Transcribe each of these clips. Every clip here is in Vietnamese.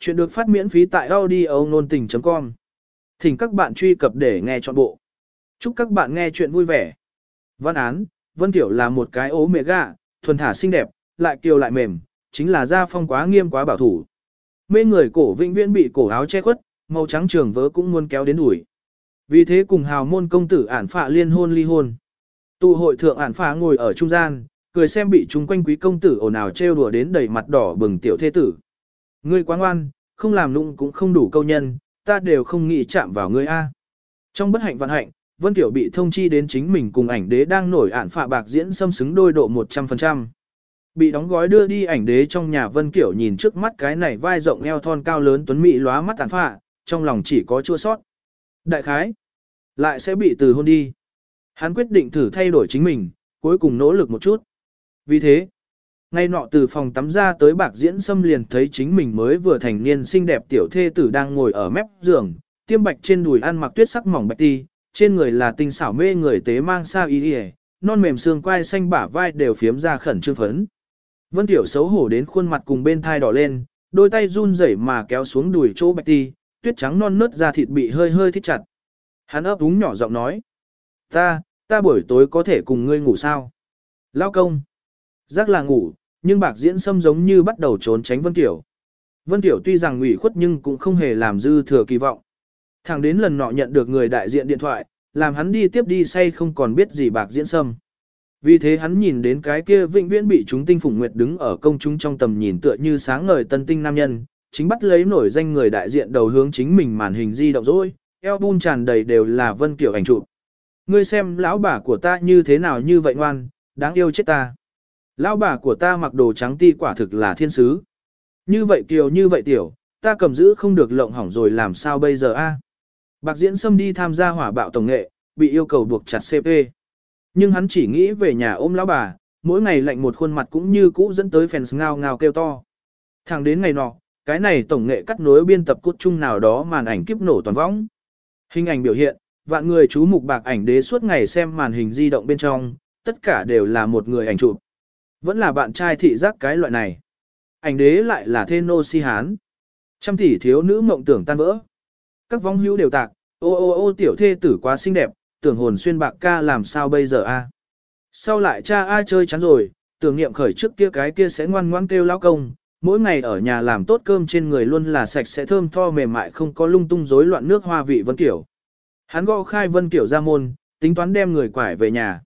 Chuyện được phát miễn phí tại audio nôn tình.com. Thỉnh các bạn truy cập để nghe trọn bộ. Chúc các bạn nghe chuyện vui vẻ. Văn án, Vân Tiểu là một cái ố mẹ gà, thuần thả xinh đẹp, lại kiều lại mềm, chính là gia phong quá nghiêm quá bảo thủ. Mê người cổ vĩnh viễn bị cổ áo che khuất, màu trắng trường vớ cũng muốn kéo đến đuổi. Vì thế cùng hào môn công tử ản phạ liên hôn ly hôn. Tụ hội thượng ản phạ ngồi ở trung gian, cười xem bị chúng quanh quý công tử ồn ào trêu đùa đến đầy mặt đỏ bừng tiểu thế tử. Ngươi quá ngoan, không làm nụng cũng không đủ câu nhân, ta đều không nghĩ chạm vào ngươi a. Trong bất hạnh vạn hạnh, Vân Tiểu bị thông chi đến chính mình cùng ảnh đế đang nổi ản phạ bạc diễn xâm xứng đôi độ 100%. Bị đóng gói đưa đi ảnh đế trong nhà Vân Kiểu nhìn trước mắt cái này vai rộng eo thon cao lớn tuấn mỹ lóa mắt ản phạ, trong lòng chỉ có chua sót. Đại khái, lại sẽ bị từ hôn đi. Hắn quyết định thử thay đổi chính mình, cuối cùng nỗ lực một chút. Vì thế, ngay nọ từ phòng tắm ra tới bạc diễn xâm liền thấy chính mình mới vừa thành niên xinh đẹp tiểu thê tử đang ngồi ở mép giường, tiêm bạch trên đùi ăn mặc tuyết sắc mỏng bạch ti, trên người là tinh xảo mê người tế mang sao y đi non mềm xương quai xanh bả vai đều phiếm ra khẩn trương phấn. Vân Tiểu xấu hổ đến khuôn mặt cùng bên thai đỏ lên, đôi tay run rẩy mà kéo xuống đùi chỗ bạch ti, tuyết trắng non nớt da thịt bị hơi hơi thích chặt. Hắn ấp úng nhỏ giọng nói. Ta, ta buổi tối có thể cùng ngươi ngủ sao? Lao công. Giác là ngủ, nhưng bạc diễn sâm giống như bắt đầu trốn tránh Vân Tiểu. Vân Tiểu tuy rằng ủy khuất nhưng cũng không hề làm dư thừa kỳ vọng. Thẳng đến lần nọ nhận được người đại diện điện thoại, làm hắn đi tiếp đi say không còn biết gì bạc diễn sâm. Vì thế hắn nhìn đến cái kia vĩnh viễn bị chúng tinh phủng nguyệt đứng ở công chúng trong tầm nhìn tựa như sáng ngời tân tinh nam nhân, chính bắt lấy nổi danh người đại diện đầu hướng chính mình màn hình di động rồi, album tràn đầy đều là Vân Kiểu ảnh chụp. Ngươi xem lão bà của ta như thế nào như vậy ngoan, đáng yêu chết ta. Lão bà của ta mặc đồ trắng ti quả thực là thiên sứ. Như vậy kiều như vậy tiểu, ta cầm giữ không được lộng hỏng rồi làm sao bây giờ a? Bạc diễn xâm đi tham gia hỏa bạo tổng nghệ, bị yêu cầu buộc chặt CP. Nhưng hắn chỉ nghĩ về nhà ôm lão bà, mỗi ngày lạnh một khuôn mặt cũng như cũ dẫn tới fans ngao ngao kêu to. Thẳng đến ngày nọ, cái này tổng nghệ cắt nối biên tập cốt chung nào đó màn ảnh kiếp nổ toàn võng. Hình ảnh biểu hiện, vạn người chú mục bạc ảnh đế suốt ngày xem màn hình di động bên trong, tất cả đều là một người ảnh chụp. Vẫn là bạn trai thị giác cái loại này. Ảnh đế lại là thê nô si hán. Trăm tỷ thiếu nữ mộng tưởng tan vỡ. Các vong hữu đều tạc, ô ô ô tiểu thê tử quá xinh đẹp, tưởng hồn xuyên bạc ca làm sao bây giờ a? Sau lại cha ai chơi chán rồi, tưởng niệm khởi trước kia cái kia sẽ ngoan ngoãn kêu lão công, mỗi ngày ở nhà làm tốt cơm trên người luôn là sạch sẽ thơm tho mềm mại không có lung tung rối loạn nước hoa vị Vân Kiểu. Hắn gõ khai Vân Kiểu ra môn, tính toán đem người quải về nhà.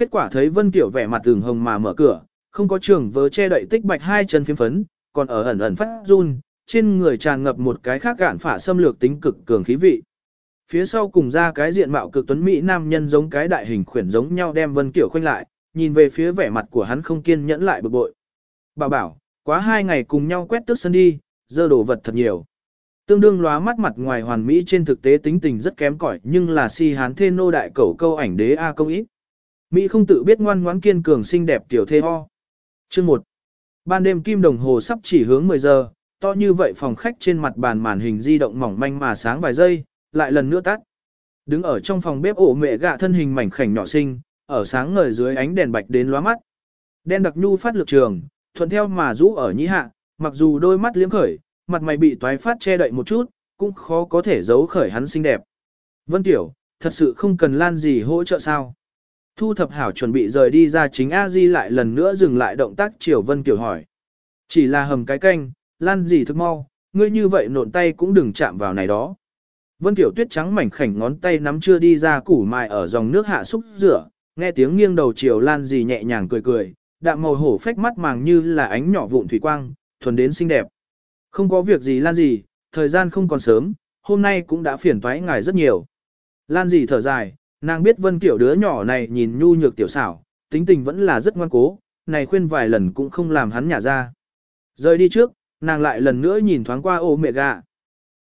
Kết quả thấy Vân tiểu vẻ mặt tường hồng mà mở cửa, không có trường vớ che đậy tích bạch hai chân phiếm phấn, còn ở ẩn ẩn phát run, trên người tràn ngập một cái khác gạn phả xâm lược tính cực cường khí vị. Phía sau cùng ra cái diện mạo cực tuấn mỹ nam nhân giống cái đại hình khuyển giống nhau đem Vân Kiểu khoanh lại, nhìn về phía vẻ mặt của hắn không kiên nhẫn lại bực bội. Bà bảo, quá hai ngày cùng nhau quét tước sân đi, dơ đồ vật thật nhiều. Tương đương lóa mắt mặt ngoài hoàn mỹ trên thực tế tính tình rất kém cỏi nhưng là si hán thê nô đại cẩu câu ảnh đế A công ít. Mỹ không tự biết ngoan ngoãn kiên cường xinh đẹp tiểu thê ho. Chương 1. Ban đêm kim đồng hồ sắp chỉ hướng 10 giờ, to như vậy phòng khách trên mặt bàn màn hình di động mỏng manh mà sáng vài giây, lại lần nữa tắt. Đứng ở trong phòng bếp ổ mẹ gạ thân hình mảnh khảnh nhỏ xinh, ở sáng ngời dưới ánh đèn bạch đến lóa mắt. Đen đặc nhu phát lực trường, thuận theo mà rũ ở nhĩ hạ, mặc dù đôi mắt liếm khởi, mặt mày bị toái phát che đậy một chút, cũng khó có thể giấu khởi hắn xinh đẹp. Vân Tiểu, thật sự không cần Lan gì hỗ trợ sao? Thu thập hảo chuẩn bị rời đi ra chính A Di lại lần nữa dừng lại động tác Triều Vân Kiều hỏi. Chỉ là hầm cái canh, Lan gì thức mau, ngươi như vậy nộn tay cũng đừng chạm vào này đó. Vân Tiểu tuyết trắng mảnh khảnh ngón tay nắm chưa đi ra củ mài ở dòng nước hạ xúc rửa, nghe tiếng nghiêng đầu chiều Lan gì nhẹ nhàng cười cười, đạm màu hổ phách mắt màng như là ánh nhỏ vụn thủy quang, thuần đến xinh đẹp. Không có việc gì Lan gì, thời gian không còn sớm, hôm nay cũng đã phiền toái ngài rất nhiều. Lan gì thở dài, nàng biết Vân Kiểu đứa nhỏ này nhìn nhu nhược tiểu xảo, tính tình vẫn là rất ngoan cố, này khuyên vài lần cũng không làm hắn nhả ra. Rời đi trước, nàng lại lần nữa nhìn thoáng qua ô mẹ gạ.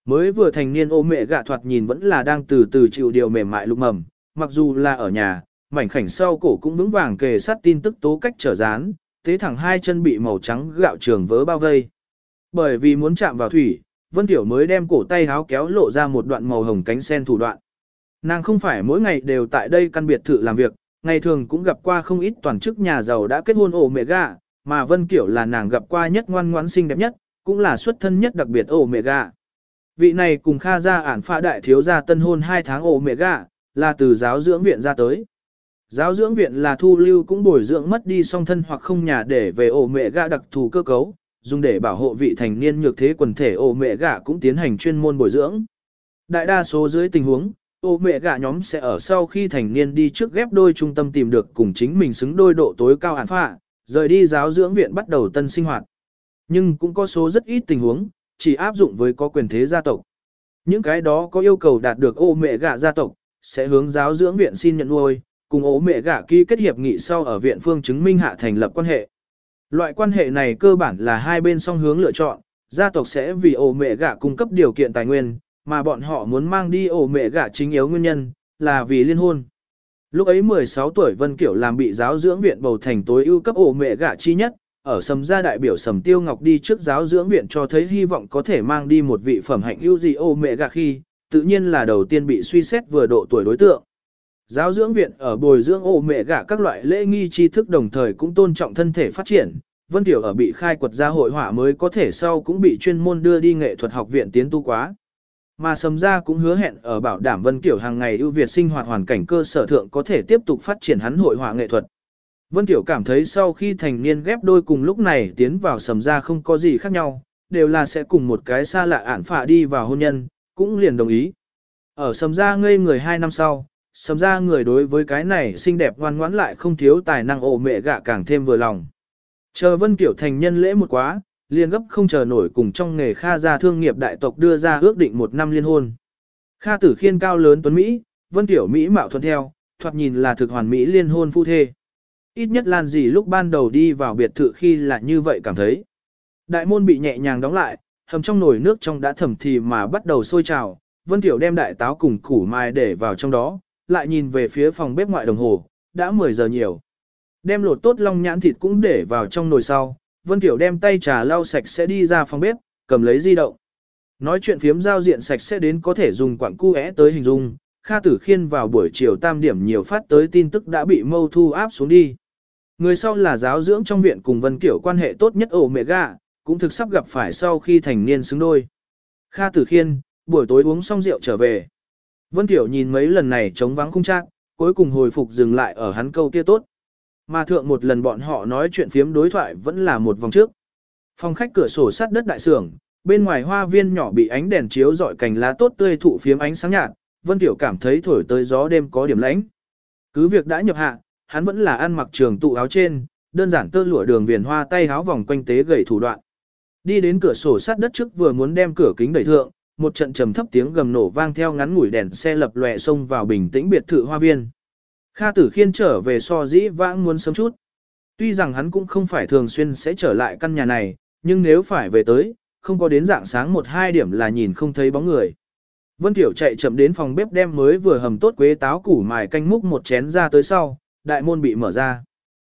Mới vừa thành niên ô mẹ gạ thoạt nhìn vẫn là đang từ từ chịu điều mềm mại lục mầm, mặc dù là ở nhà, mảnh khảnh sau cổ cũng vững vàng kề sát tin tức tố cách trở rán, thế thẳng hai chân bị màu trắng gạo trường vớ bao vây. Bởi vì muốn chạm vào thủy, Vân Tiểu mới đem cổ tay háo kéo lộ ra một đoạn màu hồng cánh sen thủ đoạn. Nàng không phải mỗi ngày đều tại đây căn biệt thự làm việc, ngày thường cũng gặp qua không ít toàn chức nhà giàu đã kết hôn ổ mẹ gà, mà Vân Kiểu là nàng gặp qua nhất ngoan ngoãn xinh đẹp nhất, cũng là xuất thân nhất đặc biệt ổ mẹ gà. Vị này cùng Kha gia ản pha đại thiếu gia tân hôn 2 tháng ổ mẹ gà, là từ giáo dưỡng viện ra tới. Giáo dưỡng viện là thu lưu cũng bồi dưỡng mất đi song thân hoặc không nhà để về ổ mẹ gà đặc thù cơ cấu, dùng để bảo hộ vị thành niên nhược thế quần thể ổ mẹ gà cũng tiến hành chuyên môn bồi dưỡng. Đại đa số dưới tình huống, Ô mẹ gà nhóm sẽ ở sau khi thành niên đi trước ghép đôi trung tâm tìm được cùng chính mình xứng đôi độ tối cao hạn phạ, rời đi giáo dưỡng viện bắt đầu tân sinh hoạt. Nhưng cũng có số rất ít tình huống, chỉ áp dụng với có quyền thế gia tộc. Những cái đó có yêu cầu đạt được ô mẹ gạ gia tộc, sẽ hướng giáo dưỡng viện xin nhận nuôi, cùng ô mẹ gạ ký kết hiệp nghị sau ở viện phương chứng minh hạ thành lập quan hệ. Loại quan hệ này cơ bản là hai bên song hướng lựa chọn, gia tộc sẽ vì ô mẹ gạ cung cấp điều kiện tài nguyên, mà bọn họ muốn mang đi ổ mẹ gả chính yếu nguyên nhân, là vì liên hôn. Lúc ấy 16 tuổi Vân Kiểu làm bị giáo dưỡng viện bầu thành tối ưu cấp ổ mẹ gả chi nhất, ở sầm gia đại biểu sầm tiêu ngọc đi trước giáo dưỡng viện cho thấy hy vọng có thể mang đi một vị phẩm hạnh ưu dị ổ mẹ gả khi, tự nhiên là đầu tiên bị suy xét vừa độ tuổi đối tượng. Giáo dưỡng viện ở bồi dưỡng ổ mẹ gả các loại lễ nghi tri thức đồng thời cũng tôn trọng thân thể phát triển. Vân Tiểu ở bị khai quật ra hội họa mới có thể sau cũng bị chuyên môn đưa đi nghệ thuật học viện tiến tu quá. Mà sầm gia cũng hứa hẹn ở bảo đảm Vân Kiểu hàng ngày ưu việt sinh hoạt hoàn cảnh cơ sở thượng có thể tiếp tục phát triển hắn hội họa nghệ thuật. Vân Kiểu cảm thấy sau khi thành niên ghép đôi cùng lúc này tiến vào sầm gia không có gì khác nhau, đều là sẽ cùng một cái xa lạ ản phạ đi vào hôn nhân, cũng liền đồng ý. Ở sầm gia ngây người hai năm sau, sầm gia người đối với cái này xinh đẹp ngoan ngoãn lại không thiếu tài năng ổ mẹ gạ càng thêm vừa lòng. Chờ Vân Kiểu thành nhân lễ một quá, liền gấp không chờ nổi cùng trong nghề Kha gia thương nghiệp đại tộc đưa ra ước định một năm liên hôn. Kha tử khiên cao lớn tuấn Mỹ, Vân Tiểu Mỹ mạo thuận theo, thoạt nhìn là thực hoàn Mỹ liên hôn phu thê. Ít nhất Lan gì lúc ban đầu đi vào biệt thự khi là như vậy cảm thấy. Đại môn bị nhẹ nhàng đóng lại, hầm trong nồi nước trong đã thẩm thì mà bắt đầu sôi trào, Vân Tiểu đem đại táo cùng củ mai để vào trong đó, lại nhìn về phía phòng bếp ngoại đồng hồ, đã 10 giờ nhiều. Đem lột tốt long nhãn thịt cũng để vào trong nồi sau, Vân Tiểu đem tay trà lau sạch sẽ đi ra phòng bếp, cầm lấy di động. Nói chuyện phiếm giao diện sạch sẽ đến có thể dùng quảng cu é tới hình dung, Kha Tử Khiên vào buổi chiều tam điểm nhiều phát tới tin tức đã bị mâu thu áp xuống đi. Người sau là giáo dưỡng trong viện cùng Vân Kiểu quan hệ tốt nhất ổ mẹ gà, cũng thực sắp gặp phải sau khi thành niên xứng đôi. Kha Tử Khiên, buổi tối uống xong rượu trở về. Vân Kiểu nhìn mấy lần này trống vắng không chắc, cuối cùng hồi phục dừng lại ở hắn câu kia tốt. Mà thượng một lần bọn họ nói chuyện phiếm đối thoại vẫn là một vòng trước. Phòng khách cửa sổ sắt đất đại sưởng, bên ngoài hoa viên nhỏ bị ánh đèn chiếu rọi cành lá tốt tươi thụ phiếm ánh sáng nhạt, Vân Tiểu cảm thấy thổi tới gió đêm có điểm lãnh. Cứ việc đã nhập hạ, hắn vẫn là ăn mặc trường tụ áo trên, đơn giản tơ lụa đường viền hoa tay áo vòng quanh tế gầy thủ đoạn. Đi đến cửa sổ sắt đất trước vừa muốn đem cửa kính đẩy thượng, một trận trầm thấp tiếng gầm nổ vang theo ngắn ngủi đèn xe lập lòe xông vào bình tĩnh biệt thự hoa viên. Kha Tử Khiên trở về so dĩ vãng muốn sớm chút. Tuy rằng hắn cũng không phải thường xuyên sẽ trở lại căn nhà này, nhưng nếu phải về tới, không có đến dạng sáng một hai điểm là nhìn không thấy bóng người. Vân Tiểu chạy chậm đến phòng bếp đem mới vừa hầm tốt quế táo củ mài canh múc một chén ra tới sau, đại môn bị mở ra.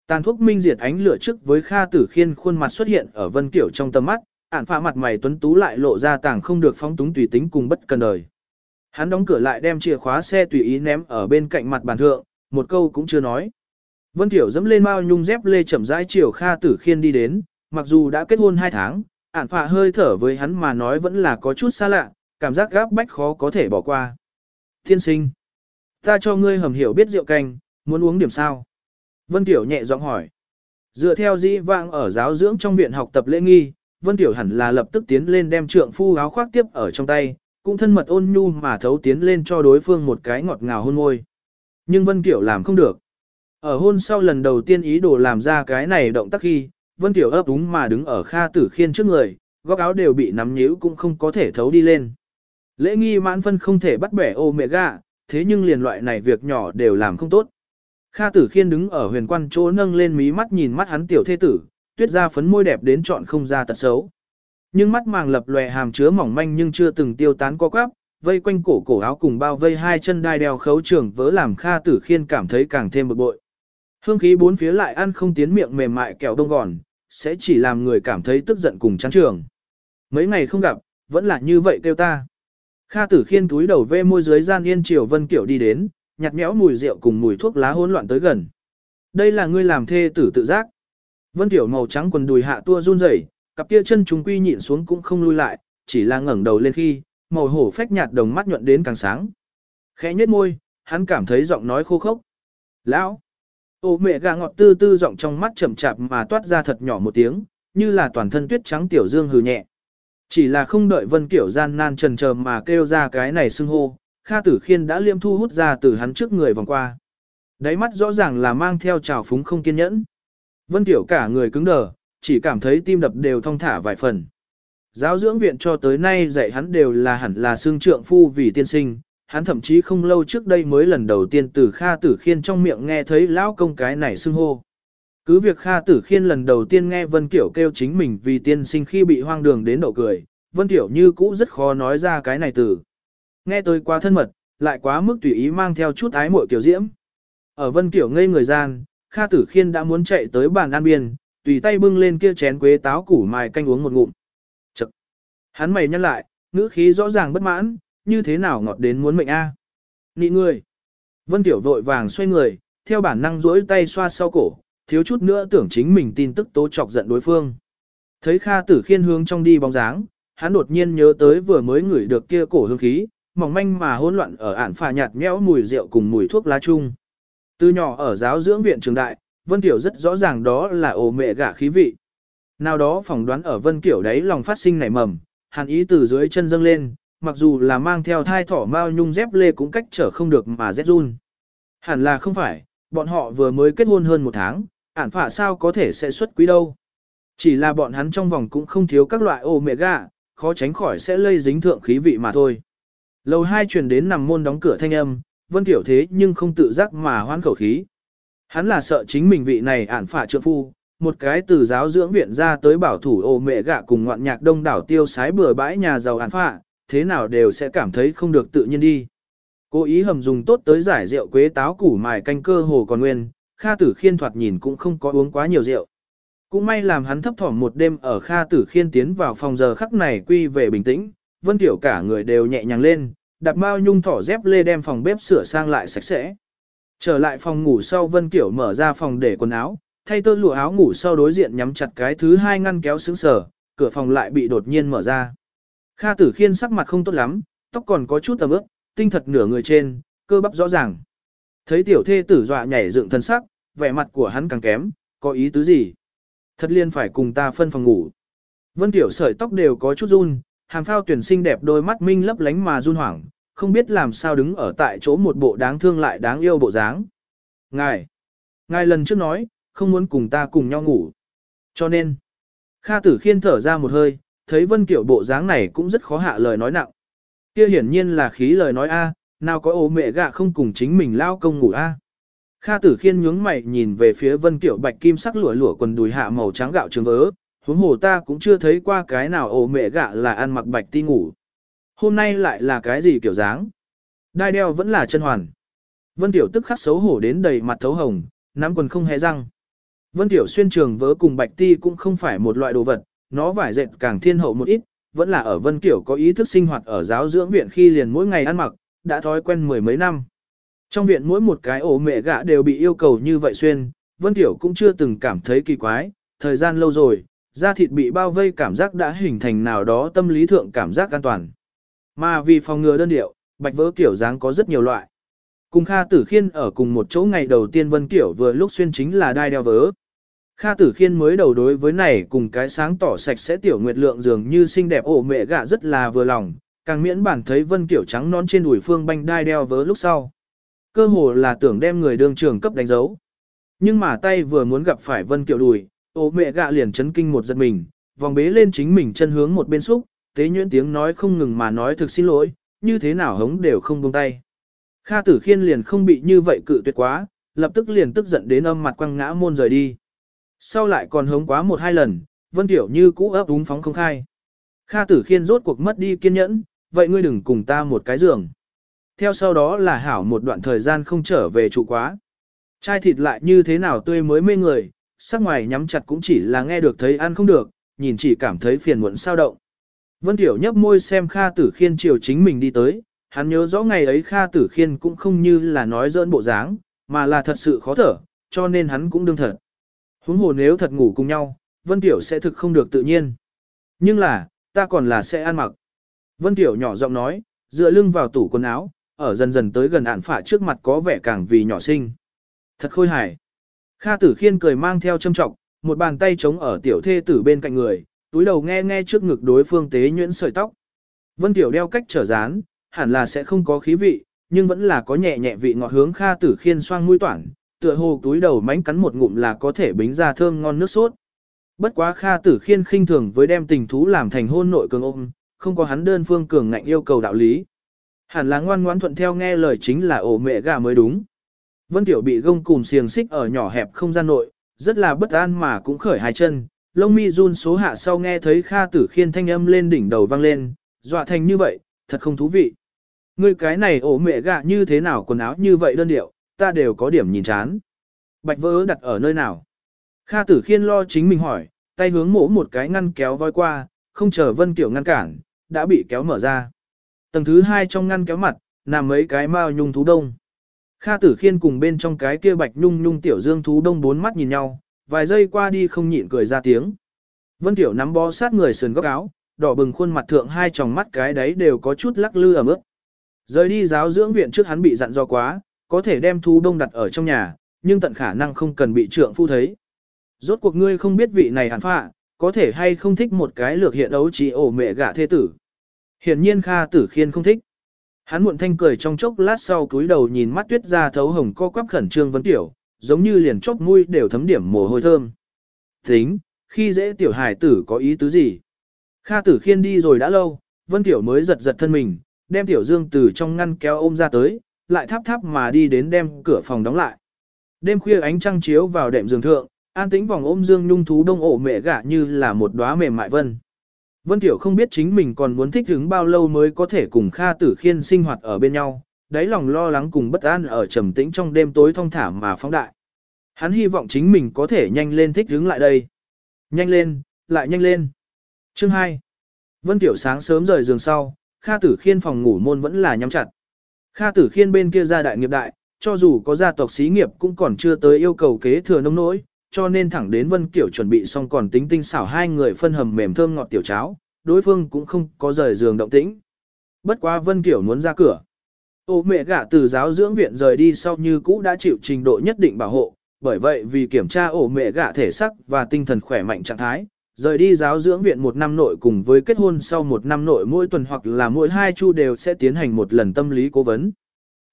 Tàn thuốc minh diệt ánh lửa trước với Kha Tử Khiên khuôn mặt xuất hiện ở Vân Tiểu trong tầm mắt, ản phạ mặt mày tuấn tú lại lộ ra tàng không được phóng túng tùy tính cùng bất cần đời. Hắn đóng cửa lại đem chìa khóa xe tùy ý ném ở bên cạnh mặt bàn thượng, một câu cũng chưa nói. Vân Tiểu dẫm lên mao nhung dép lê chậm rãi chiều Kha Tử Khiên đi đến, mặc dù đã kết hôn hai tháng, ản phạ hơi thở với hắn mà nói vẫn là có chút xa lạ, cảm giác gáp bách khó có thể bỏ qua. Thiên sinh, ta cho ngươi hầm hiểu biết rượu canh, muốn uống điểm sao? Vân Tiểu nhẹ giọng hỏi. Dựa theo dĩ vãng ở giáo dưỡng trong viện học tập lễ nghi, Vân Tiểu hẳn là lập tức tiến lên đem trượng phu áo khoác tiếp ở trong tay, cũng thân mật ôn nhu mà thấu tiến lên cho đối phương một cái ngọt ngào hôn môi. Nhưng Vân Tiểu làm không được. Ở hôn sau lần đầu tiên ý đồ làm ra cái này động tác khi, Vân Tiểu ấp úng mà đứng ở Kha Tử Khiên trước người, góc áo đều bị nắm nhíu cũng không có thể thấu đi lên. Lễ nghi mãn phân không thể bắt bẻ ô mẹ gà, thế nhưng liền loại này việc nhỏ đều làm không tốt. Kha Tử Khiên đứng ở huyền quan chỗ nâng lên mí mắt nhìn mắt hắn tiểu thê tử, tuyết ra phấn môi đẹp đến chọn không ra tật xấu. Nhưng mắt màng lập lòe hàm chứa mỏng manh nhưng chưa từng tiêu tán co quắp, vây quanh cổ cổ áo cùng bao vây hai chân đai đeo khấu trường vớ làm Kha Tử Khiên cảm thấy càng thêm bực bội. Hương khí bốn phía lại ăn không tiến miệng mềm mại kẹo đông gòn, sẽ chỉ làm người cảm thấy tức giận cùng chán trường. Mấy ngày không gặp, vẫn là như vậy kêu ta. Kha Tử Khiên túi đầu vê môi dưới gian yên triều Vân Kiểu đi đến, nhạt nhẽo mùi rượu cùng mùi thuốc lá hỗn loạn tới gần. Đây là ngươi làm thê tử tự giác. Vân Tiểu màu trắng quần đùi hạ tua run rẩy, cặp kia chân chúng quy nhịn xuống cũng không lui lại, chỉ là ngẩng đầu lên khi, màu hổ phách nhạt đồng mắt nhuận đến càng sáng. Khẽ nhếch môi, hắn cảm thấy giọng nói khô khốc. Lão! Ô mẹ gà ngọt tư tư giọng trong mắt chậm chạp mà toát ra thật nhỏ một tiếng, như là toàn thân tuyết trắng tiểu dương hừ nhẹ. Chỉ là không đợi Vân Kiểu gian nan trần chờ mà kêu ra cái này xưng hô, Kha Tử Khiên đã liêm thu hút ra từ hắn trước người vòng qua. Đáy mắt rõ ràng là mang theo trào phúng không kiên nhẫn. Vân Tiểu cả người cứng đờ, chỉ cảm thấy tim đập đều thong thả vài phần. Giáo dưỡng viện cho tới nay dạy hắn đều là hẳn là xương trượng phu vì tiên sinh, hắn thậm chí không lâu trước đây mới lần đầu tiên từ Kha Tử Khiên trong miệng nghe thấy lão công cái này xưng hô. Cứ việc Kha Tử Khiên lần đầu tiên nghe Vân Kiểu kêu chính mình vì tiên sinh khi bị hoang đường đến độ cười, Vân Kiểu như cũ rất khó nói ra cái này từ. Nghe tôi quá thân mật, lại quá mức tùy ý mang theo chút ái muội kiểu diễm. Ở Vân Kiểu ngây người gian, Kha Tử Khiên đã muốn chạy tới bàn ăn biên, tùy tay bưng lên kia chén quế táo củ mài canh uống một ngụm. Hắn mày nhăn lại, ngữ khí rõ ràng bất mãn, như thế nào ngọt đến muốn mệnh a? À? Nị người. Vân Tiểu vội vàng xoay người, theo bản năng duỗi tay xoa sau cổ, thiếu chút nữa tưởng chính mình tin tức tố chọc giận đối phương. Thấy Kha Tử Khiên hướng trong đi bóng dáng, hắn đột nhiên nhớ tới vừa mới ngửi được kia cổ hương khí, mỏng manh mà hỗn loạn ở ản phà nhạt nhẽo mùi rượu cùng mùi thuốc lá chung. Từ nhỏ ở giáo dưỡng viện trường đại, Vân Tiểu rất rõ ràng đó là ổ mẹ gả khí vị. Nào đó phỏng đoán ở Vân Kiểu đấy lòng phát sinh nảy mầm, hàn ý từ dưới chân dâng lên, mặc dù là mang theo thai thỏ mao nhung dép lê cũng cách trở không được mà rét run. Hẳn là không phải, bọn họ vừa mới kết hôn hơn một tháng, ản phả sao có thể sẽ xuất quý đâu. Chỉ là bọn hắn trong vòng cũng không thiếu các loại ổ mẹ gà, khó tránh khỏi sẽ lây dính thượng khí vị mà thôi. Lầu hai truyền đến nằm môn đóng cửa thanh âm, Vân Tiểu thế nhưng không tự giác mà hoan khẩu khí. Hắn là sợ chính mình vị này ản phả trượng phu, một cái từ giáo dưỡng viện ra tới bảo thủ ô mẹ gạ cùng ngoạn nhạc đông đảo tiêu sái bừa bãi nhà giàu ản phạ, thế nào đều sẽ cảm thấy không được tự nhiên đi. Cố ý hầm dùng tốt tới giải rượu quế táo củ mài canh cơ hồ còn nguyên, Kha Tử Khiên thoạt nhìn cũng không có uống quá nhiều rượu. Cũng may làm hắn thấp thỏm một đêm ở Kha Tử Khiên tiến vào phòng giờ khắc này quy về bình tĩnh, Vân Tiểu cả người đều nhẹ nhàng lên, đặt mao nhung thỏ dép lê đem phòng bếp sửa sang lại sạch sẽ. Trở lại phòng ngủ sau Vân Kiểu mở ra phòng để quần áo, thay tơ lụa áo ngủ sau đối diện nhắm chặt cái thứ hai ngăn kéo sững sở, cửa phòng lại bị đột nhiên mở ra. Kha Tử Khiên sắc mặt không tốt lắm, tóc còn có chút tầm ướp, tinh thật nửa người trên, cơ bắp rõ ràng. Thấy tiểu thê tử dọa nhảy dựng thân sắc, vẻ mặt của hắn càng kém, có ý tứ gì? Thật liên phải cùng ta phân phòng ngủ. Vân Tiểu sợi tóc đều có chút run, hàm phao tuyển sinh đẹp đôi mắt minh lấp lánh mà run hoảng, không biết làm sao đứng ở tại chỗ một bộ đáng thương lại đáng yêu bộ dáng. Ngài, ngài lần trước nói, không muốn cùng ta cùng nhau ngủ. Cho nên, Kha Tử Khiên thở ra một hơi, thấy Vân Kiểu bộ dáng này cũng rất khó hạ lời nói nặng. Kia hiển nhiên là khí lời nói a, nào có ố mẹ gạ không cùng chính mình lao công ngủ a. Kha Tử Khiên nhướng mày nhìn về phía Vân Kiểu bạch kim sắc lụa lụa quần đùi hạ màu trắng gạo trường vớ, huống hồ ta cũng chưa thấy qua cái nào ổ mẹ gạ là ăn mặc bạch ti ngủ. Hôm nay lại là cái gì kiểu dáng? Đai đeo vẫn là chân hoàn. Vân Tiểu tức khắc xấu hổ đến đầy mặt thấu hồng, nắm quần không hé răng. Vân Tiểu xuyên trường vớ cùng bạch ti cũng không phải một loại đồ vật, nó vải dệt càng thiên hậu một ít, vẫn là ở Vân Tiểu có ý thức sinh hoạt ở giáo dưỡng viện khi liền mỗi ngày ăn mặc, đã thói quen mười mấy năm. Trong viện mỗi một cái ổ mẹ gạ đều bị yêu cầu như vậy xuyên, Vân Tiểu cũng chưa từng cảm thấy kỳ quái, thời gian lâu rồi, da thịt bị bao vây cảm giác đã hình thành nào đó tâm lý thượng cảm giác an toàn. Mà vì phòng ngừa đơn điệu, bạch vỡ kiểu dáng có rất nhiều loại. Cùng Kha Tử Khiên ở cùng một chỗ ngày đầu tiên Vân Kiểu vừa lúc xuyên chính là đai đeo vớ. Kha Tử Khiên mới đầu đối với này cùng cái sáng tỏ sạch sẽ tiểu nguyệt lượng dường như xinh đẹp ổ mẹ gạ rất là vừa lòng, càng miễn bản thấy Vân Kiểu trắng non trên đùi phương banh đai đeo vớ lúc sau. Cơ hồ là tưởng đem người đương trường cấp đánh dấu. Nhưng mà tay vừa muốn gặp phải Vân Kiểu đùi, ổ mẹ gạ liền chấn kinh một giật mình, vòng bế lên chính mình chân hướng một bên xúc, tế nhuyễn tiếng nói không ngừng mà nói thực xin lỗi, như thế nào hống đều không buông tay. Kha tử khiên liền không bị như vậy cự tuyệt quá, lập tức liền tức giận đến âm mặt quăng ngã môn rời đi. Sau lại còn hống quá một hai lần, vân tiểu như cũ ấp úng phóng không khai. Kha tử khiên rốt cuộc mất đi kiên nhẫn, vậy ngươi đừng cùng ta một cái giường. Theo sau đó là hảo một đoạn thời gian không trở về trụ quá. Chai thịt lại như thế nào tươi mới mê người, sắc ngoài nhắm chặt cũng chỉ là nghe được thấy ăn không được, nhìn chỉ cảm thấy phiền muộn sao động. Vân Tiểu nhấp môi xem Kha Tử Khiên chiều chính mình đi tới, hắn nhớ rõ ngày ấy Kha Tử Khiên cũng không như là nói dỡn bộ dáng, mà là thật sự khó thở, cho nên hắn cũng đương thật. Huống hồ nếu thật ngủ cùng nhau, Vân Tiểu sẽ thực không được tự nhiên. Nhưng là, ta còn là sẽ ăn mặc. Vân Tiểu nhỏ giọng nói, dựa lưng vào tủ quần áo, ở dần dần tới gần ản phả trước mặt có vẻ càng vì nhỏ xinh. Thật khôi hài. Kha tử khiên cười mang theo châm trọng, một bàn tay chống ở tiểu thê tử bên cạnh người, túi đầu nghe nghe trước ngực đối phương tế nhuyễn sợi tóc. Vân Tiểu đeo cách trở dán, hẳn là sẽ không có khí vị, nhưng vẫn là có nhẹ nhẹ vị ngọt hướng Kha tử khiên xoang mũi toản, tựa hồ túi đầu mánh cắn một ngụm là có thể bính ra thơm ngon nước sốt. Bất quá Kha tử khiên khinh thường với đem tình thú làm thành hôn nội cường ôm, không có hắn đơn phương cường ngạnh yêu cầu đạo lý. Hẳn là ngoan ngoãn thuận theo nghe lời chính là ổ mẹ gà mới đúng. Vân Tiểu bị gông cùm xiềng xích ở nhỏ hẹp không gian nội, rất là bất an mà cũng khởi hai chân, lông mi run số hạ sau nghe thấy Kha Tử Khiên thanh âm lên đỉnh đầu vang lên, dọa thành như vậy, thật không thú vị. Ngươi cái này ổ mẹ gà như thế nào quần áo như vậy đơn điệu, ta đều có điểm nhìn chán. Bạch vỡ đặt ở nơi nào? Kha Tử Khiên lo chính mình hỏi, tay hướng mổ một cái ngăn kéo voi qua, không chờ Vân Tiểu ngăn cản, đã bị kéo mở ra. Tầng thứ hai trong ngăn kéo mặt, nằm mấy cái mao nhung thú đông. Kha Tử Khiên cùng bên trong cái kia bạch nhung nhung tiểu dương thú đông bốn mắt nhìn nhau, vài giây qua đi không nhịn cười ra tiếng. Vân Tiểu nắm bó sát người sườn góc áo, đỏ bừng khuôn mặt thượng hai tròng mắt cái đấy đều có chút lắc lư ở mức. Rời đi giáo dưỡng viện trước hắn bị dặn do quá, có thể đem thú đông đặt ở trong nhà, nhưng tận khả năng không cần bị trượng phu thấy. Rốt cuộc ngươi không biết vị này hẳn phạ, có thể hay không thích một cái lược hiện ấu trí ổ mẹ gả thê tử. Hiển nhiên Kha Tử Khiên không thích. Hắn muộn thanh cười trong chốc lát sau cúi đầu nhìn mắt tuyết ra thấu hồng co quắp khẩn trương vấn tiểu, giống như liền chốc mũi đều thấm điểm mồ hôi thơm. Tính, khi dễ tiểu hải tử có ý tứ gì? Kha tử khiên đi rồi đã lâu, vân tiểu mới giật giật thân mình, đem tiểu dương từ trong ngăn kéo ôm ra tới, lại tháp tháp mà đi đến đem cửa phòng đóng lại. Đêm khuya ánh trăng chiếu vào đệm giường thượng, an tĩnh vòng ôm dương nhung thú đông ổ mẹ gả như là một đóa mềm mại vân. Vân Tiểu không biết chính mình còn muốn thích ứng bao lâu mới có thể cùng Kha Tử Khiên sinh hoạt ở bên nhau, đáy lòng lo lắng cùng bất an ở trầm tĩnh trong đêm tối thông thả mà phóng đại. Hắn hy vọng chính mình có thể nhanh lên thích ứng lại đây. Nhanh lên, lại nhanh lên. Chương 2. Vân Tiểu sáng sớm rời giường sau, Kha Tử Khiên phòng ngủ môn vẫn là nhắm chặt. Kha Tử Khiên bên kia gia đại nghiệp đại, cho dù có gia tộc xí nghiệp cũng còn chưa tới yêu cầu kế thừa nông nỗi, cho nên thẳng đến Vân Kiểu chuẩn bị xong còn tính tinh xảo hai người phân hầm mềm thơm ngọt tiểu cháo, đối phương cũng không có rời giường động tĩnh. Bất quá Vân Kiểu muốn ra cửa. Ô mẹ gả từ giáo dưỡng viện rời đi sau như cũ đã chịu trình độ nhất định bảo hộ, bởi vậy vì kiểm tra ổ mẹ gả thể sắc và tinh thần khỏe mạnh trạng thái, rời đi giáo dưỡng viện một năm nội cùng với kết hôn sau một năm nội mỗi tuần hoặc là mỗi hai chu đều sẽ tiến hành một lần tâm lý cố vấn.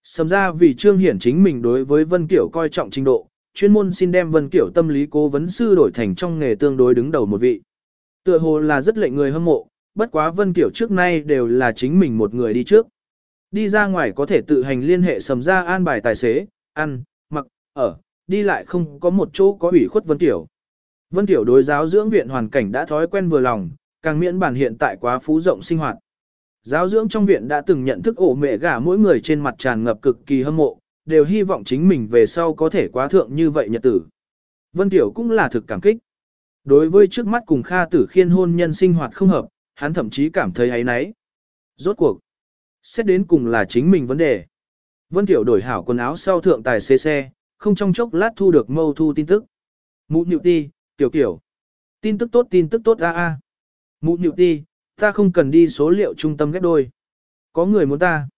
Sầm ra vì Trương Hiển chính mình đối với Vân Kiểu coi trọng trình độ, chuyên môn xin đem Vân Kiểu tâm lý cố vấn sư đổi thành trong nghề tương đối đứng đầu một vị. Tựa hồ là rất lệnh người hâm mộ, bất quá Vân Kiểu trước nay đều là chính mình một người đi trước. Đi ra ngoài có thể tự hành liên hệ sầm ra an bài tài xế, ăn, mặc, ở, đi lại không có một chỗ có ủy khuất Vân Kiểu. Vân Tiểu đối giáo dưỡng viện hoàn cảnh đã thói quen vừa lòng, càng miễn bản hiện tại quá phú rộng sinh hoạt. Giáo dưỡng trong viện đã từng nhận thức ổ mẹ gả mỗi người trên mặt tràn ngập cực kỳ hâm mộ, đều hy vọng chính mình về sau có thể quá thượng như vậy nhật tử. Vân Tiểu cũng là thực cảm kích. Đối với trước mắt cùng Kha Tử Khiên hôn nhân sinh hoạt không hợp, hắn thậm chí cảm thấy ấy náy. Rốt cuộc, xét đến cùng là chính mình vấn đề. Vân Tiểu đổi hảo quần áo sau thượng tài xe xe, không trong chốc lát thu được mâu thu tin tức. Mũ nhịu ti, tiểu kiểu. Tin tức tốt tin tức tốt a a. Mụ nhịu ti, ta không cần đi số liệu trung tâm ghép đôi. Có người muốn ta.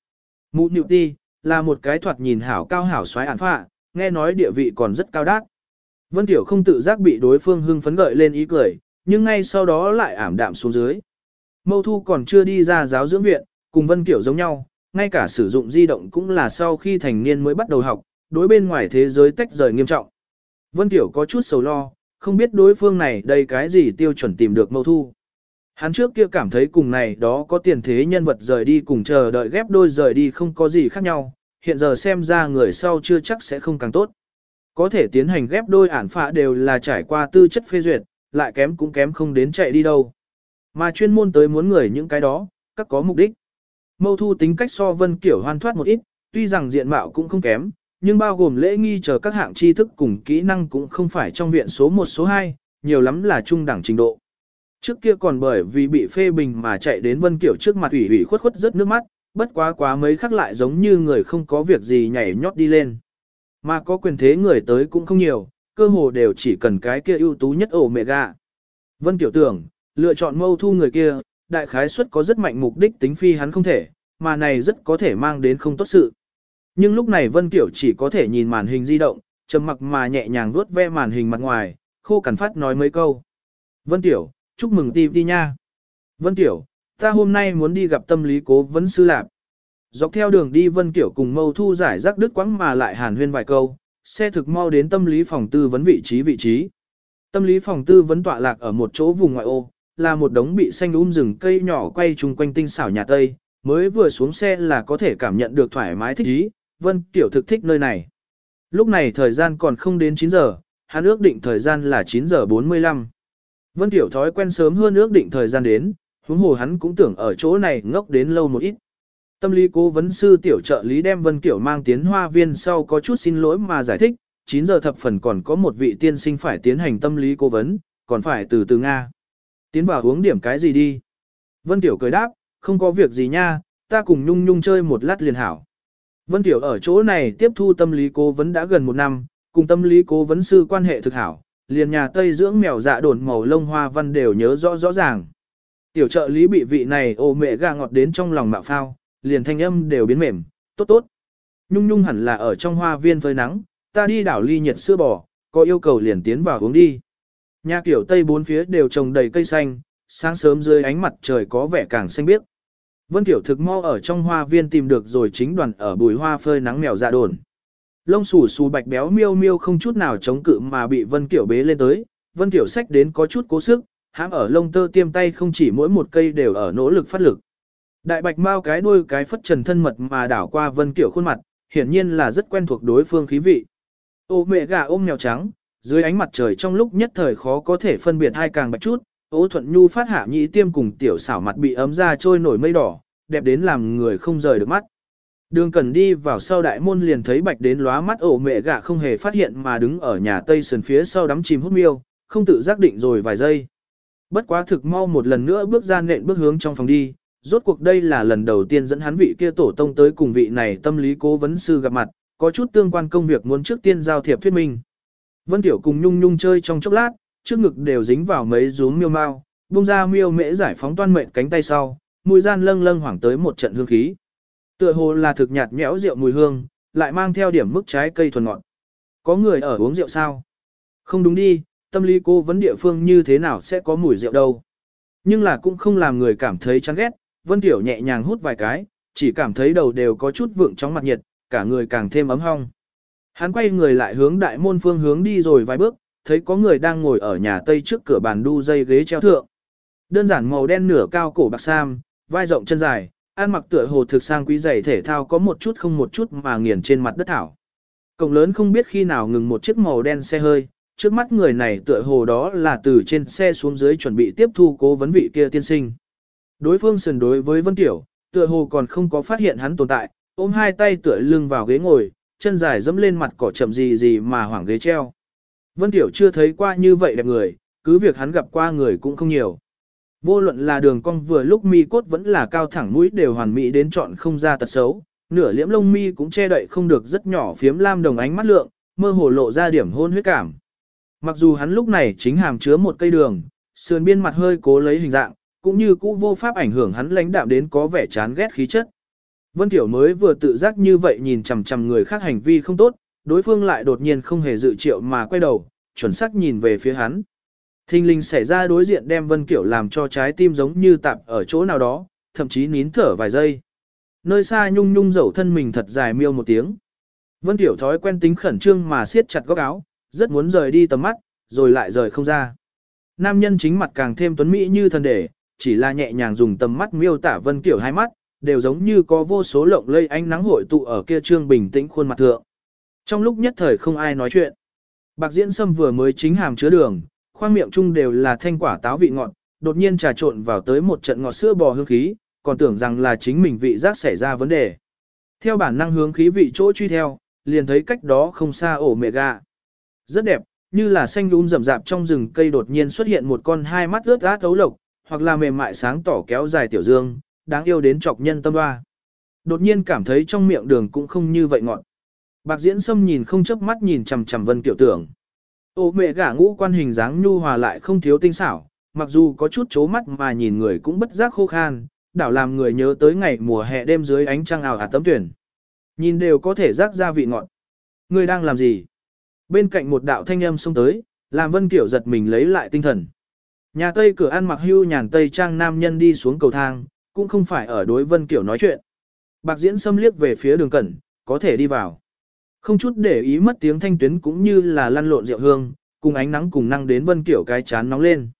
Mụ nhịu ti, là một cái thoạt nhìn hảo cao hảo xoáy ản phạ, nghe nói địa vị còn rất cao đát. Vân Tiểu không tự giác bị đối phương hưng phấn gợi lên ý cười, nhưng ngay sau đó lại ảm đạm xuống dưới. Mâu Thu còn chưa đi ra giáo dưỡng viện, cùng Vân Kiểu giống nhau, ngay cả sử dụng di động cũng là sau khi thành niên mới bắt đầu học, đối bên ngoài thế giới tách rời nghiêm trọng. Vân Tiểu có chút sầu lo, không biết đối phương này đây cái gì tiêu chuẩn tìm được Mâu Thu. Hắn trước kia cảm thấy cùng này đó có tiền thế nhân vật rời đi cùng chờ đợi ghép đôi rời đi không có gì khác nhau, hiện giờ xem ra người sau chưa chắc sẽ không càng tốt. Có thể tiến hành ghép đôi ản phạ đều là trải qua tư chất phê duyệt, lại kém cũng kém không đến chạy đi đâu. Mà chuyên môn tới muốn người những cái đó, các có mục đích. Mâu thu tính cách so vân kiểu hoan thoát một ít, tuy rằng diện mạo cũng không kém, nhưng bao gồm lễ nghi chờ các hạng tri thức cùng kỹ năng cũng không phải trong viện số 1 số 2, nhiều lắm là trung đẳng trình độ. Trước kia còn bởi vì bị phê bình mà chạy đến Vân Kiểu trước mặt ủy ủy khuất khuất rất nước mắt, bất quá quá mấy khắc lại giống như người không có việc gì nhảy nhót đi lên. Mà có quyền thế người tới cũng không nhiều, cơ hồ đều chỉ cần cái kia ưu tú nhất ổ mẹ gà. Vân Kiểu tưởng, lựa chọn mâu thu người kia, đại khái suất có rất mạnh mục đích tính phi hắn không thể, mà này rất có thể mang đến không tốt sự. Nhưng lúc này Vân Kiểu chỉ có thể nhìn màn hình di động, trầm mặc mà nhẹ nhàng vuốt ve màn hình mặt ngoài, khô cằn phát nói mấy câu. Vân Tiểu, chúc mừng TV nha. Vân Tiểu, ta hôm nay muốn đi gặp tâm lý cố vấn sư lạp. Dọc theo đường đi Vân Kiểu cùng Mâu Thu giải rắc đứt quãng mà lại hàn huyên vài câu, xe thực mau đến tâm lý phòng tư vấn vị trí vị trí. Tâm lý phòng tư vấn tọa lạc ở một chỗ vùng ngoại ô, là một đống bị xanh um rừng cây nhỏ quay chung quanh tinh xảo nhà Tây, mới vừa xuống xe là có thể cảm nhận được thoải mái thích ý, Vân Tiểu thực thích nơi này. Lúc này thời gian còn không đến 9 giờ, hắn ước định thời gian là 9 giờ 45. Vân Tiểu thói quen sớm hơn ước định thời gian đến, huống hồ hắn cũng tưởng ở chỗ này ngốc đến lâu một ít. Tâm lý cố vấn sư tiểu trợ lý đem Vân Kiểu mang tiến hoa viên sau có chút xin lỗi mà giải thích, 9 giờ thập phần còn có một vị tiên sinh phải tiến hành tâm lý cố vấn, còn phải từ từ Nga. Tiến vào uống điểm cái gì đi. Vân Tiểu cười đáp, không có việc gì nha, ta cùng Nhung Nhung chơi một lát liền hảo. Vân Tiểu ở chỗ này tiếp thu tâm lý cố vấn đã gần một năm, cùng tâm lý cố vấn sư quan hệ thực hảo, liền nhà Tây dưỡng mèo dạ đồn màu lông hoa văn đều nhớ rõ rõ ràng. Tiểu trợ lý bị vị này ô mẹ gà ngọt đến trong lòng mạo phao, liền thanh âm đều biến mềm, tốt tốt. Nhung nhung hẳn là ở trong hoa viên phơi nắng, ta đi đảo ly nhiệt sữa bò, có yêu cầu liền tiến vào uống đi. Nhà kiểu Tây bốn phía đều trồng đầy cây xanh, sáng sớm dưới ánh mặt trời có vẻ càng xanh biếc. Vân Tiểu thực mau ở trong hoa viên tìm được rồi chính đoàn ở bùi hoa phơi nắng mèo dạ đồn. Lông xù xù bạch béo miêu miêu không chút nào chống cự mà bị Vân Kiểu bế lên tới, Vân Kiểu sách đến có chút cố sức, hãm ở lông tơ tiêm tay không chỉ mỗi một cây đều ở nỗ lực phát lực. Đại bạch mau cái đuôi cái phất trần thân mật mà đảo qua Vân Kiểu khuôn mặt, hiển nhiên là rất quen thuộc đối phương khí vị. Ô mẹ gà ôm mèo trắng, dưới ánh mặt trời trong lúc nhất thời khó có thể phân biệt hai càng bạch chút, Ô Thuận Nhu phát hạ nhĩ tiêm cùng tiểu xảo mặt bị ấm ra trôi nổi mây đỏ, đẹp đến làm người không rời được mắt. Đường cần đi vào sau đại môn liền thấy bạch đến lóa mắt ổ mẹ gạ không hề phát hiện mà đứng ở nhà tây sườn phía sau đắm chìm hút miêu, không tự giác định rồi vài giây. Bất quá thực mau một lần nữa bước ra nện bước hướng trong phòng đi, rốt cuộc đây là lần đầu tiên dẫn hắn vị kia tổ tông tới cùng vị này tâm lý cố vấn sư gặp mặt, có chút tương quan công việc muốn trước tiên giao thiệp thuyết minh. Vân Tiểu cùng Nhung Nhung chơi trong chốc lát, trước ngực đều dính vào mấy rúm miêu mao, bung ra miêu mễ giải phóng toan mệnh cánh tay sau, mùi gian lâng lâng hoảng tới một trận hương khí. Tựa hồ là thực nhạt nhẽo rượu mùi hương, lại mang theo điểm mức trái cây thuần ngọt. Có người ở uống rượu sao? Không đúng đi, tâm lý cô vấn địa phương như thế nào sẽ có mùi rượu đâu. Nhưng là cũng không làm người cảm thấy chán ghét, Vân Tiểu nhẹ nhàng hút vài cái, chỉ cảm thấy đầu đều có chút vượng trong mặt nhiệt, cả người càng thêm ấm hong. Hắn quay người lại hướng đại môn phương hướng đi rồi vài bước, thấy có người đang ngồi ở nhà Tây trước cửa bàn đu dây ghế treo thượng. Đơn giản màu đen nửa cao cổ bạc sam, vai rộng chân dài, ăn mặc tựa hồ thực sang quý giày thể thao có một chút không một chút mà nghiền trên mặt đất thảo. Cổng lớn không biết khi nào ngừng một chiếc màu đen xe hơi, trước mắt người này tựa hồ đó là từ trên xe xuống dưới chuẩn bị tiếp thu cố vấn vị kia tiên sinh. Đối phương sườn đối với Vân Tiểu, tựa hồ còn không có phát hiện hắn tồn tại, ôm hai tay tựa lưng vào ghế ngồi, chân dài dẫm lên mặt cỏ chậm gì gì mà hoảng ghế treo. Vân Tiểu chưa thấy qua như vậy đẹp người, cứ việc hắn gặp qua người cũng không nhiều. Vô luận là đường cong vừa lúc mi cốt vẫn là cao thẳng mũi đều hoàn mỹ đến chọn không ra tật xấu, nửa liễm lông mi cũng che đậy không được rất nhỏ phiếm lam đồng ánh mắt lượng, mơ hồ lộ ra điểm hôn huyết cảm. Mặc dù hắn lúc này chính hàm chứa một cây đường, sườn biên mặt hơi cố lấy hình dạng, cũng như cũ vô pháp ảnh hưởng hắn lãnh đạm đến có vẻ chán ghét khí chất. Vân Tiểu mới vừa tự giác như vậy nhìn chằm chằm người khác hành vi không tốt, đối phương lại đột nhiên không hề dự triệu mà quay đầu, chuẩn xác nhìn về phía hắn. Thinh linh xảy ra đối diện đem Vân Kiểu làm cho trái tim giống như tạp ở chỗ nào đó, thậm chí nín thở vài giây. Nơi xa nhung nhung dẫu thân mình thật dài miêu một tiếng. Vân Tiểu thói quen tính khẩn trương mà siết chặt góc áo, rất muốn rời đi tầm mắt, rồi lại rời không ra. Nam nhân chính mặt càng thêm tuấn mỹ như thần đề, chỉ là nhẹ nhàng dùng tầm mắt miêu tả Vân Kiểu hai mắt, đều giống như có vô số lộng lây ánh nắng hội tụ ở kia trương bình tĩnh khuôn mặt thượng. Trong lúc nhất thời không ai nói chuyện. Bạc Diễn Sâm vừa mới chính hàm chứa đường, khoang miệng chung đều là thanh quả táo vị ngọt, đột nhiên trà trộn vào tới một trận ngọt sữa bò hương khí, còn tưởng rằng là chính mình vị giác xảy ra vấn đề. Theo bản năng hướng khí vị chỗ truy theo, liền thấy cách đó không xa ổ mẹ gà. Rất đẹp, như là xanh lún rậm rạp trong rừng cây đột nhiên xuất hiện một con hai mắt ướt át ấu lộc, hoặc là mềm mại sáng tỏ kéo dài tiểu dương, đáng yêu đến chọc nhân tâm hoa. Đột nhiên cảm thấy trong miệng đường cũng không như vậy ngọt. Bạc diễn sâm nhìn không chớp mắt nhìn chằm chằm vân Kiểu tưởng. Ô mẹ gả ngũ quan hình dáng nhu hòa lại không thiếu tinh xảo, mặc dù có chút chố mắt mà nhìn người cũng bất giác khô khan, đảo làm người nhớ tới ngày mùa hè đêm dưới ánh trăng ảo hạt tấm tuyển. Nhìn đều có thể rác ra vị ngọt. Người đang làm gì? Bên cạnh một đạo thanh âm xông tới, làm Vân Kiểu giật mình lấy lại tinh thần. Nhà Tây cửa ăn mặc hưu nhàn Tây trang nam nhân đi xuống cầu thang, cũng không phải ở đối Vân Kiểu nói chuyện. Bạc diễn xâm liếc về phía đường cẩn, có thể đi vào. Không chút để ý mất tiếng thanh tuyến cũng như là lăn lộn rượu hương, cùng ánh nắng cùng năng đến Vân Kiểu cái chán nóng lên.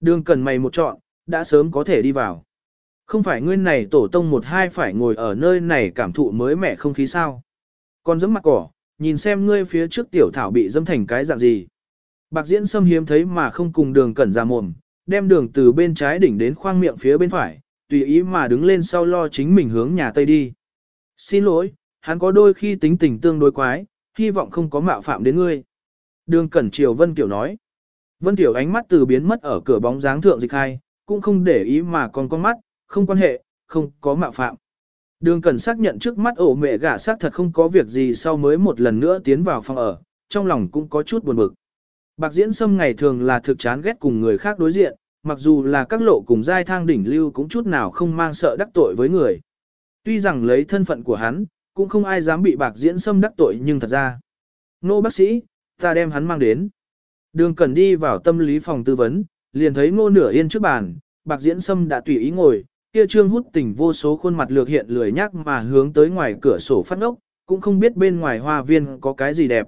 Đường cẩn mày một chọn, đã sớm có thể đi vào. Không phải ngươi này tổ tông một hai phải ngồi ở nơi này cảm thụ mới mẻ không khí sao. Còn dẫm mặt cỏ, nhìn xem ngươi phía trước tiểu thảo bị dâm thành cái dạng gì. Bạc diễn xâm hiếm thấy mà không cùng đường cẩn ra mồm, đem đường từ bên trái đỉnh đến khoang miệng phía bên phải, tùy ý mà đứng lên sau lo chính mình hướng nhà Tây đi. Xin lỗi, hắn có đôi khi tính tình tương đối quái, hy vọng không có mạo phạm đến ngươi. Đường cẩn Triều Vân Tiểu nói. Vân Tiểu ánh mắt từ biến mất ở cửa bóng dáng thượng dịch hai, cũng không để ý mà còn con mắt, không quan hệ, không có mạo phạm. Đường Cẩn xác nhận trước mắt ổ mẹ gả xác thật không có việc gì sau mới một lần nữa tiến vào phòng ở, trong lòng cũng có chút buồn bực. Bạc Diễn Sâm ngày thường là thực chán ghét cùng người khác đối diện, mặc dù là các lộ cùng giai thang đỉnh lưu cũng chút nào không mang sợ đắc tội với người. Tuy rằng lấy thân phận của hắn, cũng không ai dám bị Bạc Diễn xâm đắc tội nhưng thật ra. Nô bác sĩ, ta đem hắn mang đến. Đường Cẩn đi vào tâm lý phòng tư vấn, liền thấy ngô nửa yên trước bàn, Bạc Diễn Sâm đã tùy ý ngồi, kia trương hút tỉnh vô số khuôn mặt lược hiện lười nhác mà hướng tới ngoài cửa sổ phát ngốc, cũng không biết bên ngoài hoa viên có cái gì đẹp.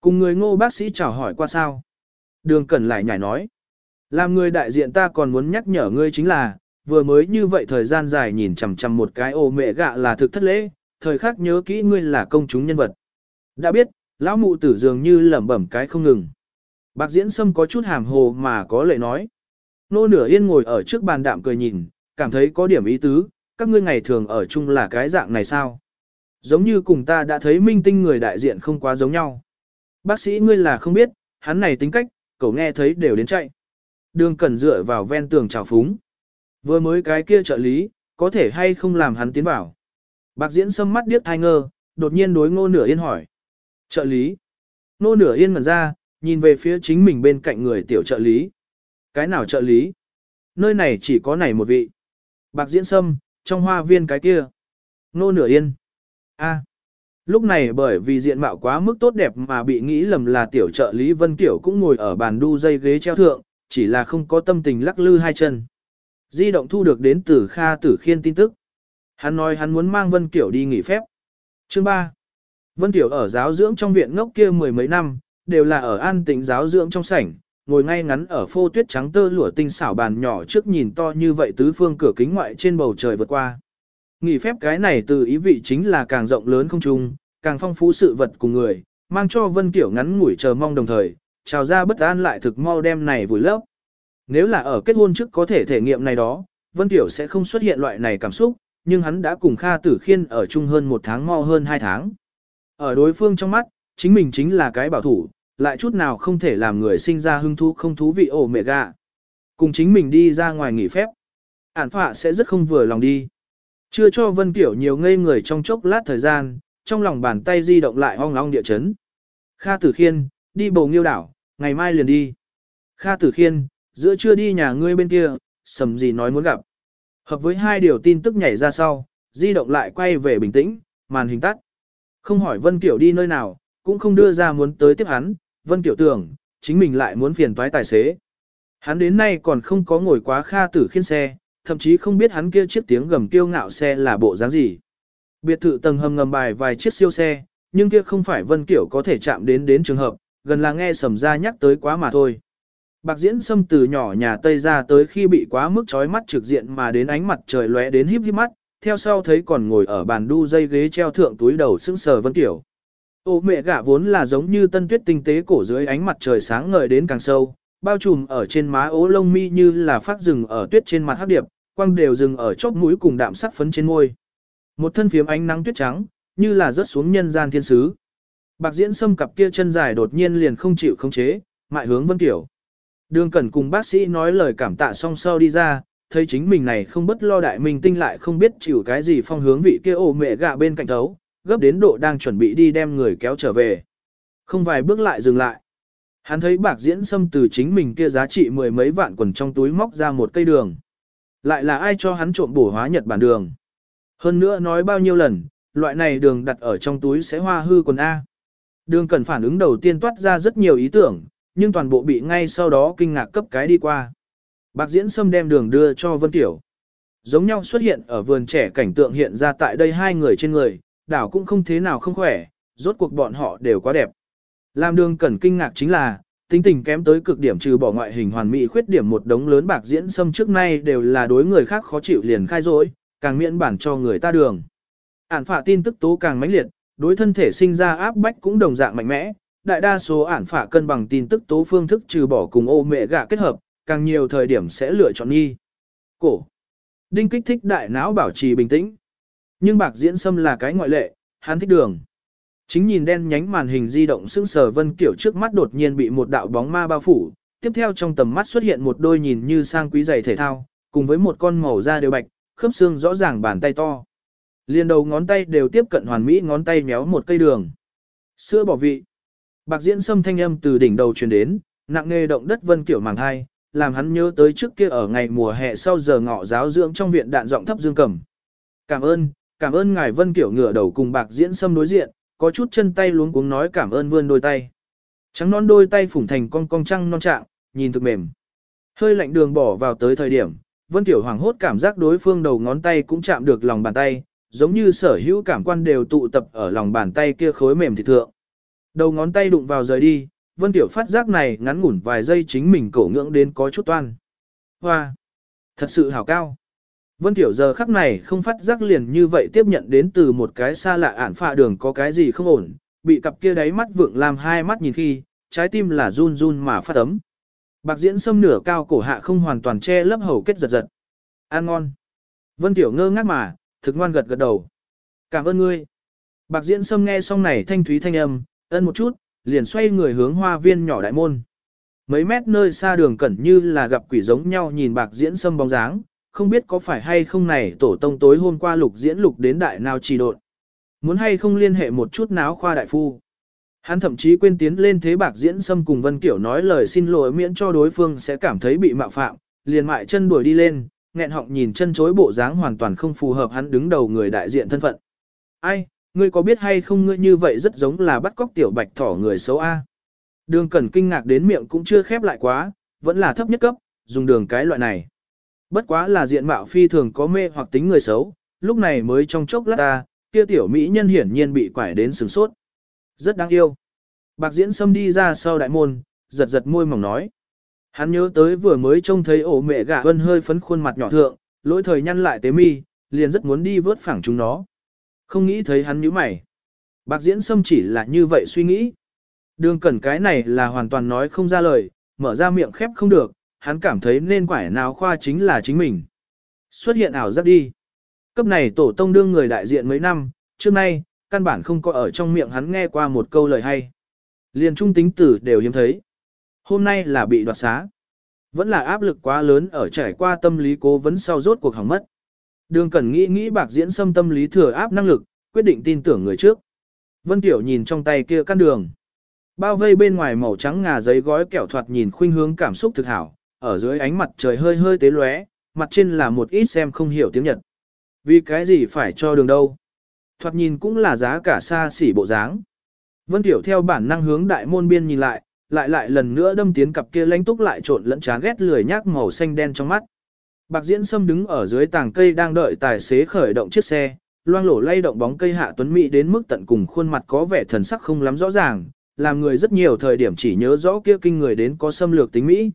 Cùng người ngô bác sĩ chào hỏi qua sao. Đường Cẩn lại nhảy nói. Làm người đại diện ta còn muốn nhắc nhở ngươi chính là, vừa mới như vậy thời gian dài nhìn chằm chằm một cái ô mẹ gạ là thực thất lễ, thời khắc nhớ kỹ ngươi là công chúng nhân vật. Đã biết, lão mụ tử dường như lẩm bẩm cái không ngừng. Bạc diễn sâm có chút hàm hồ mà có lệ nói. Nô nửa yên ngồi ở trước bàn đạm cười nhìn, cảm thấy có điểm ý tứ, các ngươi ngày thường ở chung là cái dạng này sao? Giống như cùng ta đã thấy minh tinh người đại diện không quá giống nhau. Bác sĩ ngươi là không biết, hắn này tính cách, cậu nghe thấy đều đến chạy. Đường cần dựa vào ven tường trào phúng. Vừa mới cái kia trợ lý, có thể hay không làm hắn tiến vào. Bạc diễn sâm mắt điếc thai ngơ, đột nhiên đối ngô nửa yên hỏi. Trợ lý. Ngô nửa yên ngẩn ra, nhìn về phía chính mình bên cạnh người tiểu trợ lý. Cái nào trợ lý? Nơi này chỉ có này một vị. Bạc diễn sâm, trong hoa viên cái kia. Nô nửa yên. A. Lúc này bởi vì diện mạo quá mức tốt đẹp mà bị nghĩ lầm là tiểu trợ lý Vân Kiểu cũng ngồi ở bàn đu dây ghế treo thượng, chỉ là không có tâm tình lắc lư hai chân. Di động thu được đến từ Kha Tử Khiên tin tức. Hắn nói hắn muốn mang Vân Kiểu đi nghỉ phép. Chương 3. Vân Kiểu ở giáo dưỡng trong viện ngốc kia mười mấy năm, đều là ở an tĩnh giáo dưỡng trong sảnh, ngồi ngay ngắn ở phô tuyết trắng tơ lụa tinh xảo bàn nhỏ trước nhìn to như vậy tứ phương cửa kính ngoại trên bầu trời vượt qua. Nghỉ phép cái này từ ý vị chính là càng rộng lớn không trung, càng phong phú sự vật cùng người, mang cho Vân Kiểu ngắn ngủi chờ mong đồng thời, trào ra bất an lại thực mau đem này vùi lấp. Nếu là ở kết hôn trước có thể thể nghiệm này đó, Vân Kiểu sẽ không xuất hiện loại này cảm xúc, nhưng hắn đã cùng Kha Tử Khiên ở chung hơn một tháng mau hơn hai tháng. Ở đối phương trong mắt, chính mình chính là cái bảo thủ, lại chút nào không thể làm người sinh ra hứng thú không thú vị ổ mẹ gà. Cùng chính mình đi ra ngoài nghỉ phép. Ản phạ sẽ rất không vừa lòng đi. Chưa cho Vân Kiểu nhiều ngây người trong chốc lát thời gian, trong lòng bàn tay di động lại ong ong địa chấn. Kha Tử Khiên, đi bầu nghiêu đảo, ngày mai liền đi. Kha Tử Khiên, giữa trưa đi nhà ngươi bên kia, sầm gì nói muốn gặp. Hợp với hai điều tin tức nhảy ra sau, di động lại quay về bình tĩnh, màn hình tắt. Không hỏi Vân Kiểu đi nơi nào, cũng không đưa ra muốn tới tiếp hắn, Vân Kiểu tưởng, chính mình lại muốn phiền toái tài xế. Hắn đến nay còn không có ngồi quá Kha Tử Khiên xe, thậm chí không biết hắn kia chiếc tiếng gầm kiêu ngạo xe là bộ dáng gì. Biệt thự tầng hầm ngầm bài vài chiếc siêu xe, nhưng kia không phải Vân Kiểu có thể chạm đến đến trường hợp, gần là nghe sầm ra nhắc tới quá mà thôi. Bạc diễn xâm từ nhỏ nhà Tây ra tới khi bị quá mức chói mắt trực diện mà đến ánh mặt trời lóe đến híp híp mắt, theo sau thấy còn ngồi ở bàn đu dây ghế treo thượng túi đầu sững sờ Vân tiểu. Ô mẹ gạ vốn là giống như tân tuyết tinh tế cổ dưới ánh mặt trời sáng ngời đến càng sâu, bao trùm ở trên má ố lông mi như là phát rừng ở tuyết trên mặt hắc điệp, quăng đều rừng ở chóp mũi cùng đạm sắc phấn trên môi. Một thân phiếm ánh nắng tuyết trắng, như là rớt xuống nhân gian thiên sứ. Bạc diễn sâm cặp kia chân dài đột nhiên liền không chịu khống chế, mại hướng Vân Tiểu. Đường Cẩn cùng bác sĩ nói lời cảm tạ song sau đi ra, thấy chính mình này không bất lo đại minh tinh lại không biết chịu cái gì phong hướng vị kia ổ mẹ gạ bên cạnh thấu, gấp đến độ đang chuẩn bị đi đem người kéo trở về. Không vài bước lại dừng lại. Hắn thấy bạc diễn xâm từ chính mình kia giá trị mười mấy vạn quần trong túi móc ra một cây đường. Lại là ai cho hắn trộm bổ hóa Nhật Bản đường. Hơn nữa nói bao nhiêu lần, loại này đường đặt ở trong túi sẽ hoa hư quần A. Đường cần phản ứng đầu tiên toát ra rất nhiều ý tưởng, nhưng toàn bộ bị ngay sau đó kinh ngạc cấp cái đi qua. Bạc diễn sâm đem đường đưa cho Vân Tiểu. Giống nhau xuất hiện ở vườn trẻ cảnh tượng hiện ra tại đây hai người trên người, đảo cũng không thế nào không khỏe, rốt cuộc bọn họ đều quá đẹp. Làm đường cần kinh ngạc chính là, tính tình kém tới cực điểm trừ bỏ ngoại hình hoàn mỹ khuyết điểm một đống lớn bạc diễn sâm trước nay đều là đối người khác khó chịu liền khai dối, càng miễn bản cho người ta đường. Ản phạ tin tức tố càng mãnh liệt, đối thân thể sinh ra áp bách cũng đồng dạng mạnh mẽ, đại đa số ản phả cân bằng tin tức tố phương thức trừ bỏ cùng ô mẹ gạ kết hợp, càng nhiều thời điểm sẽ lựa chọn nghi. Cổ. Đinh kích thích đại não bảo trì bình tĩnh. Nhưng bạc diễn sâm là cái ngoại lệ, hắn thích đường. Chính nhìn đen nhánh màn hình di động sững sờ Vân Kiểu trước mắt đột nhiên bị một đạo bóng ma bao phủ, tiếp theo trong tầm mắt xuất hiện một đôi nhìn như sang quý giày thể thao, cùng với một con màu da đều bạch, khớp xương rõ ràng bàn tay to. Liên đầu ngón tay đều tiếp cận hoàn mỹ ngón tay méo một cây đường. Sữa bỏ vị. Bạc diễn sâm thanh âm từ đỉnh đầu truyền đến, nặng nề động đất Vân Kiểu màng hai, làm hắn nhớ tới trước kia ở ngày mùa hè sau giờ ngọ giáo dưỡng trong viện đạn giọng thấp dương cầm. Cảm ơn, cảm ơn ngài Vân Kiểu ngửa đầu cùng bạc diễn sâm đối diện, có chút chân tay luống cuống nói cảm ơn vươn đôi tay. Trắng non đôi tay phủng thành con cong trăng non trạng, nhìn thực mềm. Hơi lạnh đường bỏ vào tới thời điểm, Vân Tiểu Hoàng hốt cảm giác đối phương đầu ngón tay cũng chạm được lòng bàn tay, giống như sở hữu cảm quan đều tụ tập ở lòng bàn tay kia khối mềm thịt thượng. Đầu ngón tay đụng vào rời đi, Vân Tiểu phát giác này ngắn ngủn vài giây chính mình cổ ngưỡng đến có chút toan. Hoa! Thật sự hảo cao. Vân Tiểu giờ khắc này không phát giác liền như vậy tiếp nhận đến từ một cái xa lạ ản phạ đường có cái gì không ổn, bị cặp kia đáy mắt vượng làm hai mắt nhìn khi, trái tim là run run mà phát ấm. Bạc diễn sâm nửa cao cổ hạ không hoàn toàn che lấp hầu kết giật giật. Ăn ngon. Vân Tiểu ngơ ngác mà, thực ngoan gật gật đầu. Cảm ơn ngươi. Bạc diễn sâm nghe xong này thanh thúy thanh âm, ân một chút, liền xoay người hướng hoa viên nhỏ đại môn. Mấy mét nơi xa đường cẩn như là gặp quỷ giống nhau nhìn bạc diễn sâm bóng dáng, không biết có phải hay không này tổ tông tối hôm qua lục diễn lục đến đại nào trì độn. Muốn hay không liên hệ một chút náo khoa đại phu. Hắn thậm chí quên tiến lên thế bạc diễn sâm cùng Vân Kiểu nói lời xin lỗi miễn cho đối phương sẽ cảm thấy bị mạo phạm, liền mại chân đuổi đi lên, nghẹn họng nhìn chân chối bộ dáng hoàn toàn không phù hợp hắn đứng đầu người đại diện thân phận. Ai, ngươi có biết hay không ngươi như vậy rất giống là bắt cóc tiểu bạch thỏ người xấu A. Đường cẩn kinh ngạc đến miệng cũng chưa khép lại quá, vẫn là thấp nhất cấp, dùng đường cái loại này. Bất quá là diện mạo phi thường có mê hoặc tính người xấu, lúc này mới trong chốc lát ta, kia tiểu mỹ nhân hiển nhiên bị quải đến sừng sốt. Rất đáng yêu. Bạc diễn xâm đi ra sau đại môn, giật giật môi mỏng nói. Hắn nhớ tới vừa mới trông thấy ổ mẹ gà vân hơi phấn khuôn mặt nhỏ thượng, lỗi thời nhăn lại tế mi, liền rất muốn đi vớt phẳng chúng nó. Không nghĩ thấy hắn nhíu mày. Bạc diễn xâm chỉ là như vậy suy nghĩ. Đường cẩn cái này là hoàn toàn nói không ra lời, mở ra miệng khép không được, hắn cảm thấy nên quải nào khoa chính là chính mình. Xuất hiện ảo giác đi. Cấp này tổ tông đương người đại diện mấy năm, trước nay, căn bản không có ở trong miệng hắn nghe qua một câu lời hay. Liền trung tính tử đều hiếm thấy. Hôm nay là bị đoạt xá. Vẫn là áp lực quá lớn ở trải qua tâm lý cố vấn sau rốt cuộc hỏng mất. Đường cẩn nghĩ nghĩ bạc diễn xâm tâm lý thừa áp năng lực, quyết định tin tưởng người trước. Vân Tiểu nhìn trong tay kia căn đường. Bao vây bên ngoài màu trắng ngà giấy gói kẹo thoạt nhìn khuynh hướng cảm xúc thực hảo, ở dưới ánh mặt trời hơi hơi tế lóe, mặt trên là một ít xem không hiểu tiếng Nhật. Vì cái gì phải cho đường đâu? Thoạt nhìn cũng là giá cả xa xỉ bộ dáng. Vân Tiểu theo bản năng hướng đại môn biên nhìn lại, lại lại lần nữa đâm tiến cặp kia lánh túc lại trộn lẫn chán ghét lười nhác màu xanh đen trong mắt. Bạc Diễn Sâm đứng ở dưới tàng cây đang đợi tài xế khởi động chiếc xe, loang lổ lay động bóng cây hạ tuấn mỹ đến mức tận cùng khuôn mặt có vẻ thần sắc không lắm rõ ràng, làm người rất nhiều thời điểm chỉ nhớ rõ kia kinh người đến có xâm lược tính mỹ.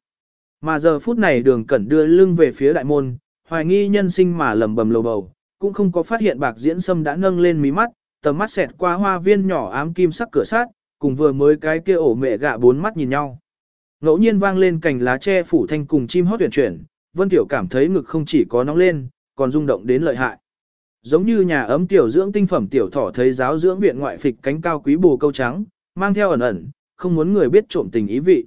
Mà giờ phút này đường cẩn đưa lưng về phía đại môn, hoài nghi nhân sinh mà lầm bầm lầu bầu, cũng không có phát hiện bạc diễn sâm đã nâng lên mí mắt, tầm mắt xẹt qua hoa viên nhỏ ám kim sắc cửa sát, cùng vừa mới cái kia ổ mẹ gạ bốn mắt nhìn nhau. Ngẫu nhiên vang lên cành lá tre phủ thanh cùng chim hót tuyển chuyển, Vân Tiểu cảm thấy ngực không chỉ có nóng lên, còn rung động đến lợi hại. Giống như nhà ấm tiểu dưỡng tinh phẩm tiểu thỏ thấy giáo dưỡng viện ngoại phịch cánh cao quý bồ câu trắng, mang theo ẩn ẩn, không muốn người biết trộm tình ý vị.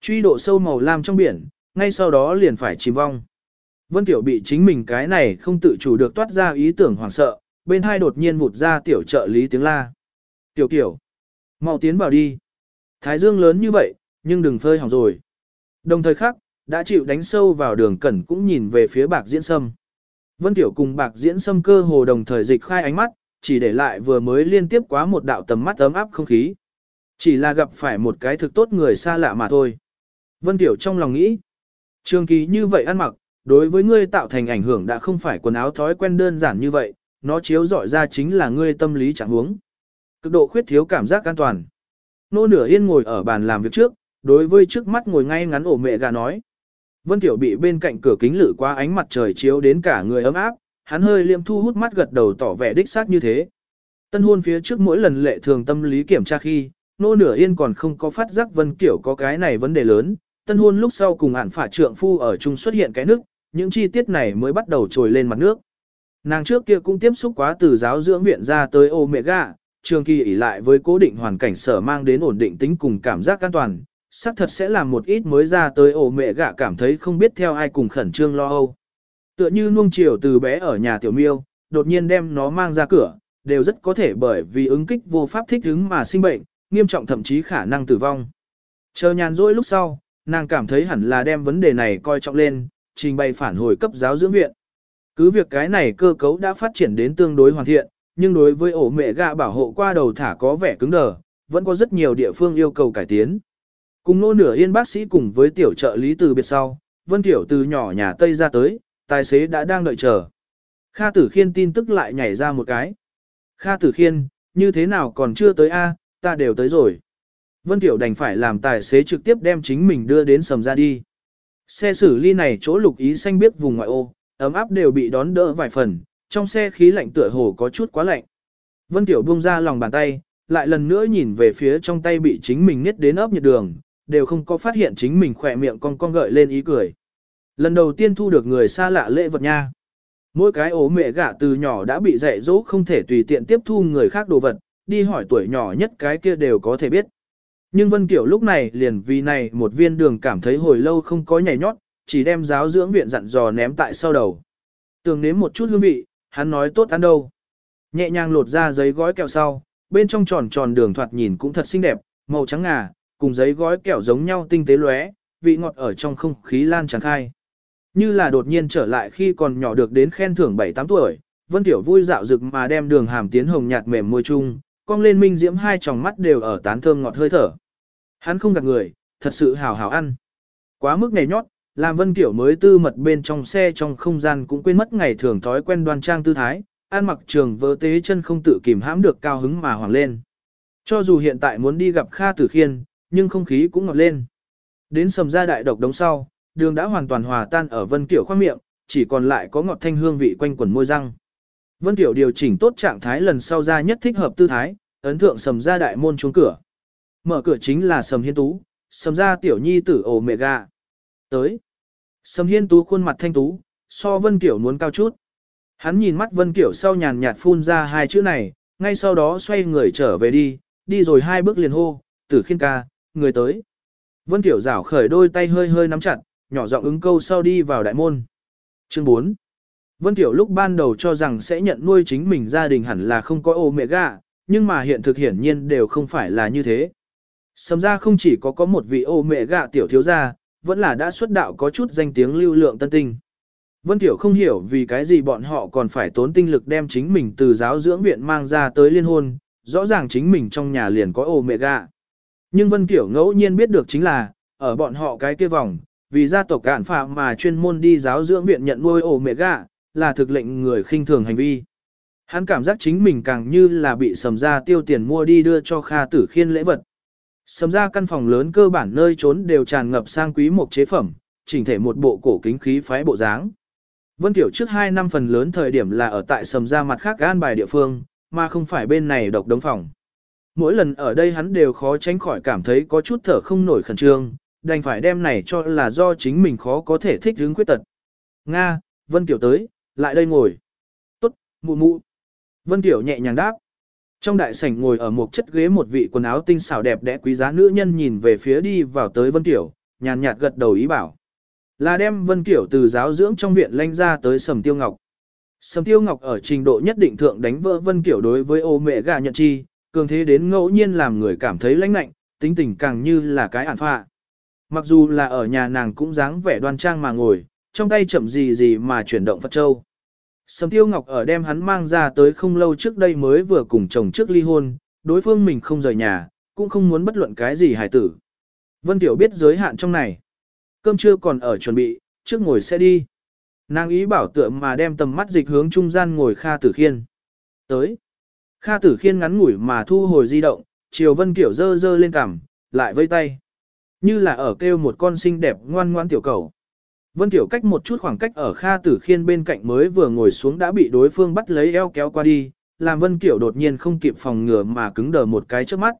Truy độ sâu màu lam trong biển, ngay sau đó liền phải chìm vong. Vân Tiểu bị chính mình cái này không tự chủ được toát ra ý tưởng hoảng sợ, bên hai đột nhiên vụt ra tiểu trợ lý tiếng la. Tiểu kiểu, mau tiến vào đi. Thái dương lớn như vậy, nhưng đừng phơi hỏng rồi. Đồng thời khác, đã chịu đánh sâu vào đường cẩn cũng nhìn về phía bạc diễn sâm. Vân Tiểu cùng bạc diễn sâm cơ hồ đồng thời dịch khai ánh mắt, chỉ để lại vừa mới liên tiếp quá một đạo tầm mắt ấm áp không khí. Chỉ là gặp phải một cái thực tốt người xa lạ mà thôi. Vân Tiểu trong lòng nghĩ, trường kỳ như vậy ăn mặc, đối với ngươi tạo thành ảnh hưởng đã không phải quần áo thói quen đơn giản như vậy, nó chiếu rọi ra chính là ngươi tâm lý trạng huống. Cực độ khuyết thiếu cảm giác an toàn. Nô nửa yên ngồi ở bàn làm việc trước, đối với trước mắt ngồi ngay ngắn ổ mẹ gà nói. Vân Tiểu bị bên cạnh cửa kính lự qua ánh mặt trời chiếu đến cả người ấm áp, hắn hơi liêm thu hút mắt gật đầu tỏ vẻ đích xác như thế. Tân hôn phía trước mỗi lần lệ thường tâm lý kiểm tra khi, nô nửa yên còn không có phát giác Vân Kiểu có cái này vấn đề lớn, tân hôn lúc sau cùng ản phả trượng phu ở chung xuất hiện cái nước, những chi tiết này mới bắt đầu trồi lên mặt nước. Nàng trước kia cũng tiếp xúc quá từ giáo dưỡng viện ra tới Omega, trường kỳ ỉ lại với cố định hoàn cảnh sở mang đến ổn định tính cùng cảm giác an toàn, xác thật sẽ làm một ít mới ra tới ổ mẹ gạ cảm thấy không biết theo ai cùng khẩn trương lo âu. Tựa như nuông chiều từ bé ở nhà tiểu miêu, đột nhiên đem nó mang ra cửa, đều rất có thể bởi vì ứng kích vô pháp thích ứng mà sinh bệnh, nghiêm trọng thậm chí khả năng tử vong. Chờ nhàn rỗi lúc sau, nàng cảm thấy hẳn là đem vấn đề này coi trọng lên, trình bày phản hồi cấp giáo dưỡng viện. Cứ việc cái này cơ cấu đã phát triển đến tương đối hoàn thiện, nhưng đối với ổ mẹ gạ bảo hộ qua đầu thả có vẻ cứng đờ, vẫn có rất nhiều địa phương yêu cầu cải tiến. Cùng nô nửa yên bác sĩ cùng với tiểu trợ lý từ biệt sau, Vân Tiểu từ nhỏ nhà Tây ra tới, tài xế đã đang đợi chờ. Kha Tử Khiên tin tức lại nhảy ra một cái. Kha Tử Khiên, như thế nào còn chưa tới a? ta đều tới rồi. Vân Tiểu đành phải làm tài xế trực tiếp đem chính mình đưa đến sầm ra đi. Xe xử ly này chỗ lục ý xanh biết vùng ngoại ô, ấm áp đều bị đón đỡ vài phần, trong xe khí lạnh tựa hồ có chút quá lạnh. Vân Tiểu buông ra lòng bàn tay, lại lần nữa nhìn về phía trong tay bị chính mình niết đến ấp nhiệt đường, đều không có phát hiện chính mình khỏe miệng con con gợi lên ý cười. Lần đầu tiên thu được người xa lạ lễ vật nha. Mỗi cái ố mẹ gả từ nhỏ đã bị dạy dỗ không thể tùy tiện tiếp thu người khác đồ vật, đi hỏi tuổi nhỏ nhất cái kia đều có thể biết. Nhưng Vân Kiểu lúc này liền vì này một viên đường cảm thấy hồi lâu không có nhảy nhót, chỉ đem giáo dưỡng viện dặn dò ném tại sau đầu. Tường nếm một chút hương vị, hắn nói tốt ăn đâu. Nhẹ nhàng lột ra giấy gói kẹo sau, bên trong tròn tròn đường thoạt nhìn cũng thật xinh đẹp, màu trắng ngà, cùng giấy gói kẹo giống nhau tinh tế lóe, vị ngọt ở trong không khí lan tràn khai. Như là đột nhiên trở lại khi còn nhỏ được đến khen thưởng 7-8 tuổi, Vân Tiểu vui dạo rực mà đem đường hàm tiến hồng nhạt mềm môi chung, cong lên minh diễm hai tròng mắt đều ở tán thơm ngọt hơi thở. Hắn không gạt người, thật sự hào hào ăn. Quá mức nhảy nhót, làm Vân Tiểu mới tư mật bên trong xe trong không gian cũng quên mất ngày thường thói quen đoan trang tư thái, ăn mặc trường vỡ tế chân không tự kìm hãm được cao hứng mà hoảng lên. Cho dù hiện tại muốn đi gặp Kha Tử Khiên, nhưng không khí cũng ngọt lên. Đến sầm ra đại độc đống sau, đường đã hoàn toàn hòa tan ở Vân Kiểu khoang miệng, chỉ còn lại có ngọt thanh hương vị quanh quẩn môi răng. Vân Kiểu điều chỉnh tốt trạng thái lần sau ra nhất thích hợp tư thái, ấn thượng sầm ra đại môn chuông cửa. Mở cửa chính là sầm hiên tú, sầm ra tiểu nhi tử ổ mẹ gà. Tới. Sầm hiên tú khuôn mặt thanh tú, so Vân Kiểu muốn cao chút. Hắn nhìn mắt Vân Kiểu sau nhàn nhạt phun ra hai chữ này, ngay sau đó xoay người trở về đi, đi rồi hai bước liền hô, tử khiên ca, người tới. Vân Tiểu Giảo khởi đôi tay hơi hơi nắm chặt, nhỏ giọng ứng câu sau đi vào đại môn. Chương 4 Vân Tiểu lúc ban đầu cho rằng sẽ nhận nuôi chính mình gia đình hẳn là không có ô mẹ gà, nhưng mà hiện thực hiển nhiên đều không phải là như thế. Sầm ra không chỉ có có một vị ô mẹ gà tiểu thiếu gia, vẫn là đã xuất đạo có chút danh tiếng lưu lượng tân tinh. Vân Tiểu không hiểu vì cái gì bọn họ còn phải tốn tinh lực đem chính mình từ giáo dưỡng viện mang ra tới liên hôn, rõ ràng chính mình trong nhà liền có ô mẹ gà. Nhưng Vân Kiểu ngẫu nhiên biết được chính là, ở bọn họ cái kia vòng, vì gia tộc cản phạm mà chuyên môn đi giáo dưỡng viện nhận nuôi ổ mẹ gà, là thực lệnh người khinh thường hành vi. Hắn cảm giác chính mình càng như là bị sầm ra tiêu tiền mua đi đưa cho Kha Tử Khiên lễ vật. Sầm ra căn phòng lớn cơ bản nơi trốn đều tràn ngập sang quý một chế phẩm, chỉnh thể một bộ cổ kính khí phái bộ dáng. Vân Tiểu trước 2 năm phần lớn thời điểm là ở tại sầm ra mặt khác gan bài địa phương, mà không phải bên này độc đống phòng. Mỗi lần ở đây hắn đều khó tránh khỏi cảm thấy có chút thở không nổi khẩn trương, đành phải đem này cho là do chính mình khó có thể thích hướng quyết tật. Nga, Vân Tiểu tới, lại đây ngồi. Tốt, mụ mụ. Vân Tiểu nhẹ nhàng đáp. Trong đại sảnh ngồi ở một chất ghế một vị quần áo tinh xảo đẹp đẽ quý giá nữ nhân nhìn về phía đi vào tới Vân Tiểu, nhàn nhạt gật đầu ý bảo. Là đem Vân Tiểu từ giáo dưỡng trong viện lanh ra tới Sầm Tiêu Ngọc. Sầm Tiêu Ngọc ở trình độ nhất định thượng đánh vỡ Vân Kiểu đối với ô mẹ gà nhận chi, cường thế đến ngẫu nhiên làm người cảm thấy lãnh lạnh, tính tình càng như là cái ản phạ. Mặc dù là ở nhà nàng cũng dáng vẻ đoan trang mà ngồi, trong tay chậm gì gì mà chuyển động Phật Châu. Sầm Tiêu Ngọc ở đem hắn mang ra tới không lâu trước đây mới vừa cùng chồng trước ly hôn, đối phương mình không rời nhà, cũng không muốn bất luận cái gì hài tử. Vân Tiểu biết giới hạn trong này. Cơm trưa còn ở chuẩn bị, trước ngồi sẽ đi. Nàng ý bảo tượng mà đem tầm mắt dịch hướng trung gian ngồi Kha Tử Khiên. Tới. Kha Tử Khiên ngắn ngủi mà thu hồi di động, chiều Vân Kiểu dơ dơ lên cằm, lại vây tay. Như là ở kêu một con xinh đẹp ngoan ngoan tiểu cầu. Vân Tiểu cách một chút khoảng cách ở Kha Tử Khiên bên cạnh mới vừa ngồi xuống đã bị đối phương bắt lấy eo kéo qua đi, làm Vân Kiểu đột nhiên không kịp phòng ngừa mà cứng đờ một cái trước mắt.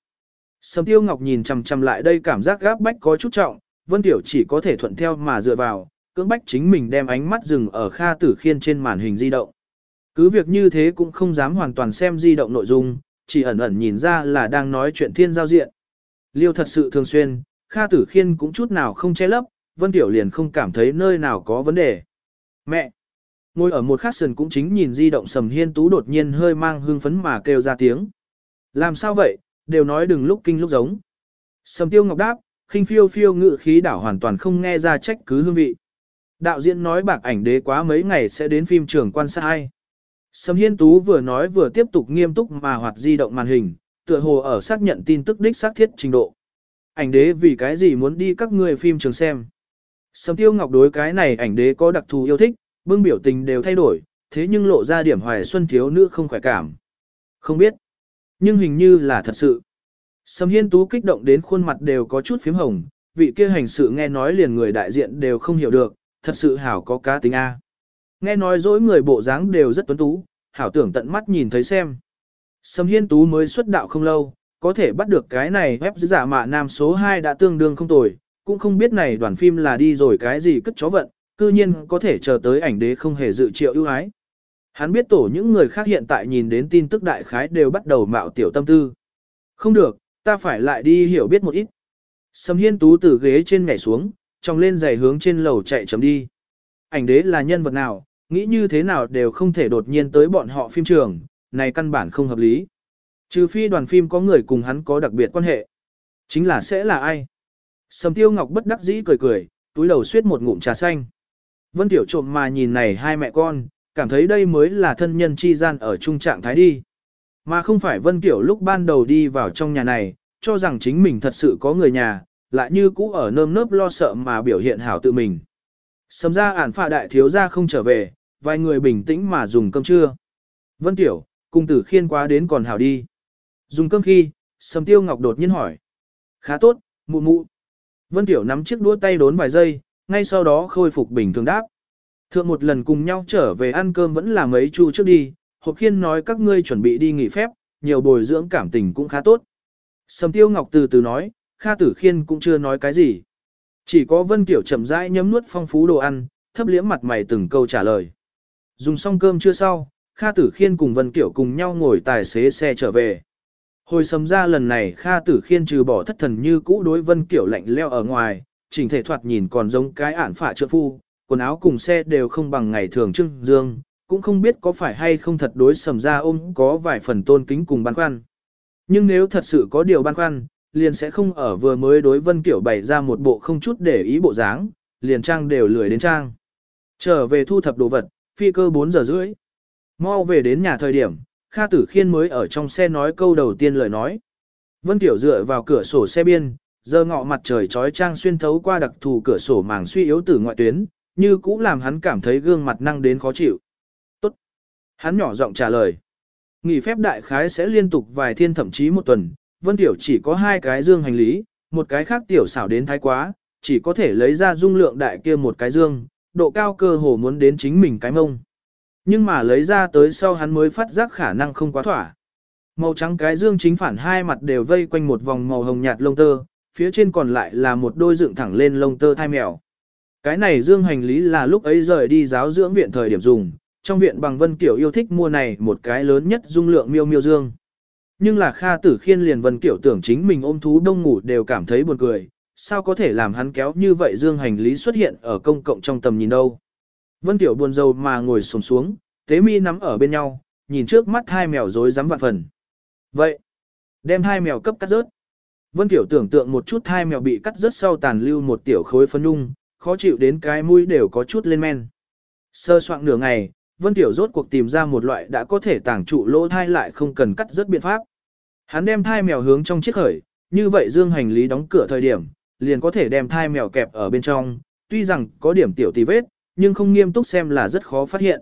Sầm Tiêu Ngọc nhìn chằm chằm lại đây cảm giác gáp bách có chút trọng, Vân Tiểu chỉ có thể thuận theo mà dựa vào, cưỡng bách chính mình đem ánh mắt dừng ở Kha Tử Khiên trên màn hình di động. Cứ việc như thế cũng không dám hoàn toàn xem di động nội dung, chỉ ẩn ẩn nhìn ra là đang nói chuyện thiên giao diện. Liêu thật sự thường xuyên, Kha Tử Khiên cũng chút nào không che lấp, Vân Tiểu liền không cảm thấy nơi nào có vấn đề. Mẹ! Ngồi ở một khát sườn cũng chính nhìn di động sầm hiên tú đột nhiên hơi mang hương phấn mà kêu ra tiếng. Làm sao vậy, đều nói đừng lúc kinh lúc giống. Sầm tiêu ngọc đáp, khinh phiêu phiêu ngự khí đảo hoàn toàn không nghe ra trách cứ hương vị. Đạo diễn nói bạc ảnh đế quá mấy ngày sẽ đến phim trường quan sát ai. Sầm hiên tú vừa nói vừa tiếp tục nghiêm túc mà hoạt di động màn hình, tựa hồ ở xác nhận tin tức đích xác thiết trình độ. Ảnh đế vì cái gì muốn đi các người phim trường xem. Sầm tiêu ngọc đối cái này ảnh đế có đặc thù yêu thích, bưng biểu tình đều thay đổi, thế nhưng lộ ra điểm hoài xuân thiếu nữ không khỏe cảm. Không biết, nhưng hình như là thật sự. Sầm hiên tú kích động đến khuôn mặt đều có chút phím hồng, vị kia hành sự nghe nói liền người đại diện đều không hiểu được, thật sự hảo có cá tính A. Nghe nói dỗi người bộ dáng đều rất tuấn tú, hảo tưởng tận mắt nhìn thấy xem. Sầm hiên tú mới xuất đạo không lâu, có thể bắt được cái này ép giả mạ nam số 2 đã tương đương không tồi, cũng không biết này đoàn phim là đi rồi cái gì cất chó vận, cư nhiên có thể chờ tới ảnh đế không hề dự triệu ưu ái. Hắn biết tổ những người khác hiện tại nhìn đến tin tức đại khái đều bắt đầu mạo tiểu tâm tư. Không được, ta phải lại đi hiểu biết một ít. Sầm hiên tú từ ghế trên nhảy xuống, trong lên giày hướng trên lầu chạy chấm đi. Ảnh đế là nhân vật nào, nghĩ như thế nào đều không thể đột nhiên tới bọn họ phim trường, này căn bản không hợp lý. Trừ phi đoàn phim có người cùng hắn có đặc biệt quan hệ. Chính là sẽ là ai? Sầm tiêu ngọc bất đắc dĩ cười cười, túi đầu suýt một ngụm trà xanh. Vân Tiểu trộm mà nhìn này hai mẹ con, cảm thấy đây mới là thân nhân chi gian ở trung trạng thái đi. Mà không phải Vân Tiểu lúc ban đầu đi vào trong nhà này, cho rằng chính mình thật sự có người nhà, lại như cũ ở nơm nớp lo sợ mà biểu hiện hảo tự mình. Sầm ra ản phạ đại thiếu gia không trở về, vài người bình tĩnh mà dùng cơm trưa. Vân Tiểu, cung tử khiên quá đến còn hảo đi. Dùng cơm khi, Sầm Tiêu Ngọc đột nhiên hỏi. Khá tốt, mụ mụ. Vân Tiểu nắm chiếc đũa tay đốn vài giây, ngay sau đó khôi phục bình thường đáp. Thượng một lần cùng nhau trở về ăn cơm vẫn là mấy chu trước đi, hộp khiên nói các ngươi chuẩn bị đi nghỉ phép, nhiều bồi dưỡng cảm tình cũng khá tốt. Sầm tiêu ngọc từ từ nói, Kha tử khiên cũng chưa nói cái gì. Chỉ có Vân Kiểu chậm rãi nhấm nuốt phong phú đồ ăn, thấp liễm mặt mày từng câu trả lời. Dùng xong cơm chưa sau, Kha tử khiên cùng Vân Kiểu cùng nhau ngồi tài xế xe trở về. Hồi sầm ra lần này Kha tử khiên trừ bỏ thất thần như cũ đối Vân Kiểu lạnh leo ở ngoài, chỉnh thể thoạt nhìn còn giống cái ản phả trợ phu, quần áo cùng xe đều không bằng ngày thường trưng dương, cũng không biết có phải hay không thật đối sầm ra ôm có vài phần tôn kính cùng băn khoăn. Nhưng nếu thật sự có điều băn khoăn, liền sẽ không ở vừa mới đối Vân Kiểu bày ra một bộ không chút để ý bộ dáng, liền trang đều lười đến trang. Trở về thu thập đồ vật, phi cơ 4 giờ rưỡi. Mau về đến nhà thời điểm, Kha Tử Khiên mới ở trong xe nói câu đầu tiên lời nói. Vân Tiểu dựa vào cửa sổ xe biên, giờ ngọ mặt trời trói trang xuyên thấu qua đặc thù cửa sổ màng suy yếu từ ngoại tuyến, như cũ làm hắn cảm thấy gương mặt năng đến khó chịu. Tốt. Hắn nhỏ giọng trả lời. Nghỉ phép đại khái sẽ liên tục vài thiên thậm chí một tuần, Vân Tiểu chỉ có hai cái dương hành lý, một cái khác tiểu xảo đến thái quá, chỉ có thể lấy ra dung lượng đại kia một cái dương, độ cao cơ hồ muốn đến chính mình cái mông. Nhưng mà lấy ra tới sau hắn mới phát giác khả năng không quá thỏa. Màu trắng cái dương chính phản hai mặt đều vây quanh một vòng màu hồng nhạt lông tơ, phía trên còn lại là một đôi dựng thẳng lên lông tơ thai mèo. Cái này dương hành lý là lúc ấy rời đi giáo dưỡng viện thời điểm dùng, trong viện bằng Vân Kiểu yêu thích mua này một cái lớn nhất dung lượng miêu miêu dương. Nhưng là Kha Tử Khiên liền Vân Kiểu tưởng chính mình ôm thú đông ngủ đều cảm thấy buồn cười, sao có thể làm hắn kéo như vậy dương hành lý xuất hiện ở công cộng trong tầm nhìn đâu. Vân Tiểu buồn rầu mà ngồi sồn xuống, tế mi nắm ở bên nhau, nhìn trước mắt hai mèo rối rắm vạn phần. Vậy, đem hai mèo cấp cắt rớt. Vân Tiểu tưởng tượng một chút hai mèo bị cắt rớt sau tàn lưu một tiểu khối phân nhung, khó chịu đến cái mũi đều có chút lên men. Sơ soạn nửa ngày, Vân Tiểu rốt cuộc tìm ra một loại đã có thể tàng trụ lỗ thai lại không cần cắt rớt biện pháp. Hắn đem thai mèo hướng trong chiếc khởi, như vậy dương hành lý đóng cửa thời điểm, liền có thể đem thai mèo kẹp ở bên trong, tuy rằng có điểm tiểu tì vết, nhưng không nghiêm túc xem là rất khó phát hiện.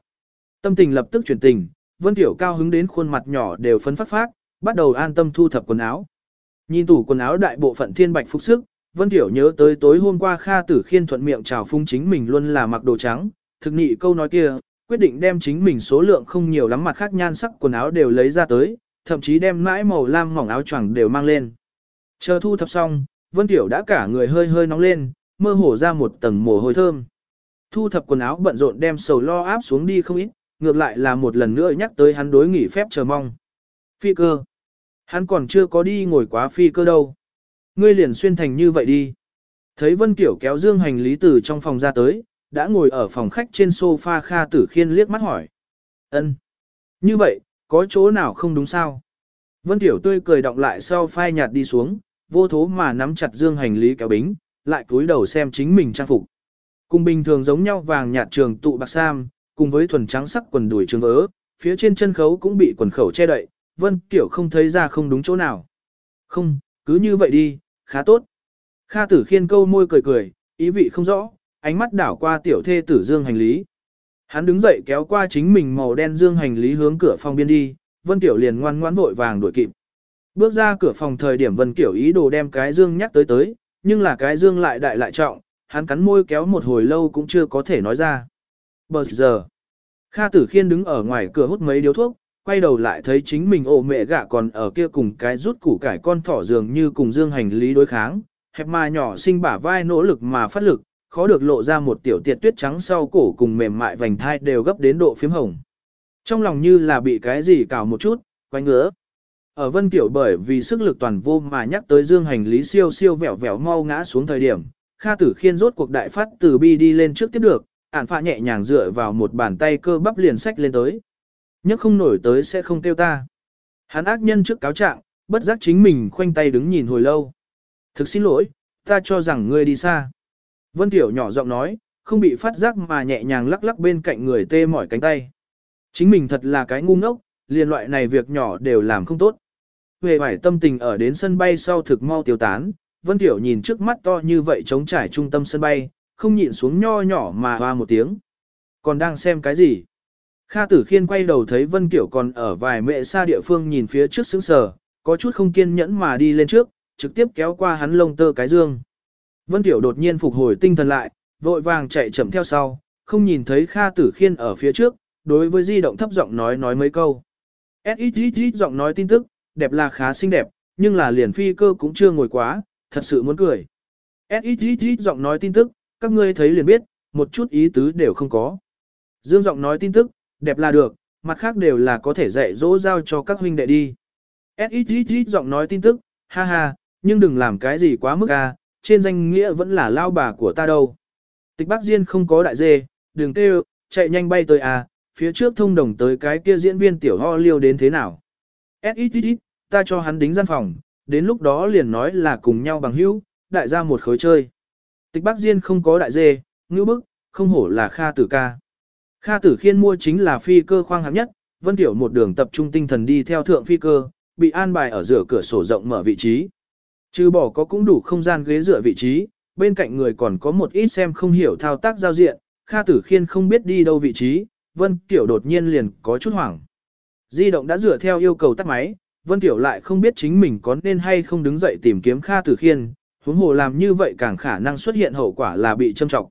Tâm tình lập tức chuyển tình, Vân Tiểu cao hứng đến khuôn mặt nhỏ đều phấn phát phát, bắt đầu an tâm thu thập quần áo. Nhìn tủ quần áo đại bộ phận thiên bạch phục sức, Vân Tiểu nhớ tới tối hôm qua Kha Tử Khiên thuận miệng chào phung chính mình luôn là mặc đồ trắng, thực nghị câu nói kia, quyết định đem chính mình số lượng không nhiều lắm mặt khác nhan sắc quần áo đều lấy ra tới, thậm chí đem mãi màu lam mỏng áo choàng đều mang lên. Chờ thu thập xong, Vân Tiểu đã cả người hơi hơi nóng lên, mơ hồ ra một tầng mồ hôi thơm. Thu thập quần áo bận rộn đem sầu lo áp xuống đi không ít, ngược lại là một lần nữa nhắc tới hắn đối nghỉ phép chờ mong. Phi cơ. Hắn còn chưa có đi ngồi quá phi cơ đâu. Ngươi liền xuyên thành như vậy đi. Thấy Vân Kiểu kéo dương hành lý từ trong phòng ra tới, đã ngồi ở phòng khách trên sofa Kha Tử Khiên liếc mắt hỏi. Ân. Như vậy, có chỗ nào không đúng sao? Vân Tiểu tươi cười động lại sau phai nhạt đi xuống, vô thố mà nắm chặt dương hành lý kéo bính, lại cúi đầu xem chính mình trang phục. Cùng bình thường giống nhau vàng nhạt trường tụ bạc sam, cùng với thuần trắng sắc quần đùi trường vỡ, phía trên chân khấu cũng bị quần khẩu che đậy, Vân Kiểu không thấy ra không đúng chỗ nào. Không, cứ như vậy đi, khá tốt. Kha tử khiên câu môi cười cười, ý vị không rõ, ánh mắt đảo qua tiểu thê tử dương hành lý. Hắn đứng dậy kéo qua chính mình màu đen dương hành lý hướng cửa phòng biên đi, Vân tiểu liền ngoan ngoãn vội vàng đuổi kịp. Bước ra cửa phòng thời điểm Vân Kiểu ý đồ đem cái dương nhắc tới tới, nhưng là cái dương lại đại lại trọng, hắn cắn môi kéo một hồi lâu cũng chưa có thể nói ra. Bờ giờ, Kha Tử Khiên đứng ở ngoài cửa hút mấy điếu thuốc, quay đầu lại thấy chính mình ổ mẹ gạ còn ở kia cùng cái rút củ cải con thỏ dường như cùng dương hành lý đối kháng, hẹp mà nhỏ sinh bả vai nỗ lực mà phát lực, khó được lộ ra một tiểu tiệt tuyết trắng sau cổ cùng mềm mại vành thai đều gấp đến độ phím hồng. Trong lòng như là bị cái gì cào một chút, quanh ngứa. Ở Vân Kiểu bởi vì sức lực toàn vô mà nhắc tới dương hành lý siêu siêu vẹo vẹo mau ngã xuống thời điểm, Kha Tử Khiên rốt cuộc đại phát từ bi đi lên trước tiếp được, ản phạ nhẹ nhàng dựa vào một bàn tay cơ bắp liền sách lên tới. Nhất không nổi tới sẽ không tiêu ta. Hắn ác nhân trước cáo trạng, bất giác chính mình khoanh tay đứng nhìn hồi lâu. Thực xin lỗi, ta cho rằng ngươi đi xa. Vân Tiểu nhỏ giọng nói, không bị phát giác mà nhẹ nhàng lắc lắc bên cạnh người tê mỏi cánh tay. Chính mình thật là cái ngu ngốc, liền loại này việc nhỏ đều làm không tốt. Về hoài tâm tình ở đến sân bay sau thực mau tiêu tán, Vân Tiểu nhìn trước mắt to như vậy trống trải trung tâm sân bay, không nhịn xuống nho nhỏ mà hoa một tiếng. Còn đang xem cái gì? Kha Tử Khiên quay đầu thấy Vân Kiểu còn ở vài mẹ xa địa phương nhìn phía trước sững sờ, có chút không kiên nhẫn mà đi lên trước, trực tiếp kéo qua hắn lông tơ cái dương. Vân Tiểu đột nhiên phục hồi tinh thần lại, vội vàng chạy chậm theo sau, không nhìn thấy Kha Tử Khiên ở phía trước, đối với di động thấp giọng nói nói mấy câu. SXX giọng nói tin tức, đẹp là khá xinh đẹp, nhưng là liền phi cơ cũng chưa ngồi quá, thật sự muốn cười. SXX giọng nói tin tức, các ngươi thấy liền biết, một chút ý tứ đều không có. Dương giọng nói tin tức, đẹp là được, mặt khác đều là có thể dạy dỗ giao cho các huynh đệ đi. SXX giọng nói tin tức, ha ha, nhưng đừng làm cái gì quá mức à, trên danh nghĩa vẫn là lao bà của ta đâu. Tịch Bắc Diên không có đại dê, đừng kêu, chạy nhanh bay tới à, phía trước thông đồng tới cái kia diễn viên tiểu ho liêu đến thế nào. SXX, ta cho hắn đính gian phòng, đến lúc đó liền nói là cùng nhau bằng hữu, đại gia một khối chơi. Tịch Bắc Diên không có đại dê, ngữ bức, không hổ là Kha Tử ca. Kha Tử Khiên mua chính là phi cơ khoang hạng nhất, Vân Tiểu một đường tập trung tinh thần đi theo thượng phi cơ, bị an bài ở giữa cửa sổ rộng mở vị trí. Trừ bỏ có cũng đủ không gian ghế dựa vị trí, bên cạnh người còn có một ít xem không hiểu thao tác giao diện, Kha Tử Khiên không biết đi đâu vị trí, Vân Tiểu đột nhiên liền có chút hoảng. Di động đã dựa theo yêu cầu tắt máy, Vân Tiểu lại không biết chính mình có nên hay không đứng dậy tìm kiếm Kha Tử Khiên, huống hồ làm như vậy càng khả năng xuất hiện hậu quả là bị châm trọng.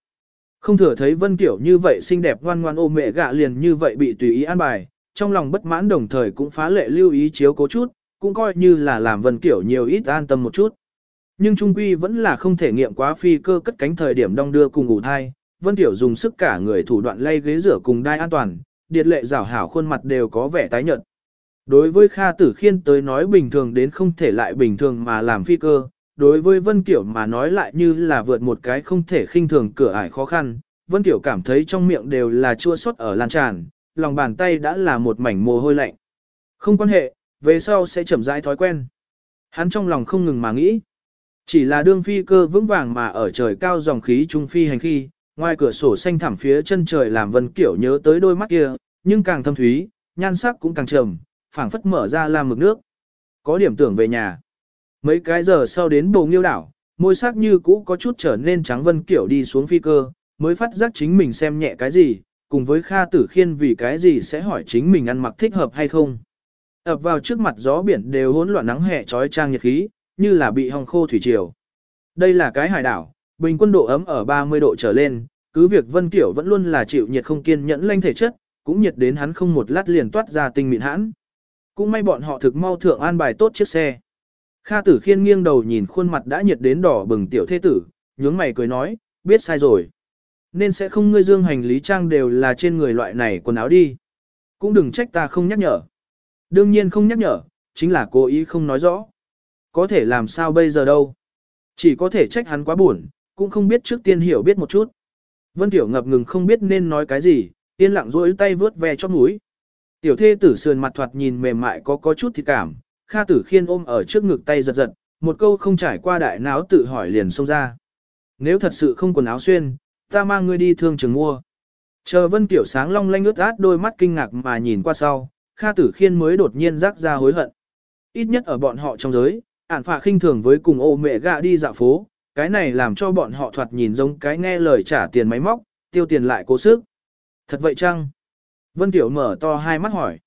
Không thừa thấy Vân Tiểu như vậy xinh đẹp ngoan ngoan ôm mẹ gạ liền như vậy bị tùy ý an bài, trong lòng bất mãn đồng thời cũng phá lệ lưu ý chiếu cố chút, cũng coi như là làm Vân Tiểu nhiều ít an tâm một chút. Nhưng trung quy vẫn là không thể nghiệm quá phi cơ cất cánh thời điểm đong đưa cùng ngủ thai, Vân Tiểu dùng sức cả người thủ đoạn lay ghế rửa cùng đai an toàn, điệt lệ rảo hảo khuôn mặt đều có vẻ tái nhợt. Đối với Kha Tử Khiên tới nói bình thường đến không thể lại bình thường mà làm phi cơ, đối với Vân Kiểu mà nói lại như là vượt một cái không thể khinh thường cửa ải khó khăn, Vân Kiểu cảm thấy trong miệng đều là chua xót ở lan tràn, lòng bàn tay đã là một mảnh mồ hôi lạnh. Không quan hệ, về sau sẽ chậm rãi thói quen. Hắn trong lòng không ngừng mà nghĩ. Chỉ là đương phi cơ vững vàng mà ở trời cao dòng khí trung phi hành khi, ngoài cửa sổ xanh thẳm phía chân trời làm Vân Kiểu nhớ tới đôi mắt kia, nhưng càng thâm thúy, nhan sắc cũng càng trầm, phảng phất mở ra làm mực nước. Có điểm tưởng về nhà. Mấy cái giờ sau đến bồ nghiêu đảo, môi sắc như cũ có chút trở nên trắng Vân Kiểu đi xuống phi cơ, mới phát giác chính mình xem nhẹ cái gì, cùng với Kha Tử Khiên vì cái gì sẽ hỏi chính mình ăn mặc thích hợp hay không. Ập vào trước mặt gió biển đều hỗn loạn nắng hè trói trang nhiệt khí, như là bị hong khô thủy triều. Đây là cái hải đảo, bình quân độ ấm ở 30 độ trở lên, cứ việc Vân Kiểu vẫn luôn là chịu nhiệt không kiên nhẫn lanh thể chất, cũng nhiệt đến hắn không một lát liền toát ra tinh mịn hãn. Cũng may bọn họ thực mau thượng an bài tốt chiếc xe. Kha Tử Khiên nghiêng đầu nhìn khuôn mặt đã nhiệt đến đỏ bừng tiểu thế tử, nhướng mày cười nói, biết sai rồi. Nên sẽ không ngươi dương hành lý trang đều là trên người loại này quần áo đi. Cũng đừng trách ta không nhắc nhở. Đương nhiên không nhắc nhở, chính là cố ý không nói rõ. Có thể làm sao bây giờ đâu. Chỉ có thể trách hắn quá buồn, cũng không biết trước tiên hiểu biết một chút. Vân Tiểu ngập ngừng không biết nên nói cái gì, yên lặng rỗi tay vướt ve chót mũi. Tiểu thê tử sườn mặt thoạt nhìn mềm mại có có chút thịt cảm, Kha tử khiên ôm ở trước ngực tay giật giật, một câu không trải qua đại náo tự hỏi liền xông ra. Nếu thật sự không quần áo xuyên, ta mang ngươi đi thương trường mua. Chờ Vân Tiểu sáng long lanh ướt át đôi mắt kinh ngạc mà nhìn qua sau, Kha Tử Khiên mới đột nhiên rắc ra hối hận. Ít nhất ở bọn họ trong giới, ản phạ khinh thường với cùng ô mẹ gạ đi dạo phố, cái này làm cho bọn họ thoạt nhìn giống cái nghe lời trả tiền máy móc, tiêu tiền lại cố sức. Thật vậy chăng? Vân Tiểu mở to hai mắt hỏi.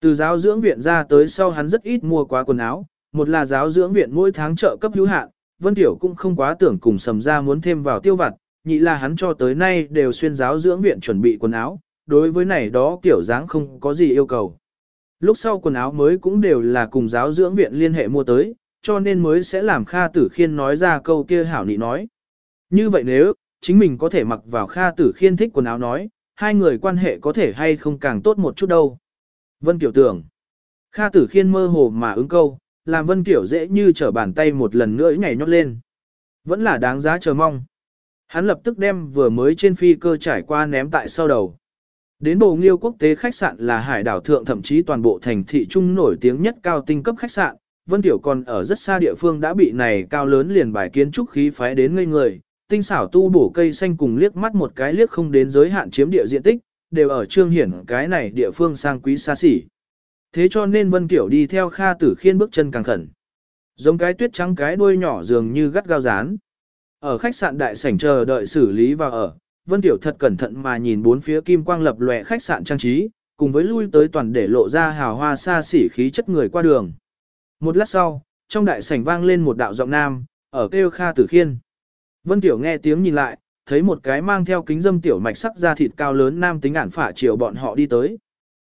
Từ giáo dưỡng viện ra tới sau hắn rất ít mua quá quần áo, một là giáo dưỡng viện mỗi tháng trợ cấp hữu hạn, Vân Tiểu cũng không quá tưởng cùng sầm ra muốn thêm vào tiêu vặt, nhị là hắn cho tới nay đều xuyên giáo dưỡng viện chuẩn bị quần áo, đối với này đó kiểu dáng không có gì yêu cầu. Lúc sau quần áo mới cũng đều là cùng giáo dưỡng viện liên hệ mua tới, cho nên mới sẽ làm Kha Tử Khiên nói ra câu kia hảo nị nói. Như vậy nếu, chính mình có thể mặc vào Kha Tử Khiên thích quần áo nói, hai người quan hệ có thể hay không càng tốt một chút đâu. Vân Kiểu tưởng, Kha Tử Khiên mơ hồ mà ứng câu, làm Vân Kiểu dễ như trở bàn tay một lần nữa nhảy nhót lên. Vẫn là đáng giá chờ mong. Hắn lập tức đem vừa mới trên phi cơ trải qua ném tại sau đầu. Đến bộ Nghiêu quốc tế khách sạn là hải đảo thượng thậm chí toàn bộ thành thị trung nổi tiếng nhất cao tinh cấp khách sạn, Vân Tiểu còn ở rất xa địa phương đã bị này cao lớn liền bài kiến trúc khí phái đến ngây người, tinh xảo tu bổ cây xanh cùng liếc mắt một cái liếc không đến giới hạn chiếm địa diện tích, đều ở trương hiển cái này địa phương sang quý xa xỉ. Thế cho nên Vân Tiểu đi theo Kha Tử Khiên bước chân càng khẩn. Giống cái tuyết trắng cái đuôi nhỏ dường như gắt gao dán. Ở khách sạn đại sảnh chờ đợi xử lý vào ở, Vân Tiểu thật cẩn thận mà nhìn bốn phía kim quang lập lòe khách sạn trang trí, cùng với lui tới toàn để lộ ra hào hoa xa xỉ khí chất người qua đường. Một lát sau, trong đại sảnh vang lên một đạo giọng nam, ở kêu Kha Tử Khiên. Vân Tiểu nghe tiếng nhìn lại, thấy một cái mang theo kính dâm tiểu mạch sắc da thịt cao lớn nam tính ản phả chiều bọn họ đi tới.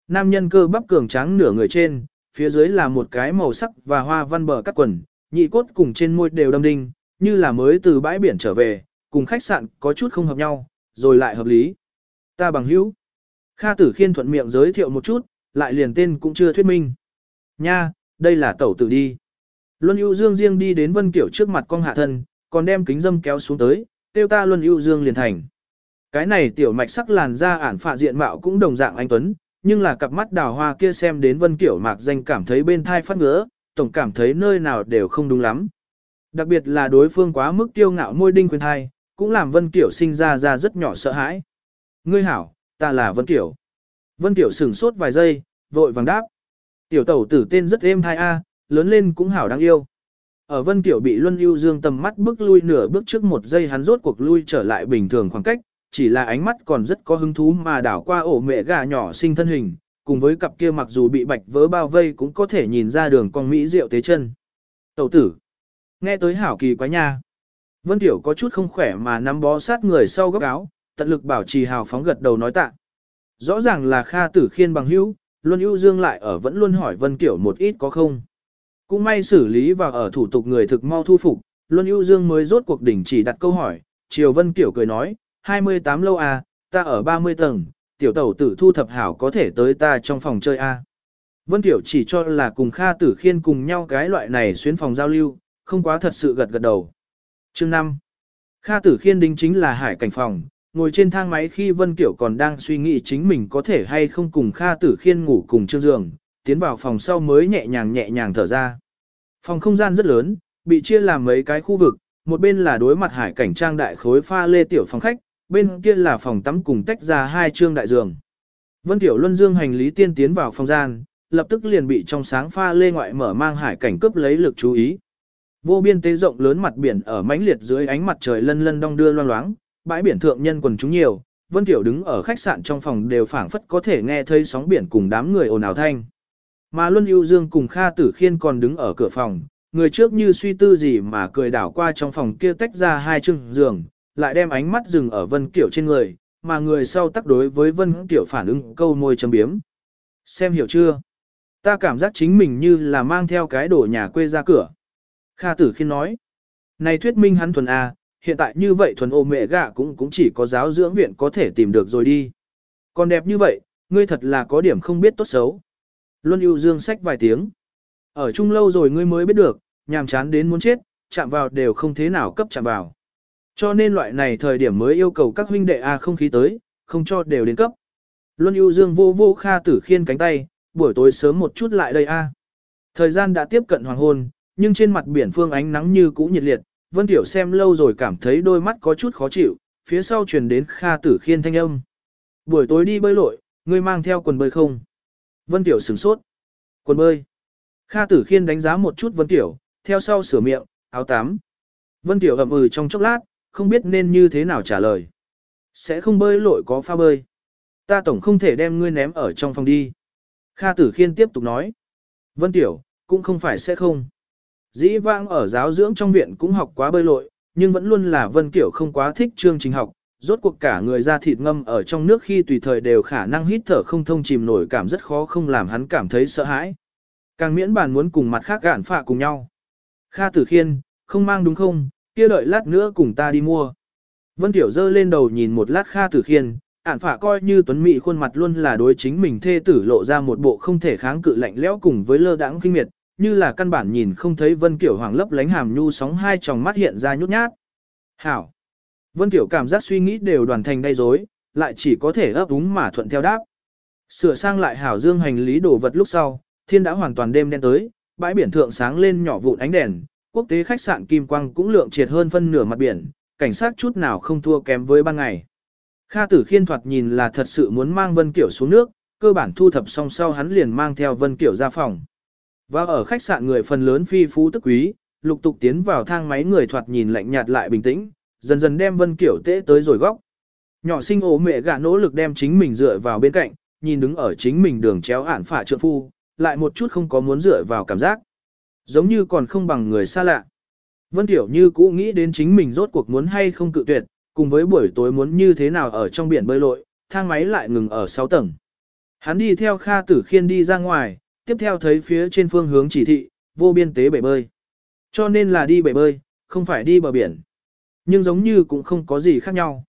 Nam nhân cơ bắp cường tráng nửa người trên, phía dưới là một cái màu sắc và hoa văn bờ cắt quần, nhị cốt cùng trên môi đều đâm đinh, như là mới từ bãi biển trở về, cùng khách sạn có chút không hợp nhau, rồi lại hợp lý. Ta bằng hữu. Kha Tử Khiên thuận miệng giới thiệu một chút, lại liền tên cũng chưa thuyết minh. Nha, đây là tẩu tử đi. Luân ưu dương riêng đi đến Vân Kiểu trước mặt con hạ thân, còn đem kính dâm kéo xuống tới, tiêu ta Luân ưu dương liền thành. Cái này tiểu mạch sắc làn da ản phạ diện mạo cũng đồng dạng anh Tuấn, nhưng là cặp mắt đào hoa kia xem đến Vân Kiểu mạc danh cảm thấy bên thai phát ngứa, tổng cảm thấy nơi nào đều không đúng lắm. Đặc biệt là đối phương quá mức tiêu ngạo môi đinh quyền thai, cũng làm Vân Kiểu sinh ra ra rất nhỏ sợ hãi. Ngươi hảo, ta là Vân Kiểu. Vân Kiểu sửng sốt vài giây, vội vàng đáp. Tiểu tẩu tử tên rất êm thai a, lớn lên cũng hảo đáng yêu. Ở Vân Tiểu bị Luân Ưu Dương tầm mắt bước lui nửa bước trước một giây hắn rốt cuộc lui trở lại bình thường khoảng cách, chỉ là ánh mắt còn rất có hứng thú mà đảo qua ổ mẹ gà nhỏ sinh thân hình, cùng với cặp kia mặc dù bị bạch vớ bao vây cũng có thể nhìn ra đường con mỹ rượu tế chân. Tẩu tử, nghe tới hảo kỳ quá nha. Vân Tiểu có chút không khỏe mà nắm bó sát người sau góc áo, tận lực bảo trì hào phóng gật đầu nói tạ. Rõ ràng là Kha Tử Khiên bằng hữu, Luân ưu dương lại ở vẫn luôn hỏi Vân Kiểu một ít có không. Cũng may xử lý và ở thủ tục người thực mau thu phục, Luân ưu dương mới rốt cuộc đỉnh chỉ đặt câu hỏi, Triều Vân Kiểu cười nói, 28 lâu à, ta ở 30 tầng, tiểu tẩu tử thu thập hảo có thể tới ta trong phòng chơi a. À. Vân Kiểu chỉ cho là cùng Kha Tử Khiên cùng nhau cái loại này xuyến phòng giao lưu, không quá thật sự gật gật đầu. Chương 5. Kha Tử Khiên đính chính là hải cảnh phòng, ngồi trên thang máy khi Vân Kiểu còn đang suy nghĩ chính mình có thể hay không cùng Kha Tử Khiên ngủ cùng chương giường, tiến vào phòng sau mới nhẹ nhàng nhẹ nhàng thở ra. Phòng không gian rất lớn, bị chia làm mấy cái khu vực, một bên là đối mặt hải cảnh trang đại khối pha lê tiểu phòng khách, bên kia là phòng tắm cùng tách ra hai trương đại giường. Vân Tiểu Luân Dương hành lý tiên tiến vào phòng gian, lập tức liền bị trong sáng pha lê ngoại mở mang hải cảnh cướp lấy lực chú ý. Vô biên tế rộng lớn mặt biển ở mãnh liệt dưới ánh mặt trời lân lân đong đưa loang loáng, bãi biển thượng nhân quần chúng nhiều, Vân Tiểu đứng ở khách sạn trong phòng đều phảng phất có thể nghe thấy sóng biển cùng đám người ồn ào thanh. Mà Luân Ưu Dương cùng Kha Tử Khiên còn đứng ở cửa phòng, người trước như suy tư gì mà cười đảo qua trong phòng kia tách ra hai chừng giường, lại đem ánh mắt dừng ở Vân Kiểu trên người, mà người sau tác đối với Vân Kiểu phản ứng câu môi châm biếm. Xem hiểu chưa? Ta cảm giác chính mình như là mang theo cái đồ nhà quê ra cửa. Kha Tử Khiên nói. Này thuyết minh hắn thuần A, hiện tại như vậy thuần ô mẹ gạ cũng cũng chỉ có giáo dưỡng viện có thể tìm được rồi đi. Còn đẹp như vậy, ngươi thật là có điểm không biết tốt xấu. Luân ưu dương sách vài tiếng. Ở chung lâu rồi ngươi mới biết được, nhàm chán đến muốn chết, chạm vào đều không thế nào cấp chạm vào. Cho nên loại này thời điểm mới yêu cầu các huynh đệ A không khí tới, không cho đều đến cấp. Luân ưu dương vô vô kha tử khiên cánh tay, buổi tối sớm một chút lại đây A. Thời gian đã tiếp cận hoàng hôn, nhưng trên mặt biển phương ánh nắng như cũ nhiệt liệt, Vân Tiểu xem lâu rồi cảm thấy đôi mắt có chút khó chịu, phía sau truyền đến Kha Tử Khiên thanh âm. Buổi tối đi bơi lội, ngươi mang theo quần bơi không? Vân Tiểu sửng sốt. Quần bơi. Kha Tử Khiên đánh giá một chút Vân Tiểu, theo sau sửa miệng, áo tắm. Vân Tiểu ậm ừ trong chốc lát, không biết nên như thế nào trả lời. Sẽ không bơi lội có pha bơi. Ta tổng không thể đem ngươi ném ở trong phòng đi. Kha Tử Khiên tiếp tục nói. Vân Tiểu, cũng không phải sẽ không. Dĩ vãng ở giáo dưỡng trong viện cũng học quá bơi lội, nhưng vẫn luôn là Vân Kiểu không quá thích chương trình học, rốt cuộc cả người ra thịt ngâm ở trong nước khi tùy thời đều khả năng hít thở không thông chìm nổi cảm rất khó không làm hắn cảm thấy sợ hãi. Càng miễn bàn muốn cùng mặt khác gạn phạ cùng nhau. Kha Tử Khiên, không mang đúng không, kia đợi lát nữa cùng ta đi mua. Vân Tiểu dơ lên đầu nhìn một lát Kha Tử Khiên, ản phạ coi như tuấn mỹ khuôn mặt luôn là đối chính mình thê tử lộ ra một bộ không thể kháng cự lạnh lẽo cùng với lơ đãng kinh miệt, như là căn bản nhìn không thấy Vân Kiểu hoàng lấp lánh hàm nhu sóng hai tròng mắt hiện ra nhút nhát. Hảo! Vân Tiểu cảm giác suy nghĩ đều đoàn thành đầy rối, lại chỉ có thể ấp úng mà thuận theo đáp. Sửa sang lại hảo dương hành lý đồ vật lúc sau, thiên đã hoàn toàn đêm đen tới, bãi biển thượng sáng lên nhỏ vụn ánh đèn, quốc tế khách sạn Kim Quang cũng lượng triệt hơn phân nửa mặt biển, cảnh sát chút nào không thua kém với ban ngày. Kha tử khiên thoạt nhìn là thật sự muốn mang Vân Kiểu xuống nước, cơ bản thu thập xong sau hắn liền mang theo Vân Kiểu ra phòng. Và ở khách sạn người phần lớn phi phú tức quý, lục tục tiến vào thang máy người thoạt nhìn lạnh nhạt lại bình tĩnh, dần dần đem Vân Kiểu tễ tới rồi góc. Nhỏ sinh ố mẹ gạ nỗ lực đem chính mình dựa vào bên cạnh, nhìn đứng ở chính mình đường chéo ản phả trượng phu, lại một chút không có muốn dựa vào cảm giác. Giống như còn không bằng người xa lạ. Vân Tiểu như cũ nghĩ đến chính mình rốt cuộc muốn hay không cự tuyệt, cùng với buổi tối muốn như thế nào ở trong biển bơi lội, thang máy lại ngừng ở 6 tầng. Hắn đi theo Kha Tử Khiên đi ra ngoài, tiếp theo thấy phía trên phương hướng chỉ thị, vô biên tế bể bơi. Cho nên là đi bể bơi, không phải đi bờ biển. Nhưng giống như cũng không có gì khác nhau.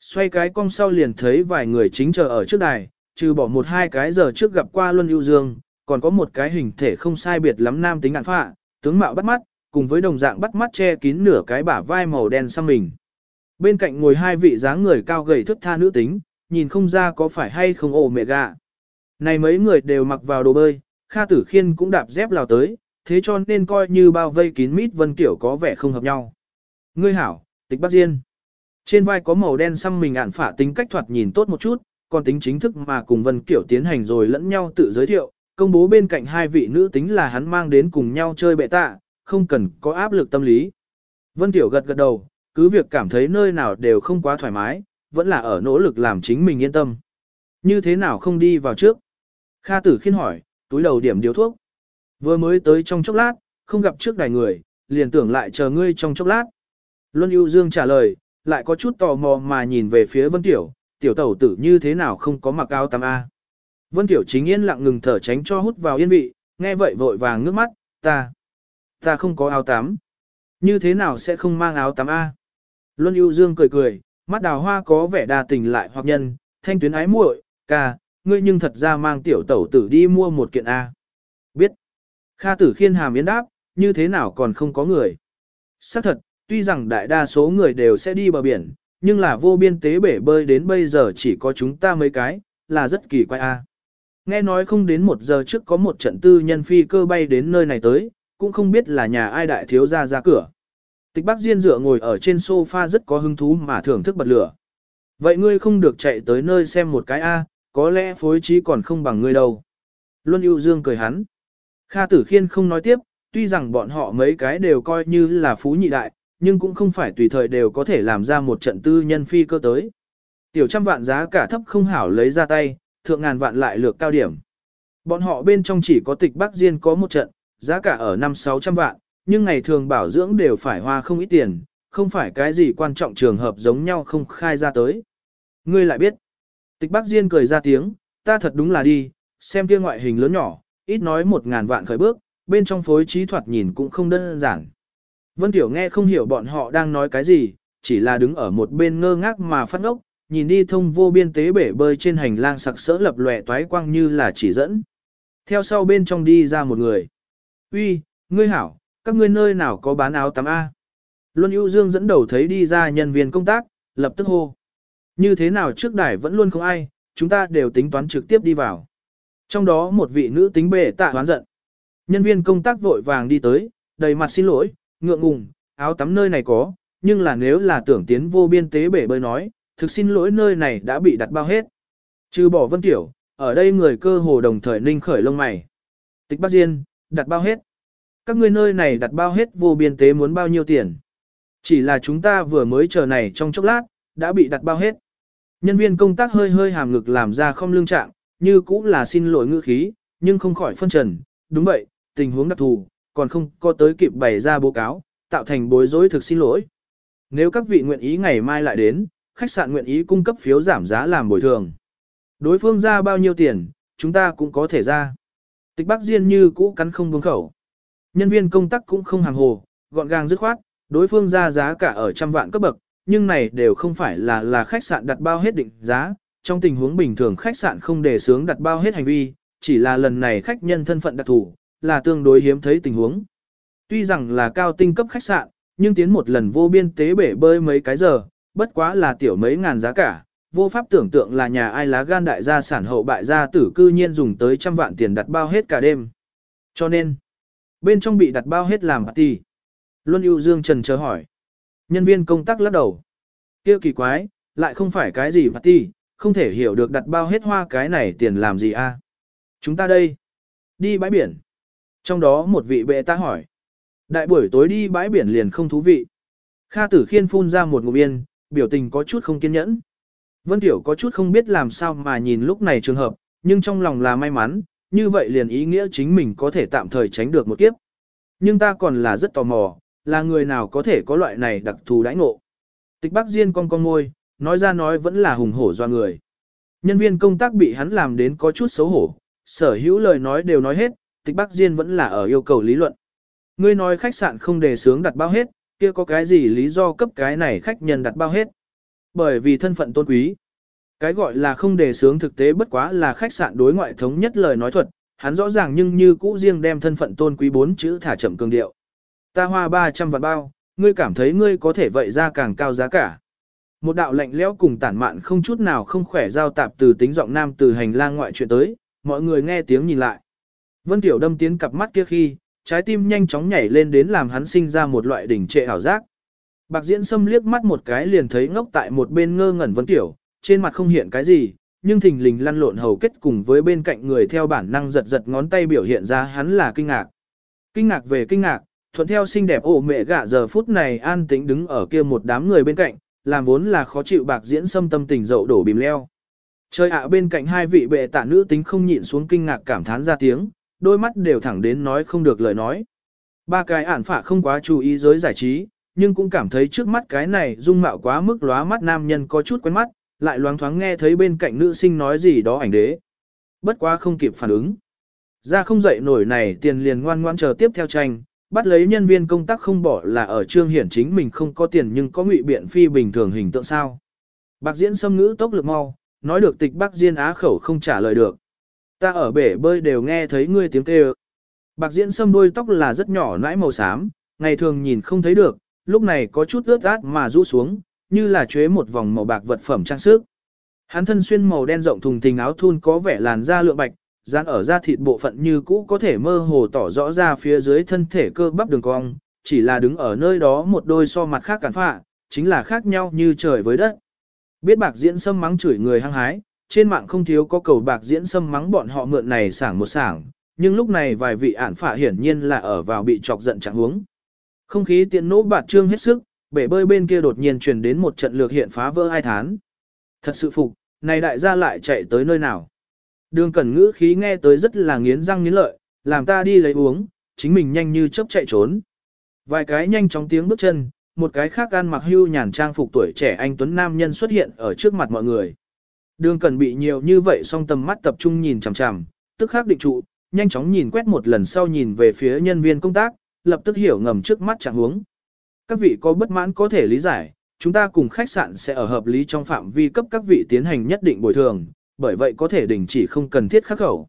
Xoay cái cong sau liền thấy vài người chính chờ ở trước đài, trừ bỏ một hai cái giờ trước gặp qua Luân ưu Dương, còn có một cái hình thể không sai biệt lắm nam tính ngạn phạ, tướng mạo bắt mắt, cùng với đồng dạng bắt mắt che kín nửa cái bả vai màu đen sang mình. Bên cạnh ngồi hai vị dáng người cao gầy thức tha nữ tính, nhìn không ra có phải hay không ổ mẹ gạ. Này mấy người đều mặc vào đồ bơi, Kha Tử Khiên cũng đạp dép lào tới, thế cho nên coi như bao vây kín mít Vân Kiểu có vẻ không hợp nhau. Ngươi hảo, tịch Bắc Diên. Trên vai có màu đen xăm mình ản phả tính cách thoạt nhìn tốt một chút, còn tính chính thức mà cùng Vân Kiểu tiến hành rồi lẫn nhau tự giới thiệu, công bố bên cạnh hai vị nữ tính là hắn mang đến cùng nhau chơi bệ tạ, không cần có áp lực tâm lý. Vân Kiểu gật gật đầu, cứ việc cảm thấy nơi nào đều không quá thoải mái, vẫn là ở nỗ lực làm chính mình yên tâm. Như thế nào không đi vào trước? Kha tử khiên hỏi, túi đầu điểm điếu thuốc. Vừa mới tới trong chốc lát, không gặp trước đài người, liền tưởng lại chờ ngươi trong chốc lát. Luân ưu dương trả lời, lại có chút tò mò mà nhìn về phía Vân Tiểu, tiểu tẩu tử như thế nào không có mặc áo tắm A. Vân Tiểu chính yên lặng ngừng thở tránh cho hút vào yên vị, nghe vậy vội vàng ngước mắt, ta, ta không có áo tắm. Như thế nào sẽ không mang áo tắm A? Luân ưu dương cười cười, mắt đào hoa có vẻ đa tình lại hoặc nhân, thanh tuyến ái muội, ca, ngươi nhưng thật ra mang tiểu tẩu tử đi mua một kiện A. Biết. Kha tử khiên hàm yến đáp, như thế nào còn không có người. Xác thật, tuy rằng đại đa số người đều sẽ đi bờ biển, nhưng là vô biên tế bể bơi đến bây giờ chỉ có chúng ta mấy cái, là rất kỳ quái A. Nghe nói không đến một giờ trước có một trận tư nhân phi cơ bay đến nơi này tới, cũng không biết là nhà ai đại thiếu gia ra cửa. Tịch Bắc Diên dựa ngồi ở trên sofa rất có hứng thú mà thưởng thức bật lửa. Vậy ngươi không được chạy tới nơi xem một cái A, có lẽ phối trí còn không bằng ngươi đâu. Luân ưu dương cười hắn. Kha tử khiên không nói tiếp, tuy rằng bọn họ mấy cái đều coi như là phú nhị đại, nhưng cũng không phải tùy thời đều có thể làm ra một trận tư nhân phi cơ tới. Tiểu trăm vạn giá cả thấp không hảo lấy ra tay, thượng ngàn vạn lại lược cao điểm. Bọn họ bên trong chỉ có tịch Bắc Diên có một trận, giá cả ở năm sáu trăm vạn, nhưng ngày thường bảo dưỡng đều phải hoa không ít tiền, không phải cái gì quan trọng trường hợp giống nhau không khai ra tới. Ngươi lại biết. Tịch Bắc Diên cười ra tiếng, ta thật đúng là đi, xem kia ngoại hình lớn nhỏ, ít nói một ngàn vạn khởi bước, bên trong phối trí thoạt nhìn cũng không đơn giản. Vân Tiểu nghe không hiểu bọn họ đang nói cái gì, chỉ là đứng ở một bên ngơ ngác mà phát ngốc, nhìn đi thông vô biên tế bể bơi trên hành lang sặc sỡ lập lòe toái quang như là chỉ dẫn. Theo sau bên trong đi ra một người. Uy, ngươi hảo, các ngươi nơi nào có bán áo tắm A. Luân ưu dương dẫn đầu thấy đi ra nhân viên công tác, lập tức hô. Như thế nào trước đài vẫn luôn không ai, chúng ta đều tính toán trực tiếp đi vào. Trong đó một vị nữ tính bệ tạ hoán giận. Nhân viên công tác vội vàng đi tới, đầy mặt xin lỗi, ngượng ngùng, áo tắm nơi này có, nhưng là nếu là tưởng tiến vô biên tế bể bơi nói, thực xin lỗi nơi này đã bị đặt bao hết. Trừ bỏ vân tiểu, ở đây người cơ hồ đồng thời ninh khởi lông mày. Tịch bác Diên, đặt bao hết. Các ngươi nơi này đặt bao hết vô biên tế muốn bao nhiêu tiền. Chỉ là chúng ta vừa mới chờ này trong chốc lát, đã bị đặt bao hết. Nhân viên công tác hơi hơi hàm ngực làm ra không lương trạng, như cũng là xin lỗi ngữ khí, nhưng không khỏi phân trần. Đúng vậy, tình huống đặc thù, còn không có tới kịp bày ra báo cáo, tạo thành bối rối thực xin lỗi. Nếu các vị nguyện ý ngày mai lại đến, khách sạn nguyện ý cung cấp phiếu giảm giá làm bồi thường. Đối phương ra bao nhiêu tiền, chúng ta cũng có thể ra. Tịch Bắc Diên như cũ cắn không buông khẩu. Nhân viên công tác cũng không hàng hồ, gọn gàng dứt khoát, đối phương ra giá cả ở trăm vạn cấp bậc, nhưng này đều không phải là là khách sạn đặt bao hết định giá. Trong tình huống bình thường khách sạn không đề sướng đặt bao hết hành vi, chỉ là lần này khách nhân thân phận đặc thù, là tương đối hiếm thấy tình huống. Tuy rằng là cao tinh cấp khách sạn, nhưng tiến một lần vô biên tế bể bơi mấy cái giờ, bất quá là tiểu mấy ngàn giá cả, vô pháp tưởng tượng là nhà ai lá gan đại gia sản hậu bại gia tử cư nhiên dùng tới trăm vạn tiền đặt bao hết cả đêm. Cho nên, bên trong bị đặt bao hết làm party. Luân ưu dương trần chờ hỏi. Nhân viên công tác lắc đầu. kia kỳ quái, lại không phải cái gì party, không thể hiểu được đặt bao hết hoa cái này tiền làm gì a? Chúng ta đây, đi bãi biển. Trong đó một vị bệ ta hỏi. Đại buổi tối đi bãi biển liền không thú vị. Kha tử khiên phun ra một ngụm yên, biểu tình có chút không kiên nhẫn. Vân Tiểu có chút không biết làm sao mà nhìn lúc này trường hợp, nhưng trong lòng là may mắn, như vậy liền ý nghĩa chính mình có thể tạm thời tránh được một kiếp. Nhưng ta còn là rất tò mò, là người nào có thể có loại này đặc thù đãi ngộ. Tịch Bắc Diên con con môi, nói ra nói vẫn là hùng hổ do người. Nhân viên công tác bị hắn làm đến có chút xấu hổ, sở hữu lời nói đều nói hết, tịch Bắc Diên vẫn là ở yêu cầu lý luận. Ngươi nói khách sạn không đề sướng đặt bao hết, kia có cái gì lý do cấp cái này khách nhân đặt bao hết. Bởi vì thân phận tôn quý. Cái gọi là không đề sướng thực tế bất quá là khách sạn đối ngoại thống nhất lời nói thuật, hắn rõ ràng nhưng như cũ riêng đem thân phận tôn quý bốn chữ thả chậm cường điệu. Ta hoa 300 vạn bao, ngươi cảm thấy ngươi có thể vậy ra càng cao giá cả. Một đạo lạnh lẽo cùng tản mạn không chút nào không khỏe giao tạp từ tính giọng nam từ hành lang ngoại chuyện tới, mọi người nghe tiếng nhìn lại. Vân Tiểu đâm tiến cặp mắt kia khi, trái tim nhanh chóng nhảy lên đến làm hắn sinh ra một loại đỉnh trệ ảo giác. Bạc Diễn Sâm liếc mắt một cái liền thấy ngốc tại một bên ngơ ngẩn Vân Tiểu, trên mặt không hiện cái gì, nhưng thình lình lăn lộn hầu kết cùng với bên cạnh người theo bản năng giật giật ngón tay biểu hiện ra hắn là kinh ngạc. Kinh ngạc về kinh ngạc, thuận theo xinh đẹp ổ mẹ gạ giờ phút này an tĩnh đứng ở kia một đám người bên cạnh, làm vốn là khó chịu bạc diễn Sâm tâm tình dậu đổ bìm leo. Trời ạ bên cạnh hai vị bệ tạ nữ tính không nhịn xuống kinh ngạc cảm thán ra tiếng, đôi mắt đều thẳng đến nói không được lời nói. Ba cái ản phả không quá chú ý giới giải trí, nhưng cũng cảm thấy trước mắt cái này dung mạo quá mức lóa mắt nam nhân có chút quen mắt, lại loáng thoáng nghe thấy bên cạnh nữ sinh nói gì đó ảnh đế. Bất quá không kịp phản ứng. Ra không dậy nổi này tiền liền ngoan ngoan chờ tiếp theo tranh, bắt lấy nhân viên công tác không bỏ là ở trương hiển chính mình không có tiền nhưng có ngụy biện phi bình thường hình tượng sao. Bạc diễn xâm ngữ tốc lực mau, nói được tịch bác diên á khẩu không trả lời được. Ta ở bể bơi đều nghe thấy ngươi tiếng kêu. Bạc diễn sâm đôi tóc là rất nhỏ nãi màu xám, ngày thường nhìn không thấy được, lúc này có chút ướt át mà rũ xuống, như là chế một vòng màu bạc vật phẩm trang sức. Hắn thân xuyên màu đen rộng thùng thình áo thun có vẻ làn da lượng bạch, dán ở da thịt bộ phận như cũ có thể mơ hồ tỏ rõ ra phía dưới thân thể cơ bắp đường cong, chỉ là đứng ở nơi đó một đôi so mặt khác cản phạ, chính là khác nhau như trời với đất. Biết bạc diễn sâm mắng chửi người hăng hái, trên mạng không thiếu có cầu bạc diễn xâm mắng bọn họ mượn này sảng một sảng, nhưng lúc này vài vị ản phả hiển nhiên là ở vào bị chọc giận chẳng huống. Không khí tiện nỗ bạt trương hết sức, bể bơi bên kia đột nhiên truyền đến một trận lược hiện phá vỡ hai thán. Thật sự phục, này đại gia lại chạy tới nơi nào. Đường cẩn ngữ khí nghe tới rất là nghiến răng nghiến lợi, làm ta đi lấy uống, chính mình nhanh như chớp chạy trốn. Vài cái nhanh chóng tiếng bước chân, một cái khác ăn mặc hưu nhàn trang phục tuổi trẻ anh Tuấn Nam nhân xuất hiện ở trước mặt mọi người. Đường cần bị nhiều như vậy song tầm mắt tập trung nhìn chằm chằm, tức khắc định trụ, nhanh chóng nhìn quét một lần sau nhìn về phía nhân viên công tác, lập tức hiểu ngầm trước mắt trạng huống. Các vị có bất mãn có thể lý giải, chúng ta cùng khách sạn sẽ ở hợp lý trong phạm vi cấp các vị tiến hành nhất định bồi thường, bởi vậy có thể đình chỉ không cần thiết khắc khẩu.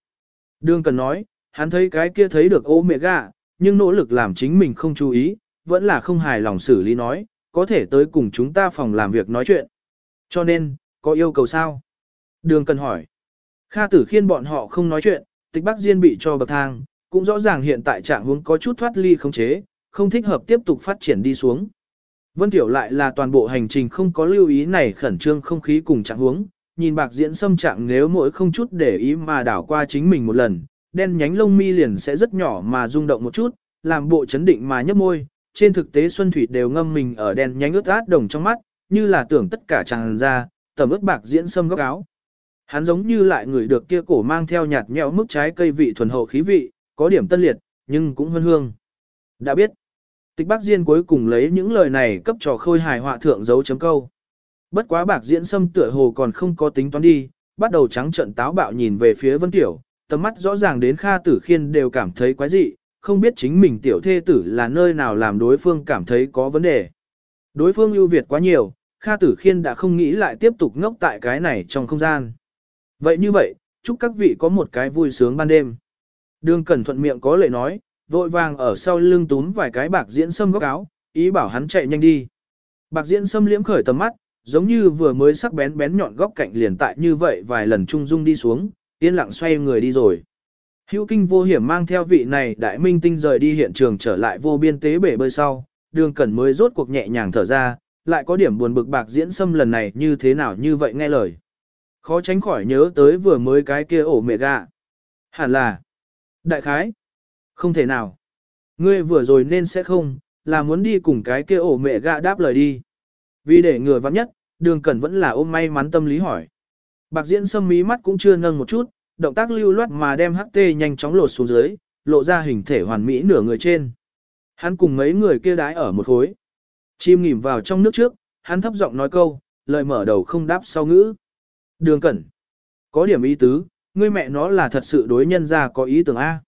Đường cần nói, hắn thấy cái kia thấy được ô mẹ gà, nhưng nỗ lực làm chính mình không chú ý, vẫn là không hài lòng xử lý nói, có thể tới cùng chúng ta phòng làm việc nói chuyện. Cho nên, có yêu cầu sao? Đường cần hỏi. Kha tử khiên bọn họ không nói chuyện, tịch bắc diên bị cho bậc thang, cũng rõ ràng hiện tại trạng huống có chút thoát ly không chế, không thích hợp tiếp tục phát triển đi xuống. Vân Tiểu lại là toàn bộ hành trình không có lưu ý này khẩn trương không khí cùng trạng huống, nhìn bạc diễn xâm trạng nếu mỗi không chút để ý mà đảo qua chính mình một lần, đen nhánh lông mi liền sẽ rất nhỏ mà rung động một chút, làm bộ chấn định mà nhấp môi, trên thực tế Xuân Thủy đều ngâm mình ở đen nhánh ướt át đồng trong mắt, như là tưởng tất cả tràn ra, tầm ướt bạc diễn xâm góc áo. Hắn giống như lại người được kia cổ mang theo nhạt nhẽo mức trái cây vị thuần hậu khí vị, có điểm tân liệt, nhưng cũng hương hương. Đã biết, tịch bác Diên cuối cùng lấy những lời này cấp trò khôi hài họa thượng dấu chấm câu. Bất quá bạc diễn sâm tựa hồ còn không có tính toán đi, bắt đầu trắng trận táo bạo nhìn về phía Vân Tiểu, tầm mắt rõ ràng đến Kha Tử Khiên đều cảm thấy quái dị, không biết chính mình tiểu thê tử là nơi nào làm đối phương cảm thấy có vấn đề. Đối phương ưu việt quá nhiều, Kha Tử Khiên đã không nghĩ lại tiếp tục ngốc tại cái này trong không gian. Vậy như vậy, chúc các vị có một cái vui sướng ban đêm. Đường Cẩn Thuận miệng có lệ nói, vội vàng ở sau lưng túm vài cái bạc diễn sâm góc áo, ý bảo hắn chạy nhanh đi. Bạc diễn sâm liễm khởi tầm mắt, giống như vừa mới sắc bén bén nhọn góc cạnh liền tại như vậy vài lần trung dung đi xuống, yên lặng xoay người đi rồi. Hữu kinh vô hiểm mang theo vị này đại minh tinh rời đi hiện trường trở lại vô biên tế bể bơi sau, đường cẩn mới rốt cuộc nhẹ nhàng thở ra, lại có điểm buồn bực bạc diễn xâm lần này như thế nào như vậy nghe lời. Khó tránh khỏi nhớ tới vừa mới cái kia ổ mẹ gạ. Hẳn là, đại khái, không thể nào. Ngươi vừa rồi nên sẽ không, là muốn đi cùng cái kia ổ mẹ gạ đáp lời đi. Vì để người vắng nhất, đường cẩn vẫn là ôm may mắn tâm lý hỏi. Bạc diễn sâm mí mắt cũng chưa nâng một chút, động tác lưu loát mà đem HT nhanh chóng lột xuống dưới, lộ ra hình thể hoàn mỹ nửa người trên. Hắn cùng mấy người kia đái ở một khối. Chim nghỉm vào trong nước trước, hắn thấp giọng nói câu, lời mở đầu không đáp sau ngữ. Đường cẩn. Có điểm ý tứ, ngươi mẹ nó là thật sự đối nhân ra có ý tưởng A.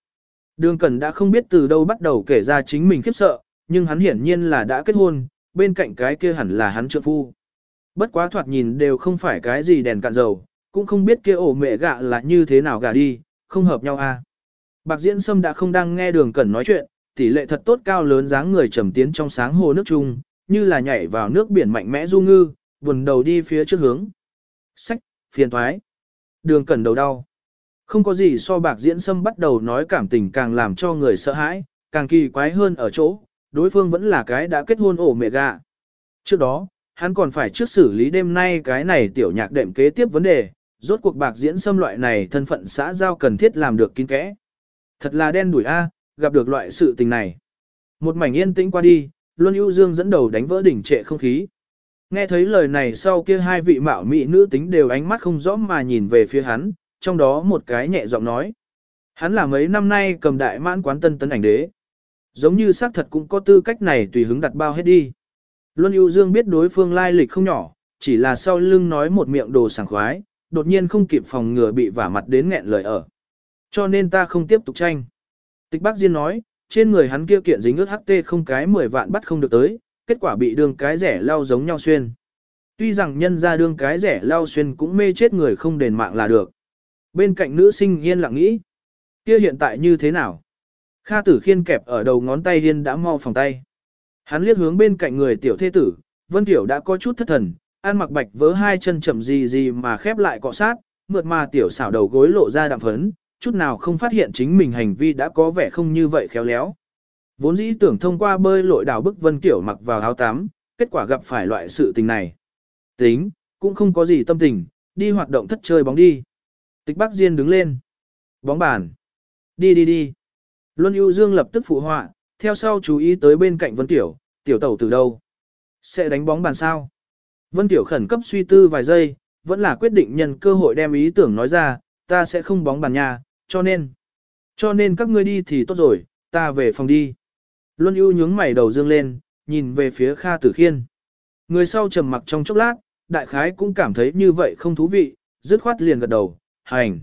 Đường cẩn đã không biết từ đâu bắt đầu kể ra chính mình khiếp sợ, nhưng hắn hiển nhiên là đã kết hôn, bên cạnh cái kia hẳn là hắn trượng phu. Bất quá thoạt nhìn đều không phải cái gì đèn cạn dầu, cũng không biết kia ổ mẹ gạ là như thế nào gạ đi, không hợp nhau a. À. Bạc Diễn Sâm đã không đang nghe đường cẩn nói chuyện, tỷ lệ thật tốt cao lớn dáng người trầm tiến trong sáng hồ nước chung, như là nhảy vào nước biển mạnh mẽ du ngư, vần đầu đi phía trước hướng. Sách, phiền thoái. Đường cẩn đầu đau. Không có gì so bạc diễn sâm bắt đầu nói cảm tình càng làm cho người sợ hãi, càng kỳ quái hơn ở chỗ, đối phương vẫn là cái đã kết hôn ổ mẹ gạ. Trước đó, hắn còn phải trước xử lý đêm nay cái này tiểu nhạc đệm kế tiếp vấn đề, rốt cuộc bạc diễn xâm loại này thân phận xã giao cần thiết làm được kín kẽ. Thật là đen đủi a, gặp được loại sự tình này. Một mảnh yên tĩnh qua đi, Luân ưu Dương dẫn đầu đánh vỡ đỉnh trệ không khí. Nghe thấy lời này sau kia hai vị mạo mỹ nữ tính đều ánh mắt không rõ mà nhìn về phía hắn, trong đó một cái nhẹ giọng nói. Hắn là mấy năm nay cầm đại mãn quán tân tấn ảnh đế. Giống như xác thật cũng có tư cách này tùy hứng đặt bao hết đi. Luân ưu Dương biết đối phương lai lịch không nhỏ, chỉ là sau lưng nói một miệng đồ sảng khoái, đột nhiên không kịp phòng ngừa bị vả mặt đến nghẹn lời ở. Cho nên ta không tiếp tục tranh. Tịch Bắc Diên nói, trên người hắn kia kiện dính ướt HT không cái 10 vạn bắt không được tới, kết quả bị đường cái rẻ lao giống nhau xuyên. Tuy rằng nhân ra đương cái rẻ lao xuyên cũng mê chết người không đền mạng là được. Bên cạnh nữ sinh yên lặng nghĩ, kia hiện tại như thế nào? Kha tử khiên kẹp ở đầu ngón tay điên đã mau phòng tay. Hắn liếc hướng bên cạnh người tiểu thế tử, Vân Tiểu đã có chút thất thần, ăn mặc bạch vớ hai chân chậm gì gì mà khép lại cọ sát, mượt mà tiểu xảo đầu gối lộ ra đạm phấn, chút nào không phát hiện chính mình hành vi đã có vẻ không như vậy khéo léo. Vốn dĩ tưởng thông qua bơi lội đảo bức Vân Kiểu mặc vào áo tắm, kết quả gặp phải loại sự tình này. Tính, cũng không có gì tâm tình, đi hoạt động thất chơi bóng đi. Tịch Bắc Diên đứng lên. Bóng bàn. Đi đi đi. Luân ưu dương lập tức phụ họa, theo sau chú ý tới bên cạnh Vân Tiểu, tiểu tẩu từ đâu. Sẽ đánh bóng bàn sao? Vân Tiểu khẩn cấp suy tư vài giây, vẫn là quyết định nhân cơ hội đem ý tưởng nói ra, ta sẽ không bóng bàn nhà, cho nên. Cho nên các ngươi đi thì tốt rồi, ta về phòng đi. Luân ưu nhướng mày đầu dương lên, nhìn về phía Kha Tử Khiên. Người sau trầm mặc trong chốc lát, đại khái cũng cảm thấy như vậy không thú vị, dứt khoát liền gật đầu, hành.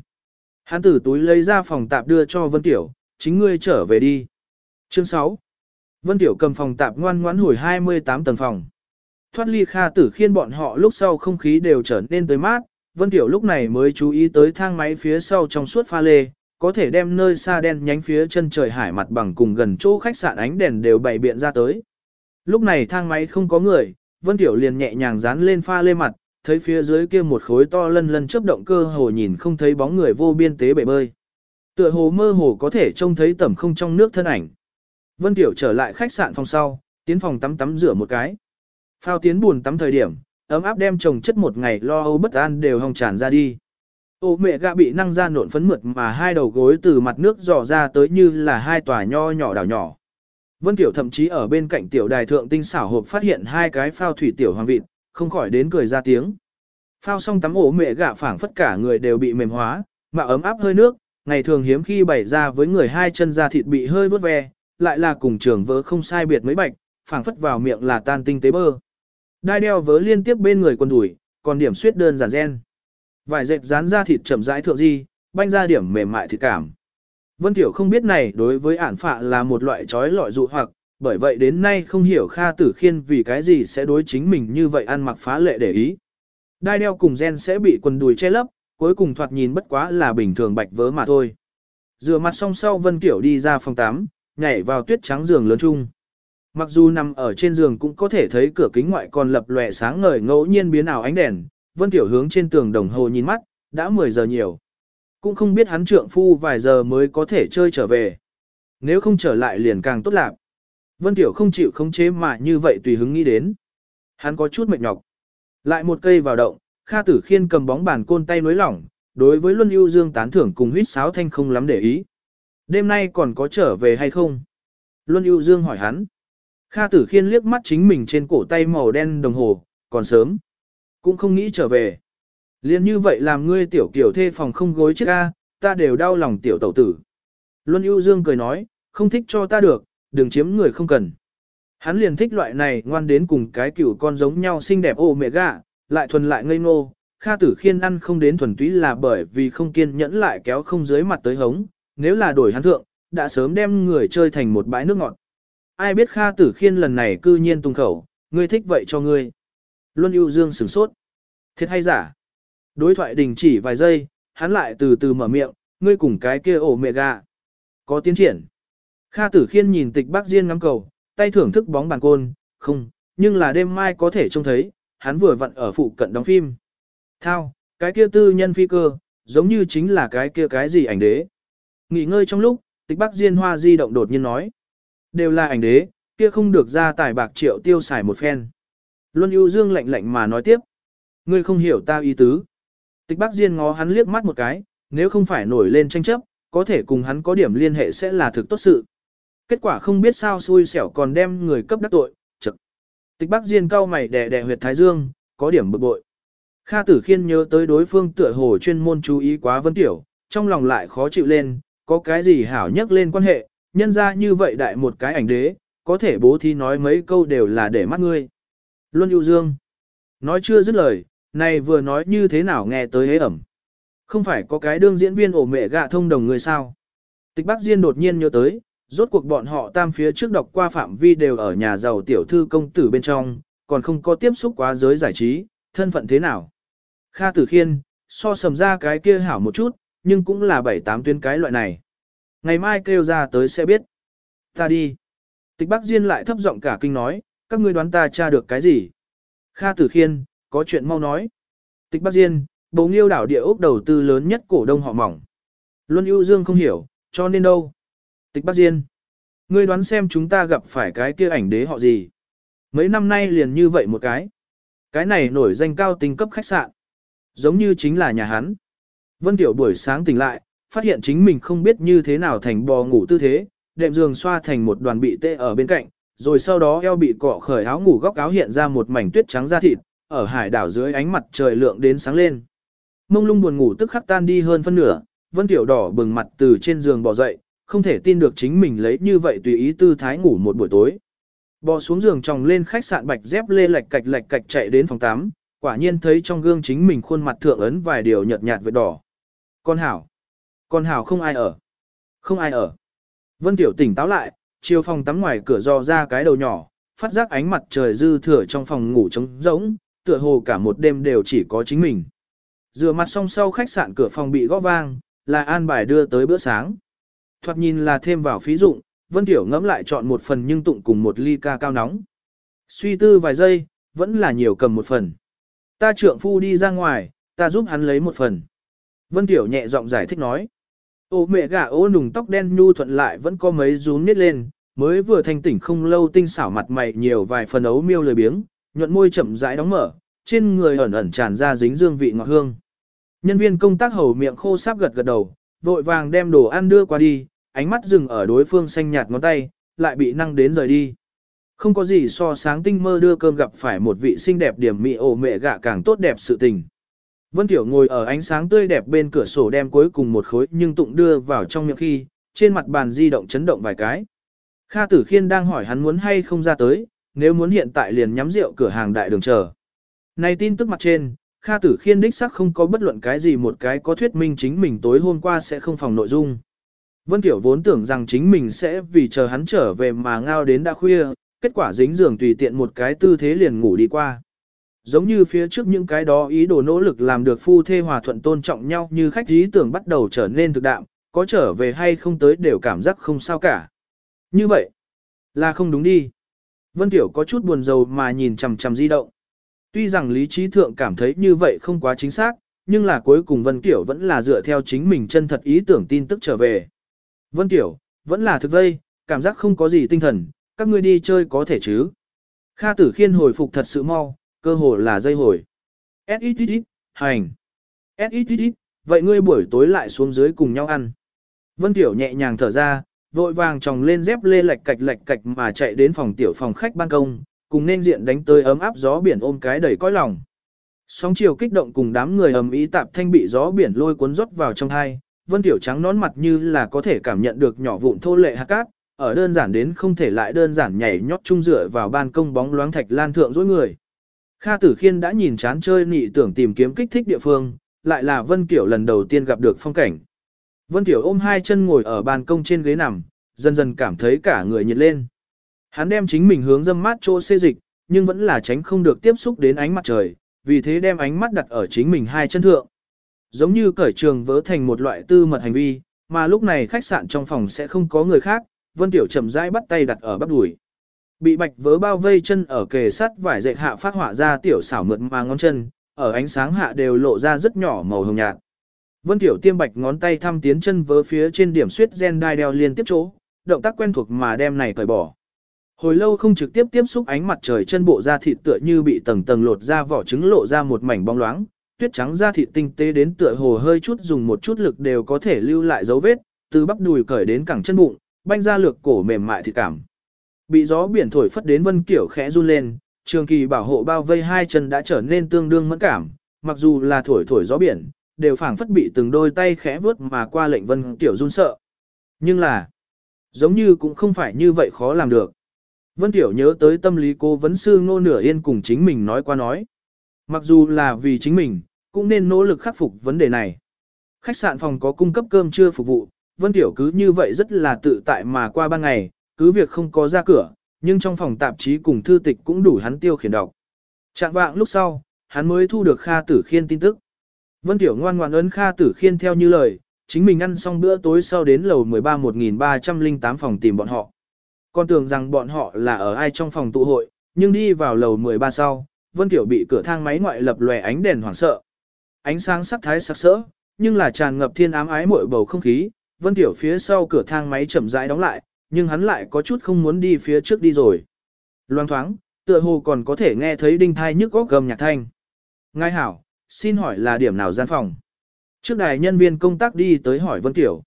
Hán tử túi lấy ra phòng tạp đưa cho Vân Tiểu, chính ngươi trở về đi. Chương 6 Vân Tiểu cầm phòng tạp ngoan ngoãn hồi 28 tầng phòng. Thoát ly Kha Tử Khiên bọn họ lúc sau không khí đều trở nên tới mát, Vân Tiểu lúc này mới chú ý tới thang máy phía sau trong suốt pha lê, có thể đem nơi xa đen nhánh phía chân trời hải mặt bằng cùng gần chỗ khách sạn ánh đèn đều bày biện ra tới. Lúc này thang máy không có người, Vân Tiểu liền nhẹ nhàng dán lên pha lê mặt, thấy phía dưới kia một khối to lân lân chớp động cơ hồ nhìn không thấy bóng người vô biên tế bể bơi. Tựa hồ mơ hồ có thể trông thấy tầm không trong nước thân ảnh. Vân Tiểu trở lại khách sạn phòng sau, tiến phòng tắm tắm rửa một cái. Phao tiến buồn tắm thời điểm, ấm áp đem chồng chất một ngày lo âu bất an đều hồng tràn ra đi. Ô mẹ gạ bị năng ra nộn phấn mượt mà hai đầu gối từ mặt nước dò ra tới như là hai tòa nho nhỏ đảo nhỏ. Vân Tiểu thậm chí ở bên cạnh tiểu đài thượng tinh xảo hộp phát hiện hai cái phao thủy tiểu hoàng vịt, không khỏi đến cười ra tiếng. Phao xong tắm ổ mẹ gạ phảng phất cả người đều bị mềm hóa, mà ấm áp hơi nước, ngày thường hiếm khi bày ra với người hai chân da thịt bị hơi vớt ve, lại là cùng trường vớ không sai biệt mấy bạch, phảng phất vào miệng là tan tinh tế bơ. Đai đeo vớ liên tiếp bên người quần đùi, còn điểm suyết đơn giản gen. Vài dệt dán da thịt chậm rãi thượng di, banh ra điểm mềm mại thịt cảm. Vân Tiểu không biết này đối với ản phạ là một loại trói lọi dụ hoặc, bởi vậy đến nay không hiểu Kha Tử Khiên vì cái gì sẽ đối chính mình như vậy ăn mặc phá lệ để ý. Đai đeo cùng gen sẽ bị quần đùi che lấp, cuối cùng thoạt nhìn bất quá là bình thường bạch vớ mà thôi. Rửa mặt xong sau Vân Kiểu đi ra phòng 8, nhảy vào tuyết trắng giường lớn chung. Mặc dù nằm ở trên giường cũng có thể thấy cửa kính ngoại còn lập lòe sáng ngời ngẫu nhiên biến ảo ánh đèn, Vân Tiểu hướng trên tường đồng hồ nhìn mắt, đã 10 giờ nhiều. Cũng không biết hắn trượng phu vài giờ mới có thể chơi trở về. Nếu không trở lại liền càng tốt lạc. Vân Tiểu không chịu khống chế mà như vậy tùy hứng nghĩ đến. Hắn có chút mệt nhọc. Lại một cây vào động, Kha Tử Khiên cầm bóng bàn côn tay nối lỏng, đối với Luân Ưu Dương tán thưởng cùng huýt sáo thanh không lắm để ý. Đêm nay còn có trở về hay không? Luân Ưu Dương hỏi hắn. Kha Tử Khiên liếc mắt chính mình trên cổ tay màu đen đồng hồ, còn sớm. Cũng không nghĩ trở về. Liên như vậy làm ngươi tiểu kiểu thê phòng không gối chết A, ta đều đau lòng tiểu tẩu tử. Luân ưu dương cười nói, không thích cho ta được, đừng chiếm người không cần. Hắn liền thích loại này ngoan đến cùng cái cựu con giống nhau xinh đẹp ô mẹ gạ, lại thuần lại ngây ngô. Kha tử khiên ăn không đến thuần túy là bởi vì không kiên nhẫn lại kéo không dưới mặt tới hống, nếu là đổi hắn thượng, đã sớm đem người chơi thành một bãi nước ngọt. Ai biết Kha tử khiên lần này cư nhiên tung khẩu, ngươi thích vậy cho ngươi. Luân ưu dương sửng sốt. Thiệt hay giả? Đối thoại đình chỉ vài giây, hắn lại từ từ mở miệng, ngươi cùng cái kia ổ mẹ gà. Có tiến triển. Kha tử khiên nhìn tịch bác Diên ngắm cầu, tay thưởng thức bóng bàn côn, không, nhưng là đêm mai có thể trông thấy, hắn vừa vặn ở phụ cận đóng phim. Thao, cái kia tư nhân phi cơ, giống như chính là cái kia cái gì ảnh đế. Nghỉ ngơi trong lúc, tịch bác Diên hoa di động đột nhiên nói. Đều là ảnh đế, kia không được ra tài bạc triệu tiêu xài một phen. Luân ưu dương lạnh lạnh mà nói tiếp. Ngươi không hiểu ta ý tứ. Tịch Bác Diên ngó hắn liếc mắt một cái, nếu không phải nổi lên tranh chấp, có thể cùng hắn có điểm liên hệ sẽ là thực tốt sự. Kết quả không biết sao xui xẻo còn đem người cấp đắc tội, chật. Tịch Bác Diên cau mày đè đè huyệt thái dương, có điểm bực bội. Kha Tử Khiên nhớ tới đối phương tựa hồ chuyên môn chú ý quá Vân Tiểu, trong lòng lại khó chịu lên, có cái gì hảo nhắc lên quan hệ, nhân ra như vậy đại một cái ảnh đế, có thể bố thí nói mấy câu đều là để mắt ngươi. Luân ưu dương. Nói chưa dứt lời, này vừa nói như thế nào nghe tới hế ẩm. Không phải có cái đương diễn viên ổ mẹ gạ thông đồng người sao. Tịch Bắc Diên đột nhiên nhớ tới, rốt cuộc bọn họ tam phía trước đọc qua phạm vi đều ở nhà giàu tiểu thư công tử bên trong, còn không có tiếp xúc quá giới giải trí, thân phận thế nào. Kha Tử Khiên, so sầm ra cái kia hảo một chút, nhưng cũng là bảy tám tuyến cái loại này. Ngày mai kêu ra tới sẽ biết. Ta đi. Tịch Bắc Diên lại thấp giọng cả kinh nói, các ngươi đoán ta tra được cái gì? Kha Tử Khiên, có chuyện mau nói. Tịch Bắc Diên, bầu nghiêu đảo địa ốc đầu tư lớn nhất cổ đông họ mỏng. Luân ưu dương không hiểu, cho nên đâu. Tịch Bắc Diên. Ngươi đoán xem chúng ta gặp phải cái kia ảnh đế họ gì. Mấy năm nay liền như vậy một cái. Cái này nổi danh cao tinh cấp khách sạn. Giống như chính là nhà hắn. Vân Tiểu buổi sáng tỉnh lại, phát hiện chính mình không biết như thế nào thành bò ngủ tư thế, đệm giường xoa thành một đoàn bị tê ở bên cạnh, rồi sau đó eo bị cọ khởi áo ngủ góc áo hiện ra một mảnh tuyết trắng da thịt, ở hải đảo dưới ánh mặt trời lượng đến sáng lên. Mông lung buồn ngủ tức khắc tan đi hơn phân nửa, Vân Tiểu đỏ bừng mặt từ trên giường bò dậy, không thể tin được chính mình lấy như vậy tùy ý tư thái ngủ một buổi tối. Bò xuống giường tròng lên khách sạn bạch dép lê lạch cạch lạch cạch chạy đến phòng 8, quả nhiên thấy trong gương chính mình khuôn mặt thượng ấn vài điều nhợt nhạt vệt đỏ. Con hảo. Con hảo không ai ở. Không ai ở. Vân Tiểu tỉnh táo lại, chiều phòng tắm ngoài cửa dò ra cái đầu nhỏ, phát giác ánh mặt trời dư thừa trong phòng ngủ trống rỗng, tựa hồ cả một đêm đều chỉ có chính mình. Rửa mặt xong sau khách sạn cửa phòng bị gõ vang, là an bài đưa tới bữa sáng. Thoạt nhìn là thêm vào phí dụng, Vân Tiểu ngẫm lại chọn một phần nhưng tụng cùng một ly ca cao nóng. Suy tư vài giây, vẫn là nhiều cầm một phần. Ta trượng phu đi ra ngoài, ta giúp hắn lấy một phần. Vân Tiểu nhẹ giọng giải thích nói. Ô mẹ gà ô nùng tóc đen nhu thuận lại vẫn có mấy rúm nít lên, mới vừa thanh tỉnh không lâu tinh xảo mặt mày nhiều vài phần ấu miêu lười biếng, nhuận môi chậm rãi đóng mở, trên người ẩn ẩn tràn ra dính dương vị ngọt hương. Nhân viên công tác hầu miệng khô sáp gật gật đầu, vội vàng đem đồ ăn đưa qua đi, ánh mắt dừng ở đối phương xanh nhạt ngón tay, lại bị năng đến rời đi. Không có gì so sáng tinh mơ đưa cơm gặp phải một vị xinh đẹp điểm mị ổ mẹ gạ càng tốt đẹp sự tình. Vân Tiểu ngồi ở ánh sáng tươi đẹp bên cửa sổ đem cuối cùng một khối nhưng tụng đưa vào trong miệng khi, trên mặt bàn di động chấn động vài cái. Kha Tử Khiên đang hỏi hắn muốn hay không ra tới, nếu muốn hiện tại liền nhắm rượu cửa hàng đại đường chờ. Này tin tức mặt trên, Kha Tử Khiên đích xác không có bất luận cái gì một cái có thuyết minh chính mình tối hôm qua sẽ không phòng nội dung. Vân Tiểu vốn tưởng rằng chính mình sẽ vì chờ hắn trở về mà ngao đến đã khuya, kết quả dính giường tùy tiện một cái tư thế liền ngủ đi qua. Giống như phía trước những cái đó ý đồ nỗ lực làm được phu thê hòa thuận tôn trọng nhau như khách ý tưởng bắt đầu trở nên thực đạm, có trở về hay không tới đều cảm giác không sao cả. Như vậy, là không đúng đi. Vân Tiểu có chút buồn rầu mà nhìn chằm chằm di động. Tuy rằng lý trí thượng cảm thấy như vậy không quá chính xác, nhưng là cuối cùng Vân Tiểu vẫn là dựa theo chính mình chân thật ý tưởng tin tức trở về. Vân Tiểu, vẫn là thực vây, cảm giác không có gì tinh thần, các ngươi đi chơi có thể chứ. Kha Tử Khiên hồi phục thật sự mau, cơ hồ là dây hồi. SXX, hành. SXX, vậy ngươi buổi tối lại xuống dưới cùng nhau ăn. Vân Tiểu nhẹ nhàng thở ra, vội vàng tròng lên dép lê lạch cạch lạch cạch mà chạy đến phòng tiểu phòng khách ban công, cùng nên diện đánh tới ấm áp gió biển ôm cái đầy cõi lòng. Sóng chiều kích động cùng đám người ầm ý tạp thanh bị gió biển lôi cuốn rót vào trong hai, Vân Tiểu trắng nón mặt như là có thể cảm nhận được nhỏ vụn thô lệ hạt cát, ở đơn giản đến không thể lại đơn giản nhảy nhót chung dựa vào ban công bóng loáng thạch lan thượng dối người. Kha Tử Khiên đã nhìn chán chơi nị tưởng tìm kiếm kích thích địa phương, lại là Vân Kiểu lần đầu tiên gặp được phong cảnh. Vân Kiểu ôm hai chân ngồi ở ban công trên ghế nằm, dần dần cảm thấy cả người nhiệt lên. Hắn đem chính mình hướng dâm mát chỗ xê dịch, nhưng vẫn là tránh không được tiếp xúc đến ánh mặt trời, vì thế đem ánh mắt đặt ở chính mình hai chân thượng. Giống như cởi trường vỡ thành một loại tư mật hành vi, mà lúc này khách sạn trong phòng sẽ không có người khác, Vân Tiểu chậm rãi bắt tay đặt ở bắp đùi. Bị bạch vớ bao vây chân ở kề sắt vải dệt hạ phát họa ra tiểu xảo mượt mà ngón chân, ở ánh sáng hạ đều lộ ra rất nhỏ màu hồng nhạt. Vân Tiểu tiêm bạch ngón tay thăm tiến chân vớ phía trên điểm suýt gen đai đeo liên tiếp chỗ, động tác quen thuộc mà đem này cởi bỏ. Hồi lâu không trực tiếp tiếp xúc ánh mặt trời chân bộ da thịt tựa như bị tầng tầng lột ra vỏ trứng lộ ra một mảnh bóng loáng, tuyết trắng da thịt tinh tế đến tựa hồ hơi chút dùng một chút lực đều có thể lưu lại dấu vết, từ bắp đùi cởi đến cẳng chân bụng, banh ra lược cổ mềm mại thịt cảm. Bị gió biển thổi phất đến Vân Kiểu khẽ run lên, trường kỳ bảo hộ bao vây hai chân đã trở nên tương đương mẫn cảm, mặc dù là thổi thổi gió biển, đều phảng phất bị từng đôi tay khẽ vướt mà qua lệnh Vân Kiểu run sợ. Nhưng là, giống như cũng không phải như vậy khó làm được. Vân Tiểu nhớ tới tâm lý cô vấn sư ngô nửa yên cùng chính mình nói qua nói. Mặc dù là vì chính mình, cũng nên nỗ lực khắc phục vấn đề này. Khách sạn phòng có cung cấp cơm trưa phục vụ, Vân Tiểu cứ như vậy rất là tự tại mà qua ban ngày, cứ việc không có ra cửa, nhưng trong phòng tạp chí cùng thư tịch cũng đủ hắn tiêu khiển đọc. Trạng vạng lúc sau, hắn mới thu được Kha Tử Khiên tin tức. Vân Tiểu ngoan ngoãn ấn Kha Tử Khiên theo như lời, chính mình ăn xong bữa tối sau đến lầu 13 1308 phòng tìm bọn họ. Con tưởng rằng bọn họ là ở ai trong phòng tụ hội, nhưng đi vào lầu 13 sau, Vân Tiểu bị cửa thang máy ngoại lập lòe ánh đèn hoảng sợ. Ánh sáng sắc thái sắc sỡ, nhưng là tràn ngập thiên ám ái muội bầu không khí, Vân Tiểu phía sau cửa thang máy chậm rãi đóng lại, nhưng hắn lại có chút không muốn đi phía trước đi rồi. Loang thoáng, tựa hồ còn có thể nghe thấy đinh thai nhức góc gầm nhạc thanh. Ngài hảo, xin hỏi là điểm nào gian phòng? Trước đài nhân viên công tác đi tới hỏi Vân Tiểu.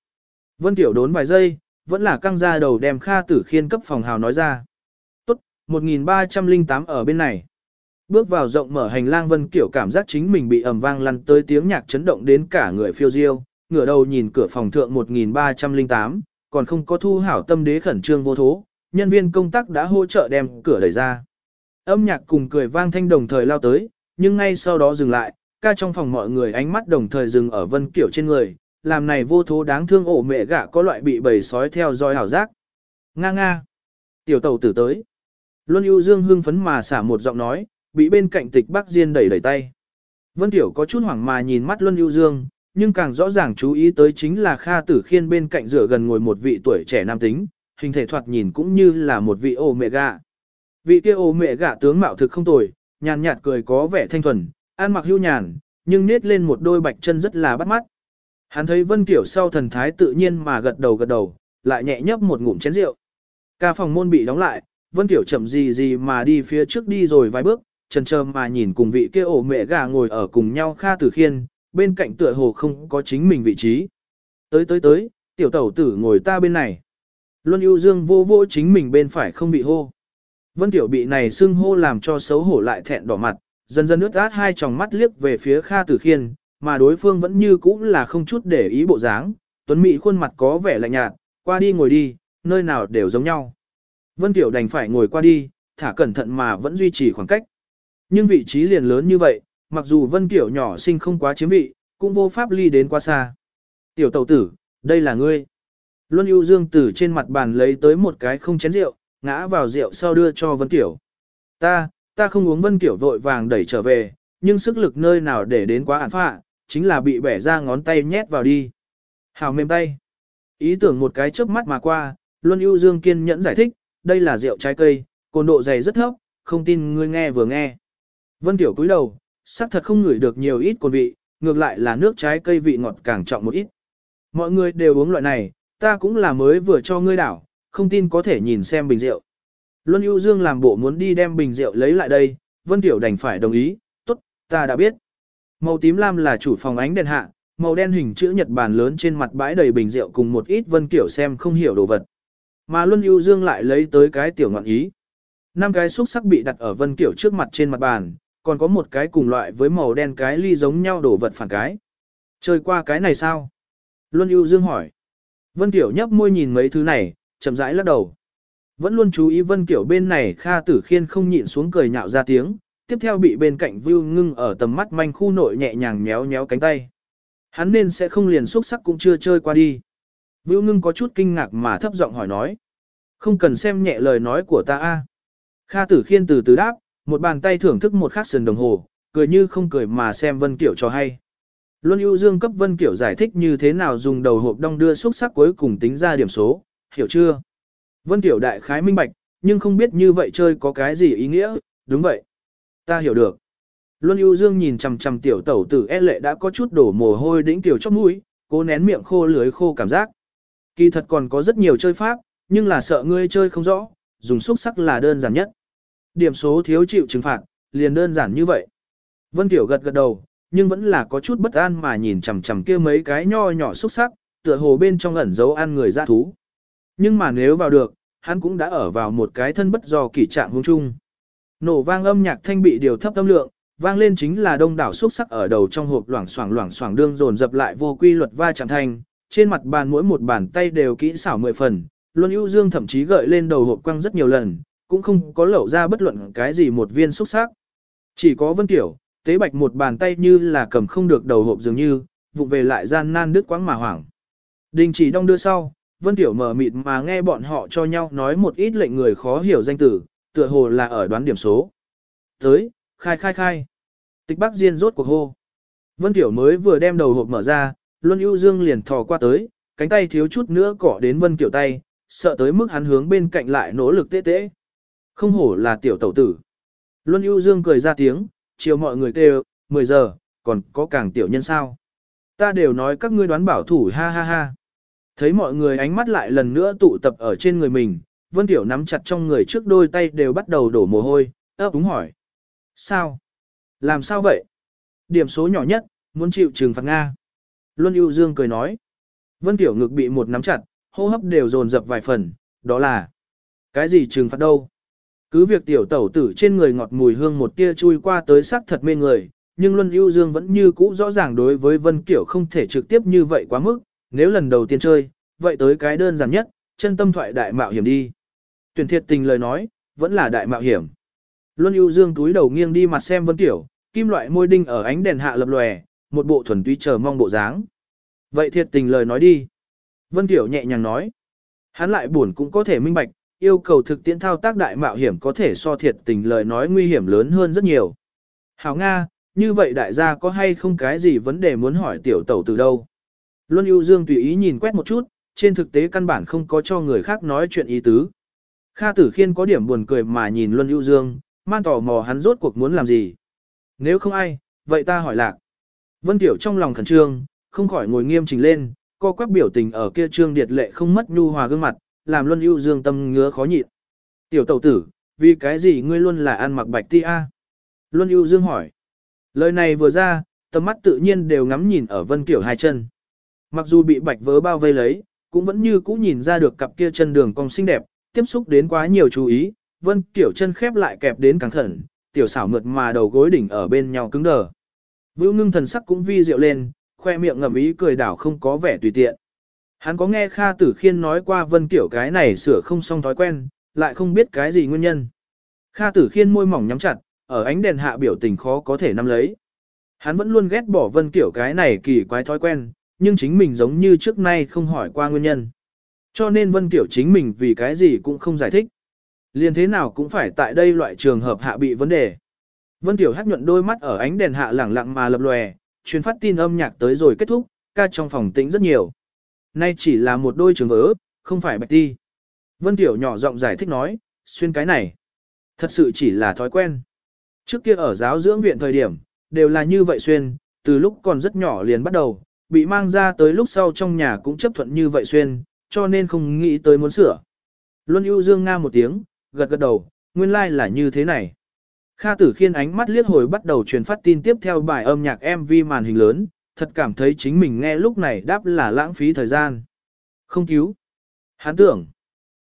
Vân Tiểu đốn vài giây, vẫn là căng ra đầu đem Kha Tử Khiên cấp phòng hào nói ra. Tốt, 1308 ở bên này. Bước vào rộng mở hành lang Vân Kiểu cảm giác chính mình bị ầm vang lăn tới tiếng nhạc chấn động đến cả người phiêu diêu, ngửa đầu nhìn cửa phòng thượng 1308, còn không có thu hảo tâm đế khẩn trương vô thố, nhân viên công tác đã hỗ trợ đem cửa đẩy ra. Âm nhạc cùng cười vang thanh đồng thời lao tới, nhưng ngay sau đó dừng lại, ca trong phòng mọi người ánh mắt đồng thời dừng ở Vân Kiểu trên người, làm này vô thố đáng thương ổ mẹ gạ có loại bị bầy sói theo dõi hảo giác. Nga nga. Tiểu tàu tử tới. Luân ưu dương hưng phấn mà xả một giọng nói, bị bên cạnh tịch bắc diên đẩy đẩy tay. Vân Tiểu có chút hoảng mà nhìn mắt Luân ưu dương, nhưng càng rõ ràng chú ý tới chính là Kha Tử Khiên bên cạnh rửa gần ngồi một vị tuổi trẻ nam tính, hình thể thoạt nhìn cũng như là một vị ổ mẹ gạ. Vị kia ổ mẹ gạ tướng mạo thực không tồi, nhàn nhạt cười có vẻ thanh thuần, ăn mặc hưu nhàn, nhưng nết lên một đôi bạch chân rất là bắt mắt. Hắn thấy Vân Kiểu sau thần thái tự nhiên mà gật đầu gật đầu, lại nhẹ nhấp một ngụm chén rượu. Ca phòng môn bị đóng lại, Vân Kiểu chậm gì gì mà đi phía trước đi rồi vài bước, chần chờ mà nhìn cùng vị kia ổ mẹ gà ngồi ở cùng nhau Kha Tử Khiên, bên cạnh tựa hồ không có chính mình vị trí. Tới tới tới, tiểu tẩu tử ngồi ta bên này. Luân ưu dương vô vô chính mình bên phải không bị hô. Vân Tiểu bị này xưng hô làm cho xấu hổ lại thẹn đỏ mặt, dần dần ướt át hai tròng mắt liếc về phía Kha Tử Khiên, mà đối phương vẫn như cũ là không chút để ý bộ dáng, tuấn mỹ khuôn mặt có vẻ lạnh nhạt, qua đi ngồi đi, nơi nào đều giống nhau. Vân Tiểu đành phải ngồi qua đi, thả cẩn thận mà vẫn duy trì khoảng cách. Nhưng vị trí liền lớn như vậy, mặc dù Vân Tiểu nhỏ sinh không quá chiếm vị, cũng vô pháp ly đến quá xa. Tiểu tẩu tử, đây là ngươi. Luân ưu dương tử trên mặt bàn lấy tới một cái không chén rượu, ngã vào rượu sau đưa cho Vân Tiểu. Ta, ta không uống Vân Tiểu vội vàng đẩy trở về, nhưng sức lực nơi nào để đến quá ản phạ, chính là bị bẻ ra ngón tay nhét vào đi. Hào mềm tay. Ý tưởng một cái chớp mắt mà qua, Luân ưu dương kiên nhẫn giải thích, đây là rượu trái cây, cồn độ dày rất thấp, không tin ngươi nghe vừa nghe. Vân Tiểu cúi đầu, xác thật không ngửi được nhiều ít cồn vị, ngược lại là nước trái cây vị ngọt càng trọng một ít. Mọi người đều uống loại này, ta cũng là mới vừa cho ngươi đảo, không tin có thể nhìn xem bình rượu. Luân ưu dương làm bộ muốn đi đem bình rượu lấy lại đây, Vân Tiểu đành phải đồng ý, tốt, ta đã biết. Màu tím lam là chủ phòng ánh đèn hạ, màu đen hình chữ nhật bản lớn trên mặt bãi đầy bình rượu cùng một ít Vân Tiểu xem không hiểu đồ vật. Mà Luân ưu dương lại lấy tới cái tiểu ngọn ý. Năm cái xúc sắc bị đặt ở Vân Tiểu trước mặt trên mặt bàn, còn có một cái cùng loại với màu đen cái ly giống nhau đổ vật phản cái. Chơi qua cái này sao? Luân ưu dương hỏi. Vân Tiểu nhấp môi nhìn mấy thứ này, chậm rãi lắc đầu. Vẫn luôn chú ý Vân Tiểu bên này Kha Tử Khiên không nhịn xuống cười nhạo ra tiếng, tiếp theo bị bên cạnh Vưu Ngưng ở tầm mắt manh khu nội nhẹ nhàng méo méo cánh tay. Hắn nên sẽ không liền xúc sắc cũng chưa chơi qua đi. Vưu Ngưng có chút kinh ngạc mà thấp giọng hỏi nói. Không cần xem nhẹ lời nói của ta a. Kha Tử Khiên từ từ đáp, một bàn tay thưởng thức một khắc sườn đồng hồ, cười như không cười mà xem Vân Kiểu cho hay. Luân ưu dương cấp Vân Kiểu giải thích như thế nào dùng đầu hộp đong đưa xúc sắc cuối cùng tính ra điểm số, hiểu chưa? Vân Kiểu đại khái minh bạch, nhưng không biết như vậy chơi có cái gì ý nghĩa, đúng vậy. Ta hiểu được. Luân ưu dương nhìn chằm chằm tiểu tẩu tử e lệ đã có chút đổ mồ hôi đỉnh tiểu chóp mũi, cố nén miệng khô lưới khô cảm giác. Kỳ thật còn có rất nhiều chơi pháp, nhưng là sợ ngươi chơi không rõ, dùng xúc sắc là đơn giản nhất. Điểm số thiếu chịu trừng phạt, liền đơn giản như vậy. Vân Tiểu gật gật đầu, nhưng vẫn là có chút bất an mà nhìn chằm chằm kia mấy cái nho nhỏ xúc sắc, tựa hồ bên trong ẩn dấu ăn người ra thú. Nhưng mà nếu vào được, hắn cũng đã ở vào một cái thân bất do kỳ trạng hung chung. Nổ vang âm nhạc thanh bị điều thấp âm lượng, vang lên chính là đông đảo xúc sắc ở đầu trong hộp loảng xoảng loảng xoảng đương dồn dập lại vô quy luật va chạm thanh, trên mặt bàn mỗi một bàn tay đều kỹ xảo mười phần, Luân ưu dương thậm chí gợi lên đầu hộp quăng rất nhiều lần, cũng không có lẩu ra bất luận cái gì một viên xúc sắc. Chỉ có Vân Tiểu, tế bạch một bàn tay như là cầm không được đầu hộp dường như, vụ về lại gian nan đứt quãng mà hoảng. Đình chỉ đong đưa sau, Vân Tiểu mở mịt mà nghe bọn họ cho nhau nói một ít lệnh người khó hiểu danh tử, tựa hồ là ở đoán điểm số. Tới, khai khai khai. Tịch Bắc Diên rốt cuộc hô. Vân Tiểu mới vừa đem đầu hộp mở ra, Luân ưu dương liền thò qua tới, cánh tay thiếu chút nữa cỏ đến Vân Tiểu tay, sợ tới mức hắn hướng bên cạnh lại nỗ lực tê tê. Không hổ là tiểu tẩu tử. Luân ưu dương cười ra tiếng, chiều mọi người kêu, 10 giờ, còn có càng tiểu nhân sao. ta đều nói các ngươi đoán bảo thủ ha ha ha. Thấy mọi người ánh mắt lại lần nữa tụ tập ở trên người mình, Vân Tiểu nắm chặt trong người trước đôi tay đều bắt đầu đổ mồ hôi, ấp úng hỏi. Sao? Làm sao vậy? Điểm số nhỏ nhất, muốn chịu trừng phạt Nga. Luân ưu dương cười nói. Vân Tiểu ngực bị một nắm chặt, hô hấp đều dồn dập vài phần, đó là cái gì trừng phạt đâu? Cứ việc tiểu tẩu tử trên người ngọt mùi hương một tia chui qua tới sắc thật mê người, nhưng Luân ưu dương vẫn như cũ rõ ràng đối với Vân Kiểu không thể trực tiếp như vậy quá mức, nếu lần đầu tiên chơi, vậy tới cái đơn giản nhất, chân tâm thoại đại mạo hiểm đi. Tuyển thiệt tình lời nói, vẫn là đại mạo hiểm. Luân ưu dương túi đầu nghiêng đi mặt xem Vân Kiểu, kim loại môi đinh ở ánh đèn hạ lập lòe, một bộ thuần túy chờ mong bộ dáng. Vậy thiệt tình lời nói đi. Vân Tiểu nhẹ nhàng nói. Hắn lại buồn cũng có thể minh bạch, yêu cầu thực tiễn thao tác đại mạo hiểm có thể so thiệt tình lời nói nguy hiểm lớn hơn rất nhiều. Hảo Nga, như vậy đại gia có hay không cái gì vấn đề muốn hỏi tiểu tẩu từ đâu? Luân ưu dương tùy ý nhìn quét một chút, trên thực tế căn bản không có cho người khác nói chuyện ý tứ. Kha tử khiên có điểm buồn cười mà nhìn Luân ưu dương, man tò mò hắn rốt cuộc muốn làm gì. Nếu không ai, vậy ta hỏi lạc. Vân Tiểu trong lòng khẩn trương, không khỏi ngồi nghiêm chỉnh lên, co quắp biểu tình ở kia trương điệt lệ không mất nhu hòa gương mặt, làm Luân ưu dương tâm ngứa khó nhịn. Tiểu tẩu tử, vì cái gì ngươi luôn là ăn mặc bạch ti a? Luân ưu dương hỏi. Lời này vừa ra, tầm mắt tự nhiên đều ngắm nhìn ở Vân Kiểu hai chân. Mặc dù bị bạch vớ bao vây lấy, cũng vẫn như cũ nhìn ra được cặp kia chân đường cong xinh đẹp, tiếp xúc đến quá nhiều chú ý, Vân Kiểu chân khép lại kẹp đến càng khẩn, tiểu xảo mượt mà đầu gối đỉnh ở bên nhau cứng đờ. Vưu ngưng thần sắc cũng vi diệu lên, khoe miệng ngậm ý cười đảo không có vẻ tùy tiện. Hắn có nghe Kha Tử Khiên nói qua Vân Kiểu cái này sửa không xong thói quen, lại không biết cái gì nguyên nhân. Kha Tử Khiên môi mỏng nhắm chặt, ở ánh đèn hạ biểu tình khó có thể nắm lấy. Hắn vẫn luôn ghét bỏ Vân Kiểu cái này kỳ quái thói quen, nhưng chính mình giống như trước nay không hỏi qua nguyên nhân. Cho nên Vân Kiểu chính mình vì cái gì cũng không giải thích. Liên thế nào cũng phải tại đây loại trường hợp hạ bị vấn đề. Vân Tiểu hát nhuận đôi mắt ở ánh đèn hạ lẳng lặng mà lập lòe, truyền phát tin âm nhạc tới rồi kết thúc, ca trong phòng tĩnh rất nhiều. Nay chỉ là một đôi trường vớ, không phải bạch ti. Vân Tiểu nhỏ giọng giải thích nói, xuyên cái này. Thật sự chỉ là thói quen. Trước kia ở giáo dưỡng viện thời điểm, đều là như vậy xuyên, từ lúc còn rất nhỏ liền bắt đầu, bị mang ra tới lúc sau trong nhà cũng chấp thuận như vậy xuyên, cho nên không nghĩ tới muốn sửa. Luân ưu dương nga một tiếng, gật gật đầu, nguyên lai like là như thế này. Kha tử khiên ánh mắt liếc hồi bắt đầu truyền phát tin tiếp theo bài âm nhạc MV màn hình lớn, thật cảm thấy chính mình nghe lúc này đáp là lãng phí thời gian. Không cứu. Hắn tưởng.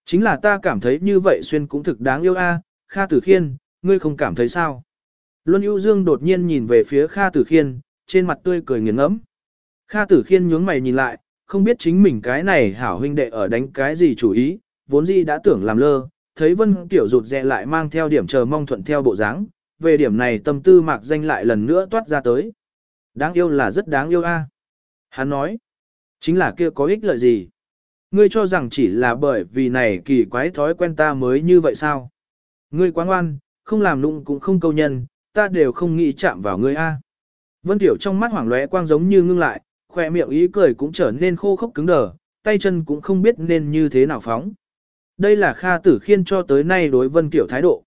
Chính là ta cảm thấy như vậy xuyên cũng thực đáng yêu a. Kha tử khiên, ngươi không cảm thấy sao? Luân ưu dương đột nhiên nhìn về phía Kha tử khiên, trên mặt tươi cười nghiền ngẫm. Kha tử khiên nhướng mày nhìn lại, không biết chính mình cái này hảo huynh đệ ở đánh cái gì chủ ý, vốn gì đã tưởng làm lơ, thấy Vân Tiểu rụt rè lại mang theo điểm chờ mong thuận theo bộ dáng, về điểm này tâm tư mạc danh lại lần nữa toát ra tới. Đáng yêu là rất đáng yêu a. Hắn nói, chính là kia có ích lợi gì? Ngươi cho rằng chỉ là bởi vì này kỳ quái thói quen ta mới như vậy sao? Ngươi quá ngoan, không làm nụng cũng không câu nhân, ta đều không nghĩ chạm vào ngươi a. Vân Tiểu trong mắt hoảng lóe quang giống như ngưng lại, khoe miệng ý cười cũng trở nên khô khốc cứng đờ, tay chân cũng không biết nên như thế nào phóng. Đây là Kha Tử Khiên cho tới nay đối Vân Kiểu thái độ.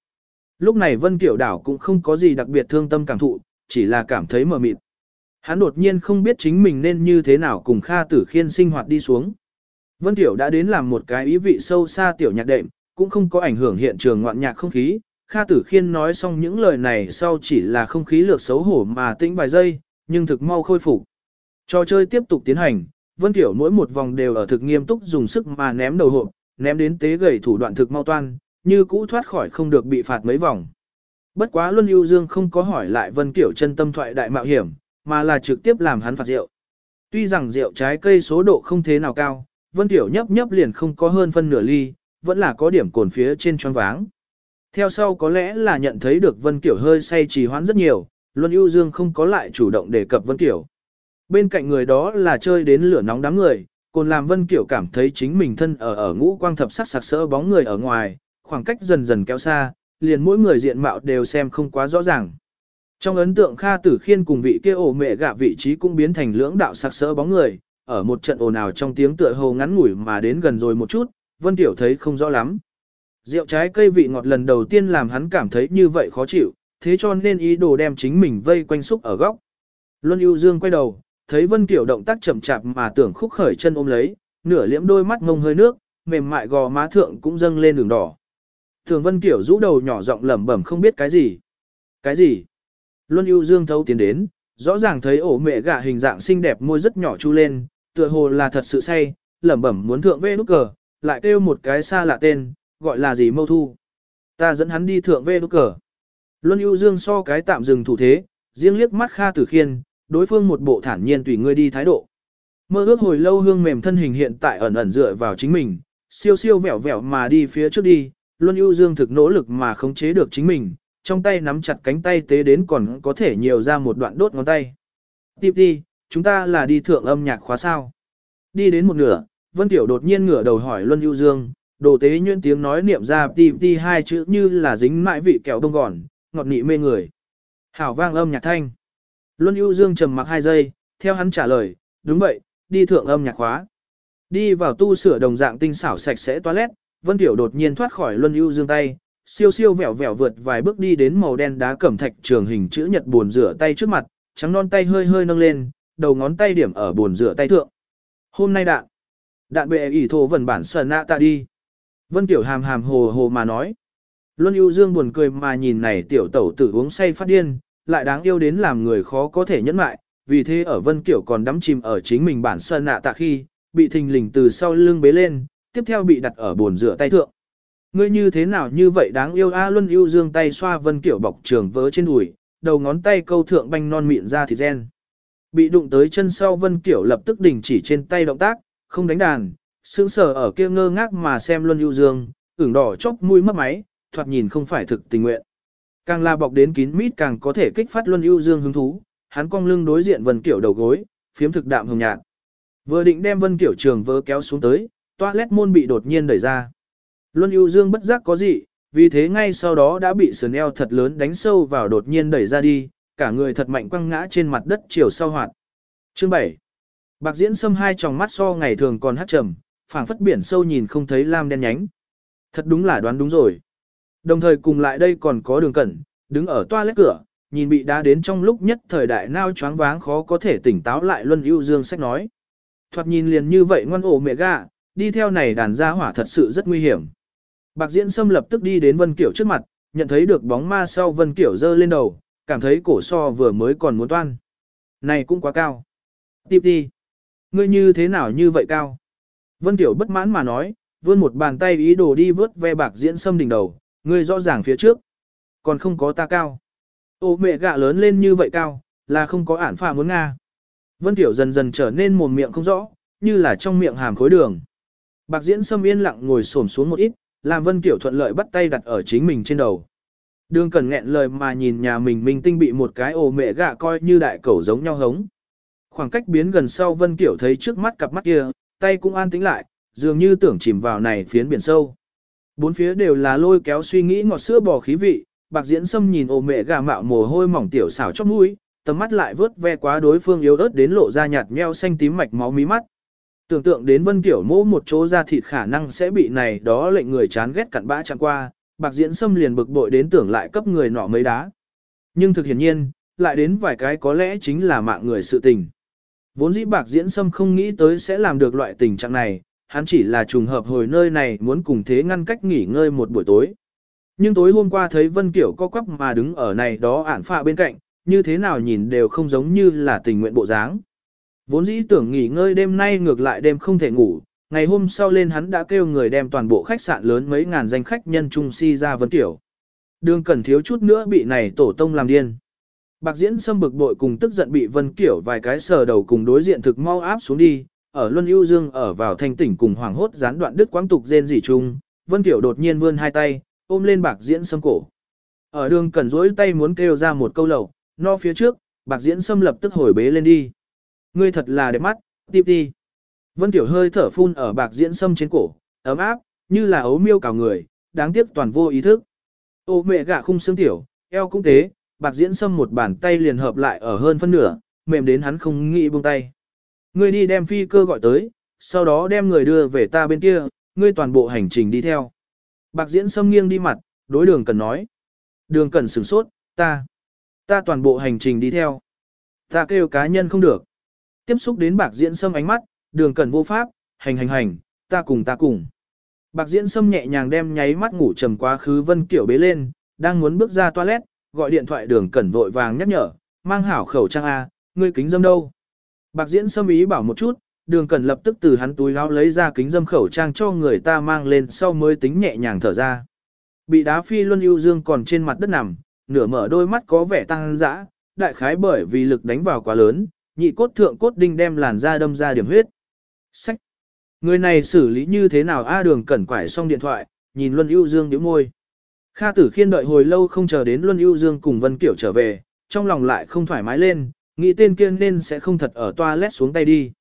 Lúc này Vân Kiểu đảo cũng không có gì đặc biệt thương tâm cảm thụ, chỉ là cảm thấy mờ mịt. Hắn đột nhiên không biết chính mình nên như thế nào cùng Kha Tử Khiên sinh hoạt đi xuống. Vân Tiểu đã đến làm một cái ý vị sâu xa tiểu nhạc đệm, cũng không có ảnh hưởng hiện trường ngoạn nhạc không khí. Kha Tử Khiên nói xong những lời này sau chỉ là không khí lược xấu hổ mà tĩnh vài giây, nhưng thực mau khôi phục. Trò chơi tiếp tục tiến hành, Vân Tiểu mỗi một vòng đều ở thực nghiêm túc dùng sức mà ném đầu hộp, ném đến tế gầy thủ đoạn thực mau toan, như cũ thoát khỏi không được bị phạt mấy vòng. Bất quá Luân Ưu Dương không có hỏi lại Vân Kiểu chân tâm thoại đại mạo hiểm, mà là trực tiếp làm hắn phạt rượu. Tuy rằng rượu trái cây số độ không thế nào cao, Vân tiểu nhấp nhấp liền không có hơn phân nửa ly, vẫn là có điểm cồn phía trên choáng váng. Theo sau có lẽ là nhận thấy được Vân Kiểu hơi say trì hoãn rất nhiều, Luân Ưu Dương không có lại chủ động đề cập Vân Kiểu. Bên cạnh người đó là chơi đến lửa nóng đám người, còn làm Vân Kiểu cảm thấy chính mình thân ở ở ngũ quang thập sắc sặc sỡ bóng người ở ngoài, khoảng cách dần dần kéo xa, liền mỗi người diện mạo đều xem không quá rõ ràng. Trong ấn tượng Kha Tử Khiên cùng vị kia ổ mẹ gạ vị trí cũng biến thành lưỡng đạo sặc sỡ bóng người, ở một trận ồn ào trong tiếng tựa hồ ngắn ngủi mà đến gần rồi một chút, Vân Tiểu thấy không rõ lắm. Rượu trái cây vị ngọt lần đầu tiên làm hắn cảm thấy như vậy khó chịu, thế cho nên ý đồ đem chính mình vây quanh xúc ở góc. Luân ưu dương quay đầu, thấy Vân tiểu động tác chậm chạp mà tưởng khúc khởi chân ôm lấy, nửa liễm đôi mắt ngông hơi nước, mềm mại gò má thượng cũng dâng lên đường đỏ. Thường Vân tiểu rũ đầu nhỏ giọng lẩm bẩm không biết cái gì. Cái gì? Luân ưu dương thấu tiến đến, rõ ràng thấy ổ mẹ gạ hình dạng xinh đẹp môi rất nhỏ chu lên, tựa hồ là thật sự say, lẩm bẩm muốn thượng vê nút cờ, lại kêu một cái xa lạ tên, gọi là gì mâu thu. Ta dẫn hắn đi thượng vê nút cờ. Luân ưu dương so cái tạm dừng thủ thế, riêng liếc mắt Kha Tử Khiên, đối phương một bộ thản nhiên tùy ngươi đi thái độ. Mơ ước hồi lâu hương mềm thân hình hiện tại ẩn ẩn dựa vào chính mình, siêu siêu vẹo vẹo mà đi phía trước đi, Luân ưu dương thực nỗ lực mà khống chế được chính mình, trong tay nắm chặt cánh tay tế đến còn có thể nhiều ra một đoạn đốt ngón tay. Tiếp đi, chúng ta là đi thượng âm nhạc khóa sao. Đi đến một nửa, Vân Tiểu đột nhiên ngửa đầu hỏi Luân Yêu dương, đồ tế nhuyễn tiếng nói niệm ra tiếp đi hai chữ như là dính mãi vị kẹo đông gòn, ngọt nị mê người. Hảo vang âm nhạc thanh. Luân Yêu dương trầm mặc hai giây, theo hắn trả lời, đúng vậy, đi thượng âm nhạc khóa. Đi vào tu sửa đồng dạng tinh xảo sạch sẽ toilet, Vân Tiểu đột nhiên thoát khỏi Luân Yêu dương tay, siêu siêu vẹo vẹo vượt vài bước đi đến màu đen đá cẩm thạch trường hình chữ nhật buồn rửa tay trước mặt, trắng non tay hơi hơi nâng lên, đầu ngón tay điểm ở buồn rửa tay thượng. Hôm nay đạn, đạn bệ ỉ thổ vần bản sờ nạ ta đi. Vân Tiểu hàm hàm hồ hồ mà nói. Luân ưu dương buồn cười mà nhìn này tiểu tẩu tử uống say phát điên, lại đáng yêu đến làm người khó có thể nhẫn lại, vì thế ở Vân Kiểu còn đắm chìm ở chính mình bản sơn nạ tạ khi, bị thình lình từ sau lưng bế lên, tiếp theo bị đặt ở buồn rửa tay thượng. Ngươi như thế nào như vậy đáng yêu A Luân yêu dương tay xoa Vân Kiểu bọc trường vớ trên đùi, đầu ngón tay câu thượng banh non mịn ra thịt gen. Bị đụng tới chân sau Vân Kiểu lập tức đình chỉ trên tay động tác, không đánh đàn, sững sờ ở kia ngơ ngác mà xem Luân yêu dương, ửng đỏ chốc mũi mất máy, thoạt nhìn không phải thực tình nguyện. Càng la bọc đến kín mít càng có thể kích phát Luân ưu dương hứng thú, hắn cong lưng đối diện Vân Kiểu đầu gối, phiếm thực đạm hồng nhạt. Vừa định đem Vân Kiểu trường vớ kéo xuống tới, toilet môn bị đột nhiên đẩy ra. Luân ưu dương bất giác có gì, vì thế ngay sau đó đã bị sườn eo thật lớn đánh sâu vào đột nhiên đẩy ra đi, cả người thật mạnh quăng ngã trên mặt đất chiều sau hoạt. Chương 7. Bạc diễn sâm hai tròng mắt so ngày thường còn hát trầm, phảng phất biển sâu nhìn không thấy lam đen nhánh. Thật đúng là đoán đúng rồi. Đồng thời cùng lại đây còn có đường cẩn, đứng ở toilet cửa, nhìn bị đá đến trong lúc nhất thời đại nao choáng váng khó có thể tỉnh táo lại Luân ưu dương sách nói. Thoạt nhìn liền như vậy ngoan ổ mẹ gà, đi theo này đàn gia hỏa thật sự rất nguy hiểm. Bạc Diễn Sâm lập tức đi đến Vân Kiểu trước mặt, nhận thấy được bóng ma sau Vân Kiểu giơ lên đầu, cảm thấy cổ so vừa mới còn muốn toan. Này cũng quá cao. Tiếp đi. Ngươi như thế nào như vậy cao? Vân Kiểu bất mãn mà nói, vươn một bàn tay ý đồ đi vớt ve Bạc Diễn Sâm đỉnh đầu, ngươi rõ ràng phía trước. Còn không có ta cao. Ô mẹ gạ lớn lên như vậy cao, là không có ản phà muốn Nga. Vân Tiểu dần dần trở nên mồm miệng không rõ, như là trong miệng hàm khối đường. Bạc diễn sâm yên lặng ngồi xổm xuống một ít, làm Vân Kiểu thuận lợi bắt tay đặt ở chính mình trên đầu. Đường cần nghẹn lời mà nhìn nhà mình minh tinh bị một cái ồ mẹ gạ coi như đại cẩu giống nhau hống. Khoảng cách biến gần sau Vân Kiểu thấy trước mắt cặp mắt kia, tay cũng an tĩnh lại, dường như tưởng chìm vào này phiến biển sâu. Bốn phía đều là lôi kéo suy nghĩ ngọt sữa bò khí vị, bạc diễn sâm nhìn ồ mẹ gà mạo mồ hôi mỏng tiểu xảo chóp mũi, tầm mắt lại vớt ve quá đối phương yếu ớt đến lộ ra nhạt nheo xanh tím mạch máu mí mắt. Tưởng tượng đến vân tiểu mỗ một chỗ ra thịt khả năng sẽ bị này đó lệnh người chán ghét cặn bã chẳng qua, bạc diễn sâm liền bực bội đến tưởng lại cấp người nọ mấy đá. Nhưng thực hiển nhiên, lại đến vài cái có lẽ chính là mạng người sự tình. Vốn dĩ bạc diễn sâm không nghĩ tới sẽ làm được loại tình trạng này, hắn chỉ là trùng hợp hồi nơi này muốn cùng thế ngăn cách nghỉ ngơi một buổi tối. Nhưng tối hôm qua thấy Vân Kiểu co quắp mà đứng ở này đó ản phạ bên cạnh, như thế nào nhìn đều không giống như là tình nguyện bộ dáng. Vốn dĩ tưởng nghỉ ngơi đêm nay ngược lại đêm không thể ngủ, ngày hôm sau lên hắn đã kêu người đem toàn bộ khách sạn lớn mấy ngàn danh khách nhân trung si ra Vân Tiểu. Đường cần thiếu chút nữa bị này tổ tông làm điên. Bạc diễn xâm bực bội cùng tức giận bị Vân Kiểu vài cái sờ đầu cùng đối diện thực mau áp xuống đi, ở Luân ưu Dương ở vào thanh tỉnh cùng hoàng hốt gián đoạn đứt quãng tục rên rỉ chung, Vân Kiểu đột nhiên vươn hai tay, ôm lên bạc diễn xâm cổ. Ở đường cần dối tay muốn kêu ra một câu lầu, no phía trước, bạc diễn xâm lập tức hồi bế lên đi. Ngươi thật là đẹp mắt, tiếp đi. Vân Tiểu hơi thở phun ở bạc diễn sâm trên cổ, ấm áp, như là ấu miêu cào người, đáng tiếc toàn vô ý thức. Ô mẹ gạ khung xương tiểu, eo cũng thế, bạc diễn sâm một bàn tay liền hợp lại ở hơn phân nửa, mềm đến hắn không nghĩ buông tay. Ngươi đi đem phi cơ gọi tới, sau đó đem người đưa về ta bên kia, ngươi toàn bộ hành trình đi theo. Bạc diễn sâm nghiêng đi mặt, đối đường cần nói. Đường cần sửng sốt, ta, ta toàn bộ hành trình đi theo. Ta kêu cá nhân không được. Tiếp xúc đến bạc diễn sâm ánh mắt, đường cẩn vô pháp, hành hành hành, ta cùng ta cùng. Bạc diễn sâm nhẹ nhàng đem nháy mắt ngủ trầm quá khứ vân kiểu bế lên, đang muốn bước ra toilet, gọi điện thoại đường cẩn vội vàng nhắc nhở, mang hảo khẩu trang A, ngươi kính dâm đâu. Bạc diễn sâm ý bảo một chút, đường cẩn lập tức từ hắn túi áo lấy ra kính dâm khẩu trang cho người ta mang lên sau mới tính nhẹ nhàng thở ra. Bị đá phi luân ưu dương còn trên mặt đất nằm, nửa mở đôi mắt có vẻ tăng dã, đại khái bởi vì lực đánh vào quá lớn, nhị cốt thượng cốt đinh đem làn da đâm ra điểm huyết. Sách! Người này xử lý như thế nào A đường cẩn quải xong điện thoại, nhìn Luân ưu dương điểm môi. Kha tử khiên đợi hồi lâu không chờ đến Luân ưu dương cùng Vân Kiểu trở về, trong lòng lại không thoải mái lên, nghĩ tên kia nên sẽ không thật ở toilet xuống tay đi.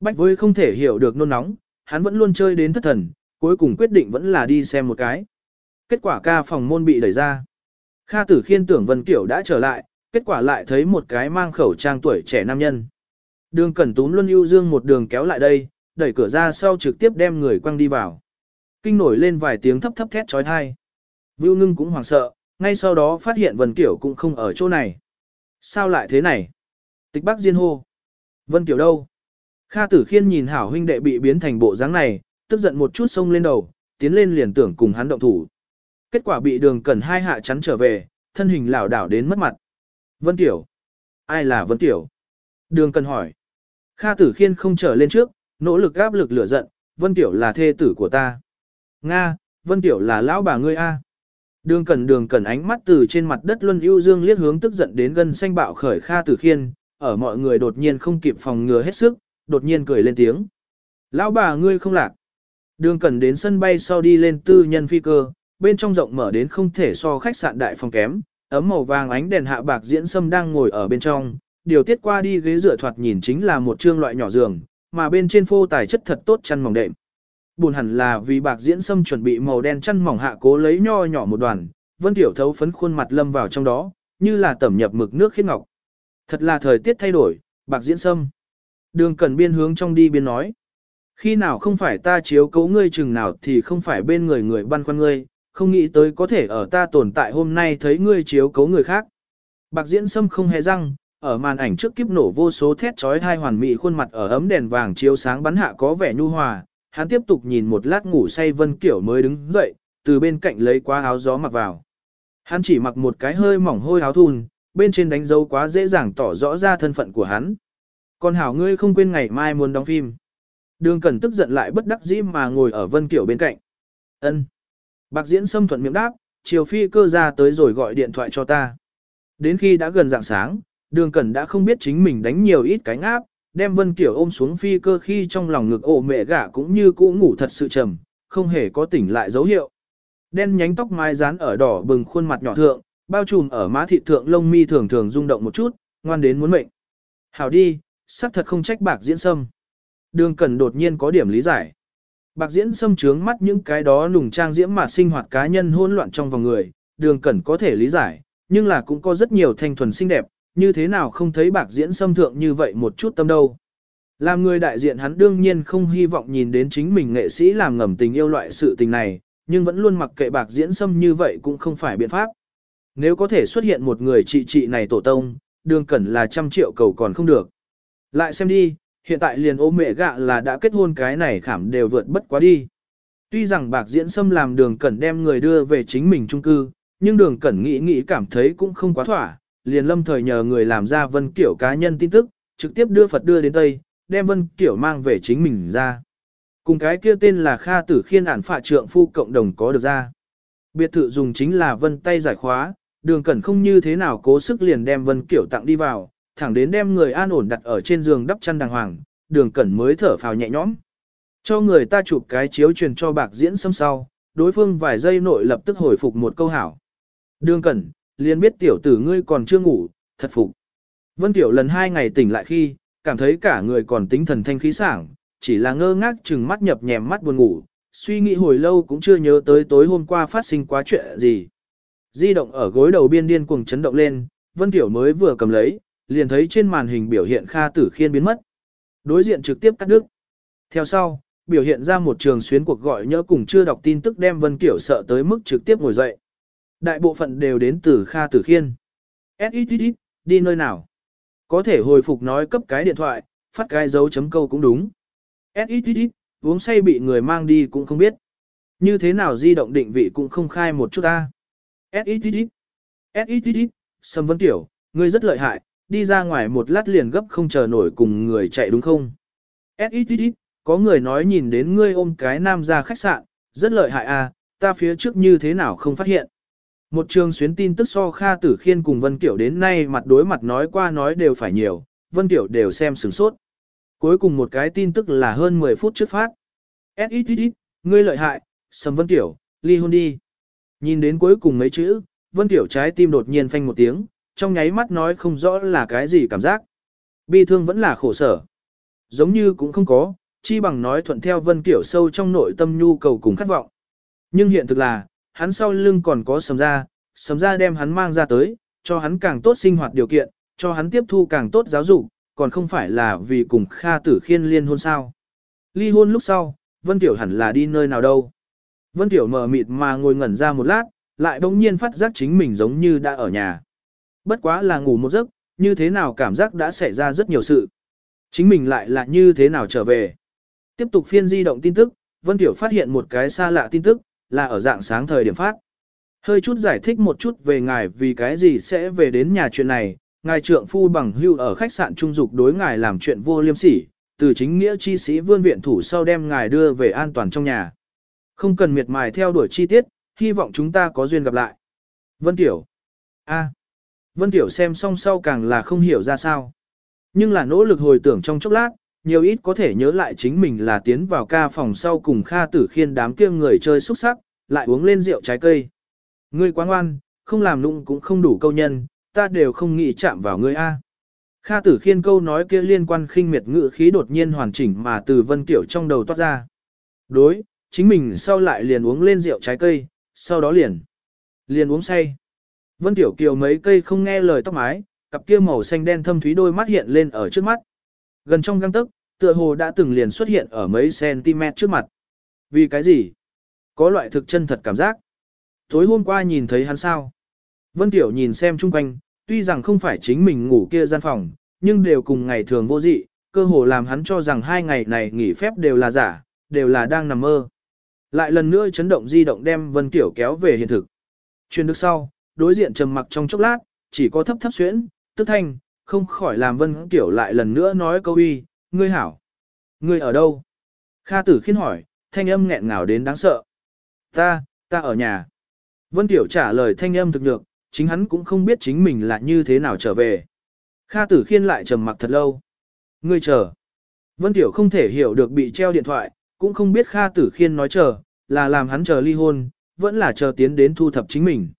Bách với không thể hiểu được nôn nóng, hắn vẫn luôn chơi đến thất thần, cuối cùng quyết định vẫn là đi xem một cái. Kết quả ca phòng môn bị đẩy ra. Kha tử khiên tưởng Vân Kiểu đã trở lại, kết quả lại thấy một cái mang khẩu trang tuổi trẻ nam nhân. Đường cẩn tún Luân ưu dương một đường kéo lại đây, đẩy cửa ra sau trực tiếp đem người quăng đi vào. Kinh nổi lên vài tiếng thấp thấp thét trói thai. Vưu ngưng cũng hoảng sợ, ngay sau đó phát hiện Vân Kiểu cũng không ở chỗ này. Sao lại thế này? Tịch Bắc Diên hô. Vân Kiểu đâu? Kha Tử Khiên nhìn hảo huynh đệ bị biến thành bộ dáng này, tức giận một chút xông lên đầu, tiến lên liền tưởng cùng hắn động thủ. Kết quả bị đường cẩn hai hạ chắn trở về, thân hình lảo đảo đến mất mặt. Vân Tiểu, Ai là Vân Tiểu? Đường Cần hỏi. Kha Tử Khiên không trở lên trước, nỗ lực áp lực lửa giận, Vân Tiểu là thê tử của ta. Nga, Vân Tiểu là lão bà ngươi A. Đường Cần đường Cần ánh mắt từ trên mặt đất luân ưu dương liếc hướng tức giận đến gần xanh bạo khởi Kha Tử Khiên, ở mọi người đột nhiên không kịp phòng ngừa hết sức, đột nhiên cười lên tiếng. Lão bà ngươi không lạc. Đường Cần đến sân bay sau đi lên tư nhân phi cơ, bên trong rộng mở đến không thể so khách sạn đại phòng kém, ấm màu vàng ánh đèn hạ bạc diễn sâm đang ngồi ở bên trong, điều tiết qua đi ghế rửa thoạt nhìn chính là một trương loại nhỏ giường, mà bên trên phô tài chất thật tốt chăn mỏng đệm. Buồn hẳn là vì bạc diễn sâm chuẩn bị màu đen chăn mỏng hạ cố lấy nho nhỏ một đoàn, vân tiểu thấu phấn khuôn mặt lâm vào trong đó, như là tẩm nhập mực nước khiết ngọc. Thật là thời tiết thay đổi, bạc diễn sâm. Đường cần biên hướng trong đi biên nói. Khi nào không phải ta chiếu cấu ngươi chừng nào thì không phải bên người người băn khoăn ngươi, không nghĩ tới có thể ở ta tồn tại hôm nay thấy ngươi chiếu cấu người khác. Bạc diễn sâm không hề răng, ở màn ảnh trước kiếp nổ vô số thét chói thai hoàn mỹ khuôn mặt ở ấm đèn vàng chiếu sáng bắn hạ có vẻ nhu hòa, hắn tiếp tục nhìn một lát ngủ say Vân Kiểu mới đứng dậy, từ bên cạnh lấy quá áo gió mặc vào. Hắn chỉ mặc một cái hơi mỏng hôi áo thun, bên trên đánh dấu quá dễ dàng tỏ rõ ra thân phận của hắn. Còn hảo ngươi không quên ngày mai muốn đóng phim. Đường Cẩn tức giận lại bất đắc dĩ mà ngồi ở Vân Kiểu bên cạnh. Ân. Bạc Diễn xâm thuận miệng đáp, chiều phi cơ ra tới rồi gọi điện thoại cho ta. Đến khi đã gần dạng sáng, đường cẩn đã không biết chính mình đánh nhiều ít cái ngáp, đem Vân Kiểu ôm xuống phi cơ khi trong lòng ngực ổ mẹ gả cũng như cũ ngủ thật sự trầm, không hề có tỉnh lại dấu hiệu. Đen nhánh tóc mai dán ở đỏ bừng khuôn mặt nhỏ thượng, bao trùm ở má thị thượng lông mi thường thường rung động một chút, ngoan đến muốn mệnh. Hảo đi, sắc thật không trách bạc diễn sâm. Đường cẩn đột nhiên có điểm lý giải. Bạc diễn xâm trướng mắt những cái đó lùng trang diễm mà sinh hoạt cá nhân hỗn loạn trong vòng người, đường cẩn có thể lý giải, nhưng là cũng có rất nhiều thanh thuần xinh đẹp, như thế nào không thấy bạc diễn xâm thượng như vậy một chút tâm đâu. Làm người đại diện hắn đương nhiên không hy vọng nhìn đến chính mình nghệ sĩ làm ngầm tình yêu loại sự tình này, nhưng vẫn luôn mặc kệ bạc diễn xâm như vậy cũng không phải biện pháp. Nếu có thể xuất hiện một người trị trị này tổ tông, đường cẩn là trăm triệu cầu còn không được. Lại xem đi, hiện tại liền ôm mẹ gạ là đã kết hôn cái này khảm đều vượt bất quá đi. Tuy rằng bạc diễn xâm làm đường cẩn đem người đưa về chính mình trung cư, nhưng đường cẩn nghĩ nghĩ cảm thấy cũng không quá thỏa, liền lâm thời nhờ người làm ra Vân Kiểu cá nhân tin tức, trực tiếp đưa Phật đưa đến Tây, đem Vân Kiểu mang về chính mình ra. Cùng cái kia tên là Kha Tử Khiên ản phạ trượng phu cộng đồng có được ra. Biệt thự dùng chính là Vân Tay giải khóa, đường cẩn không như thế nào cố sức liền đem Vân Kiểu tặng đi vào, thẳng đến đem người an ổn đặt ở trên giường đắp chăn đàng hoàng, đường cẩn mới thở phào nhẹ nhõm. Cho người ta chụp cái chiếu truyền cho bạc diễn xâm sau, đối phương vài giây nội lập tức hồi phục một câu hảo. Đường cẩn, liền biết tiểu tử ngươi còn chưa ngủ, thật phục. Vân Tiểu lần hai ngày tỉnh lại khi, cảm thấy cả người còn tính thần thanh khí sảng, chỉ là ngơ ngác chừng mắt nhập nhèm mắt buồn ngủ, suy nghĩ hồi lâu cũng chưa nhớ tới tối hôm qua phát sinh quá chuyện gì. Di động ở gối đầu biên điên cuồng chấn động lên, Vân Tiểu mới vừa cầm lấy, liền thấy trên màn hình biểu hiện Kha Tử Khiên biến mất. Đối diện trực tiếp cắt đứt. Theo sau, biểu hiện ra một trường xuyến cuộc gọi nhớ cùng chưa đọc tin tức đem Vân Kiểu sợ tới mức trực tiếp ngồi dậy. Đại bộ phận đều đến từ Kha Tử Khiên. SXX, đi nơi nào? Có thể hồi phục nói cấp cái điện thoại, phát cái dấu chấm câu cũng đúng. SXXX, uống say bị người mang đi cũng không biết. Như thế nào di động định vị cũng không khai một chút ta. SXXX, SXXX, Sầm Vân Tiểu, ngươi rất lợi hại, đi ra ngoài một lát liền gấp không chờ nổi cùng người chạy đúng không? SXXX, có người nói nhìn đến ngươi ôm cái nam ra khách sạn, rất lợi hại à, ta phía trước như thế nào không phát hiện. Một trường xuyến tin tức so Kha Tử Khiên cùng Vân Kiểu đến nay mặt đối mặt nói qua nói đều phải nhiều, Vân Kiểu đều xem sửng sốt. Cuối cùng một cái tin tức là hơn 10 phút trước phát. SXXX, ngươi lợi hại, Sầm Vân Kiểu, ly hôn đi. Nhìn đến cuối cùng mấy chữ, Vân Kiểu trái tim đột nhiên phanh một tiếng, trong nháy mắt nói không rõ là cái gì cảm giác. Bi thương vẫn là khổ sở. Giống như cũng không có, chi bằng nói thuận theo Vân Kiểu sâu trong nội tâm nhu cầu cùng khát vọng. Nhưng hiện thực là, hắn sau lưng còn có sầm ra, sầm ra đem hắn mang ra tới, cho hắn càng tốt sinh hoạt điều kiện, cho hắn tiếp thu càng tốt giáo dục, còn không phải là vì cùng Kha Tử Khiên liên hôn sao. Ly hôn lúc sau, Vân Tiểu hẳn là đi nơi nào đâu. Vân Tiểu mờ mịt mà ngồi ngẩn ra một lát, lại bỗng nhiên phát giác chính mình giống như đã ở nhà. Bất quá là ngủ một giấc, như thế nào cảm giác đã xảy ra rất nhiều sự. Chính mình lại là như thế nào trở về. Tiếp tục phiên di động tin tức, Vân Tiểu phát hiện một cái xa lạ tin tức, là ở dạng sáng thời điểm phát. Hơi chút giải thích một chút về ngài vì cái gì sẽ về đến nhà chuyện này, ngài trượng phu bằng hưu ở khách sạn trung dục đối ngài làm chuyện vô liêm sỉ, từ chính nghĩa chi sĩ vươn viện thủ sau đem ngài đưa về an toàn trong nhà. Không cần miệt mài theo đuổi chi tiết, hy vọng chúng ta có duyên gặp lại. Vân Tiểu. A. Vân Tiểu xem xong sau càng là không hiểu ra sao. Nhưng là nỗ lực hồi tưởng trong chốc lát, nhiều ít có thể nhớ lại chính mình là tiến vào ca phòng sau cùng Kha Tử Khiên đám kia người chơi xuất sắc, lại uống lên rượu trái cây. Ngươi quá ngoan, không làm nụng cũng không đủ câu nhân, ta đều không nghĩ chạm vào ngươi a. Kha Tử Khiên câu nói kia liên quan khinh miệt ngữ khí đột nhiên hoàn chỉnh mà từ Vân Tiểu trong đầu toát ra. Đối, chính mình sau lại liền uống lên rượu trái cây, sau đó liền, liền uống say. Vân Tiểu Kiều mấy cây không nghe lời tóc mái, cặp kia màu xanh đen thâm thúy đôi mắt hiện lên ở trước mắt. Gần trong găng tức, tựa hồ đã từng liền xuất hiện ở mấy cm trước mặt. Vì cái gì? Có loại thực chân thật cảm giác. Tối hôm qua nhìn thấy hắn sao? Vân Tiểu nhìn xem chung quanh, tuy rằng không phải chính mình ngủ kia gian phòng, nhưng đều cùng ngày thường vô dị, cơ hồ làm hắn cho rằng hai ngày này nghỉ phép đều là giả, đều là đang nằm mơ. Lại lần nữa chấn động di động đem Vân Tiểu kéo về hiện thực. Chuyện được sau, đối diện trầm mặc trong chốc lát, chỉ có thấp thấp xuyễn, tức thanh, không khỏi làm Vân Tiểu lại lần nữa nói câu uy, ngươi hảo. Ngươi ở đâu? Kha tử khiên hỏi, thanh âm nghẹn ngào đến đáng sợ. Ta, ta ở nhà. Vân Tiểu trả lời thanh âm thực được, chính hắn cũng không biết chính mình là như thế nào trở về. Kha tử khiên lại trầm mặc thật lâu. Ngươi chờ. Vân Tiểu không thể hiểu được bị treo điện thoại, cũng không biết Kha tử khiên nói chờ, là làm hắn chờ ly hôn, vẫn là chờ tiến đến thu thập chính mình.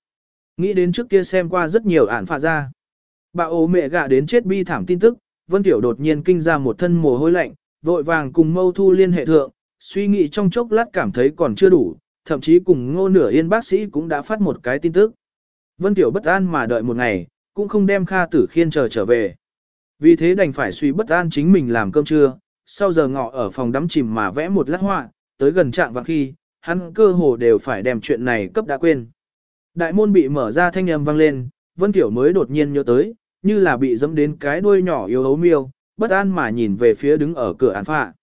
Nghĩ đến trước kia xem qua rất nhiều ản phạ ra. Bà ố mẹ gạ đến chết bi thảm tin tức, Vân Tiểu đột nhiên kinh ra một thân mồ hôi lạnh, vội vàng cùng mâu thu liên hệ thượng, suy nghĩ trong chốc lát cảm thấy còn chưa đủ, thậm chí cùng ngô nửa yên bác sĩ cũng đã phát một cái tin tức. Vân Tiểu bất an mà đợi một ngày, cũng không đem Kha Tử Khiên chờ trở về. Vì thế đành phải suy bất an chính mình làm cơm trưa, sau giờ ngọ ở phòng đắm chìm mà vẽ một lát họa, tới gần trạng và khi, hắn cơ hồ đều phải đem chuyện này cấp đã quên. Đại môn bị mở ra thanh âm vang lên, Vân Tiểu mới đột nhiên nhớ tới, như là bị dẫm đến cái đuôi nhỏ yếu ấu miêu, bất an mà nhìn về phía đứng ở cửa án phạ.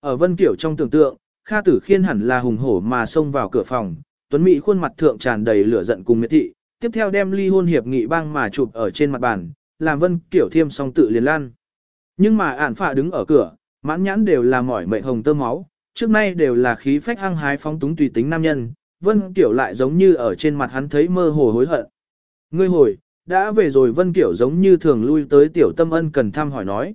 Ở Vân Tiểu trong tưởng tượng, Kha Tử Khiên hẳn là hùng hổ mà xông vào cửa phòng, Tuấn Mỹ khuôn mặt thượng tràn đầy lửa giận cùng miệt thị, tiếp theo đem ly hôn hiệp nghị băng mà chụp ở trên mặt bàn, làm Vân Kiểu thiêm xong tự liền lan. Nhưng mà án phạ đứng ở cửa, mãn nhãn đều là mỏi mệt hồng tơ máu, trước nay đều là khí phách hăng hái phóng túng tùy tính nam nhân, Vân Kiểu lại giống như ở trên mặt hắn thấy mơ hồ hối hận. Ngươi hồi, đã về rồi Vân Kiểu giống như thường lui tới tiểu tâm ân cần thăm hỏi nói.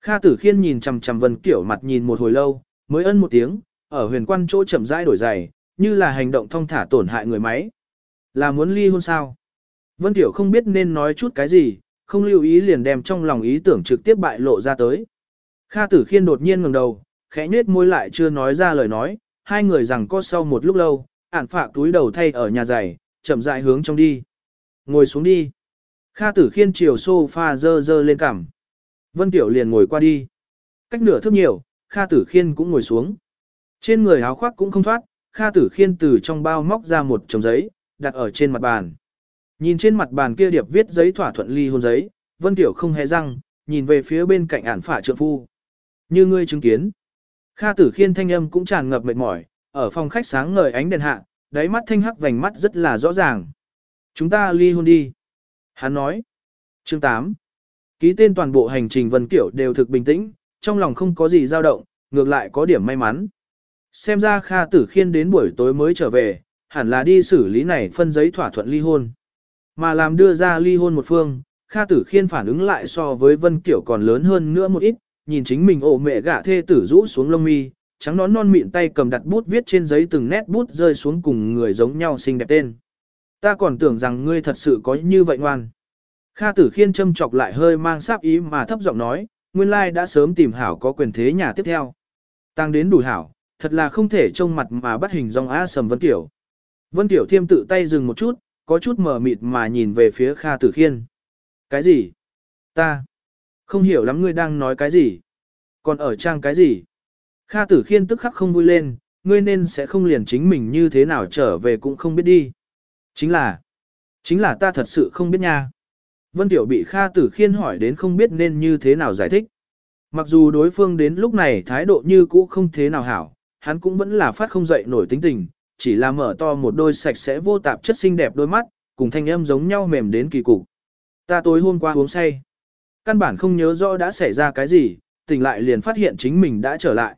Kha tử khiên nhìn chằm chằm Vân Kiểu mặt nhìn một hồi lâu, mới ân một tiếng, ở huyền quan chỗ chậm rãi đổi giày, như là hành động thong thả tổn hại người máy. Là muốn ly hôn sao? Vân Kiểu không biết nên nói chút cái gì, không lưu ý liền đem trong lòng ý tưởng trực tiếp bại lộ ra tới. Kha tử khiên đột nhiên ngẩng đầu, khẽ nhếch môi lại chưa nói ra lời nói, hai người rằng có sau một lúc lâu, ản phạ túi đầu thay ở nhà giày, chậm rãi hướng trong đi. Ngồi xuống đi. Kha tử khiên chiều sofa dơ dơ lên cằm. Vân Tiểu liền ngồi qua đi. Cách nửa thước nhiều, Kha tử khiên cũng ngồi xuống. Trên người áo khoác cũng không thoát, Kha tử khiên từ trong bao móc ra một chồng giấy, đặt ở trên mặt bàn. Nhìn trên mặt bàn kia điệp viết giấy thỏa thuận ly hôn giấy, Vân Tiểu không hề răng, nhìn về phía bên cạnh ản phả trượng phu. Như ngươi chứng kiến. Kha tử khiên thanh âm cũng tràn ngập mệt mỏi, ở phòng khách sáng ngời ánh đèn hạ, đáy mắt thanh hắc vành mắt rất là rõ ràng. Chúng ta ly hôn đi. Hắn nói. Chương 8. Ký tên toàn bộ hành trình Vân Kiểu đều thực bình tĩnh, trong lòng không có gì dao động, ngược lại có điểm may mắn. Xem ra Kha Tử Khiên đến buổi tối mới trở về, hẳn là đi xử lý này phân giấy thỏa thuận ly hôn. Mà làm đưa ra ly hôn một phương, Kha Tử Khiên phản ứng lại so với Vân Kiểu còn lớn hơn nữa một ít, nhìn chính mình ổ mẹ gạ thê tử rũ xuống lông mi, trắng nón non mịn tay cầm đặt bút viết trên giấy từng nét bút rơi xuống cùng người giống nhau xinh đẹp tên. Ta còn tưởng rằng ngươi thật sự có như vậy ngoan. Kha tử khiên châm chọc lại hơi mang sáp ý mà thấp giọng nói, nguyên lai đã sớm tìm hảo có quyền thế nhà tiếp theo. Tăng đến đủ hảo, thật là không thể trông mặt mà bắt hình dòng á sầm Vân Tiểu. Vân Tiểu thiêm tự tay dừng một chút, có chút mờ mịt mà nhìn về phía Kha tử khiên. Cái gì? Ta? Không hiểu lắm ngươi đang nói cái gì? Còn ở trang cái gì? Kha tử khiên tức khắc không vui lên, ngươi nên sẽ không liền chính mình như thế nào trở về cũng không biết đi. Chính là, chính là ta thật sự không biết nha. Vân Tiểu bị Kha tử khiên hỏi đến không biết nên như thế nào giải thích. Mặc dù đối phương đến lúc này thái độ như cũ không thế nào hảo, hắn cũng vẫn là phát không dậy nổi tính tình, chỉ là mở to một đôi sạch sẽ vô tạp chất xinh đẹp đôi mắt, cùng thanh âm giống nhau mềm đến kỳ cục. Ta tối hôm qua uống say. Căn bản không nhớ rõ đã xảy ra cái gì, tỉnh lại liền phát hiện chính mình đã trở lại.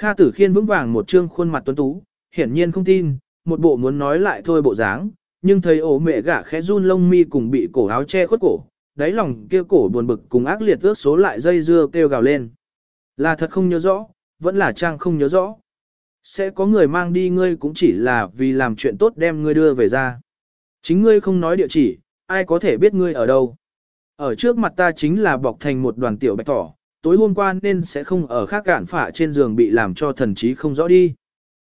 Kha tử khiên vững vàng một trương khuôn mặt tuấn tú, hiển nhiên không tin, một bộ muốn nói lại thôi bộ dáng, nhưng thấy ổ mẹ gả khẽ run lông mi cùng bị cổ áo che khuất cổ, đáy lòng kia cổ buồn bực cùng ác liệt ước số lại dây dưa kêu gào lên. Là thật không nhớ rõ, vẫn là trang không nhớ rõ. Sẽ có người mang đi ngươi cũng chỉ là vì làm chuyện tốt đem ngươi đưa về ra. Chính ngươi không nói địa chỉ, ai có thể biết ngươi ở đâu. Ở trước mặt ta chính là bọc thành một đoàn tiểu bạch thỏ, tối hôm qua nên sẽ không ở khác cạn phả trên giường bị làm cho thần trí không rõ đi.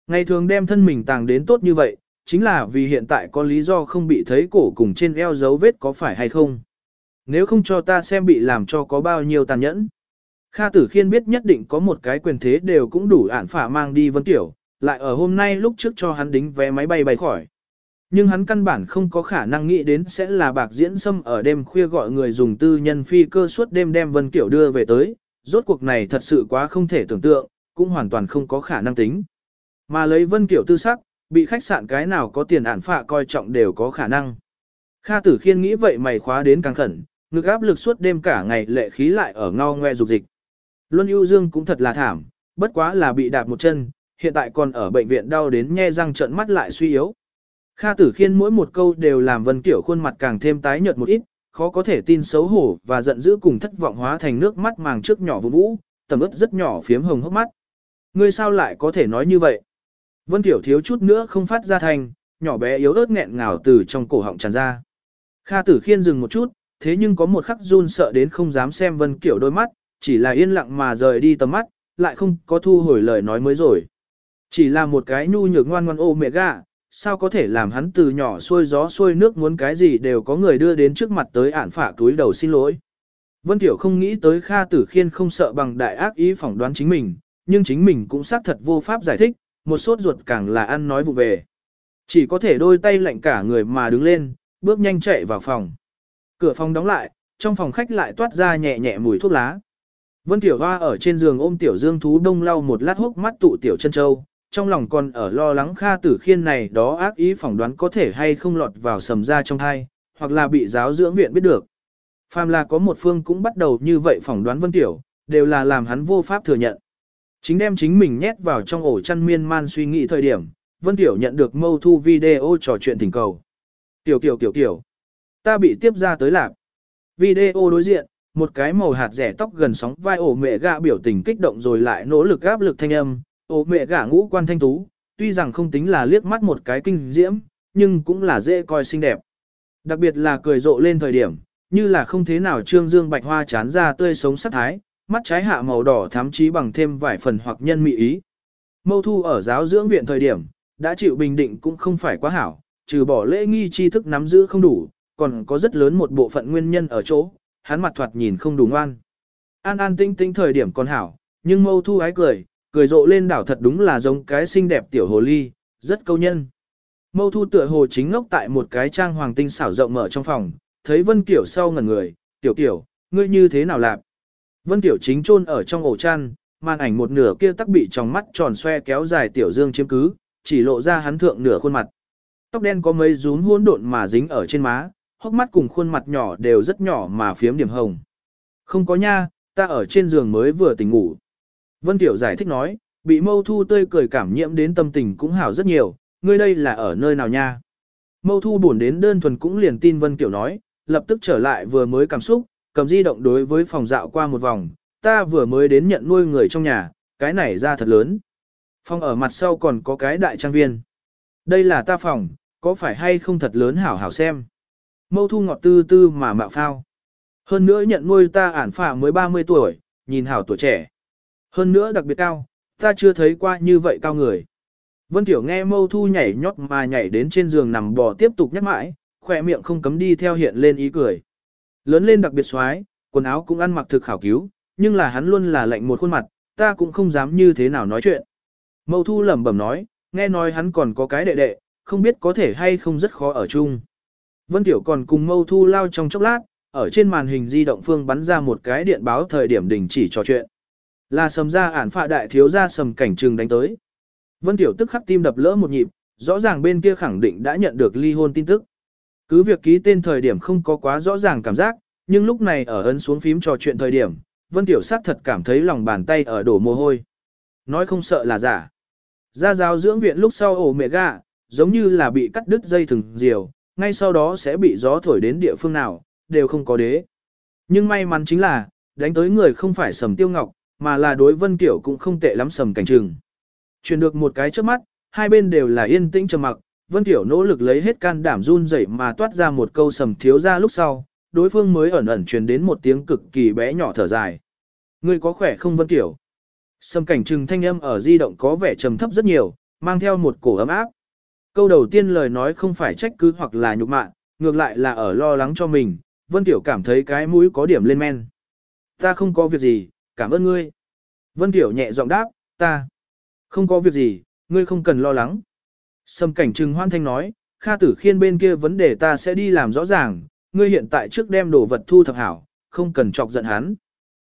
Ngày thường đem thân mình tàng đến tốt như vậy, chính là vì hiện tại có lý do không bị thấy cổ cùng trên eo dấu vết có phải hay không. Nếu không cho ta xem bị làm cho có bao nhiêu tàn nhẫn. Kha tử khiên biết nhất định có một cái quyền thế đều cũng đủ ản phả mang đi vân tiểu, lại ở hôm nay lúc trước cho hắn đính vé máy bay bay khỏi. Nhưng hắn căn bản không có khả năng nghĩ đến sẽ là bạc diễn xâm ở đêm khuya gọi người dùng tư nhân phi cơ suốt đêm đem Vân Kiểu đưa về tới, rốt cuộc này thật sự quá không thể tưởng tượng, cũng hoàn toàn không có khả năng tính. Mà lấy Vân Kiểu tư sắc, bị khách sạn cái nào có tiền ản phạ coi trọng đều có khả năng. Kha tử khiên nghĩ vậy mày khóa đến càng khẩn, ngực áp lực suốt đêm cả ngày lệ khí lại ở ngao ngoe dục dịch. Luân ưu dương cũng thật là thảm, bất quá là bị đạp một chân, hiện tại còn ở bệnh viện đau đến nhe răng trợn mắt lại suy yếu. Kha tử khiên mỗi một câu đều làm Vân Kiểu khuôn mặt càng thêm tái nhợt một ít, khó có thể tin xấu hổ và giận dữ cùng thất vọng hóa thành nước mắt màng trước nhỏ vũ vũ, tầm ướt rất nhỏ phiếm hồng hốc mắt. Ngươi sao lại có thể nói như vậy? Vân Tiểu thiếu chút nữa không phát ra thành, nhỏ bé yếu ớt nghẹn ngào từ trong cổ họng tràn ra. Kha tử khiên dừng một chút, thế nhưng có một khắc run sợ đến không dám xem Vân Kiểu đôi mắt, chỉ là yên lặng mà rời đi tầm mắt, lại không có thu hồi lời nói mới rồi. Chỉ là một cái nhu nhược ngoan ngoan ô mẹ gà, sao có thể làm hắn từ nhỏ xuôi gió xuôi nước muốn cái gì đều có người đưa đến trước mặt tới ản phả túi đầu xin lỗi. Vân Tiểu không nghĩ tới Kha Tử Khiên không sợ bằng đại ác ý phỏng đoán chính mình, nhưng chính mình cũng xác thật vô pháp giải thích, một sốt ruột càng là ăn nói vụ về. Chỉ có thể đôi tay lạnh cả người mà đứng lên, bước nhanh chạy vào phòng. Cửa phòng đóng lại, trong phòng khách lại toát ra nhẹ nhẹ mùi thuốc lá. Vân Tiểu Hoa ở trên giường ôm Tiểu Dương thú đông lau một lát hốc mắt tụ Tiểu chân Châu, trong lòng còn ở lo lắng Kha Tử Khiên này đó ác ý phỏng đoán có thể hay không lọt vào sầm ra trong thai, hoặc là bị giáo dưỡng viện biết được. Phàm là có một phương cũng bắt đầu như vậy phỏng đoán Vân Tiểu, đều là làm hắn vô pháp thừa nhận. Chính đem chính mình nhét vào trong ổ chăn miên man suy nghĩ thời điểm, Vân Tiểu nhận được mâu thu video trò chuyện thỉnh cầu. Tiểu tiểu tiểu tiểu, ta bị tiếp ra tới lạc. Video đối diện, một cái màu hạt rẻ tóc gần sóng vai ổ mẹ gạ biểu tình kích động rồi lại nỗ lực áp lực thanh âm, ô mẹ gả ngũ quan thanh tú, tuy rằng không tính là liếc mắt một cái kinh diễm, nhưng cũng là dễ coi xinh đẹp. Đặc biệt là cười rộ lên thời điểm, như là không thế nào trương dương bạch hoa chán ra tươi sống sắc thái, mắt trái hạ màu đỏ thám chí bằng thêm vài phần hoặc nhân mị ý. Mâu thu ở giáo dưỡng viện thời điểm, đã chịu bình định cũng không phải quá hảo, trừ bỏ lễ nghi tri thức nắm giữ không đủ, còn có rất lớn một bộ phận nguyên nhân ở chỗ, hắn mặt thoạt nhìn không đủ ngoan. An an tinh tinh thời điểm còn hảo, nhưng mâu thu ái cười, cười rộ lên đảo thật đúng là giống cái xinh đẹp tiểu hồ ly, rất câu nhân. Mâu thu tựa hồ chính ngốc tại một cái trang hoàng tinh xảo rộng mở trong phòng, thấy Vân Kiểu sau ngẩn người, tiểu kiểu, ngươi như thế nào lạp? Vân Tiểu chính chôn ở trong ổ chăn, màn ảnh một nửa kia tắc bị trong mắt tròn xoe kéo dài tiểu dương chiếm cứ, chỉ lộ ra hắn thượng nửa khuôn mặt. Tóc đen có mấy rúm hỗn độn mà dính ở trên má, hốc mắt cùng khuôn mặt nhỏ đều rất nhỏ mà phiếm điểm hồng. Không có nha, ta ở trên giường mới vừa tỉnh ngủ. Vân Tiểu giải thích nói, bị mâu thu tươi cười cảm nhiễm đến tâm tình cũng hảo rất nhiều, ngươi đây là ở nơi nào nha. Mâu thu buồn đến đơn thuần cũng liền tin Vân Tiểu nói, lập tức trở lại vừa mới cảm xúc, cầm di động đối với phòng dạo qua một vòng, ta vừa mới đến nhận nuôi người trong nhà, cái này ra thật lớn. Phòng ở mặt sau còn có cái đại trang viên. Đây là ta phòng, có phải hay không thật lớn hảo hảo xem. Mâu thu ngọt tư tư mà mạo phao. Hơn nữa nhận nuôi ta ản phả mới 30 tuổi, nhìn hảo tuổi trẻ. Hơn nữa đặc biệt cao, ta chưa thấy qua như vậy cao người. Vân Tiểu nghe mâu thu nhảy nhót mà nhảy đến trên giường nằm bò tiếp tục nhắc mãi, khỏe miệng không cấm đi theo hiện lên ý cười. Lớn lên đặc biệt xoái, quần áo cũng ăn mặc thực khảo cứu, nhưng là hắn luôn là lạnh một khuôn mặt, ta cũng không dám như thế nào nói chuyện. Mâu thu lẩm bẩm nói, nghe nói hắn còn có cái đệ đệ, không biết có thể hay không rất khó ở chung. Vân Tiểu còn cùng mâu thu lao trong chốc lát, ở trên màn hình di động phương bắn ra một cái điện báo thời điểm đình chỉ trò chuyện. Là sầm ra ản phạ đại thiếu ra sầm cảnh trừng đánh tới. Vân Tiểu tức khắc tim đập lỡ một nhịp, rõ ràng bên kia khẳng định đã nhận được ly hôn tin tức. Cứ việc ký tên thời điểm không có quá rõ ràng cảm giác, nhưng lúc này ở ấn xuống phím trò chuyện thời điểm, Vân Tiểu sát thật cảm thấy lòng bàn tay ở đổ mồ hôi. Nói không sợ là giả. Ra giáo dưỡng viện lúc sau ổ mẹ gà, giống như là bị cắt đứt dây thừng diều, ngay sau đó sẽ bị gió thổi đến địa phương nào, đều không có đế. Nhưng may mắn chính là, đánh tới người không phải sầm tiêu ngọc, mà là đối Vân Tiểu cũng không tệ lắm sầm cảnh trừng. Chuyển được một cái trước mắt, hai bên đều là yên tĩnh trầm mặc, Vân Tiểu nỗ lực lấy hết can đảm run rẩy mà toát ra một câu sầm thiếu ra lúc sau, đối phương mới ẩn ẩn truyền đến một tiếng cực kỳ bé nhỏ thở dài. Ngươi có khỏe không Vân Tiểu? Sầm cảnh trừng thanh âm ở di động có vẻ trầm thấp rất nhiều, mang theo một cổ ấm áp. Câu đầu tiên lời nói không phải trách cứ hoặc là nhục mạ, ngược lại là ở lo lắng cho mình, Vân Tiểu cảm thấy cái mũi có điểm lên men. Ta không có việc gì, cảm ơn ngươi. Vân Tiểu nhẹ giọng đáp, ta. Không có việc gì, ngươi không cần lo lắng. Sầm cảnh trừng hoan thanh nói, Kha tử khiên bên kia vấn đề ta sẽ đi làm rõ ràng, ngươi hiện tại trước đem đồ vật thu thập hảo, không cần chọc giận hắn.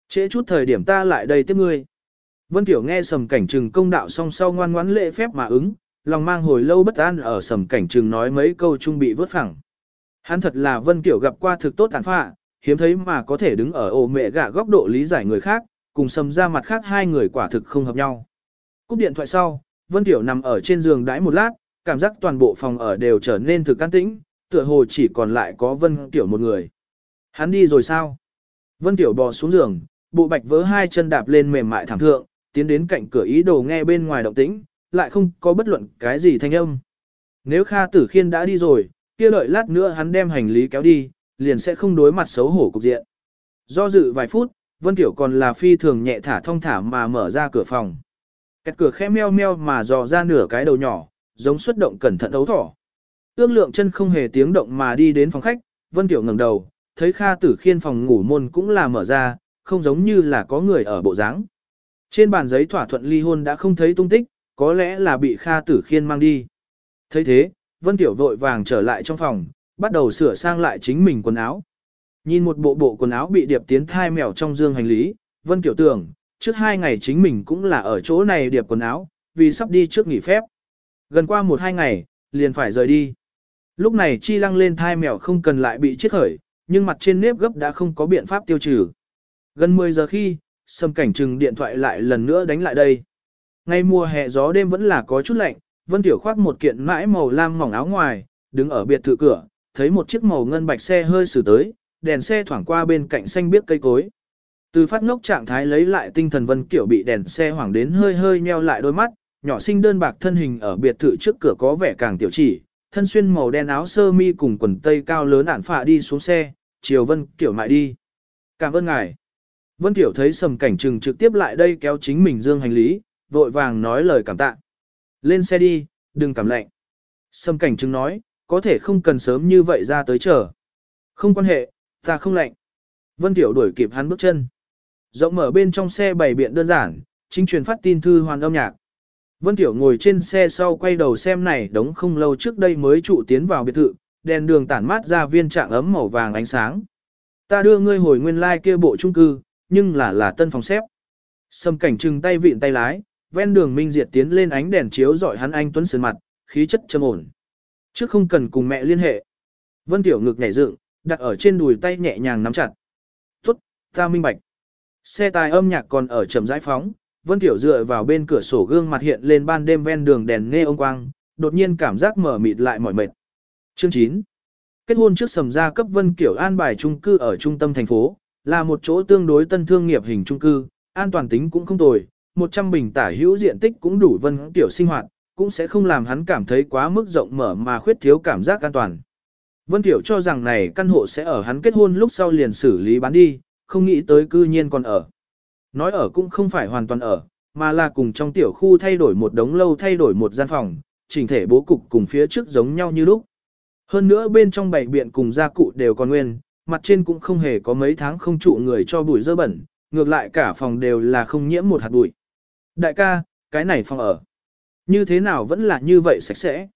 Trễ chút thời điểm ta lại đây tiếp ngươi. Vân Tiểu nghe sầm cảnh trừng công đạo song sau ngoan ngoãn lễ phép mà ứng, lòng mang hồi lâu bất an ở sầm cảnh trừng nói mấy câu trung bị vớt phẳng. Hắn thật là Vân Tiểu gặp qua thực tốt tàn phạ, hiếm thấy mà có thể đứng ở ổ mẹ gạ góc độ lý giải người khác, cùng sầm ra mặt khác hai người quả thực không hợp nhau. Cúp điện thoại sau, Vân Tiểu nằm ở trên giường đãi một lát, cảm giác toàn bộ phòng ở đều trở nên thực an tĩnh, tựa hồ chỉ còn lại có Vân Tiểu một người. Hắn đi rồi sao? Vân Tiểu bò xuống giường, bộ bạch vớ hai chân đạp lên mềm mại thảm thượng, tiến đến cạnh cửa ý đồ nghe bên ngoài động tĩnh, lại không có bất luận cái gì thanh âm. Nếu Kha Tử Khiên đã đi rồi, kia đợi lát nữa hắn đem hành lý kéo đi, liền sẽ không đối mặt xấu hổ cục diện. Do dự vài phút, Vân Tiểu còn là phi thường nhẹ thả thong thả mà mở ra cửa phòng. Kẹt cửa khẽ meo meo mà dò ra nửa cái đầu nhỏ, giống xuất động cẩn thận ấu thỏ. Ước lượng chân không hề tiếng động mà đi đến phòng khách, Vân Tiểu ngẩng đầu, thấy Kha Tử Khiên phòng ngủ môn cũng là mở ra, không giống như là có người ở bộ dáng. Trên bàn giấy thỏa thuận ly hôn đã không thấy tung tích, có lẽ là bị Kha Tử Khiên mang đi. thấy thế, Vân Tiểu vội vàng trở lại trong phòng, bắt đầu sửa sang lại chính mình quần áo. Nhìn một bộ bộ quần áo bị điệp tiến thai mèo trong dương hành lý, Vân Tiểu tưởng, trước hai ngày chính mình cũng là ở chỗ này điệp quần áo, vì sắp đi trước nghỉ phép. Gần qua một hai ngày, liền phải rời đi. Lúc này chi lăng lên thai mèo không cần lại bị chết khởi, nhưng mặt trên nếp gấp đã không có biện pháp tiêu trừ. Gần 10 giờ khi, sâm cảnh trừng điện thoại lại lần nữa đánh lại đây. Ngay mùa hè gió đêm vẫn là có chút lạnh, Vân Tiểu khoác một kiện mãi màu lam mỏng áo ngoài, đứng ở biệt thự cửa, thấy một chiếc màu ngân bạch xe hơi xử tới, đèn xe thoảng qua bên cạnh xanh biếc cây cối. Từ phát ngốc trạng thái lấy lại tinh thần Vân Kiểu bị đèn xe hoảng đến hơi hơi nheo lại đôi mắt, nhỏ sinh đơn bạc thân hình ở biệt thự trước cửa có vẻ càng tiểu chỉ, thân xuyên màu đen áo sơ mi cùng quần tây cao lớn ản phạ đi xuống xe, chiều Vân Kiểu mại đi. Cảm ơn ngài. Vân Kiểu thấy sầm cảnh trừng trực tiếp lại đây kéo chính mình dương hành lý, vội vàng nói lời cảm tạ. Lên xe đi, đừng cảm lạnh. Sầm cảnh trừng nói, có thể không cần sớm như vậy ra tới chờ. Không quan hệ, ta không lạnh. Vân Tiểu đuổi kịp hắn bước chân. Rộng mở bên trong xe bày biện đơn giản, chính truyền phát tin thư hoàn âm nhạc. Vân Tiểu ngồi trên xe sau quay đầu xem này đống không lâu trước đây mới trụ tiến vào biệt thự, đèn đường tản mát ra viên trạng ấm màu vàng ánh sáng. Ta đưa ngươi hồi nguyên lai like kia bộ trung cư, nhưng là là tân phòng xếp. Sâm cảnh trừng tay vịn tay lái, ven đường minh diệt tiến lên ánh đèn chiếu dọi hắn anh tuấn sườn mặt, khí chất trầm ổn. Trước không cần cùng mẹ liên hệ. Vân Tiểu ngực nhảy dựng, đặt ở trên đùi tay nhẹ nhàng nắm chặt. Tốt, ta minh bạch. Xe tài âm nhạc còn ở chậm giải phóng, Vân Tiểu dựa vào bên cửa sổ gương mặt hiện lên ban đêm ven đường đèn nghe ông quang, đột nhiên cảm giác mở mịt lại mỏi mệt. Chương 9 Kết hôn trước sầm ra cấp Vân Kiểu an bài trung cư ở trung tâm thành phố, là một chỗ tương đối tân thương nghiệp hình trung cư, an toàn tính cũng không tồi, 100 bình tả hữu diện tích cũng đủ Vân Kiểu sinh hoạt, cũng sẽ không làm hắn cảm thấy quá mức rộng mở mà khuyết thiếu cảm giác an toàn. Vân Tiểu cho rằng này căn hộ sẽ ở hắn kết hôn lúc sau liền xử lý bán đi, không nghĩ tới cư nhiên còn ở. Nói ở cũng không phải hoàn toàn ở, mà là cùng trong tiểu khu thay đổi một đống lâu thay đổi một gian phòng, chỉnh thể bố cục cùng phía trước giống nhau như lúc. Hơn nữa bên trong bảy biện cùng gia cụ đều còn nguyên, mặt trên cũng không hề có mấy tháng không trụ người cho bụi dơ bẩn, ngược lại cả phòng đều là không nhiễm một hạt bụi. Đại ca, cái này phòng ở. Như thế nào vẫn là như vậy sạch sẽ.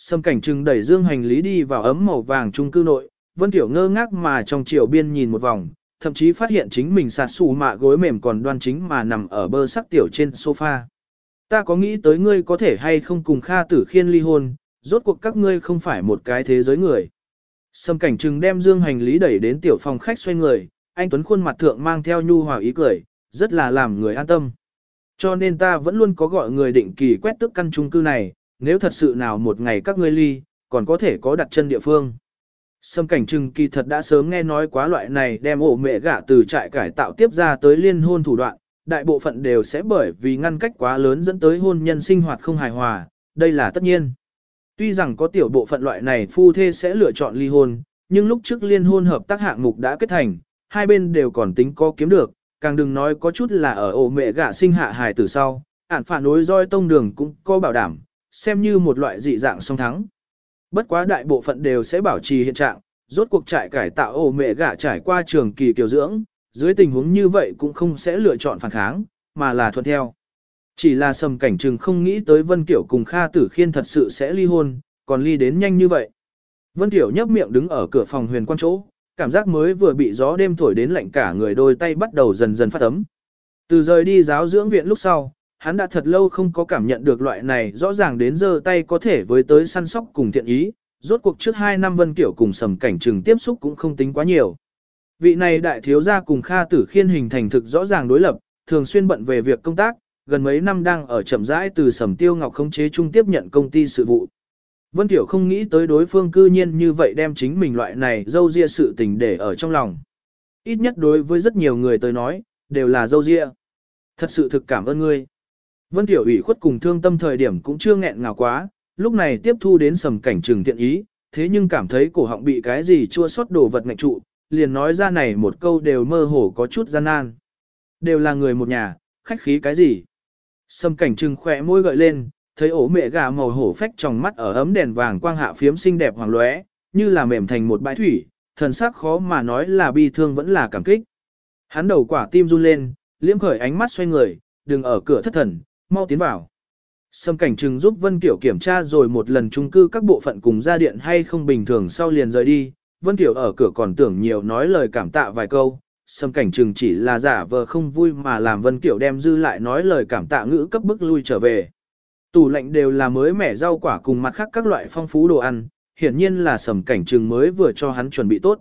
Sâm cảnh trừng đẩy dương hành lý đi vào ấm màu vàng trung cư nội, Vân Tiểu ngơ ngác mà trong chiều biên nhìn một vòng, thậm chí phát hiện chính mình sạt sù mạ gối mềm còn đoan chính mà nằm ở bơ sắc tiểu trên sofa. Ta có nghĩ tới ngươi có thể hay không cùng Kha Tử Khiên ly hôn, rốt cuộc các ngươi không phải một cái thế giới người. Sâm cảnh trừng đem dương hành lý đẩy đến tiểu phòng khách xoay người, anh Tuấn khuôn mặt thượng mang theo nhu hòa ý cười, rất là làm người an tâm. Cho nên ta vẫn luôn có gọi người định kỳ quét tức căn chung cư này, nếu thật sự nào một ngày các ngươi ly, còn có thể có đặt chân địa phương. Sâm cảnh trừng kỳ thật đã sớm nghe nói quá loại này đem ổ mẹ gả từ trại cải tạo tiếp ra tới liên hôn thủ đoạn, đại bộ phận đều sẽ bởi vì ngăn cách quá lớn dẫn tới hôn nhân sinh hoạt không hài hòa, đây là tất nhiên. Tuy rằng có tiểu bộ phận loại này phu thê sẽ lựa chọn ly hôn, nhưng lúc trước liên hôn hợp tác hạng mục đã kết thành, hai bên đều còn tính có kiếm được, càng đừng nói có chút là ở ổ mẹ gả sinh hạ hài từ sau, ản phản đối roi tông đường cũng có bảo đảm, xem như một loại dị dạng song thắng. Bất quá đại bộ phận đều sẽ bảo trì hiện trạng, rốt cuộc trại cải tạo ổ mẹ gả trải qua trường kỳ kiều dưỡng, dưới tình huống như vậy cũng không sẽ lựa chọn phản kháng, mà là thuận theo. Chỉ là sầm cảnh trừng không nghĩ tới Vân Kiểu cùng Kha Tử Khiên thật sự sẽ ly hôn, còn ly đến nhanh như vậy. Vân Kiểu nhấp miệng đứng ở cửa phòng huyền quan chỗ, cảm giác mới vừa bị gió đêm thổi đến lạnh cả người đôi tay bắt đầu dần dần phát ấm. Từ rời đi giáo dưỡng viện lúc sau, hắn đã thật lâu không có cảm nhận được loại này rõ ràng đến giờ tay có thể với tới săn sóc cùng thiện ý, rốt cuộc trước hai năm Vân Kiểu cùng sầm cảnh trừng tiếp xúc cũng không tính quá nhiều. Vị này đại thiếu gia cùng Kha Tử Khiên hình thành thực rõ ràng đối lập, thường xuyên bận về việc công tác, gần mấy năm đang ở chậm rãi từ sầm tiêu ngọc khống chế trung tiếp nhận công ty sự vụ. Vân Tiểu không nghĩ tới đối phương cư nhiên như vậy đem chính mình loại này dâu ria sự tình để ở trong lòng. Ít nhất đối với rất nhiều người tới nói, đều là dâu ria. Thật sự thực cảm ơn ngươi. Vân Tiểu ủy khuất cùng thương tâm thời điểm cũng chưa nghẹn ngào quá, lúc này tiếp thu đến sầm cảnh trừng thiện ý, thế nhưng cảm thấy cổ họng bị cái gì chua xót đồ vật ngạch trụ, liền nói ra này một câu đều mơ hồ có chút gian nan. Đều là người một nhà, khách khí cái gì. Sầm cảnh trừng khỏe môi gợi lên, thấy ổ mẹ gà màu hổ phách trong mắt ở ấm đèn vàng quang hạ phiếm xinh đẹp hoàng lóe, như là mềm thành một bãi thủy, thần sắc khó mà nói là bi thương vẫn là cảm kích. Hắn đầu quả tim run lên, liễm khởi ánh mắt xoay người, đừng ở cửa thất thần, mau tiến vào. Sâm cảnh trừng giúp Vân Kiểu kiểm tra rồi một lần chung cư các bộ phận cùng ra điện hay không bình thường sau liền rời đi, Vân Kiểu ở cửa còn tưởng nhiều nói lời cảm tạ vài câu, Sâm cảnh trừng chỉ là giả vờ không vui mà làm Vân Kiểu đem dư lại nói lời cảm tạ ngữ cấp bức lui trở về. Tủ lạnh đều là mới mẻ rau quả cùng mặt khác các loại phong phú đồ ăn, hiển nhiên là sầm cảnh trừng mới vừa cho hắn chuẩn bị tốt.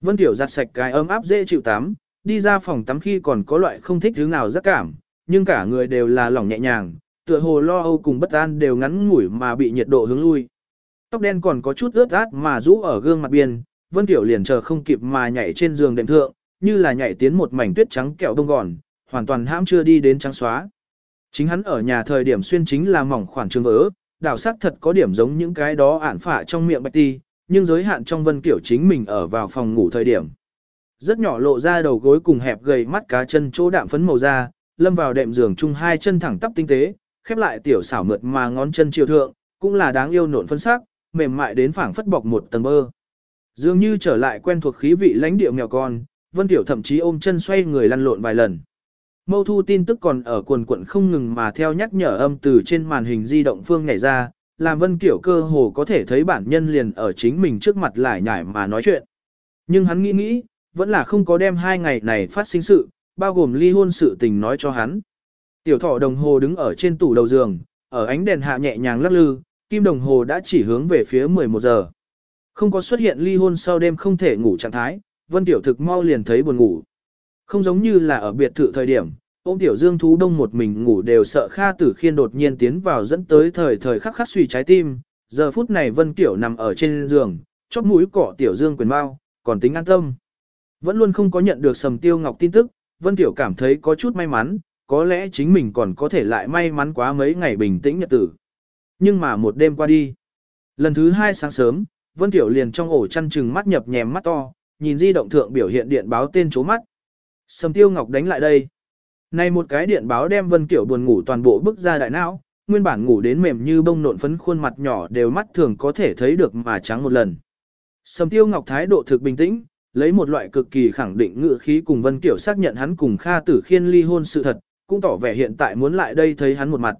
Vân Tiểu giặt sạch cái ấm áp dễ chịu tắm, đi ra phòng tắm khi còn có loại không thích thứ nào rất cảm, nhưng cả người đều là lỏng nhẹ nhàng, tựa hồ lo âu cùng bất an đều ngắn ngủi mà bị nhiệt độ hướng lui. Tóc đen còn có chút ướt át mà rũ ở gương mặt biên, Vân Tiểu liền chờ không kịp mà nhảy trên giường đệm thượng, như là nhảy tiến một mảnh tuyết trắng kẹo đông gòn, hoàn toàn hãm chưa đi đến trắng xóa. Chính hắn ở nhà thời điểm xuyên chính là mỏng khoản trường vỡ, đảo sắc thật có điểm giống những cái đó ản phả trong miệng bạch ti, nhưng giới hạn trong vân kiểu chính mình ở vào phòng ngủ thời điểm. Rất nhỏ lộ ra đầu gối cùng hẹp gầy mắt cá chân chỗ đạm phấn màu da, lâm vào đệm giường chung hai chân thẳng tắp tinh tế, khép lại tiểu xảo mượt mà ngón chân chiều thượng, cũng là đáng yêu nộn phân sắc, mềm mại đến phảng phất bọc một tầng bơ. Dường như trở lại quen thuộc khí vị lãnh điệu mèo con, Vân Tiểu thậm chí ôm chân xoay người lăn lộn vài lần. Mâu thu tin tức còn ở quần quận không ngừng mà theo nhắc nhở âm từ trên màn hình di động phương nhảy ra, làm Vân Kiểu cơ hồ có thể thấy bản nhân liền ở chính mình trước mặt lại nhải mà nói chuyện. Nhưng hắn nghĩ nghĩ, vẫn là không có đem hai ngày này phát sinh sự, bao gồm ly hôn sự tình nói cho hắn. Tiểu thọ đồng hồ đứng ở trên tủ đầu giường, ở ánh đèn hạ nhẹ nhàng lắc lư, kim đồng hồ đã chỉ hướng về phía 11 giờ. Không có xuất hiện ly hôn sau đêm không thể ngủ trạng thái, Vân Tiểu thực mau liền thấy buồn ngủ. Không giống như là ở biệt thự thời điểm, ông Tiểu Dương thú đông một mình ngủ đều sợ Kha Tử Khiên đột nhiên tiến vào dẫn tới thời thời khắc khắc suy trái tim. Giờ phút này Vân Tiểu nằm ở trên giường, chóp mũi cỏ Tiểu Dương quyền mau, còn tính an tâm. Vẫn luôn không có nhận được Sầm Tiêu Ngọc tin tức, Vân Tiểu cảm thấy có chút may mắn, có lẽ chính mình còn có thể lại may mắn quá mấy ngày bình tĩnh nhật tử. Nhưng mà một đêm qua đi. Lần thứ hai sáng sớm, Vân Tiểu liền trong ổ chăn chừng mắt nhập nhèm mắt to, nhìn di động thượng biểu hiện điện báo tên chố mắt. Sầm Tiêu Ngọc đánh lại đây. Này một cái điện báo đem Vân Tiểu buồn ngủ toàn bộ bức ra đại não, nguyên bản ngủ đến mềm như bông nộn phấn khuôn mặt nhỏ đều mắt thường có thể thấy được mà trắng một lần. Sầm Tiêu Ngọc thái độ thực bình tĩnh, lấy một loại cực kỳ khẳng định ngữ khí cùng Vân Kiểu xác nhận hắn cùng Kha Tử Khiên ly hôn sự thật, cũng tỏ vẻ hiện tại muốn lại đây thấy hắn một mặt.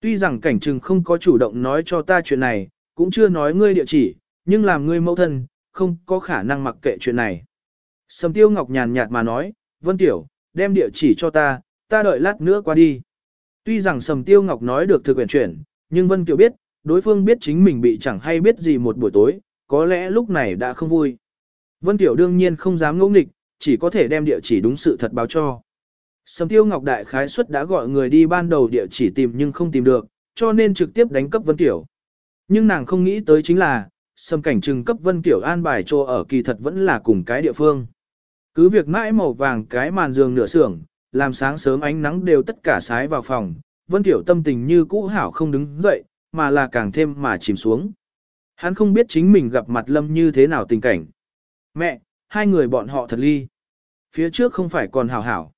Tuy rằng cảnh trừng không có chủ động nói cho ta chuyện này, cũng chưa nói ngươi địa chỉ, nhưng làm ngươi mẫu thân, không có khả năng mặc kệ chuyện này. Sầm Tiêu Ngọc nhàn nhạt mà nói, Vân Tiểu, đem địa chỉ cho ta, ta đợi lát nữa qua đi. Tuy rằng Sầm Tiêu Ngọc nói được thực quyển chuyển, nhưng Vân Tiểu biết, đối phương biết chính mình bị chẳng hay biết gì một buổi tối, có lẽ lúc này đã không vui. Vân Tiểu đương nhiên không dám ngỗ nghịch, chỉ có thể đem địa chỉ đúng sự thật báo cho. Sầm Tiêu Ngọc Đại khái suất đã gọi người đi ban đầu địa chỉ tìm nhưng không tìm được, cho nên trực tiếp đánh cấp Vân Tiểu. Nhưng nàng không nghĩ tới chính là, Sầm Cảnh trừng cấp Vân Tiểu an bài cho ở kỳ thật vẫn là cùng cái địa phương. Cứ việc mãi màu vàng cái màn giường nửa sưởng, làm sáng sớm ánh nắng đều tất cả sái vào phòng, Vân Tiểu tâm tình như cũ hảo không đứng dậy, mà là càng thêm mà chìm xuống. Hắn không biết chính mình gặp mặt Lâm như thế nào tình cảnh. Mẹ, hai người bọn họ thật ly. Phía trước không phải còn hảo hảo.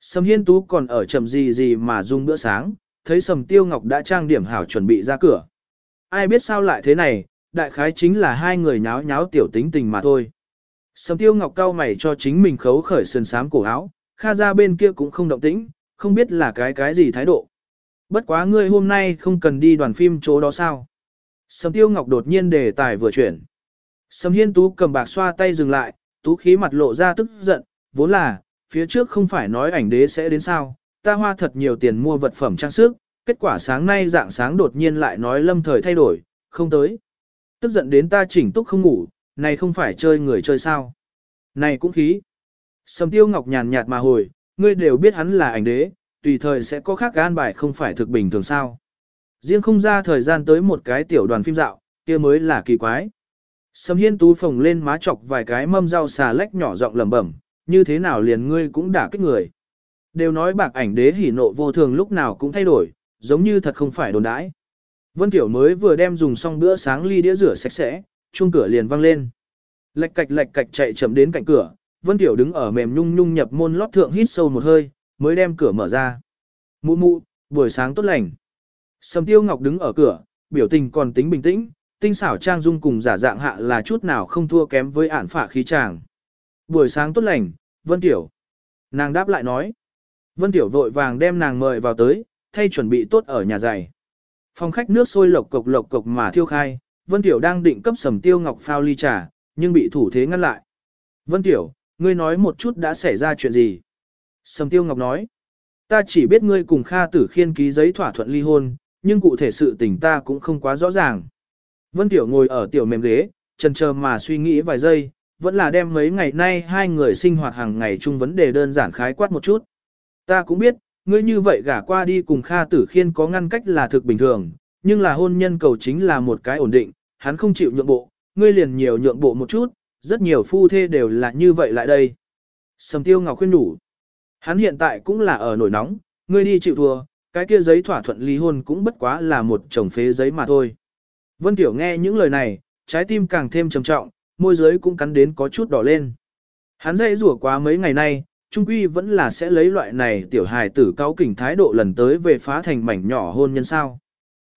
Sầm Hiên Tú còn ở chậm gì gì mà dùng bữa sáng, thấy Sầm Tiêu Ngọc đã trang điểm hảo chuẩn bị ra cửa. Ai biết sao lại thế này, đại khái chính là hai người nháo nháo tiểu tính tình mà thôi. Sầm Tiêu Ngọc cao mày cho chính mình khấu khởi sườn sám cổ áo, Kha ra bên kia cũng không động tĩnh, không biết là cái cái gì thái độ. Bất quá ngươi hôm nay không cần đi đoàn phim chỗ đó sao. Sầm Tiêu Ngọc đột nhiên đề tài vừa chuyển. Sầm Hiên Tú cầm bạc xoa tay dừng lại, Tú khí mặt lộ ra tức giận, vốn là, phía trước không phải nói ảnh đế sẽ đến sao, ta hoa thật nhiều tiền mua vật phẩm trang sức, kết quả sáng nay dạng sáng đột nhiên lại nói lâm thời thay đổi, không tới. Tức giận đến ta chỉnh túc không ngủ, này không phải chơi người chơi sao. Này cũng khí. Sầm tiêu ngọc nhàn nhạt mà hồi, ngươi đều biết hắn là ảnh đế, tùy thời sẽ có khác gan bài không phải thực bình thường sao. Riêng không ra thời gian tới một cái tiểu đoàn phim dạo, kia mới là kỳ quái. Sầm hiên tú phồng lên má chọc vài cái mâm rau xà lách nhỏ giọng lẩm bẩm, như thế nào liền ngươi cũng đả kích người. Đều nói bạc ảnh đế hỉ nộ vô thường lúc nào cũng thay đổi, giống như thật không phải đồn đãi. Vân Tiểu mới vừa đem dùng xong bữa sáng ly đĩa rửa sạch sẽ, chuông cửa liền vang lên. Lạch cạch lạch cạch chạy chậm đến cạnh cửa, Vân Tiểu đứng ở mềm nhung nhung nhập môn lót thượng hít sâu một hơi, mới đem cửa mở ra. Mụ mụ, buổi sáng tốt lành. Sầm Tiêu Ngọc đứng ở cửa, biểu tình còn tính bình tĩnh, tinh xảo trang dung cùng giả dạng hạ là chút nào không thua kém với ản phả khí chàng. Buổi sáng tốt lành, Vân Tiểu. Nàng đáp lại nói. Vân Tiểu vội vàng đem nàng mời vào tới, thay chuẩn bị tốt ở nhà giày. Phòng khách nước sôi lộc cộc lộc cộc mà thiêu khai, Vân Tiểu đang định cấp sầm tiêu ngọc phao ly trà, nhưng bị thủ thế ngăn lại. Vân Tiểu, ngươi nói một chút đã xảy ra chuyện gì? Sầm tiêu ngọc nói. Ta chỉ biết ngươi cùng Kha Tử Khiên ký giấy thỏa thuận ly hôn, nhưng cụ thể sự tình ta cũng không quá rõ ràng. Vân Tiểu ngồi ở tiểu mềm ghế, chần chờ mà suy nghĩ vài giây, vẫn là đem mấy ngày nay hai người sinh hoạt hàng ngày chung vấn đề đơn giản khái quát một chút. Ta cũng biết, ngươi như vậy gả qua đi cùng Kha Tử Khiên có ngăn cách là thực bình thường, nhưng là hôn nhân cầu chính là một cái ổn định, hắn không chịu nhượng bộ, ngươi liền nhiều nhượng bộ một chút, rất nhiều phu thê đều là như vậy lại đây. Sầm Tiêu Ngọc khuyên đủ. Hắn hiện tại cũng là ở nổi nóng, ngươi đi chịu thua, cái kia giấy thỏa thuận ly hôn cũng bất quá là một chồng phế giấy mà thôi. Vân Tiểu nghe những lời này, trái tim càng thêm trầm trọng, môi dưới cũng cắn đến có chút đỏ lên. Hắn dây rủa quá mấy ngày nay, trung quy vẫn là sẽ lấy loại này tiểu hài tử cao kỉnh thái độ lần tới về phá thành mảnh nhỏ hôn nhân sao.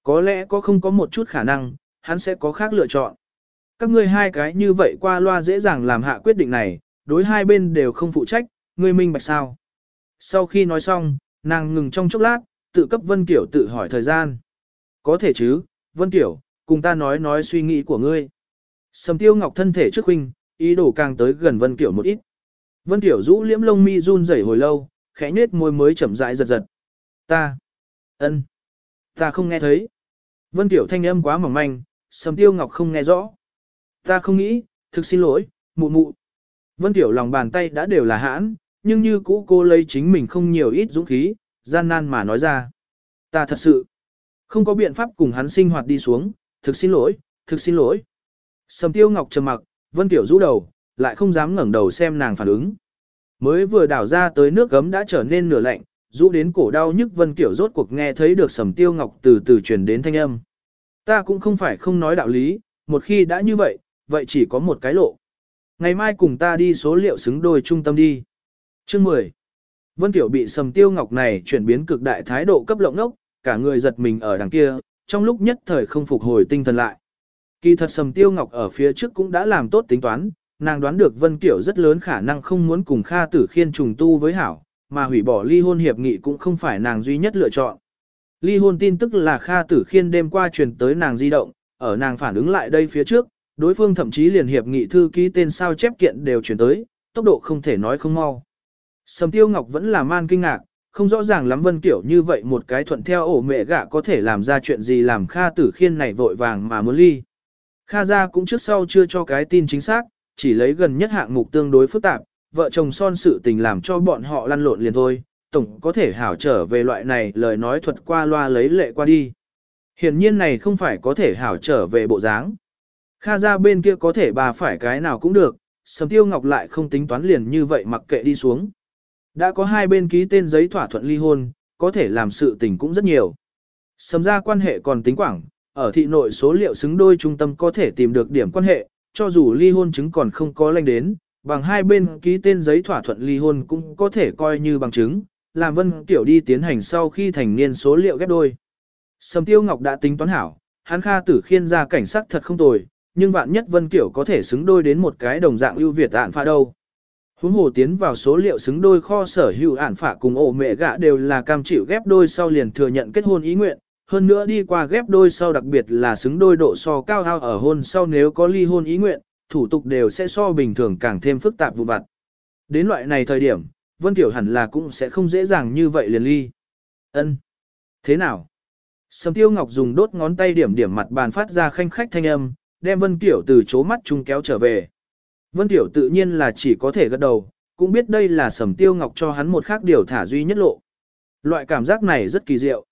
Có lẽ có không có một chút khả năng, hắn sẽ có khác lựa chọn. Các ngươi hai cái như vậy qua loa dễ dàng làm hạ quyết định này, đối hai bên đều không phụ trách, ngươi minh bạch sao. Sau khi nói xong, nàng ngừng trong chốc lát, tự cấp Vân Kiểu tự hỏi thời gian. Có thể chứ, Vân Kiểu, cùng ta nói nói suy nghĩ của ngươi. Sầm tiêu ngọc thân thể trước huynh, ý đồ càng tới gần Vân Kiểu một ít. Vân Tiểu rũ liễm lông mi run rẩy hồi lâu, khẽ nết môi mới chậm rãi giật giật. Ta, ân, ta không nghe thấy. Vân Tiểu thanh âm quá mỏng manh, Sầm Tiêu Ngọc không nghe rõ. Ta không nghĩ, thực xin lỗi, mụ mụ. Vân Tiểu lòng bàn tay đã đều là hãn, nhưng như cũ cô lấy chính mình không nhiều ít dũng khí, gian nan mà nói ra. Ta thật sự, không có biện pháp cùng hắn sinh hoạt đi xuống, thực xin lỗi, thực xin lỗi. Sầm Tiêu Ngọc trầm mặc, Vân Tiểu rũ đầu, lại không dám ngẩng đầu xem nàng phản ứng. Mới vừa đảo ra tới nước gấm đã trở nên nửa lạnh, rũ đến cổ đau nhức Vân tiểu rốt cuộc nghe thấy được Sầm Tiêu Ngọc từ từ truyền đến thanh âm. Ta cũng không phải không nói đạo lý, một khi đã như vậy, vậy chỉ có một cái lộ. Ngày mai cùng ta đi số liệu xứng đôi trung tâm đi. Chương 10. Vân Tiểu bị Sầm Tiêu Ngọc này chuyển biến cực đại thái độ cấp lộng ngốc, cả người giật mình ở đằng kia, trong lúc nhất thời không phục hồi tinh thần lại. Kỳ thật Sầm Tiêu Ngọc ở phía trước cũng đã làm tốt tính toán, nàng đoán được Vân Kiểu rất lớn khả năng không muốn cùng Kha Tử Khiên trùng tu với Hảo, mà hủy bỏ ly hôn hiệp nghị cũng không phải nàng duy nhất lựa chọn. Ly hôn tin tức là Kha Tử Khiên đêm qua truyền tới nàng di động, ở nàng phản ứng lại đây phía trước, đối phương thậm chí liền hiệp nghị thư ký tên sao chép kiện đều truyền tới, tốc độ không thể nói không mau. Sầm Tiêu Ngọc vẫn là man kinh ngạc, không rõ ràng lắm Vân Kiểu như vậy một cái thuận theo ổ mẹ gạ có thể làm ra chuyện gì làm Kha Tử Khiên này vội vàng mà muốn ly. Kha gia cũng trước sau chưa cho cái tin chính xác, chỉ lấy gần nhất hạng mục tương đối phức tạp, vợ chồng son sự tình làm cho bọn họ lăn lộn liền thôi, tổng có thể hảo trở về loại này lời nói thuật qua loa lấy lệ qua đi. Hiển nhiên này không phải có thể hảo trở về bộ dáng. Kha ra bên kia có thể bà phải cái nào cũng được, sầm tiêu ngọc lại không tính toán liền như vậy mặc kệ đi xuống. Đã có hai bên ký tên giấy thỏa thuận ly hôn, có thể làm sự tình cũng rất nhiều. Sầm ra quan hệ còn tính quảng, ở thị nội số liệu xứng đôi trung tâm có thể tìm được điểm quan hệ, cho dù ly hôn chứng còn không có lanh đến, bằng hai bên ký tên giấy thỏa thuận ly hôn cũng có thể coi như bằng chứng, làm Vân Tiểu đi tiến hành sau khi thành niên số liệu ghép đôi. Sầm Tiêu Ngọc đã tính toán hảo, hắn Kha Tử Khiên ra cảnh sát thật không tồi, nhưng vạn nhất Vân Kiểu có thể xứng đôi đến một cái đồng dạng ưu việt ạn pha đâu. Huống hồ tiến vào số liệu xứng đôi kho sở hữu ản phả cùng ổ mẹ gạ đều là cam chịu ghép đôi sau liền thừa nhận kết hôn ý nguyện, hơn nữa đi qua ghép đôi sau đặc biệt là xứng đôi độ so cao hao ở hôn sau nếu có ly hôn ý nguyện, thủ tục đều sẽ so bình thường càng thêm phức tạp vụ vặt. Đến loại này thời điểm, Vân Tiểu hẳn là cũng sẽ không dễ dàng như vậy liền ly. Ân, Thế nào? Sầm Tiêu Ngọc dùng đốt ngón tay điểm điểm mặt bàn phát ra khanh khách thanh âm, đem Vân Tiểu từ chố mắt chung kéo trở về. Vân Tiểu tự nhiên là chỉ có thể gật đầu, cũng biết đây là Sầm Tiêu Ngọc cho hắn một khác điều thả duy nhất lộ. Loại cảm giác này rất kỳ diệu.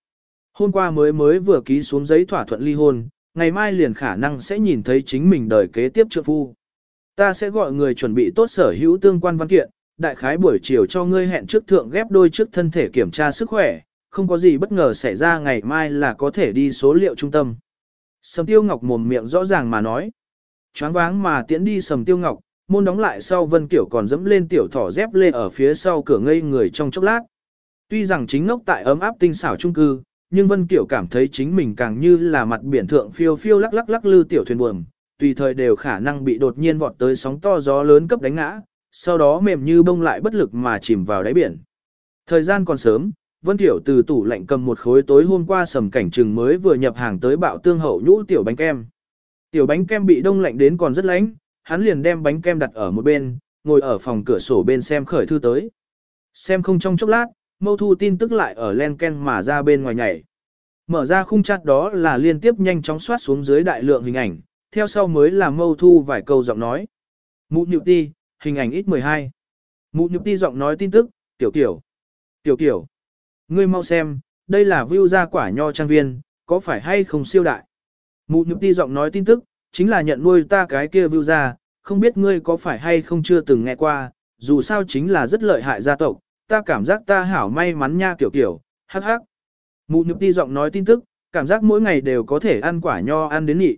Hôm qua mới mới vừa ký xuống giấy thỏa thuận ly hôn, ngày mai liền khả năng sẽ nhìn thấy chính mình đời kế tiếp trượng phu. Ta sẽ gọi người chuẩn bị tốt sở hữu tương quan văn kiện, đại khái buổi chiều cho ngươi hẹn trước thượng ghép đôi trước thân thể kiểm tra sức khỏe, không có gì bất ngờ xảy ra ngày mai là có thể đi số liệu trung tâm. Sầm tiêu ngọc mồm miệng rõ ràng mà nói. Choáng váng mà tiễn đi sầm tiêu ngọc, môn đóng lại sau vân kiểu còn dẫm lên tiểu thỏ dép lê ở phía sau cửa ngây người trong chốc lát. Tuy rằng chính ngốc tại ấm áp tinh xảo trung cư, nhưng Vân Kiểu cảm thấy chính mình càng như là mặt biển thượng phiêu phiêu lắc lắc lắc lư tiểu thuyền buồm, tùy thời đều khả năng bị đột nhiên vọt tới sóng to gió lớn cấp đánh ngã, sau đó mềm như bông lại bất lực mà chìm vào đáy biển. Thời gian còn sớm, Vân Tiểu từ tủ lạnh cầm một khối tối hôm qua sầm cảnh trừng mới vừa nhập hàng tới bạo tương hậu nhũ tiểu bánh kem. Tiểu bánh kem bị đông lạnh đến còn rất lạnh, hắn liền đem bánh kem đặt ở một bên, ngồi ở phòng cửa sổ bên xem khởi thư tới. Xem không trong chốc lát, mâu thu tin tức lại ở len ken mà ra bên ngoài nhảy. Mở ra khung chat đó là liên tiếp nhanh chóng soát xuống dưới đại lượng hình ảnh, theo sau mới là mâu thu vài câu giọng nói. Mụ nhục ti, hình ảnh ít 12. Mụ nhục ti giọng nói tin tức, tiểu tiểu, Tiểu tiểu, Ngươi mau xem, đây là view ra quả nho trang viên, có phải hay không siêu đại. Mụ nhục ti giọng nói tin tức, chính là nhận nuôi ta cái kia vưu ra, không biết ngươi có phải hay không chưa từng nghe qua, dù sao chính là rất lợi hại gia tộc, ta cảm giác ta hảo may mắn nha kiểu kiểu, hắc hắc. Mụ nhục ti giọng nói tin tức, cảm giác mỗi ngày đều có thể ăn quả nho ăn đến nhị.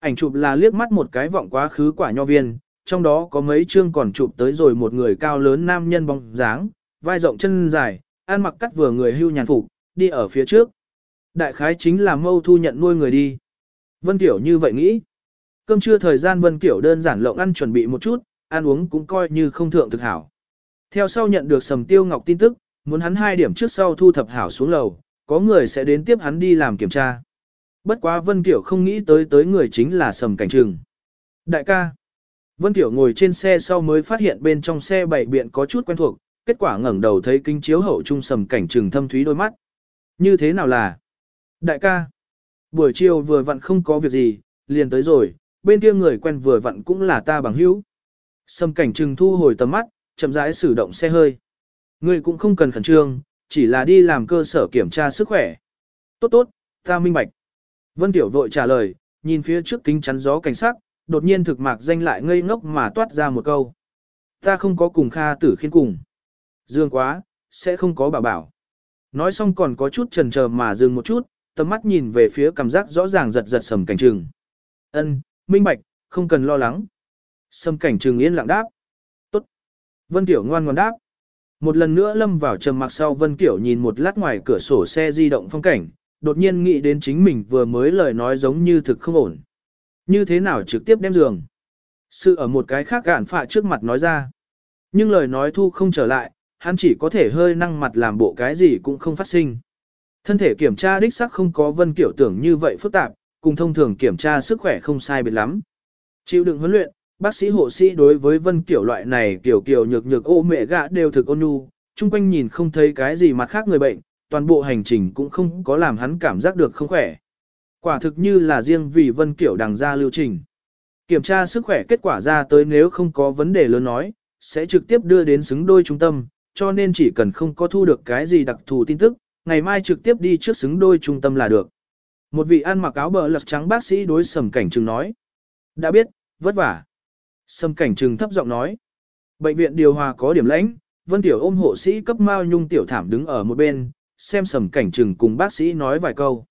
Ảnh chụp là liếc mắt một cái vọng quá khứ quả nho viên, trong đó có mấy chương còn chụp tới rồi một người cao lớn nam nhân bóng dáng, vai rộng chân dài, ăn mặc cắt vừa người hưu nhàn phục, đi ở phía trước. Đại khái chính là mâu thu nhận nuôi người đi. Vân tiểu như vậy nghĩ. Cơm trưa thời gian Vân Kiểu đơn giản lộng ăn chuẩn bị một chút, ăn uống cũng coi như không thượng thực hảo. Theo sau nhận được Sầm Tiêu Ngọc tin tức, muốn hắn hai điểm trước sau thu thập hảo xuống lầu, có người sẽ đến tiếp hắn đi làm kiểm tra. Bất quá Vân Kiểu không nghĩ tới tới người chính là Sầm Cảnh Trừng. Đại ca, Vân Tiểu ngồi trên xe sau mới phát hiện bên trong xe bảy biện có chút quen thuộc, kết quả ngẩng đầu thấy kính chiếu hậu trung sầm cảnh trừng thâm thúy đôi mắt. Như thế nào là? Đại ca, buổi chiều vừa vặn không có việc gì, liền tới rồi, bên kia người quen vừa vặn cũng là ta bằng hữu. Sầm cảnh trừng thu hồi tầm mắt, chậm rãi sử động xe hơi. Người cũng không cần khẩn trương, chỉ là đi làm cơ sở kiểm tra sức khỏe. Tốt tốt, ta minh bạch. Vân Tiểu vội trả lời, nhìn phía trước kính chắn gió cảnh sát, đột nhiên thực mạc danh lại ngây ngốc mà toát ra một câu. Ta không có cùng Kha tử khiên cùng. Dương quá, sẽ không có bảo bảo. Nói xong còn có chút trần chờ mà dừng một chút, tầm mắt nhìn về phía cảm giác rõ ràng giật giật sầm cảnh trừng. Ân, minh bạch, không cần lo lắng. Sâm cảnh trừng yên lặng đáp. Tốt. Vân Tiểu ngoan ngoan đáp. Một lần nữa lâm vào trầm mặc sau Vân Tiểu nhìn một lát ngoài cửa sổ xe di động phong cảnh, đột nhiên nghĩ đến chính mình vừa mới lời nói giống như thực không ổn. Như thế nào trực tiếp đem giường? Sự ở một cái khác gạn phạ trước mặt nói ra. Nhưng lời nói thu không trở lại, hắn chỉ có thể hơi năng mặt làm bộ cái gì cũng không phát sinh. Thân thể kiểm tra đích xác không có vân kiểu tưởng như vậy phức tạp, cùng thông thường kiểm tra sức khỏe không sai biệt lắm. Chịu đựng huấn luyện, bác sĩ hộ sĩ đối với vân kiểu loại này kiểu kiểu nhược nhược ô mẹ gạ đều thực ôn nhu, chung quanh nhìn không thấy cái gì mặt khác người bệnh, toàn bộ hành trình cũng không có làm hắn cảm giác được không khỏe. Quả thực như là riêng vì vân kiểu đằng ra lưu trình. Kiểm tra sức khỏe kết quả ra tới nếu không có vấn đề lớn nói, sẽ trực tiếp đưa đến xứng đôi trung tâm, cho nên chỉ cần không có thu được cái gì đặc thù tin tức, ngày mai trực tiếp đi trước xứng đôi trung tâm là được. Một vị ăn mặc áo bờ lật trắng bác sĩ đối sầm cảnh trừng nói. Đã biết, vất vả. Sầm cảnh trừng thấp giọng nói. Bệnh viện điều hòa có điểm lãnh, Vân Tiểu ôm hộ sĩ cấp Mao Nhung Tiểu Thảm đứng ở một bên, xem sầm cảnh trừng cùng bác sĩ nói vài câu.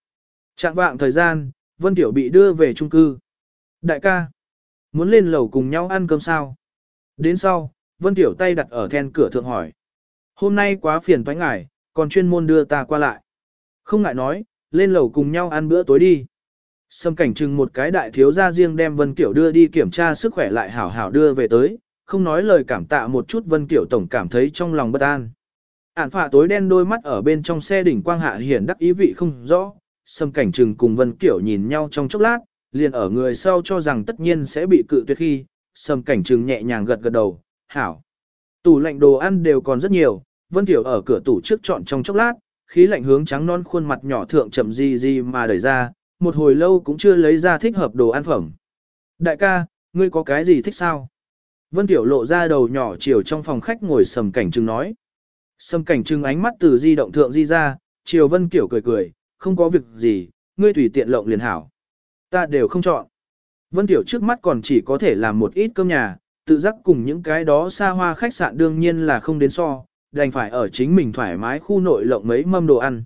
Trạng vạng thời gian, Vân Tiểu bị đưa về trung cư. Đại ca, muốn lên lầu cùng nhau ăn cơm sao? Đến sau, Vân Tiểu tay đặt ở then cửa thượng hỏi. Hôm nay quá phiền toái ngài, còn chuyên môn đưa ta qua lại. Không ngại nói, lên lầu cùng nhau ăn bữa tối đi. Sâm cảnh trừng một cái đại thiếu gia riêng đem Vân Kiểu đưa đi kiểm tra sức khỏe lại hảo hảo đưa về tới, không nói lời cảm tạ một chút Vân Kiểu tổng cảm thấy trong lòng bất an. Ản phạ tối đen đôi mắt ở bên trong xe đỉnh quang hạ hiển đắc ý vị không rõ, Sâm cảnh trừng cùng Vân Kiểu nhìn nhau trong chốc lát, liền ở người sau cho rằng tất nhiên sẽ bị cự tuyệt khi, Sâm cảnh trừng nhẹ nhàng gật gật đầu, hảo. Tủ lạnh đồ ăn đều còn rất nhiều, Vân Kiểu ở cửa tủ trước chọn trong chốc lát, khí lạnh hướng trắng non khuôn mặt nhỏ thượng chậm gì gì mà đẩy ra, một hồi lâu cũng chưa lấy ra thích hợp đồ ăn phẩm. Đại ca, ngươi có cái gì thích sao? Vân Tiểu lộ ra đầu nhỏ chiều trong phòng khách ngồi sầm cảnh trưng nói. Sầm cảnh trưng ánh mắt từ di động thượng di ra, chiều Vân Tiểu cười cười, không có việc gì, ngươi tùy tiện lộng liền hảo. Ta đều không chọn. Vân Tiểu trước mắt còn chỉ có thể làm một ít cơm nhà, tự giác cùng những cái đó xa hoa khách sạn đương nhiên là không đến so, đành phải ở chính mình thoải mái khu nội lộng mấy mâm đồ ăn.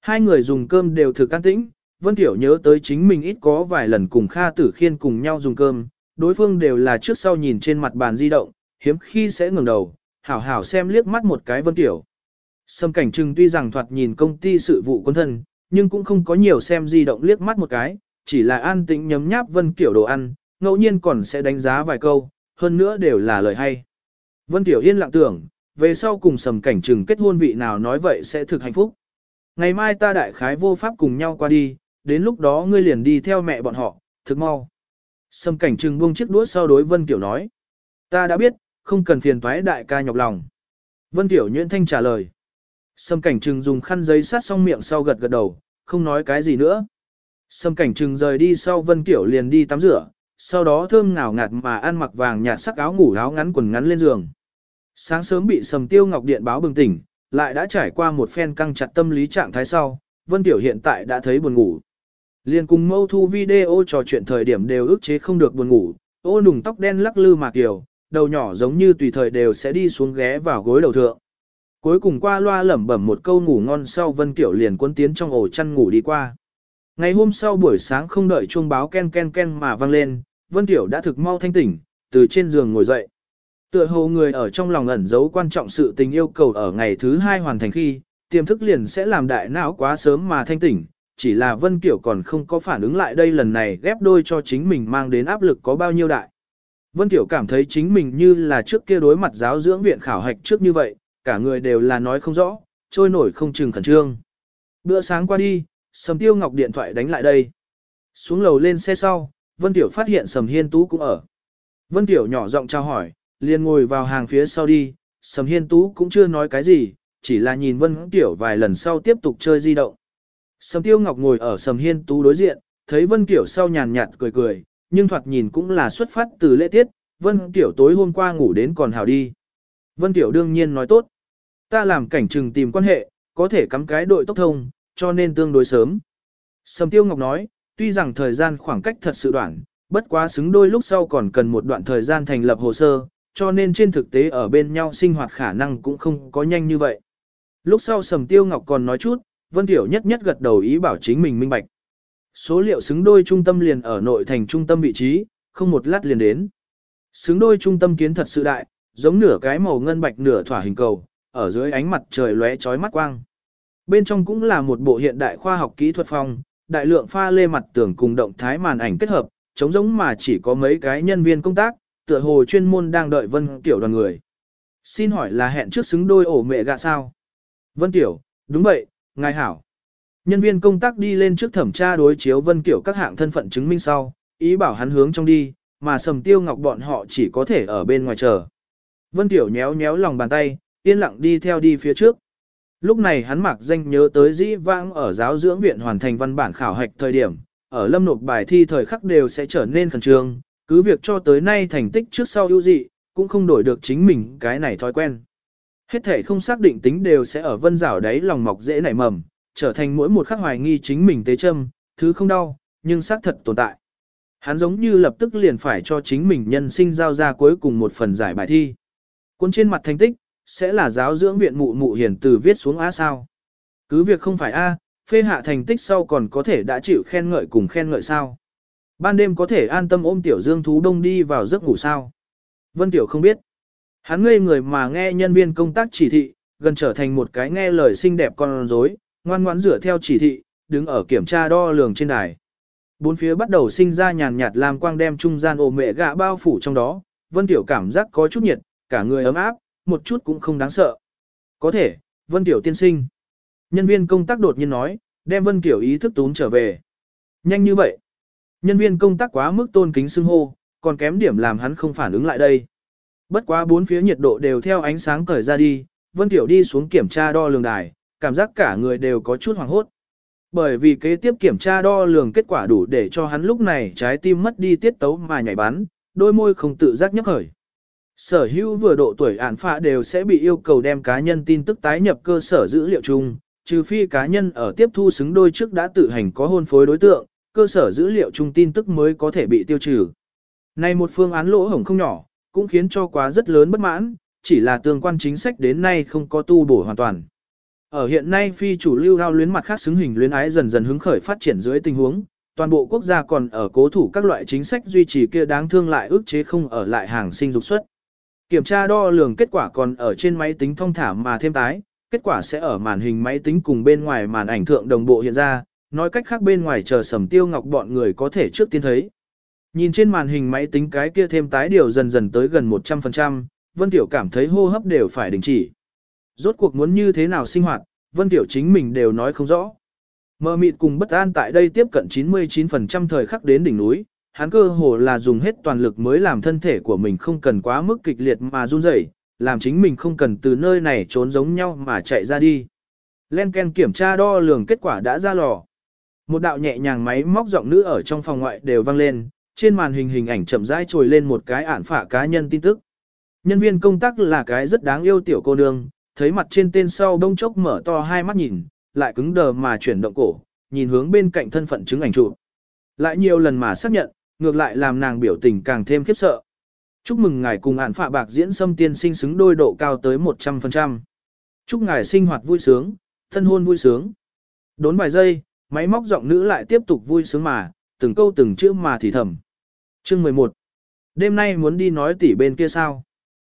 Hai người dùng cơm đều thực can tĩnh, Vân Tiểu nhớ tới chính mình ít có vài lần cùng Kha Tử Khiên cùng nhau dùng cơm, đối phương đều là trước sau nhìn trên mặt bàn di động, hiếm khi sẽ ngừng đầu, hảo hảo xem liếc mắt một cái Vân Tiểu. Sâm cảnh trừng tuy rằng thoạt nhìn công ty sự vụ quân thân, nhưng cũng không có nhiều xem di động liếc mắt một cái, chỉ là an tĩnh nhấm nháp Vân Tiểu đồ ăn, ngẫu nhiên còn sẽ đánh giá vài câu, hơn nữa đều là lời hay. Vân Tiểu yên lặng tưởng, về sau cùng sầm cảnh trừng kết hôn vị nào nói vậy sẽ thực hạnh phúc. Ngày mai ta đại khái vô pháp cùng nhau qua đi, đến lúc đó ngươi liền đi theo mẹ bọn họ, thực mau. Sầm cảnh trừng buông chiếc đũa sau đối Vân Kiểu nói. Ta đã biết, không cần phiền toái đại ca nhọc lòng. Vân Kiểu nhuyễn thanh trả lời. Sầm cảnh trừng dùng khăn giấy sát xong miệng sau gật gật đầu, không nói cái gì nữa. Sầm cảnh trừng rời đi sau Vân Kiểu liền đi tắm rửa, sau đó thơm ngào ngạt mà ăn mặc vàng nhạt sắc áo ngủ áo ngắn quần ngắn lên giường. Sáng sớm bị sầm tiêu ngọc điện báo bừng tỉnh, lại đã trải qua một phen căng chặt tâm lý trạng thái sau, Vân Tiểu hiện tại đã thấy buồn ngủ. Liên cùng mâu thu video trò chuyện thời điểm đều ức chế không được buồn ngủ, ô nùng tóc đen lắc lư mà kiểu, đầu nhỏ giống như tùy thời đều sẽ đi xuống ghé vào gối đầu thượng. Cuối cùng qua loa lẩm bẩm một câu ngủ ngon sau Vân Kiểu liền cuốn tiến trong ổ chăn ngủ đi qua. Ngày hôm sau buổi sáng không đợi chuông báo ken ken ken mà vang lên, Vân Tiểu đã thực mau thanh tỉnh, từ trên giường ngồi dậy. Tựa hồ người ở trong lòng ẩn giấu quan trọng sự tình yêu cầu ở ngày thứ hai hoàn thành khi, tiềm thức liền sẽ làm đại não quá sớm mà thanh tỉnh, chỉ là Vân Kiểu còn không có phản ứng lại đây lần này ghép đôi cho chính mình mang đến áp lực có bao nhiêu đại. Vân Kiểu cảm thấy chính mình như là trước kia đối mặt giáo dưỡng viện khảo hạch trước như vậy, cả người đều là nói không rõ, trôi nổi không chừng khẩn trương. Bữa sáng qua đi, Sầm Tiêu Ngọc điện thoại đánh lại đây. Xuống lầu lên xe sau, Vân Tiểu phát hiện Sầm Hiên Tú cũng ở. Vân Tiểu nhỏ giọng chào hỏi, liền ngồi vào hàng phía sau đi, Sầm Hiên Tú cũng chưa nói cái gì, chỉ là nhìn Vân Tiểu vài lần sau tiếp tục chơi di động. Sầm Tiêu Ngọc ngồi ở Sầm Hiên Tú đối diện, thấy Vân Tiểu sau nhàn nhạt cười cười, nhưng thoạt nhìn cũng là xuất phát từ lễ tiết, Vân Tiểu tối hôm qua ngủ đến còn hào đi. Vân Tiểu đương nhiên nói tốt. Ta làm cảnh trừng tìm quan hệ, có thể cắm cái đội tốc thông, cho nên tương đối sớm. Sầm Tiêu Ngọc nói, tuy rằng thời gian khoảng cách thật sự đoạn, bất quá xứng đôi lúc sau còn cần một đoạn thời gian thành lập hồ sơ, cho nên trên thực tế ở bên nhau sinh hoạt khả năng cũng không có nhanh như vậy. Lúc sau Sầm Tiêu Ngọc còn nói chút, Vân Tiểu nhất nhất gật đầu ý bảo chính mình minh bạch. Số liệu xứng đôi trung tâm liền ở nội thành trung tâm vị trí, không một lát liền đến. Xứng đôi trung tâm kiến thật sự đại, giống nửa cái màu ngân bạch nửa thỏa hình cầu, ở dưới ánh mặt trời lóe chói mắt quang. Bên trong cũng là một bộ hiện đại khoa học kỹ thuật phòng, đại lượng pha lê mặt tường cùng động thái màn ảnh kết hợp, chống giống mà chỉ có mấy cái nhân viên công tác, tựa hồ chuyên môn đang đợi Vân Tiểu đoàn người. Xin hỏi là hẹn trước xứng đôi ổ mẹ gạ sao? Vân Tiểu, đúng vậy, ngài hảo. Nhân viên công tác đi lên trước thẩm tra đối chiếu Vân Tiểu các hạng thân phận chứng minh sau, ý bảo hắn hướng trong đi, mà sầm tiêu ngọc bọn họ chỉ có thể ở bên ngoài chờ. Vân Tiểu nhéo nhéo lòng bàn tay, yên lặng đi theo đi phía trước. Lúc này hắn mặc danh nhớ tới dĩ vãng ở giáo dưỡng viện hoàn thành văn bản khảo hạch thời điểm, ở lâm nộp bài thi thời khắc đều sẽ trở nên khẩn trương, cứ việc cho tới nay thành tích trước sau ưu dị, cũng không đổi được chính mình cái này thói quen. Hết thể không xác định tính đều sẽ ở vân rảo đấy lòng mọc dễ nảy mầm, trở thành mỗi một khắc hoài nghi chính mình tế châm, thứ không đau, nhưng xác thật tồn tại. Hắn giống như lập tức liền phải cho chính mình nhân sinh giao ra cuối cùng một phần giải bài thi. Cuốn trên mặt thành tích, sẽ là giáo dưỡng viện mụ mụ hiển từ viết xuống A sao. Cứ việc không phải A, phê hạ thành tích sau còn có thể đã chịu khen ngợi cùng khen ngợi sao. Ban đêm có thể an tâm ôm tiểu dương thú đông đi vào giấc ngủ sao. Vân Tiểu không biết. Hắn ngây người mà nghe nhân viên công tác chỉ thị, gần trở thành một cái nghe lời xinh đẹp con rối, ngoan ngoãn rửa theo chỉ thị, đứng ở kiểm tra đo lường trên đài. Bốn phía bắt đầu sinh ra nhàn nhạt làm quang đem trung gian ổ mẹ gạ bao phủ trong đó, Vân Tiểu cảm giác có chút nhiệt, cả người ấm áp, một chút cũng không đáng sợ. Có thể, Vân Tiểu tiên sinh. Nhân viên công tác đột nhiên nói, đem Vân Tiểu ý thức tún trở về. Nhanh như vậy. Nhân viên công tác quá mức tôn kính xưng hô, còn kém điểm làm hắn không phản ứng lại đây. Bất quá bốn phía nhiệt độ đều theo ánh sáng cởi ra đi, Vân Tiểu đi xuống kiểm tra đo lường đài, cảm giác cả người đều có chút hoảng hốt. Bởi vì kế tiếp kiểm tra đo lường kết quả đủ để cho hắn lúc này trái tim mất đi tiết tấu mà nhảy bắn, đôi môi không tự giác nhấc khởi. Sở hữu vừa độ tuổi ản phạ đều sẽ bị yêu cầu đem cá nhân tin tức tái nhập cơ sở dữ liệu chung, trừ phi cá nhân ở tiếp thu xứng đôi trước đã tự hành có hôn phối đối tượng, cơ sở dữ liệu chung tin tức mới có thể bị tiêu trừ. Này một phương án lỗ hổng không nhỏ, cũng khiến cho quá rất lớn bất mãn, chỉ là tương quan chính sách đến nay không có tu bổ hoàn toàn. Ở hiện nay phi chủ lưu hao luyến mặt khác xứng hình luyến ái dần dần hứng khởi phát triển dưới tình huống, toàn bộ quốc gia còn ở cố thủ các loại chính sách duy trì kia đáng thương lại ức chế không ở lại hàng sinh dục xuất. Kiểm tra đo lường kết quả còn ở trên máy tính thông thả mà thêm tái, kết quả sẽ ở màn hình máy tính cùng bên ngoài màn ảnh thượng đồng bộ hiện ra, nói cách khác bên ngoài chờ sầm tiêu ngọc bọn người có thể trước tiên thấy. Nhìn trên màn hình máy tính cái kia thêm tái điều dần dần tới gần 100%, Vân Tiểu cảm thấy hô hấp đều phải đình chỉ. Rốt cuộc muốn như thế nào sinh hoạt, Vân Tiểu chính mình đều nói không rõ. Mơ mịt cùng bất an tại đây tiếp cận 99% thời khắc đến đỉnh núi, hắn cơ hồ là dùng hết toàn lực mới làm thân thể của mình không cần quá mức kịch liệt mà run rẩy, làm chính mình không cần từ nơi này trốn giống nhau mà chạy ra đi. Len Ken kiểm tra đo lường kết quả đã ra lò. Một đạo nhẹ nhàng máy móc giọng nữ ở trong phòng ngoại đều vang lên, trên màn hình hình ảnh chậm rãi trồi lên một cái ản phả cá nhân tin tức. Nhân viên công tác là cái rất đáng yêu tiểu cô nương, thấy mặt trên tên sau đông chốc mở to hai mắt nhìn, lại cứng đờ mà chuyển động cổ, nhìn hướng bên cạnh thân phận chứng ảnh chụp. Lại nhiều lần mà xác nhận, ngược lại làm nàng biểu tình càng thêm khiếp sợ. Chúc mừng ngài cùng ản phạ bạc diễn xâm tiên sinh xứng đôi độ cao tới 100%. Chúc ngài sinh hoạt vui sướng, thân hôn vui sướng. Đốn vài giây, máy móc giọng nữ lại tiếp tục vui sướng mà, từng câu từng chữ mà thì thầm. Chương 11. Đêm nay muốn đi nói tỉ bên kia sao?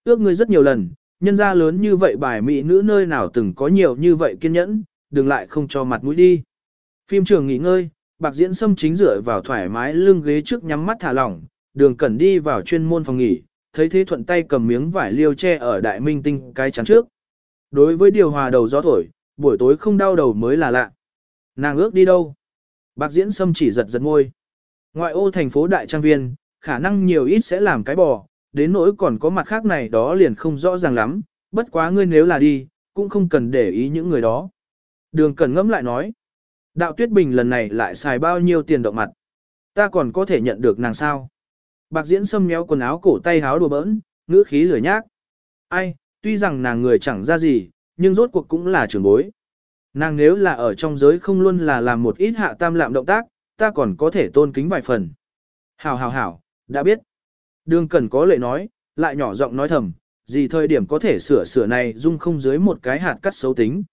Ước ngươi rất nhiều lần, nhân ra lớn như vậy bài mỹ nữ nơi nào từng có nhiều như vậy kiên nhẫn, đừng lại không cho mặt mũi đi. Phim trường nghỉ ngơi, bạc diễn sâm chính dựa vào thoải mái lưng ghế trước nhắm mắt thả lỏng, đường cẩn đi vào chuyên môn phòng nghỉ, thấy thế thuận tay cầm miếng vải liêu che ở đại minh tinh cái chắn trước. Đối với điều hòa đầu gió thổi, buổi tối không đau đầu mới là lạ. Nàng ước đi đâu? Bạc diễn sâm chỉ giật giật môi. Ngoại ô thành phố Đại Trang Viên, khả năng nhiều ít sẽ làm cái bò, đến nỗi còn có mặt khác này đó liền không rõ ràng lắm, bất quá ngươi nếu là đi, cũng không cần để ý những người đó. Đường Cẩn ngẫm lại nói, đạo tuyết bình lần này lại xài bao nhiêu tiền động mặt. Ta còn có thể nhận được nàng sao? Bạc diễn xâm méo quần áo cổ tay háo đùa bỡn, ngữ khí lười nhác. Ai, tuy rằng nàng người chẳng ra gì, nhưng rốt cuộc cũng là trưởng bối. Nàng nếu là ở trong giới không luôn là làm một ít hạ tam lạm động tác, ta còn có thể tôn kính vài phần. Hảo hảo hảo, đã biết. Đường Cẩn có lệ nói, lại nhỏ giọng nói thầm, gì thời điểm có thể sửa sửa này dung không dưới một cái hạt cắt xấu tính.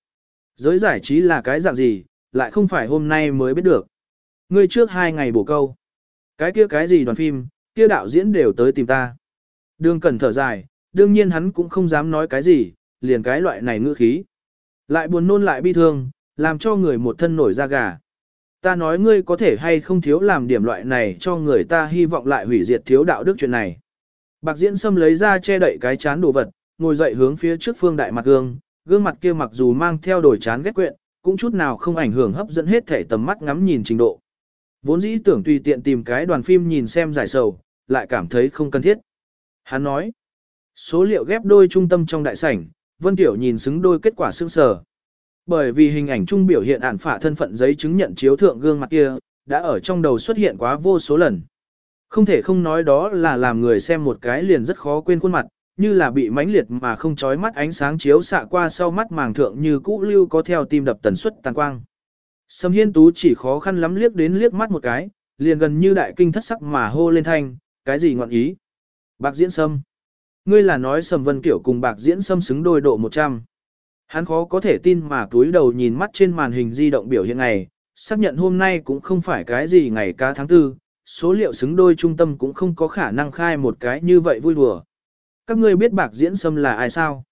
Giới giải trí là cái dạng gì, lại không phải hôm nay mới biết được. Ngươi trước hai ngày bổ câu. Cái kia cái gì đoàn phim, kia đạo diễn đều tới tìm ta. Đường Cẩn thở dài, đương nhiên hắn cũng không dám nói cái gì, liền cái loại này ngữ khí. Lại buồn nôn lại bi thương, làm cho người một thân nổi da gà. Ta nói ngươi có thể hay không thiếu làm điểm loại này cho người ta hy vọng lại hủy diệt thiếu đạo đức chuyện này. Bạc diễn xâm lấy ra che đậy cái chán đồ vật, ngồi dậy hướng phía trước phương đại mặt gương, gương mặt kia mặc dù mang theo đổi chán ghét quyện, cũng chút nào không ảnh hưởng hấp dẫn hết thể tầm mắt ngắm nhìn trình độ. Vốn dĩ tưởng tùy tiện tìm cái đoàn phim nhìn xem giải sầu, lại cảm thấy không cần thiết. Hắn nói, số liệu ghép đôi trung tâm trong đại sảnh, Vân Tiểu nhìn xứng đôi kết quả sương sở. Bởi vì hình ảnh trung biểu hiện ản phả thân phận giấy chứng nhận chiếu thượng gương mặt kia, đã ở trong đầu xuất hiện quá vô số lần. Không thể không nói đó là làm người xem một cái liền rất khó quên khuôn mặt, như là bị mãnh liệt mà không chói mắt ánh sáng chiếu xạ qua sau mắt màng thượng như cũ lưu có theo tim đập tần suất tàn quang. Sâm Hiên Tú chỉ khó khăn lắm liếc đến liếc mắt một cái, liền gần như đại kinh thất sắc mà hô lên thanh, cái gì ngọn ý. Bạc diễn sâm. Ngươi là nói Sầm Vân Kiểu cùng bạc diễn xâm xứng đôi độ 100. Hắn khó có thể tin mà túi đầu nhìn mắt trên màn hình di động biểu hiện này, xác nhận hôm nay cũng không phải cái gì ngày ca tháng tư, số liệu xứng đôi trung tâm cũng không có khả năng khai một cái như vậy vui đùa. Các ngươi biết bạc diễn sâm là ai sao?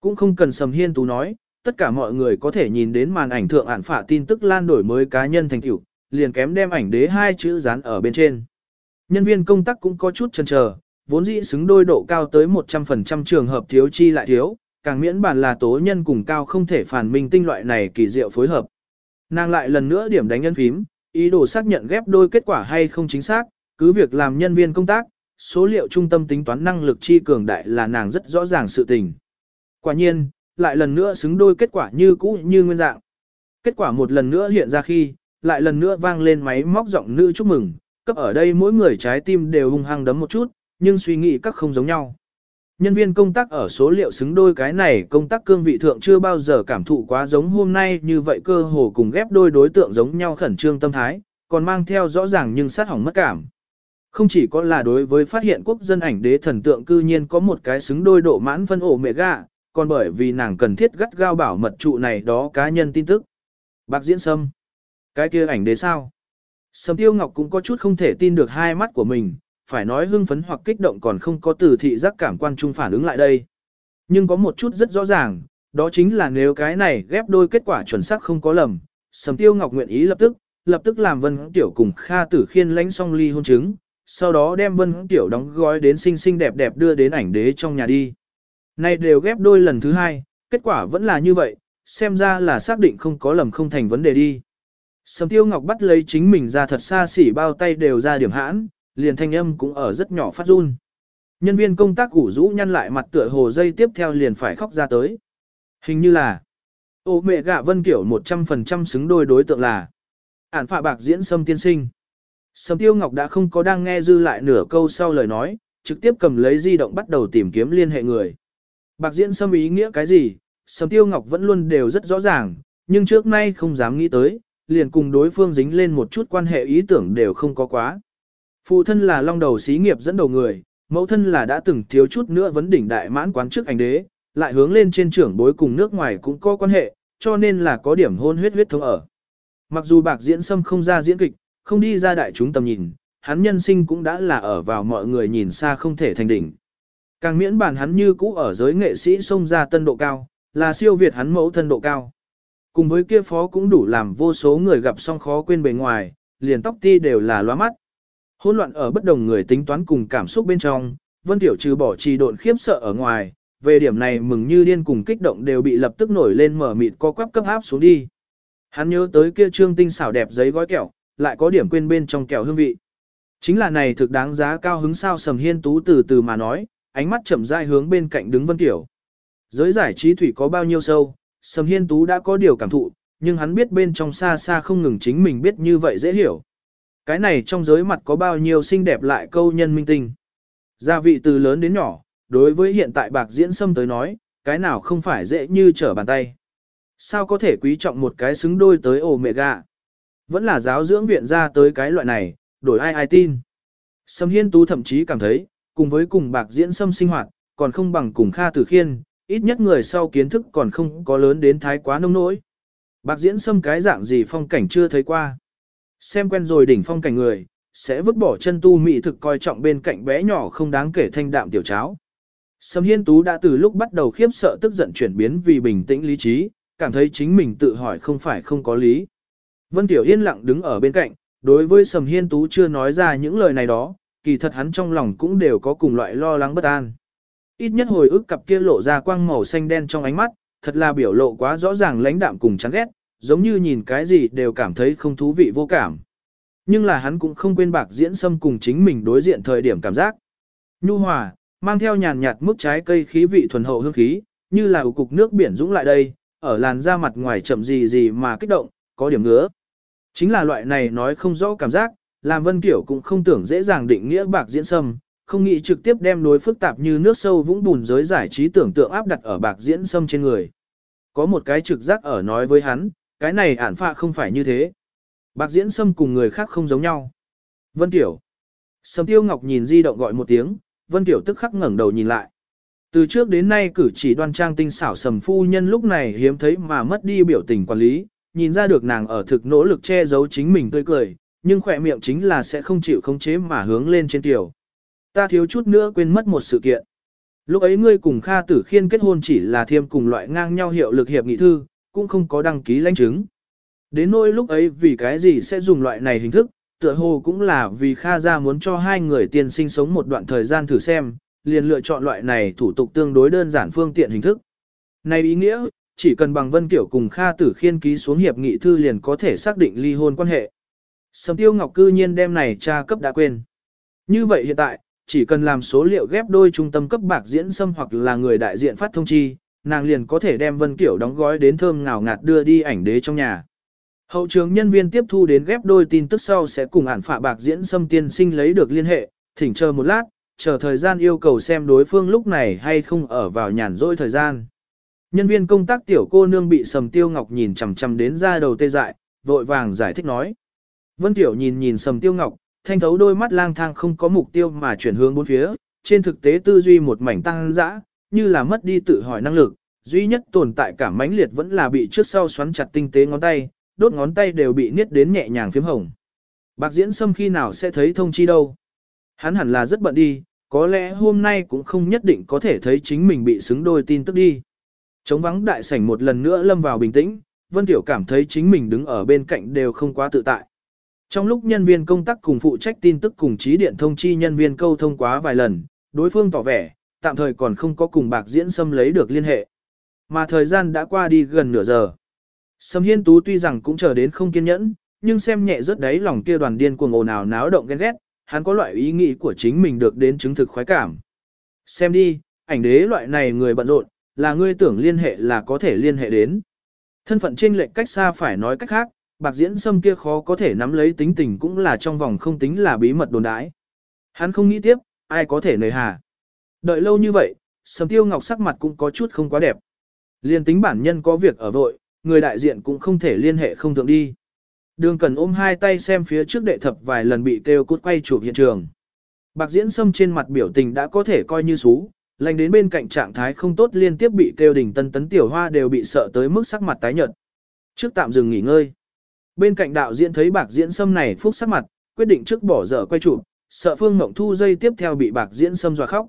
Cũng không cần Sầm Hiên Tú nói, tất cả mọi người có thể nhìn đến màn ảnh thượng ản phả tin tức lan đổi mới cá nhân thành tiểu, liền kém đem ảnh đế hai chữ dán ở bên trên. Nhân viên công tác cũng có chút chần chờ, vốn dĩ xứng đôi độ cao tới 100% trường hợp thiếu chi lại thiếu, càng miễn bản là tố nhân cùng cao không thể phản minh tinh loại này kỳ diệu phối hợp. Nàng lại lần nữa điểm đánh nhân phím, ý đồ xác nhận ghép đôi kết quả hay không chính xác, cứ việc làm nhân viên công tác, số liệu trung tâm tính toán năng lực chi cường đại là nàng rất rõ ràng sự tình. Quả nhiên, lại lần nữa xứng đôi kết quả như cũ như nguyên dạng. Kết quả một lần nữa hiện ra khi, lại lần nữa vang lên máy móc giọng nữ chúc mừng, cấp ở đây mỗi người trái tim đều hung hăng đấm một chút, nhưng suy nghĩ các không giống nhau. Nhân viên công tác ở số liệu xứng đôi cái này công tác cương vị thượng chưa bao giờ cảm thụ quá giống hôm nay như vậy cơ hồ cùng ghép đôi đối tượng giống nhau khẩn trương tâm thái, còn mang theo rõ ràng nhưng sát hỏng mất cảm. Không chỉ có là đối với phát hiện quốc dân ảnh đế thần tượng cư nhiên có một cái xứng đôi độ mãn phân ổ mẹ gạ, còn bởi vì nàng cần thiết gắt gao bảo mật trụ này đó cá nhân tin tức. Bác diễn sâm. Cái kia ảnh đế sao? Sầm tiêu ngọc cũng có chút không thể tin được hai mắt của mình, phải nói hưng phấn hoặc kích động còn không có từ thị giác cảm quan trung phản ứng lại đây. Nhưng có một chút rất rõ ràng, đó chính là nếu cái này ghép đôi kết quả chuẩn xác không có lầm, Sầm Tiêu Ngọc nguyện ý lập tức, lập tức làm Vân Tiểu cùng Kha Tử Khiên lãnh xong ly hôn chứng, sau đó đem Vân Tiểu đóng gói đến xinh xinh đẹp đẹp đưa đến ảnh đế trong nhà đi. Này đều ghép đôi lần thứ hai, kết quả vẫn là như vậy, xem ra là xác định không có lầm không thành vấn đề đi. Sầm Tiêu Ngọc bắt lấy chính mình ra thật xa xỉ bao tay đều ra điểm hãn, liền thanh âm cũng ở rất nhỏ phát run. Nhân viên công tác củ rũ nhăn lại mặt tựa hồ dây tiếp theo liền phải khóc ra tới. Hình như là, ô mẹ gạ vân kiểu 100% xứng đôi đối tượng là, ản phạ bạc diễn sâm tiên sinh. Sâm tiêu ngọc đã không có đang nghe dư lại nửa câu sau lời nói, trực tiếp cầm lấy di động bắt đầu tìm kiếm liên hệ người. Bạc diễn sâm ý nghĩa cái gì, sâm tiêu ngọc vẫn luôn đều rất rõ ràng, nhưng trước nay không dám nghĩ tới, liền cùng đối phương dính lên một chút quan hệ ý tưởng đều không có quá. Phụ thân là long đầu xí nghiệp dẫn đầu người, mẫu thân là đã từng thiếu chút nữa vấn đỉnh đại mãn quán trước ảnh đế, lại hướng lên trên trưởng bối cùng nước ngoài cũng có quan hệ, cho nên là có điểm hôn huyết huyết thống ở. Mặc dù bạc diễn sâm không ra diễn kịch, không đi ra đại chúng tầm nhìn, hắn nhân sinh cũng đã là ở vào mọi người nhìn xa không thể thành đỉnh. Càng miễn bản hắn như cũ ở giới nghệ sĩ xông ra tân độ cao, là siêu việt hắn mẫu thân độ cao. Cùng với kia phó cũng đủ làm vô số người gặp song khó quên bề ngoài, liền tóc ti đều là loa mắt. Hỗn loạn ở bất đồng người tính toán cùng cảm xúc bên trong, Vân Tiểu trừ bỏ trì độn khiếp sợ ở ngoài, về điểm này mừng như điên cùng kích động đều bị lập tức nổi lên mở mịt co quắp cấp áp xuống đi. Hắn nhớ tới kia trương tinh xảo đẹp giấy gói kẹo, lại có điểm quên bên trong kẹo hương vị. Chính là này thực đáng giá cao hứng sao Sầm Hiên Tú từ từ mà nói, ánh mắt chậm rãi hướng bên cạnh đứng Vân Tiểu. Giới giải trí thủy có bao nhiêu sâu, Sầm Hiên Tú đã có điều cảm thụ, nhưng hắn biết bên trong xa xa không ngừng chính mình biết như vậy dễ hiểu. Cái này trong giới mặt có bao nhiêu xinh đẹp lại câu nhân minh tinh. Gia vị từ lớn đến nhỏ, đối với hiện tại bạc diễn sâm tới nói, cái nào không phải dễ như trở bàn tay. Sao có thể quý trọng một cái xứng đôi tới ổ mẹ gạ? Vẫn là giáo dưỡng viện ra tới cái loại này, đổi ai ai tin. Sâm Hiên Tú thậm chí cảm thấy, cùng với cùng bạc diễn sâm sinh hoạt, còn không bằng cùng Kha Tử Khiên, ít nhất người sau kiến thức còn không có lớn đến thái quá nông nỗi. Bạc diễn sâm cái dạng gì phong cảnh chưa thấy qua. Xem quen rồi đỉnh phong cảnh người, sẽ vứt bỏ chân tu mỹ thực coi trọng bên cạnh bé nhỏ không đáng kể thanh đạm tiểu cháo. sầm Hiên Tú đã từ lúc bắt đầu khiếp sợ tức giận chuyển biến vì bình tĩnh lý trí, cảm thấy chính mình tự hỏi không phải không có lý. Vân Tiểu Yên lặng đứng ở bên cạnh, đối với Sầm Hiên Tú chưa nói ra những lời này đó, kỳ thật hắn trong lòng cũng đều có cùng loại lo lắng bất an. Ít nhất hồi ức cặp kia lộ ra quang màu xanh đen trong ánh mắt, thật là biểu lộ quá rõ ràng lãnh đạm cùng chán ghét, giống như nhìn cái gì đều cảm thấy không thú vị vô cảm. Nhưng là hắn cũng không quên bạc diễn xâm cùng chính mình đối diện thời điểm cảm giác. Nhu hòa, mang theo nhàn nhạt mức trái cây khí vị thuần hậu hương khí, như là cục nước biển dũng lại đây, ở làn da mặt ngoài chậm gì gì mà kích động, có điểm ngứa. Chính là loại này nói không rõ cảm giác, làm Vân Kiểu cũng không tưởng dễ dàng định nghĩa bạc diễn sâm, không nghĩ trực tiếp đem đối phức tạp như nước sâu vũng bùn giới giải trí tưởng tượng áp đặt ở bạc diễn sâm trên người. Có một cái trực giác ở nói với hắn, cái này ản phạ không phải như thế. Bạc diễn sâm cùng người khác không giống nhau. Vân Tiểu. Sầm Tiêu Ngọc nhìn di động gọi một tiếng, Vân Tiểu tức khắc ngẩng đầu nhìn lại. Từ trước đến nay cử chỉ đoan trang tinh xảo sầm phu nhân lúc này hiếm thấy mà mất đi biểu tình quản lý, nhìn ra được nàng ở thực nỗ lực che giấu chính mình tươi cười, nhưng khỏe miệng chính là sẽ không chịu khống chế mà hướng lên trên tiểu. Ta thiếu chút nữa quên mất một sự kiện. Lúc ấy ngươi cùng Kha Tử Khiên kết hôn chỉ là thiêm cùng loại ngang nhau hiệu lực hiệp nghị thư, cũng không có đăng ký lãnh chứng. Đến nỗi lúc ấy vì cái gì sẽ dùng loại này hình thức, tựa hồ cũng là vì Kha gia muốn cho hai người tiền sinh sống một đoạn thời gian thử xem, liền lựa chọn loại này thủ tục tương đối đơn giản phương tiện hình thức. Này ý nghĩa, chỉ cần bằng Vân Kiểu cùng Kha Tử Khiên ký xuống hiệp nghị thư liền có thể xác định ly hôn quan hệ. Sầm Tiêu Ngọc cư nhiên đem này tra cấp đã quên. Như vậy hiện tại, chỉ cần làm số liệu ghép đôi trung tâm cấp bạc diễn xâm hoặc là người đại diện phát thông chi, nàng liền có thể đem Vân Kiểu đóng gói đến thơm ngào ngạt đưa đi ảnh đế trong nhà. Hậu trường nhân viên tiếp thu đến ghép đôi tin tức sau sẽ cùng ản phạ bạc diễn xâm tiên sinh lấy được liên hệ, thỉnh chờ một lát, chờ thời gian yêu cầu xem đối phương lúc này hay không ở vào nhàn rỗi thời gian. Nhân viên công tác tiểu cô nương bị sầm tiêu ngọc nhìn chằm chằm đến ra đầu tê dại, vội vàng giải thích nói. Vân tiểu nhìn nhìn sầm tiêu ngọc, thanh thấu đôi mắt lang thang không có mục tiêu mà chuyển hướng bốn phía, trên thực tế tư duy một mảnh tăng dã, như là mất đi tự hỏi năng lực, duy nhất tồn tại cảm mãnh liệt vẫn là bị trước sau xoắn chặt tinh tế ngón tay, đốt ngón tay đều bị niết đến nhẹ nhàng phím hồng. Bạc diễn xâm khi nào sẽ thấy thông chi đâu. Hắn hẳn là rất bận đi, có lẽ hôm nay cũng không nhất định có thể thấy chính mình bị xứng đôi tin tức đi. Chống vắng đại sảnh một lần nữa lâm vào bình tĩnh, Vân Tiểu cảm thấy chính mình đứng ở bên cạnh đều không quá tự tại. Trong lúc nhân viên công tác cùng phụ trách tin tức cùng trí điện thông chi nhân viên câu thông quá vài lần, đối phương tỏ vẻ, tạm thời còn không có cùng bạc diễn xâm lấy được liên hệ. Mà thời gian đã qua đi gần nửa giờ. Sâm Hiên Tú tuy rằng cũng chờ đến không kiên nhẫn, nhưng xem nhẹ rớt đấy lòng kia đoàn điên cuồng ồn ào náo động ghen ghét, hắn có loại ý nghĩ của chính mình được đến chứng thực khoái cảm. Xem đi, ảnh đế loại này người bận rộn, là ngươi tưởng liên hệ là có thể liên hệ đến. Thân phận trên lệnh cách xa phải nói cách khác, bạc diễn sâm kia khó có thể nắm lấy tính tình cũng là trong vòng không tính là bí mật đồn đãi. Hắn không nghĩ tiếp, ai có thể nời hà. Đợi lâu như vậy, sầm tiêu ngọc sắc mặt cũng có chút không quá đẹp. Liên tính bản nhân có việc ở vội, người đại diện cũng không thể liên hệ không thượng đi. Đường cần ôm hai tay xem phía trước đệ thập vài lần bị kêu cút quay chụp hiện trường. Bạc diễn sâm trên mặt biểu tình đã có thể coi như xú, lành đến bên cạnh trạng thái không tốt liên tiếp bị kêu đỉnh tân tấn tiểu hoa đều bị sợ tới mức sắc mặt tái nhợt. Trước tạm dừng nghỉ ngơi. Bên cạnh đạo diễn thấy bạc diễn sâm này phúc sắc mặt, quyết định trước bỏ dở quay chụp, sợ Phương Mộng Thu dây tiếp theo bị bạc diễn sâm dọa khóc.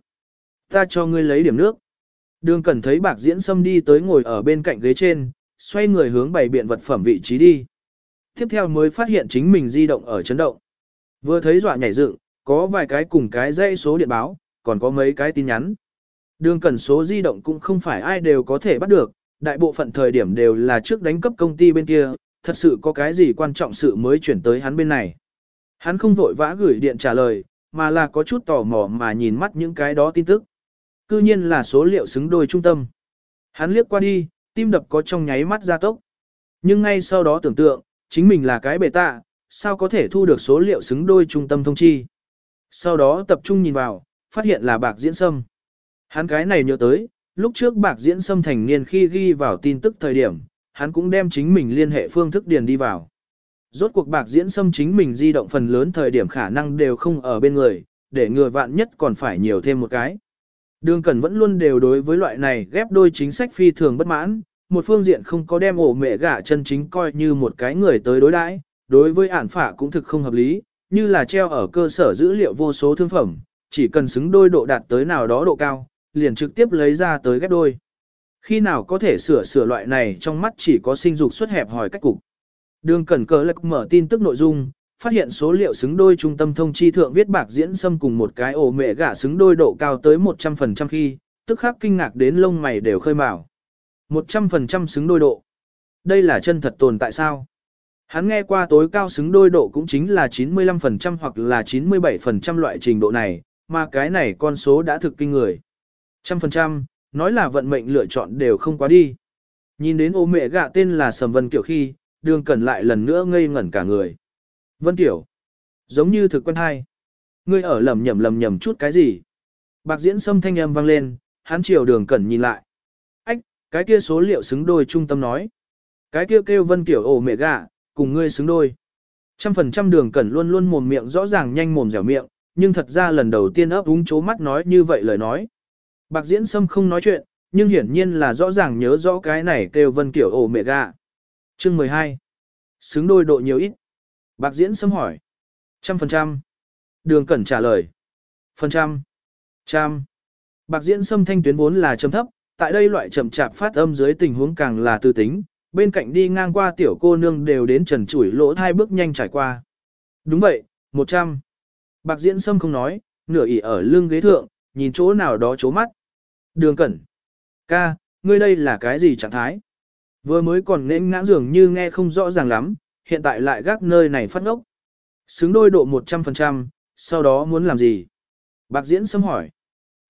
Ta cho ngươi lấy điểm nước. Đường cần thấy bạc diễn xâm đi tới ngồi ở bên cạnh ghế trên, xoay người hướng bày biện vật phẩm vị trí đi. Tiếp theo mới phát hiện chính mình di động ở chấn động. Vừa thấy dọa nhảy dựng, có vài cái cùng cái dãy số điện báo, còn có mấy cái tin nhắn. Đường cần số di động cũng không phải ai đều có thể bắt được, đại bộ phận thời điểm đều là trước đánh cấp công ty bên kia, thật sự có cái gì quan trọng sự mới chuyển tới hắn bên này. Hắn không vội vã gửi điện trả lời, mà là có chút tò mò mà nhìn mắt những cái đó tin tức. Cư nhiên là số liệu xứng đôi trung tâm. Hắn liếc qua đi, tim đập có trong nháy mắt ra tốc. Nhưng ngay sau đó tưởng tượng, chính mình là cái bề tạ, sao có thể thu được số liệu xứng đôi trung tâm thông chi. Sau đó tập trung nhìn vào, phát hiện là bạc diễn sâm. Hắn cái này nhớ tới, lúc trước bạc diễn sâm thành niên khi ghi vào tin tức thời điểm, hắn cũng đem chính mình liên hệ phương thức điền đi vào. Rốt cuộc bạc diễn sâm chính mình di động phần lớn thời điểm khả năng đều không ở bên người, để người vạn nhất còn phải nhiều thêm một cái. Đường Cẩn vẫn luôn đều đối với loại này ghép đôi chính sách phi thường bất mãn, một phương diện không có đem ổ mẹ gả chân chính coi như một cái người tới đối đãi, đối với ản phả cũng thực không hợp lý, như là treo ở cơ sở dữ liệu vô số thương phẩm, chỉ cần xứng đôi độ đạt tới nào đó độ cao, liền trực tiếp lấy ra tới ghép đôi. Khi nào có thể sửa sửa loại này trong mắt chỉ có sinh dục xuất hẹp hỏi cách cục. Đường Cẩn Cờ Lạc mở tin tức nội dung, phát hiện số liệu xứng đôi trung tâm thông chi thượng viết bạc diễn xâm cùng một cái ổ mẹ gả xứng đôi độ cao tới 100% khi, tức khắc kinh ngạc đến lông mày đều khơi mào. 100% xứng đôi độ. Đây là chân thật tồn tại sao? Hắn nghe qua tối cao xứng đôi độ cũng chính là 95% hoặc là 97% loại trình độ này, mà cái này con số đã thực kinh người. Trăm phần trăm, nói là vận mệnh lựa chọn đều không quá đi. Nhìn đến ô mẹ gạ tên là Sầm Vân Kiểu khi, đường cẩn lại lần nữa ngây ngẩn cả người. Vân Tiểu, giống như thực quân hai. Ngươi ở lầm nhầm lầm nhầm chút cái gì? Bạc diễn sâm thanh âm vang lên, hắn chiều đường cẩn nhìn lại. Ách, cái kia số liệu xứng đôi trung tâm nói. Cái kia kêu Vân Tiểu ổ mẹ gà, cùng ngươi xứng đôi. Trăm phần trăm đường cẩn luôn luôn mồm miệng rõ ràng nhanh mồm dẻo miệng, nhưng thật ra lần đầu tiên ấp úng chố mắt nói như vậy lời nói. Bạc diễn sâm không nói chuyện, nhưng hiển nhiên là rõ ràng nhớ rõ cái này kêu vân kiểu ổ mẹ gà. Chương 12. Xứng đôi độ nhiều ít. Bạc diễn sâm hỏi. Trăm phần trăm. Đường cẩn trả lời. Phần trăm. Trăm. Bạc diễn sâm thanh tuyến vốn là chấm thấp, tại đây loại chậm chạp phát âm dưới tình huống càng là tư tính, bên cạnh đi ngang qua tiểu cô nương đều đến trần chủi lỗ thai bước nhanh trải qua. Đúng vậy, 100. Bạc diễn sâm không nói, nửa ỉ ở lưng ghế thượng, nhìn chỗ nào đó chố mắt. Đường cẩn. Ca, ngươi đây là cái gì trạng thái? Vừa mới còn nên ngã dường như nghe không rõ ràng lắm, hiện tại lại gác nơi này phát ngốc. Xứng đôi độ 100%, sau đó muốn làm gì? Bạc diễn xâm hỏi.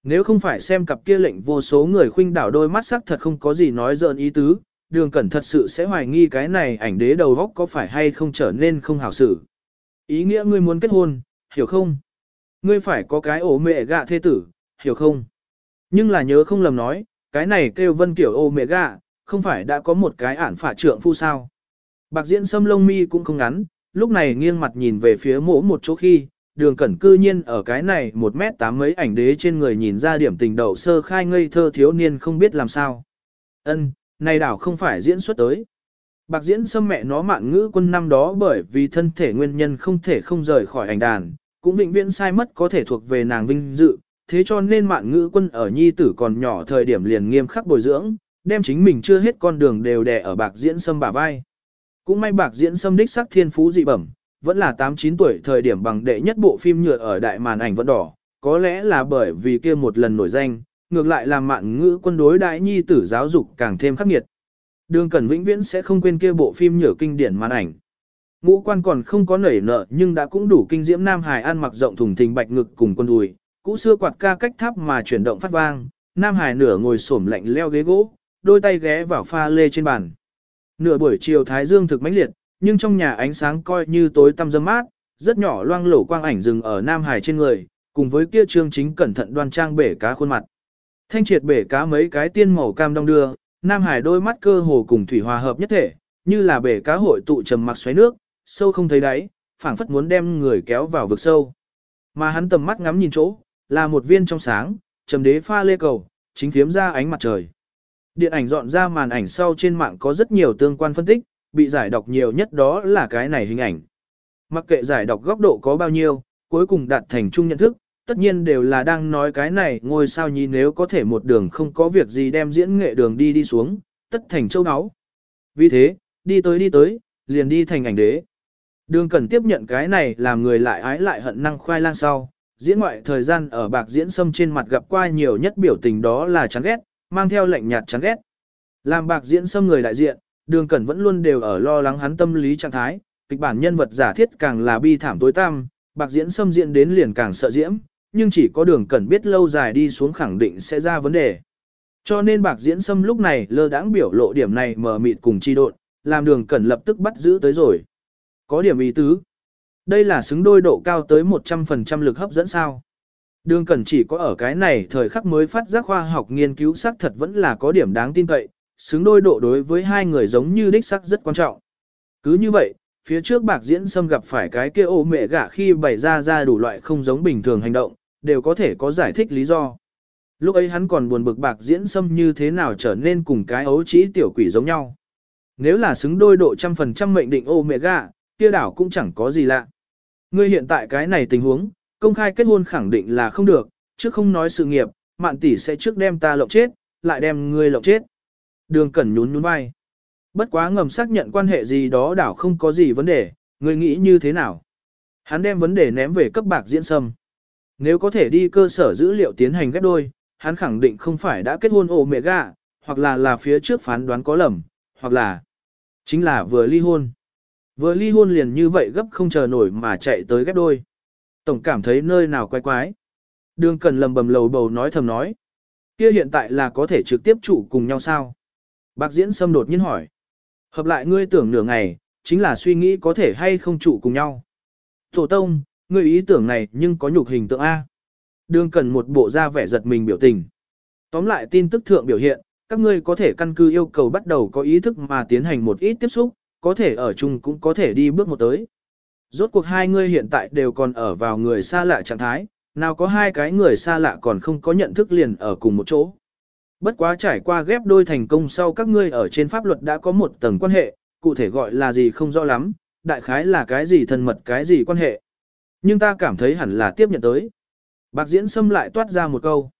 Nếu không phải xem cặp kia lệnh vô số người khuynh đảo đôi mắt sắc thật không có gì nói dợn ý tứ, đường cẩn thật sự sẽ hoài nghi cái này ảnh đế đầu góc có phải hay không trở nên không hảo xử. Ý nghĩa ngươi muốn kết hôn, hiểu không? Ngươi phải có cái ổ mẹ gạ thế tử, hiểu không? Nhưng là nhớ không lầm nói, cái này kêu vân kiểu ổ mẹ gạ, không phải đã có một cái ản phả trượng phu sao. Bạc diễn sâm lông mi cũng không ngắn, lúc này nghiêng mặt nhìn về phía mỗ một chỗ khi, đường cẩn cư nhiên ở cái này một mét tám mấy ảnh đế trên người nhìn ra điểm tình đầu sơ khai ngây thơ thiếu niên không biết làm sao. Ân, này đảo không phải diễn xuất tới. Bạc diễn xâm mẹ nó mạn ngữ quân năm đó bởi vì thân thể nguyên nhân không thể không rời khỏi ảnh đàn, cũng vĩnh viễn sai mất có thể thuộc về nàng vinh dự, thế cho nên mạn ngữ quân ở nhi tử còn nhỏ thời điểm liền nghiêm khắc bồi dưỡng, đem chính mình chưa hết con đường đều đè ở bạc diễn xâm bả vai. Cũng may bạc diễn xâm đích sắc thiên phú dị bẩm, vẫn là 8-9 tuổi thời điểm bằng đệ nhất bộ phim nhựa ở đại màn ảnh vẫn đỏ, có lẽ là bởi vì kia một lần nổi danh, ngược lại làm mạn ngữ quân đối đại nhi tử giáo dục càng thêm khắc nghiệt. Đường Cẩn vĩnh viễn sẽ không quên kia bộ phim nhựa kinh điển màn ảnh. Ngũ quan còn không có nảy nợ nhưng đã cũng đủ kinh diễm Nam Hải ăn mặc rộng thùng thình bạch ngực cùng quân đùi, cũ xưa quạt ca cách tháp mà chuyển động phát vang, Nam Hải nửa ngồi xổm lạnh leo ghế gỗ, đôi tay ghé vào pha lê trên bàn. Nửa buổi chiều thái dương thực mãnh liệt, nhưng trong nhà ánh sáng coi như tối tăm dâm mát, rất nhỏ loang lổ quang ảnh dừng ở Nam Hải trên người, cùng với kia trương chính cẩn thận đoan trang bể cá khuôn mặt. Thanh triệt bể cá mấy cái tiên màu cam đông đưa, Nam Hải đôi mắt cơ hồ cùng thủy hòa hợp nhất thể, như là bể cá hội tụ trầm mặc xoáy nước, sâu không thấy đáy, phảng phất muốn đem người kéo vào vực sâu. Mà hắn tầm mắt ngắm nhìn chỗ, là một viên trong sáng, trầm đế pha lê cầu, chính phiếm ra ánh mặt trời. Điện ảnh dọn ra màn ảnh sau trên mạng có rất nhiều tương quan phân tích, bị giải đọc nhiều nhất đó là cái này hình ảnh. Mặc kệ giải đọc góc độ có bao nhiêu, cuối cùng đạt thành chung nhận thức, tất nhiên đều là đang nói cái này ngôi sao nhí nếu có thể một đường không có việc gì đem diễn nghệ đường đi đi xuống, tất thành châu áo. Vì thế, đi tới đi tới, liền đi thành ảnh đế. Đường cần tiếp nhận cái này làm người lại ái lại hận năng khoai lang sau, diễn ngoại thời gian ở bạc diễn sâm trên mặt gặp qua nhiều nhất biểu tình đó là chán ghét, mang theo lệnh nhạt chán ghét. Làm bạc diễn xâm người đại diện, đường cẩn vẫn luôn đều ở lo lắng hắn tâm lý trạng thái, kịch bản nhân vật giả thiết càng là bi thảm tối tăm, bạc diễn xâm diễn đến liền càng sợ diễm, nhưng chỉ có đường cẩn biết lâu dài đi xuống khẳng định sẽ ra vấn đề. Cho nên bạc diễn xâm lúc này lơ đãng biểu lộ điểm này mờ mịt cùng chi độn, làm đường cẩn lập tức bắt giữ tới rồi. Có điểm ý tứ. Đây là xứng đôi độ cao tới 100% lực hấp dẫn sao. Đường cẩn chỉ có ở cái này thời khắc mới phát giác khoa học nghiên cứu xác thật vẫn là có điểm đáng tin cậy, xứng đôi độ đối với hai người giống như đích xác rất quan trọng. Cứ như vậy, phía trước bạc diễn xâm gặp phải cái kia ô mẹ gả khi bày ra ra đủ loại không giống bình thường hành động, đều có thể có giải thích lý do. Lúc ấy hắn còn buồn bực bạc diễn xâm như thế nào trở nên cùng cái ấu trĩ tiểu quỷ giống nhau. Nếu là xứng đôi độ trăm phần trăm mệnh định ô mẹ gả, kia đảo cũng chẳng có gì lạ. Ngươi hiện tại cái này tình huống, công khai kết hôn khẳng định là không được, trước không nói sự nghiệp, mạn tỷ sẽ trước đem ta lộng chết, lại đem ngươi lộng chết. Đường cẩn nhún nhún vai. Bất quá ngầm xác nhận quan hệ gì đó đảo không có gì vấn đề, ngươi nghĩ như thế nào? Hắn đem vấn đề ném về cấp bạc diễn sâm. Nếu có thể đi cơ sở dữ liệu tiến hành ghép đôi, hắn khẳng định không phải đã kết hôn ổ mẹ gà, hoặc là là phía trước phán đoán có lầm, hoặc là chính là vừa ly hôn. Vừa ly hôn liền như vậy gấp không chờ nổi mà chạy tới ghép đôi. Tổng cảm thấy nơi nào quái quái. Đường cần lầm bầm lầu bầu nói thầm nói. Kia hiện tại là có thể trực tiếp trụ cùng nhau sao? Bạc diễn xâm đột nhiên hỏi. Hợp lại ngươi tưởng nửa ngày, chính là suy nghĩ có thể hay không trụ cùng nhau. Tổ tông, ngươi ý tưởng này nhưng có nhục hình tượng A. Đường cần một bộ ra vẻ giật mình biểu tình. Tóm lại tin tức thượng biểu hiện, các ngươi có thể căn cứ yêu cầu bắt đầu có ý thức mà tiến hành một ít tiếp xúc, có thể ở chung cũng có thể đi bước một tới. Rốt cuộc hai ngươi hiện tại đều còn ở vào người xa lạ trạng thái, nào có hai cái người xa lạ còn không có nhận thức liền ở cùng một chỗ. Bất quá trải qua ghép đôi thành công sau các ngươi ở trên pháp luật đã có một tầng quan hệ, cụ thể gọi là gì không rõ lắm, đại khái là cái gì thân mật cái gì quan hệ. Nhưng ta cảm thấy hẳn là tiếp nhận tới. Bạc diễn xâm lại toát ra một câu.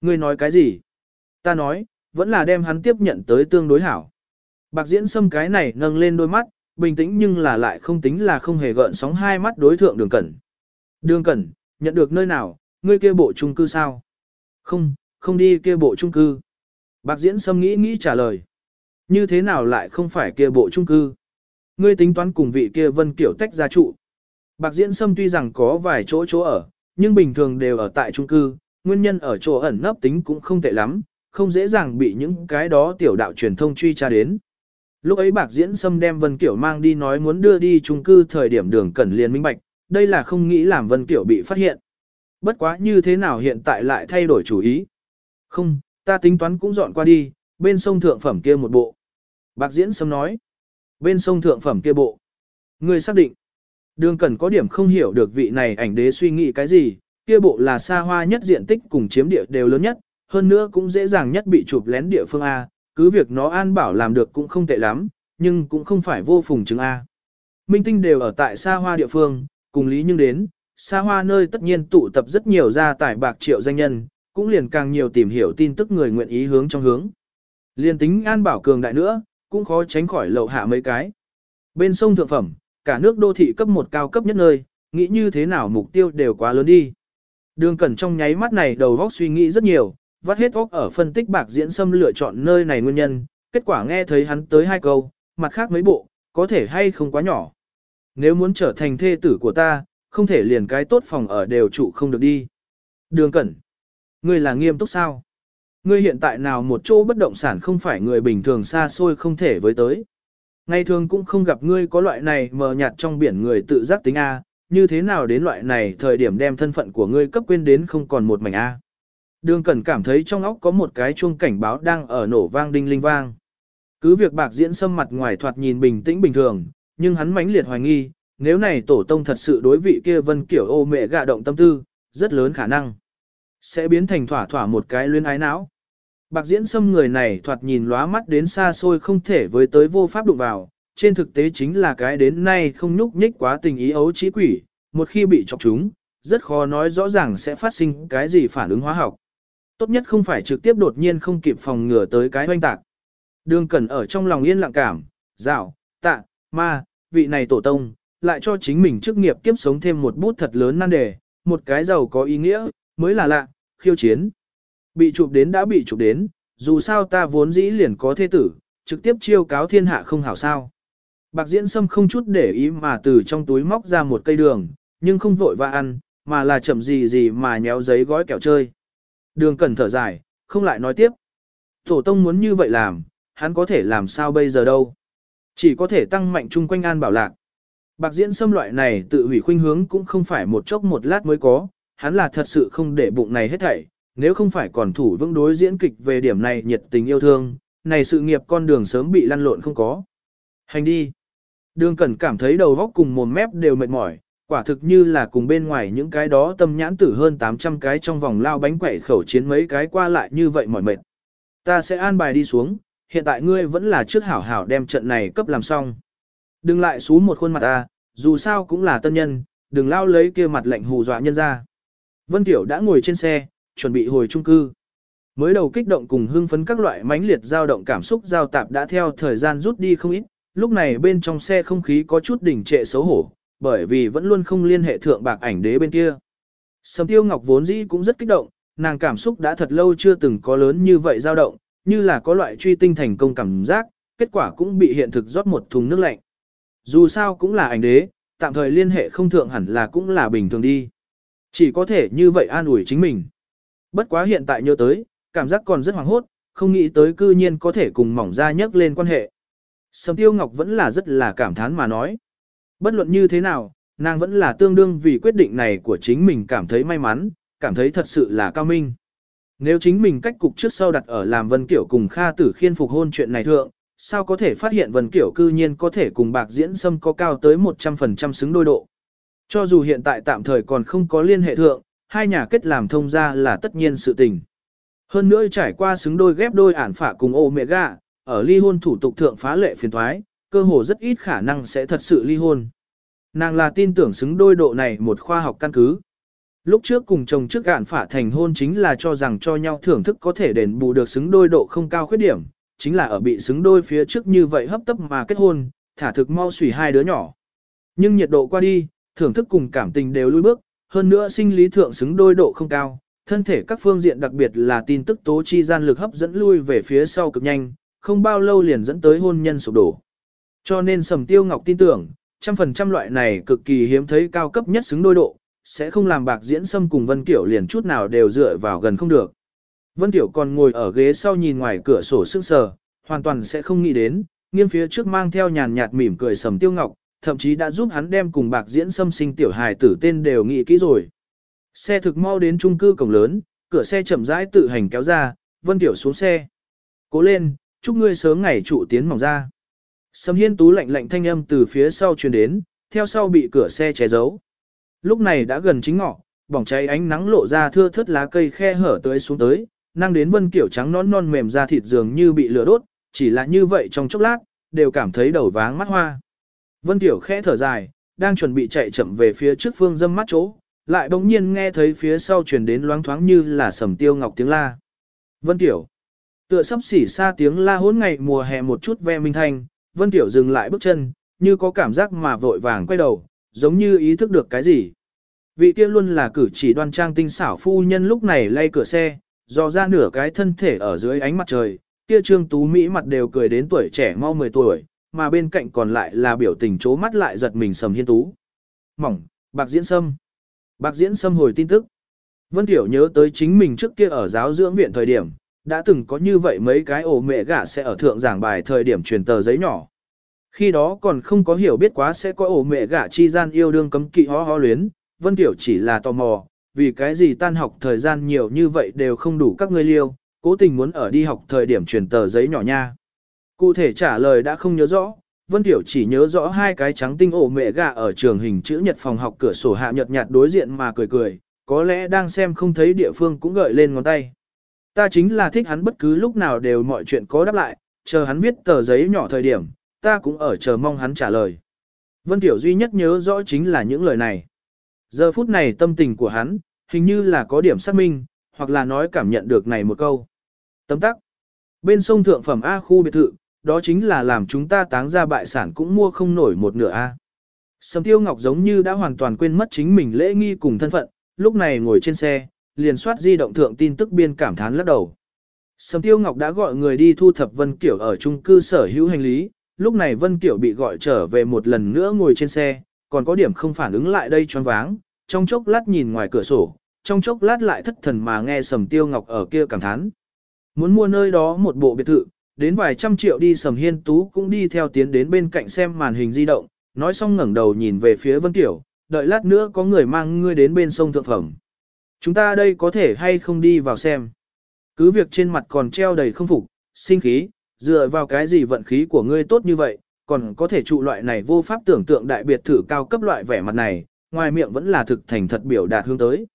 Ngươi nói cái gì? Ta nói, vẫn là đem hắn tiếp nhận tới tương đối hảo. Bạc diễn xâm cái này nâng lên đôi mắt, bình tĩnh nhưng là lại không tính là không hề gợn sóng hai mắt đối thượng đường cẩn. Đường cẩn, nhận được nơi nào, ngươi kia bộ trung cư sao? Không, không đi kia bộ trung cư. Bạc diễn sâm nghĩ nghĩ trả lời. Như thế nào lại không phải kia bộ trung cư? Ngươi tính toán cùng vị kia vân kiểu tách gia trụ. Bạc diễn sâm tuy rằng có vài chỗ chỗ ở, nhưng bình thường đều ở tại trung cư, nguyên nhân ở chỗ ẩn nấp tính cũng không tệ lắm, không dễ dàng bị những cái đó tiểu đạo truyền thông truy tra đến. Lúc ấy bạc diễn xâm đem Vân Kiểu mang đi nói muốn đưa đi trung cư thời điểm đường cẩn liền minh bạch, đây là không nghĩ làm Vân Kiểu bị phát hiện. Bất quá như thế nào hiện tại lại thay đổi chủ ý. Không, ta tính toán cũng dọn qua đi, bên sông thượng phẩm kia một bộ. Bạc diễn xâm nói, bên sông thượng phẩm kia bộ. Người xác định, đường cẩn có điểm không hiểu được vị này ảnh đế suy nghĩ cái gì, kia bộ là xa hoa nhất diện tích cùng chiếm địa đều lớn nhất, hơn nữa cũng dễ dàng nhất bị chụp lén địa phương A, cứ việc nó an bảo làm được cũng không tệ lắm, nhưng cũng không phải vô phùng chứng A. Minh tinh đều ở tại xa hoa địa phương, cùng lý nhưng đến, xa hoa nơi tất nhiên tụ tập rất nhiều gia tài bạc triệu danh nhân, cũng liền càng nhiều tìm hiểu tin tức người nguyện ý hướng trong hướng. Liên tính an bảo cường đại nữa, cũng khó tránh khỏi lậu hạ mấy cái. Bên sông thượng phẩm, cả nước đô thị cấp một cao cấp nhất nơi, nghĩ như thế nào mục tiêu đều quá lớn đi. Đường cẩn trong nháy mắt này đầu góc suy nghĩ rất nhiều, vắt hết óc ở phân tích bạc diễn xâm lựa chọn nơi này nguyên nhân, kết quả nghe thấy hắn tới hai câu, mặt khác mấy bộ, có thể hay không quá nhỏ. Nếu muốn trở thành thê tử của ta, không thể liền cái tốt phòng ở đều trụ không được đi. Đường Cẩn, ngươi là nghiêm túc sao? Ngươi hiện tại nào một chỗ bất động sản không phải người bình thường xa xôi không thể với tới. Ngày thường cũng không gặp ngươi có loại này mờ nhạt trong biển người tự giác tính A, như thế nào đến loại này thời điểm đem thân phận của ngươi cấp quên đến không còn một mảnh A. Đường Cẩn cảm thấy trong óc có một cái chuông cảnh báo đang ở nổ vang đinh linh vang. Cứ việc bạc diễn sâm mặt ngoài thoạt nhìn bình tĩnh bình thường, nhưng hắn mãnh liệt hoài nghi, nếu này tổ tông thật sự đối vị kia vân kiểu ô mẹ gạ động tâm tư, rất lớn khả năng. Sẽ biến thành thỏa thỏa một cái luyến ái não. Bạc diễn sâm người này thoạt nhìn lóa mắt đến xa xôi không thể với tới vô pháp đụng vào, trên thực tế chính là cái đến nay không nhúc nhích quá tình ý ấu trí quỷ, một khi bị chọc chúng, rất khó nói rõ ràng sẽ phát sinh cái gì phản ứng hóa học. Tốt nhất không phải trực tiếp đột nhiên không kịp phòng ngừa tới cái hoanh tạc. Đường Cẩn ở trong lòng yên lặng cảm, dạo, tạ, ma, vị này tổ tông, lại cho chính mình chức nghiệp kiếp sống thêm một bút thật lớn nan đề, một cái giàu có ý nghĩa, mới là lạ, khiêu chiến. Bị chụp đến đã bị chụp đến, dù sao ta vốn dĩ liền có thế tử, trực tiếp chiêu cáo thiên hạ không hảo sao. Bạc diễn sâm không chút để ý mà từ trong túi móc ra một cây đường, nhưng không vội và ăn, mà là chậm gì gì mà nhéo giấy gói kẹo chơi. Đường Cẩn thở dài, không lại nói tiếp. Tổ tông muốn như vậy làm, hắn có thể làm sao bây giờ đâu. Chỉ có thể tăng mạnh chung quanh an bảo lạc. Bạc diễn xâm loại này tự hủy khuynh hướng cũng không phải một chốc một lát mới có, hắn là thật sự không để bụng này hết thảy, nếu không phải còn thủ vững đối diễn kịch về điểm này nhiệt tình yêu thương, này sự nghiệp con đường sớm bị lăn lộn không có. Hành đi. Đường Cẩn cảm thấy đầu vóc cùng mồm mép đều mệt mỏi, quả thực như là cùng bên ngoài những cái đó tâm nhãn tử hơn 800 cái trong vòng lao bánh quẩy khẩu chiến mấy cái qua lại như vậy mỏi mệt. Ta sẽ an bài đi xuống, hiện tại ngươi vẫn là trước hảo hảo đem trận này cấp làm xong. Đừng lại xú một khuôn mặt ta, dù sao cũng là tân nhân, đừng lao lấy kia mặt lạnh hù dọa nhân ra. Vân Tiểu đã ngồi trên xe, chuẩn bị hồi trung cư. Mới đầu kích động cùng hưng phấn các loại mãnh liệt dao động cảm xúc giao tạp đã theo thời gian rút đi không ít, lúc này bên trong xe không khí có chút đỉnh trệ xấu hổ, bởi vì vẫn luôn không liên hệ thượng bạc ảnh đế bên kia. Sầm Tiêu Ngọc vốn dĩ cũng rất kích động, nàng cảm xúc đã thật lâu chưa từng có lớn như vậy dao động, như là có loại truy tinh thành công cảm giác, kết quả cũng bị hiện thực rót một thùng nước lạnh. Dù sao cũng là ảnh đế, tạm thời liên hệ không thượng hẳn là cũng là bình thường đi. Chỉ có thể như vậy an ủi chính mình. Bất quá hiện tại nhớ tới, cảm giác còn rất hoảng hốt, không nghĩ tới cư nhiên có thể cùng mỏng ra nhấc lên quan hệ. Sầm Tiêu Ngọc vẫn là rất là cảm thán mà nói. Bất luận như thế nào, nàng vẫn là tương đương vì quyết định này của chính mình cảm thấy may mắn, cảm thấy thật sự là cao minh. Nếu chính mình cách cục trước sau đặt ở làm Vân Kiểu cùng Kha Tử Khiên phục hôn chuyện này thượng, sao có thể phát hiện Vân Kiểu cư nhiên có thể cùng bạc diễn xâm có cao tới 100% xứng đôi độ. Cho dù hiện tại tạm thời còn không có liên hệ thượng, hai nhà kết làm thông ra là tất nhiên sự tình. Hơn nữa trải qua xứng đôi ghép đôi ản phả cùng ô mẹ gà, ở ly hôn thủ tục thượng phá lệ phiền thoái, cơ hồ rất ít khả năng sẽ thật sự ly hôn. Nàng là tin tưởng xứng đôi độ này một khoa học căn cứ. Lúc trước cùng chồng trước gạn phả thành hôn chính là cho rằng cho nhau thưởng thức có thể đền bù được xứng đôi độ không cao khuyết điểm, chính là ở bị xứng đôi phía trước như vậy hấp tấp mà kết hôn, thả thực mau xủy hai đứa nhỏ. Nhưng nhiệt độ qua đi, thưởng thức cùng cảm tình đều lùi bước, hơn nữa sinh lý thượng xứng đôi độ không cao, thân thể các phương diện đặc biệt là tin tức tố chi gian lực hấp dẫn lui về phía sau cực nhanh, không bao lâu liền dẫn tới hôn nhân sụp đổ. Cho nên Sầm Tiêu Ngọc tin tưởng, trăm phần trăm loại này cực kỳ hiếm thấy cao cấp nhất xứng đôi độ, sẽ không làm bạc diễn sâm cùng Vân Kiểu liền chút nào đều dựa vào gần không được. Vân Kiểu còn ngồi ở ghế sau nhìn ngoài cửa sổ sững sờ, hoàn toàn sẽ không nghĩ đến, nghiêng phía trước mang theo nhàn nhạt mỉm cười Sầm Tiêu Ngọc, thậm chí đã giúp hắn đem cùng bạc diễn sâm sinh tiểu hài tử tên đều nghĩ kỹ rồi. Xe thực mau đến trung cư cổng lớn, cửa xe chậm rãi tự hành kéo ra, Vân Tiểu xuống xe. Cố lên, chúc ngươi sớm ngày trụ tiến mỏng ra. Sầm hiên tú lạnh lạnh thanh âm từ phía sau truyền đến, theo sau bị cửa xe che giấu. Lúc này đã gần chính ngọ, bỏng cháy ánh nắng lộ ra thưa thớt lá cây khe hở tới xuống tới, năng đến vân kiểu trắng non non mềm ra thịt dường như bị lửa đốt, chỉ là như vậy trong chốc lát, đều cảm thấy đầu váng mắt hoa. Vân kiểu khẽ thở dài, đang chuẩn bị chạy chậm về phía trước phương dâm mắt chỗ, lại bỗng nhiên nghe thấy phía sau truyền đến loáng thoáng như là sầm tiêu ngọc tiếng la. Vân tiểu, tựa sắp xỉ xa tiếng la hỗn ngày mùa hè một chút ve minh thanh, Vân Tiểu dừng lại bước chân, như có cảm giác mà vội vàng quay đầu, giống như ý thức được cái gì. Vị kia luôn là cử chỉ đoan trang tinh xảo phu nhân lúc này lay cửa xe, dò ra nửa cái thân thể ở dưới ánh mặt trời, kia trương tú Mỹ mặt đều cười đến tuổi trẻ mau 10 tuổi, mà bên cạnh còn lại là biểu tình chố mắt lại giật mình sầm hiên tú. Mỏng, bạc diễn sâm. Bạc diễn sâm hồi tin tức. Vân Tiểu nhớ tới chính mình trước kia ở giáo dưỡng viện thời điểm, đã từng có như vậy mấy cái ổ mẹ gả sẽ ở thượng giảng bài thời điểm truyền tờ giấy nhỏ. Khi đó còn không có hiểu biết quá sẽ có ổ mẹ gả chi gian yêu đương cấm kỵ ho ho luyến, Vân Tiểu chỉ là tò mò, vì cái gì tan học thời gian nhiều như vậy đều không đủ các ngươi liêu, cố tình muốn ở đi học thời điểm truyền tờ giấy nhỏ nha. Cụ thể trả lời đã không nhớ rõ, Vân Tiểu chỉ nhớ rõ hai cái trắng tinh ổ mẹ gà ở trường hình chữ nhật phòng học cửa sổ hạ nhật nhạt đối diện mà cười cười, có lẽ đang xem không thấy địa phương cũng gợi lên ngón tay. Ta chính là thích hắn bất cứ lúc nào đều mọi chuyện có đáp lại, chờ hắn viết tờ giấy nhỏ thời điểm, ta cũng ở chờ mong hắn trả lời. Vân Tiểu duy nhất nhớ rõ chính là những lời này. Giờ phút này tâm tình của hắn, hình như là có điểm xác minh, hoặc là nói cảm nhận được này một câu. Tấm tắc. Bên sông thượng phẩm A khu biệt thự, đó chính là làm chúng ta táng ra bại sản cũng mua không nổi một nửa A. Sầm tiêu ngọc giống như đã hoàn toàn quên mất chính mình lễ nghi cùng thân phận, lúc này ngồi trên xe, liền soát di động thượng tin tức biên cảm thán lắc đầu. Sầm Tiêu Ngọc đã gọi người đi thu thập Vân Kiểu ở trung cư sở hữu hành lý, lúc này Vân Kiểu bị gọi trở về một lần nữa ngồi trên xe, còn có điểm không phản ứng lại đây choáng váng, trong chốc lát nhìn ngoài cửa sổ, trong chốc lát lại thất thần mà nghe Sầm Tiêu Ngọc ở kia cảm thán. Muốn mua nơi đó một bộ biệt thự, đến vài trăm triệu đi Sầm Hiên Tú cũng đi theo tiến đến bên cạnh xem màn hình di động, nói xong ngẩng đầu nhìn về phía Vân Kiểu, đợi lát nữa có người mang ngươi đến bên sông thượng phẩm. Chúng ta đây có thể hay không đi vào xem. Cứ việc trên mặt còn treo đầy không phục, sinh khí, dựa vào cái gì vận khí của ngươi tốt như vậy, còn có thể trụ loại này vô pháp tưởng tượng đại biệt thử cao cấp loại vẻ mặt này, ngoài miệng vẫn là thực thành thật biểu đạt hướng tới.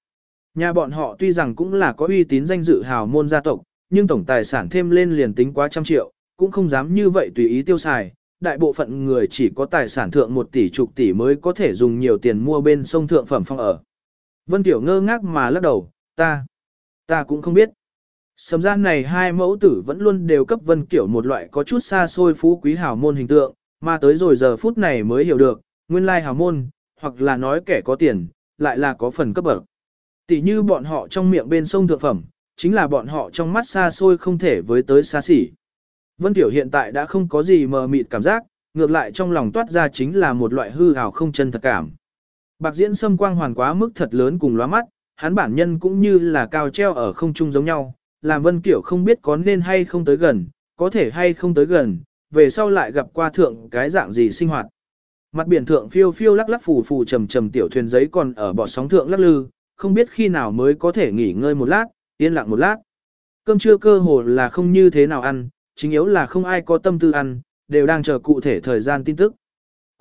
Nhà bọn họ tuy rằng cũng là có uy tín danh dự hào môn gia tộc, nhưng tổng tài sản thêm lên liền tính quá trăm triệu, cũng không dám như vậy tùy ý tiêu xài. Đại bộ phận người chỉ có tài sản thượng một tỷ chục tỷ mới có thể dùng nhiều tiền mua bên sông thượng phẩm phong ở. Vân Tiểu ngơ ngác mà lắc đầu, ta, ta cũng không biết. Sầm gian này hai mẫu tử vẫn luôn đều cấp Vân Kiểu một loại có chút xa xôi phú quý hào môn hình tượng, mà tới rồi giờ phút này mới hiểu được, nguyên lai hào môn, hoặc là nói kẻ có tiền, lại là có phần cấp bậc. Tỷ như bọn họ trong miệng bên sông thượng phẩm, chính là bọn họ trong mắt xa xôi không thể với tới xa xỉ. Vân Tiểu hiện tại đã không có gì mờ mịt cảm giác, ngược lại trong lòng toát ra chính là một loại hư hào không chân thật cảm. Bạc diễn xâm quang hoàn quá mức thật lớn cùng lóa mắt, hắn bản nhân cũng như là cao treo ở không trung giống nhau, làm Vân Kiểu không biết có nên hay không tới gần, có thể hay không tới gần, về sau lại gặp qua thượng cái dạng gì sinh hoạt. Mặt biển thượng phiêu phiêu lắc lắc phù phù trầm trầm tiểu thuyền giấy còn ở bọt sóng thượng lắc lư, không biết khi nào mới có thể nghỉ ngơi một lát, yên lặng một lát. Cơm trưa cơ hồ là không như thế nào ăn, chính yếu là không ai có tâm tư ăn, đều đang chờ cụ thể thời gian tin tức.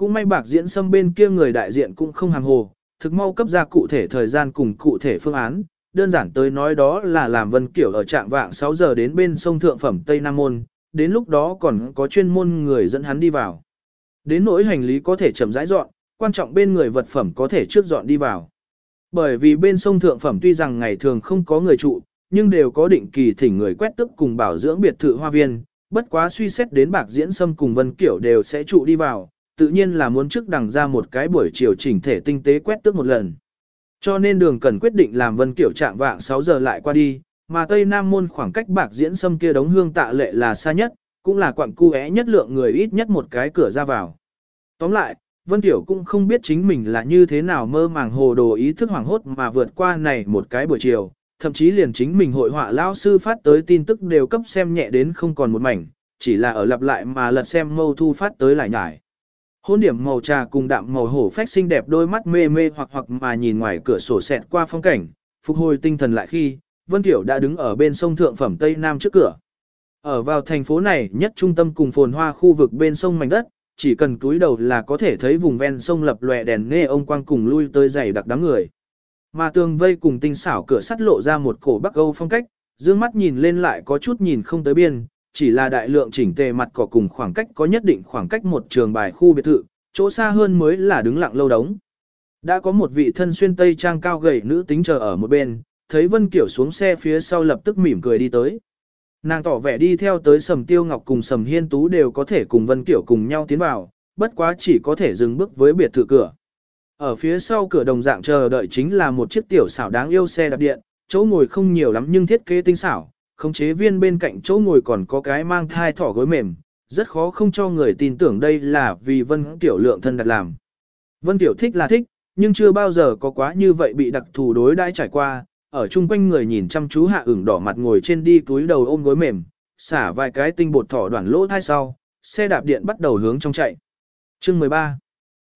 Cũng may bạc diễn xâm bên kia người đại diện cũng không hàm hồ, thực mau cấp ra cụ thể thời gian cùng cụ thể phương án, đơn giản tới nói đó là làm Vân Kiểu ở trạng vạng 6 giờ đến bên sông Thượng Phẩm Tây Nam Môn, đến lúc đó còn có chuyên môn người dẫn hắn đi vào. Đến nỗi hành lý có thể chậm rãi dọn, quan trọng bên người vật phẩm có thể trước dọn đi vào. Bởi vì bên sông Thượng Phẩm tuy rằng ngày thường không có người trụ, nhưng đều có định kỳ thỉnh người quét tức cùng bảo dưỡng biệt thự hoa viên, bất quá suy xét đến bạc diễn sâm cùng Vân Kiểu đều sẽ trụ đi vào, tự nhiên là muốn trước đằng ra một cái buổi chiều chỉnh thể tinh tế quét tước một lần. Cho nên đường cần quyết định làm Vân Kiểu trạng vạng 6 giờ lại qua đi, mà Tây Nam môn khoảng cách bạc diễn sâm kia đống hương tạ lệ là xa nhất, cũng là quặng cu é nhất lượng người ít nhất một cái cửa ra vào. Tóm lại, Vân Tiểu cũng không biết chính mình là như thế nào mơ màng hồ đồ ý thức hoảng hốt mà vượt qua này một cái buổi chiều, thậm chí liền chính mình hội họa lao sư phát tới tin tức đều cấp xem nhẹ đến không còn một mảnh, chỉ là ở lặp lại mà lật xem mâu thu phát tới lại nhải. Hôn điểm màu trà cùng đạm màu hổ phách xinh đẹp đôi mắt mê mê hoặc hoặc mà nhìn ngoài cửa sổ xẹt qua phong cảnh, phục hồi tinh thần lại khi, Vân Tiểu đã đứng ở bên sông Thượng Phẩm Tây Nam trước cửa. Ở vào thành phố này nhất trung tâm cùng phồn hoa khu vực bên sông mảnh đất, chỉ cần túi đầu là có thể thấy vùng ven sông lập lòe đèn nghe ông quang cùng lui tới dày đặc đám người. Mà tường vây cùng tinh xảo cửa sắt lộ ra một cổ bắc âu phong cách, dương mắt nhìn lên lại có chút nhìn không tới biên, chỉ là đại lượng chỉnh tề mặt cỏ cùng khoảng cách có nhất định khoảng cách một trường bài khu biệt thự, chỗ xa hơn mới là đứng lặng lâu đống. Đã có một vị thân xuyên tây trang cao gầy nữ tính chờ ở một bên, thấy Vân Kiểu xuống xe phía sau lập tức mỉm cười đi tới. Nàng tỏ vẻ đi theo tới Sầm Tiêu Ngọc cùng Sầm Hiên Tú đều có thể cùng Vân Kiểu cùng nhau tiến vào, bất quá chỉ có thể dừng bước với biệt thự cửa. Ở phía sau cửa đồng dạng chờ đợi chính là một chiếc tiểu xảo đáng yêu xe đạp điện, chỗ ngồi không nhiều lắm nhưng thiết kế tinh xảo, khống chế viên bên cạnh chỗ ngồi còn có cái mang thai thỏ gối mềm, rất khó không cho người tin tưởng đây là vì Vân Tiểu lượng thân đặt làm. Vân Tiểu thích là thích, nhưng chưa bao giờ có quá như vậy bị đặc thù đối đãi trải qua, ở chung quanh người nhìn chăm chú hạ ửng đỏ mặt ngồi trên đi túi đầu ôm gối mềm, xả vài cái tinh bột thỏ đoạn lỗ thai sau, xe đạp điện bắt đầu hướng trong chạy. Chương 13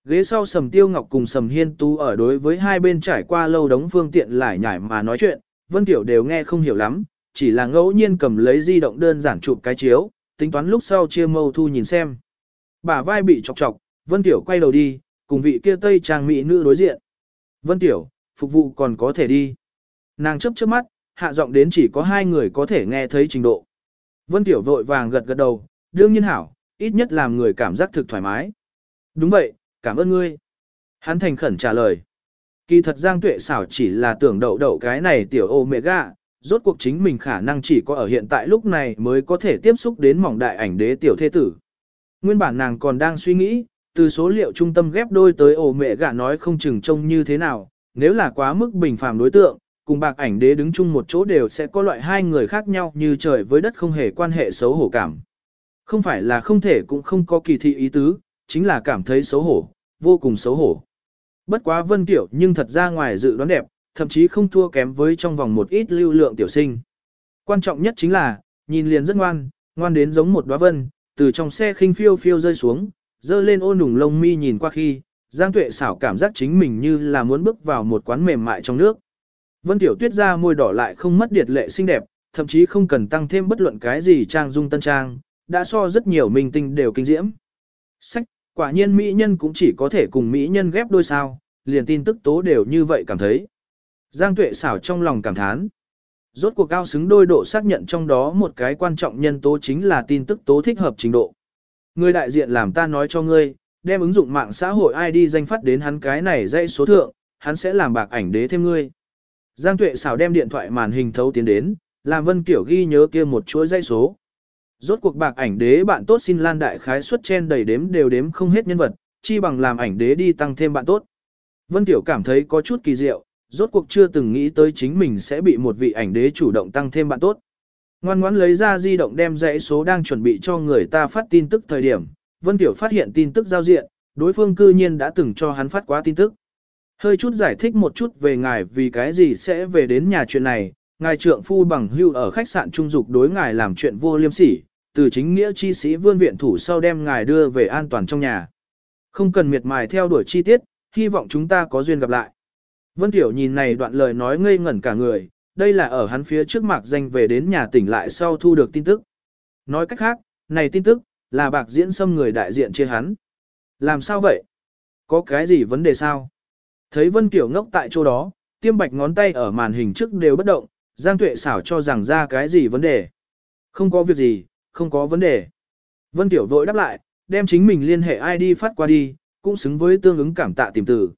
Ghế sau Sầm Tiêu Ngọc cùng Sầm Hiên tu ở đối với hai bên trải qua lâu đống phương tiện lại nhải mà nói chuyện, Vân Tiểu đều nghe không hiểu lắm, chỉ là ngẫu nhiên cầm lấy di động đơn giản chụp cái chiếu, tính toán lúc sau chia mâu thu nhìn xem. Bả vai bị chọc chọc, Vân Tiểu quay đầu đi, cùng vị kia tây trang mỹ nữ đối diện. Vân Tiểu, phục vụ còn có thể đi. Nàng chấp chớp mắt, hạ giọng đến chỉ có hai người có thể nghe thấy trình độ. Vân Tiểu vội vàng gật gật đầu, đương nhiên hảo, ít nhất làm người cảm giác thực thoải mái. Đúng vậy, cảm ơn ngươi. Hắn thành khẩn trả lời. Kỳ thật Giang Tuệ xảo chỉ là tưởng đậu đậu cái này tiểu ô mẹ gạ, rốt cuộc chính mình khả năng chỉ có ở hiện tại lúc này mới có thể tiếp xúc đến mỏng đại ảnh đế tiểu thế tử. Nguyên bản nàng còn đang suy nghĩ, từ số liệu trung tâm ghép đôi tới ổ mẹ gạ nói không chừng trông như thế nào, nếu là quá mức bình phàm đối tượng, cùng bạc ảnh đế đứng chung một chỗ đều sẽ có loại hai người khác nhau như trời với đất không hề quan hệ xấu hổ cảm. Không phải là không thể cũng không có kỳ thị ý tứ, chính là cảm thấy xấu hổ, vô cùng xấu hổ. Bất quá Vân Tiểu nhưng thật ra ngoài dự đoán đẹp, thậm chí không thua kém với trong vòng một ít lưu lượng tiểu sinh. Quan trọng nhất chính là, nhìn liền rất ngoan, ngoan đến giống một đóa vân, từ trong xe khinh phiêu phiêu rơi xuống, dơ lên ô nùng lông mi nhìn qua khi, Giang Tuệ xảo cảm giác chính mình như là muốn bước vào một quán mềm mại trong nước. Vân Tiểu Tuyết ra môi đỏ lại không mất điệt lệ xinh đẹp, thậm chí không cần tăng thêm bất luận cái gì trang dung tân trang, đã so rất nhiều minh tinh đều kinh diễm. Sách, quả nhiên mỹ nhân cũng chỉ có thể cùng mỹ nhân ghép đôi sao, liền tin tức tố đều như vậy cảm thấy. Giang Tuệ xảo trong lòng cảm thán. Rốt cuộc cao xứng đôi độ xác nhận trong đó một cái quan trọng nhân tố chính là tin tức tố thích hợp trình độ. Người đại diện làm ta nói cho ngươi, đem ứng dụng mạng xã hội ID danh phát đến hắn cái này dãy số thượng, hắn sẽ làm bạc ảnh đế thêm ngươi. Giang Tuệ xảo đem điện thoại màn hình thấu tiến đến, làm Vân Kiểu ghi nhớ kia một chuỗi dãy số. Rốt cuộc bạc ảnh đế bạn tốt xin lan đại khái suất trên đầy đếm đều đếm không hết nhân vật, chi bằng làm ảnh đế đi tăng thêm bạn tốt. Vân Kiểu cảm thấy có chút kỳ diệu, rốt cuộc chưa từng nghĩ tới chính mình sẽ bị một vị ảnh đế chủ động tăng thêm bạn tốt. Ngoan ngoãn lấy ra di động đem dãy số đang chuẩn bị cho người ta phát tin tức thời điểm, Vân Tiểu phát hiện tin tức giao diện, đối phương cư nhiên đã từng cho hắn phát quá tin tức. Hơi chút giải thích một chút về ngài vì cái gì sẽ về đến nhà chuyện này, ngài trượng phu bằng hưu ở khách sạn trung dục đối ngài làm chuyện vô liêm sỉ, từ chính nghĩa chi sĩ vươn viện thủ sau đem ngài đưa về an toàn trong nhà. Không cần miệt mài theo đuổi chi tiết, hy vọng chúng ta có duyên gặp lại. Vân Tiểu nhìn này đoạn lời nói ngây ngẩn cả người, đây là ở hắn phía trước mạc danh về đến nhà tỉnh lại sau thu được tin tức. Nói cách khác, này tin tức, là bạc diễn xâm người đại diện chia hắn. Làm sao vậy? Có cái gì vấn đề sao? Thấy Vân Tiểu ngốc tại chỗ đó, tiêm bạch ngón tay ở màn hình trước đều bất động, Giang Tuệ xảo cho rằng ra cái gì vấn đề. Không có việc gì, không có vấn đề. Vân Tiểu vội đáp lại, đem chính mình liên hệ ID phát qua đi, cũng xứng với tương ứng cảm tạ tìm từ.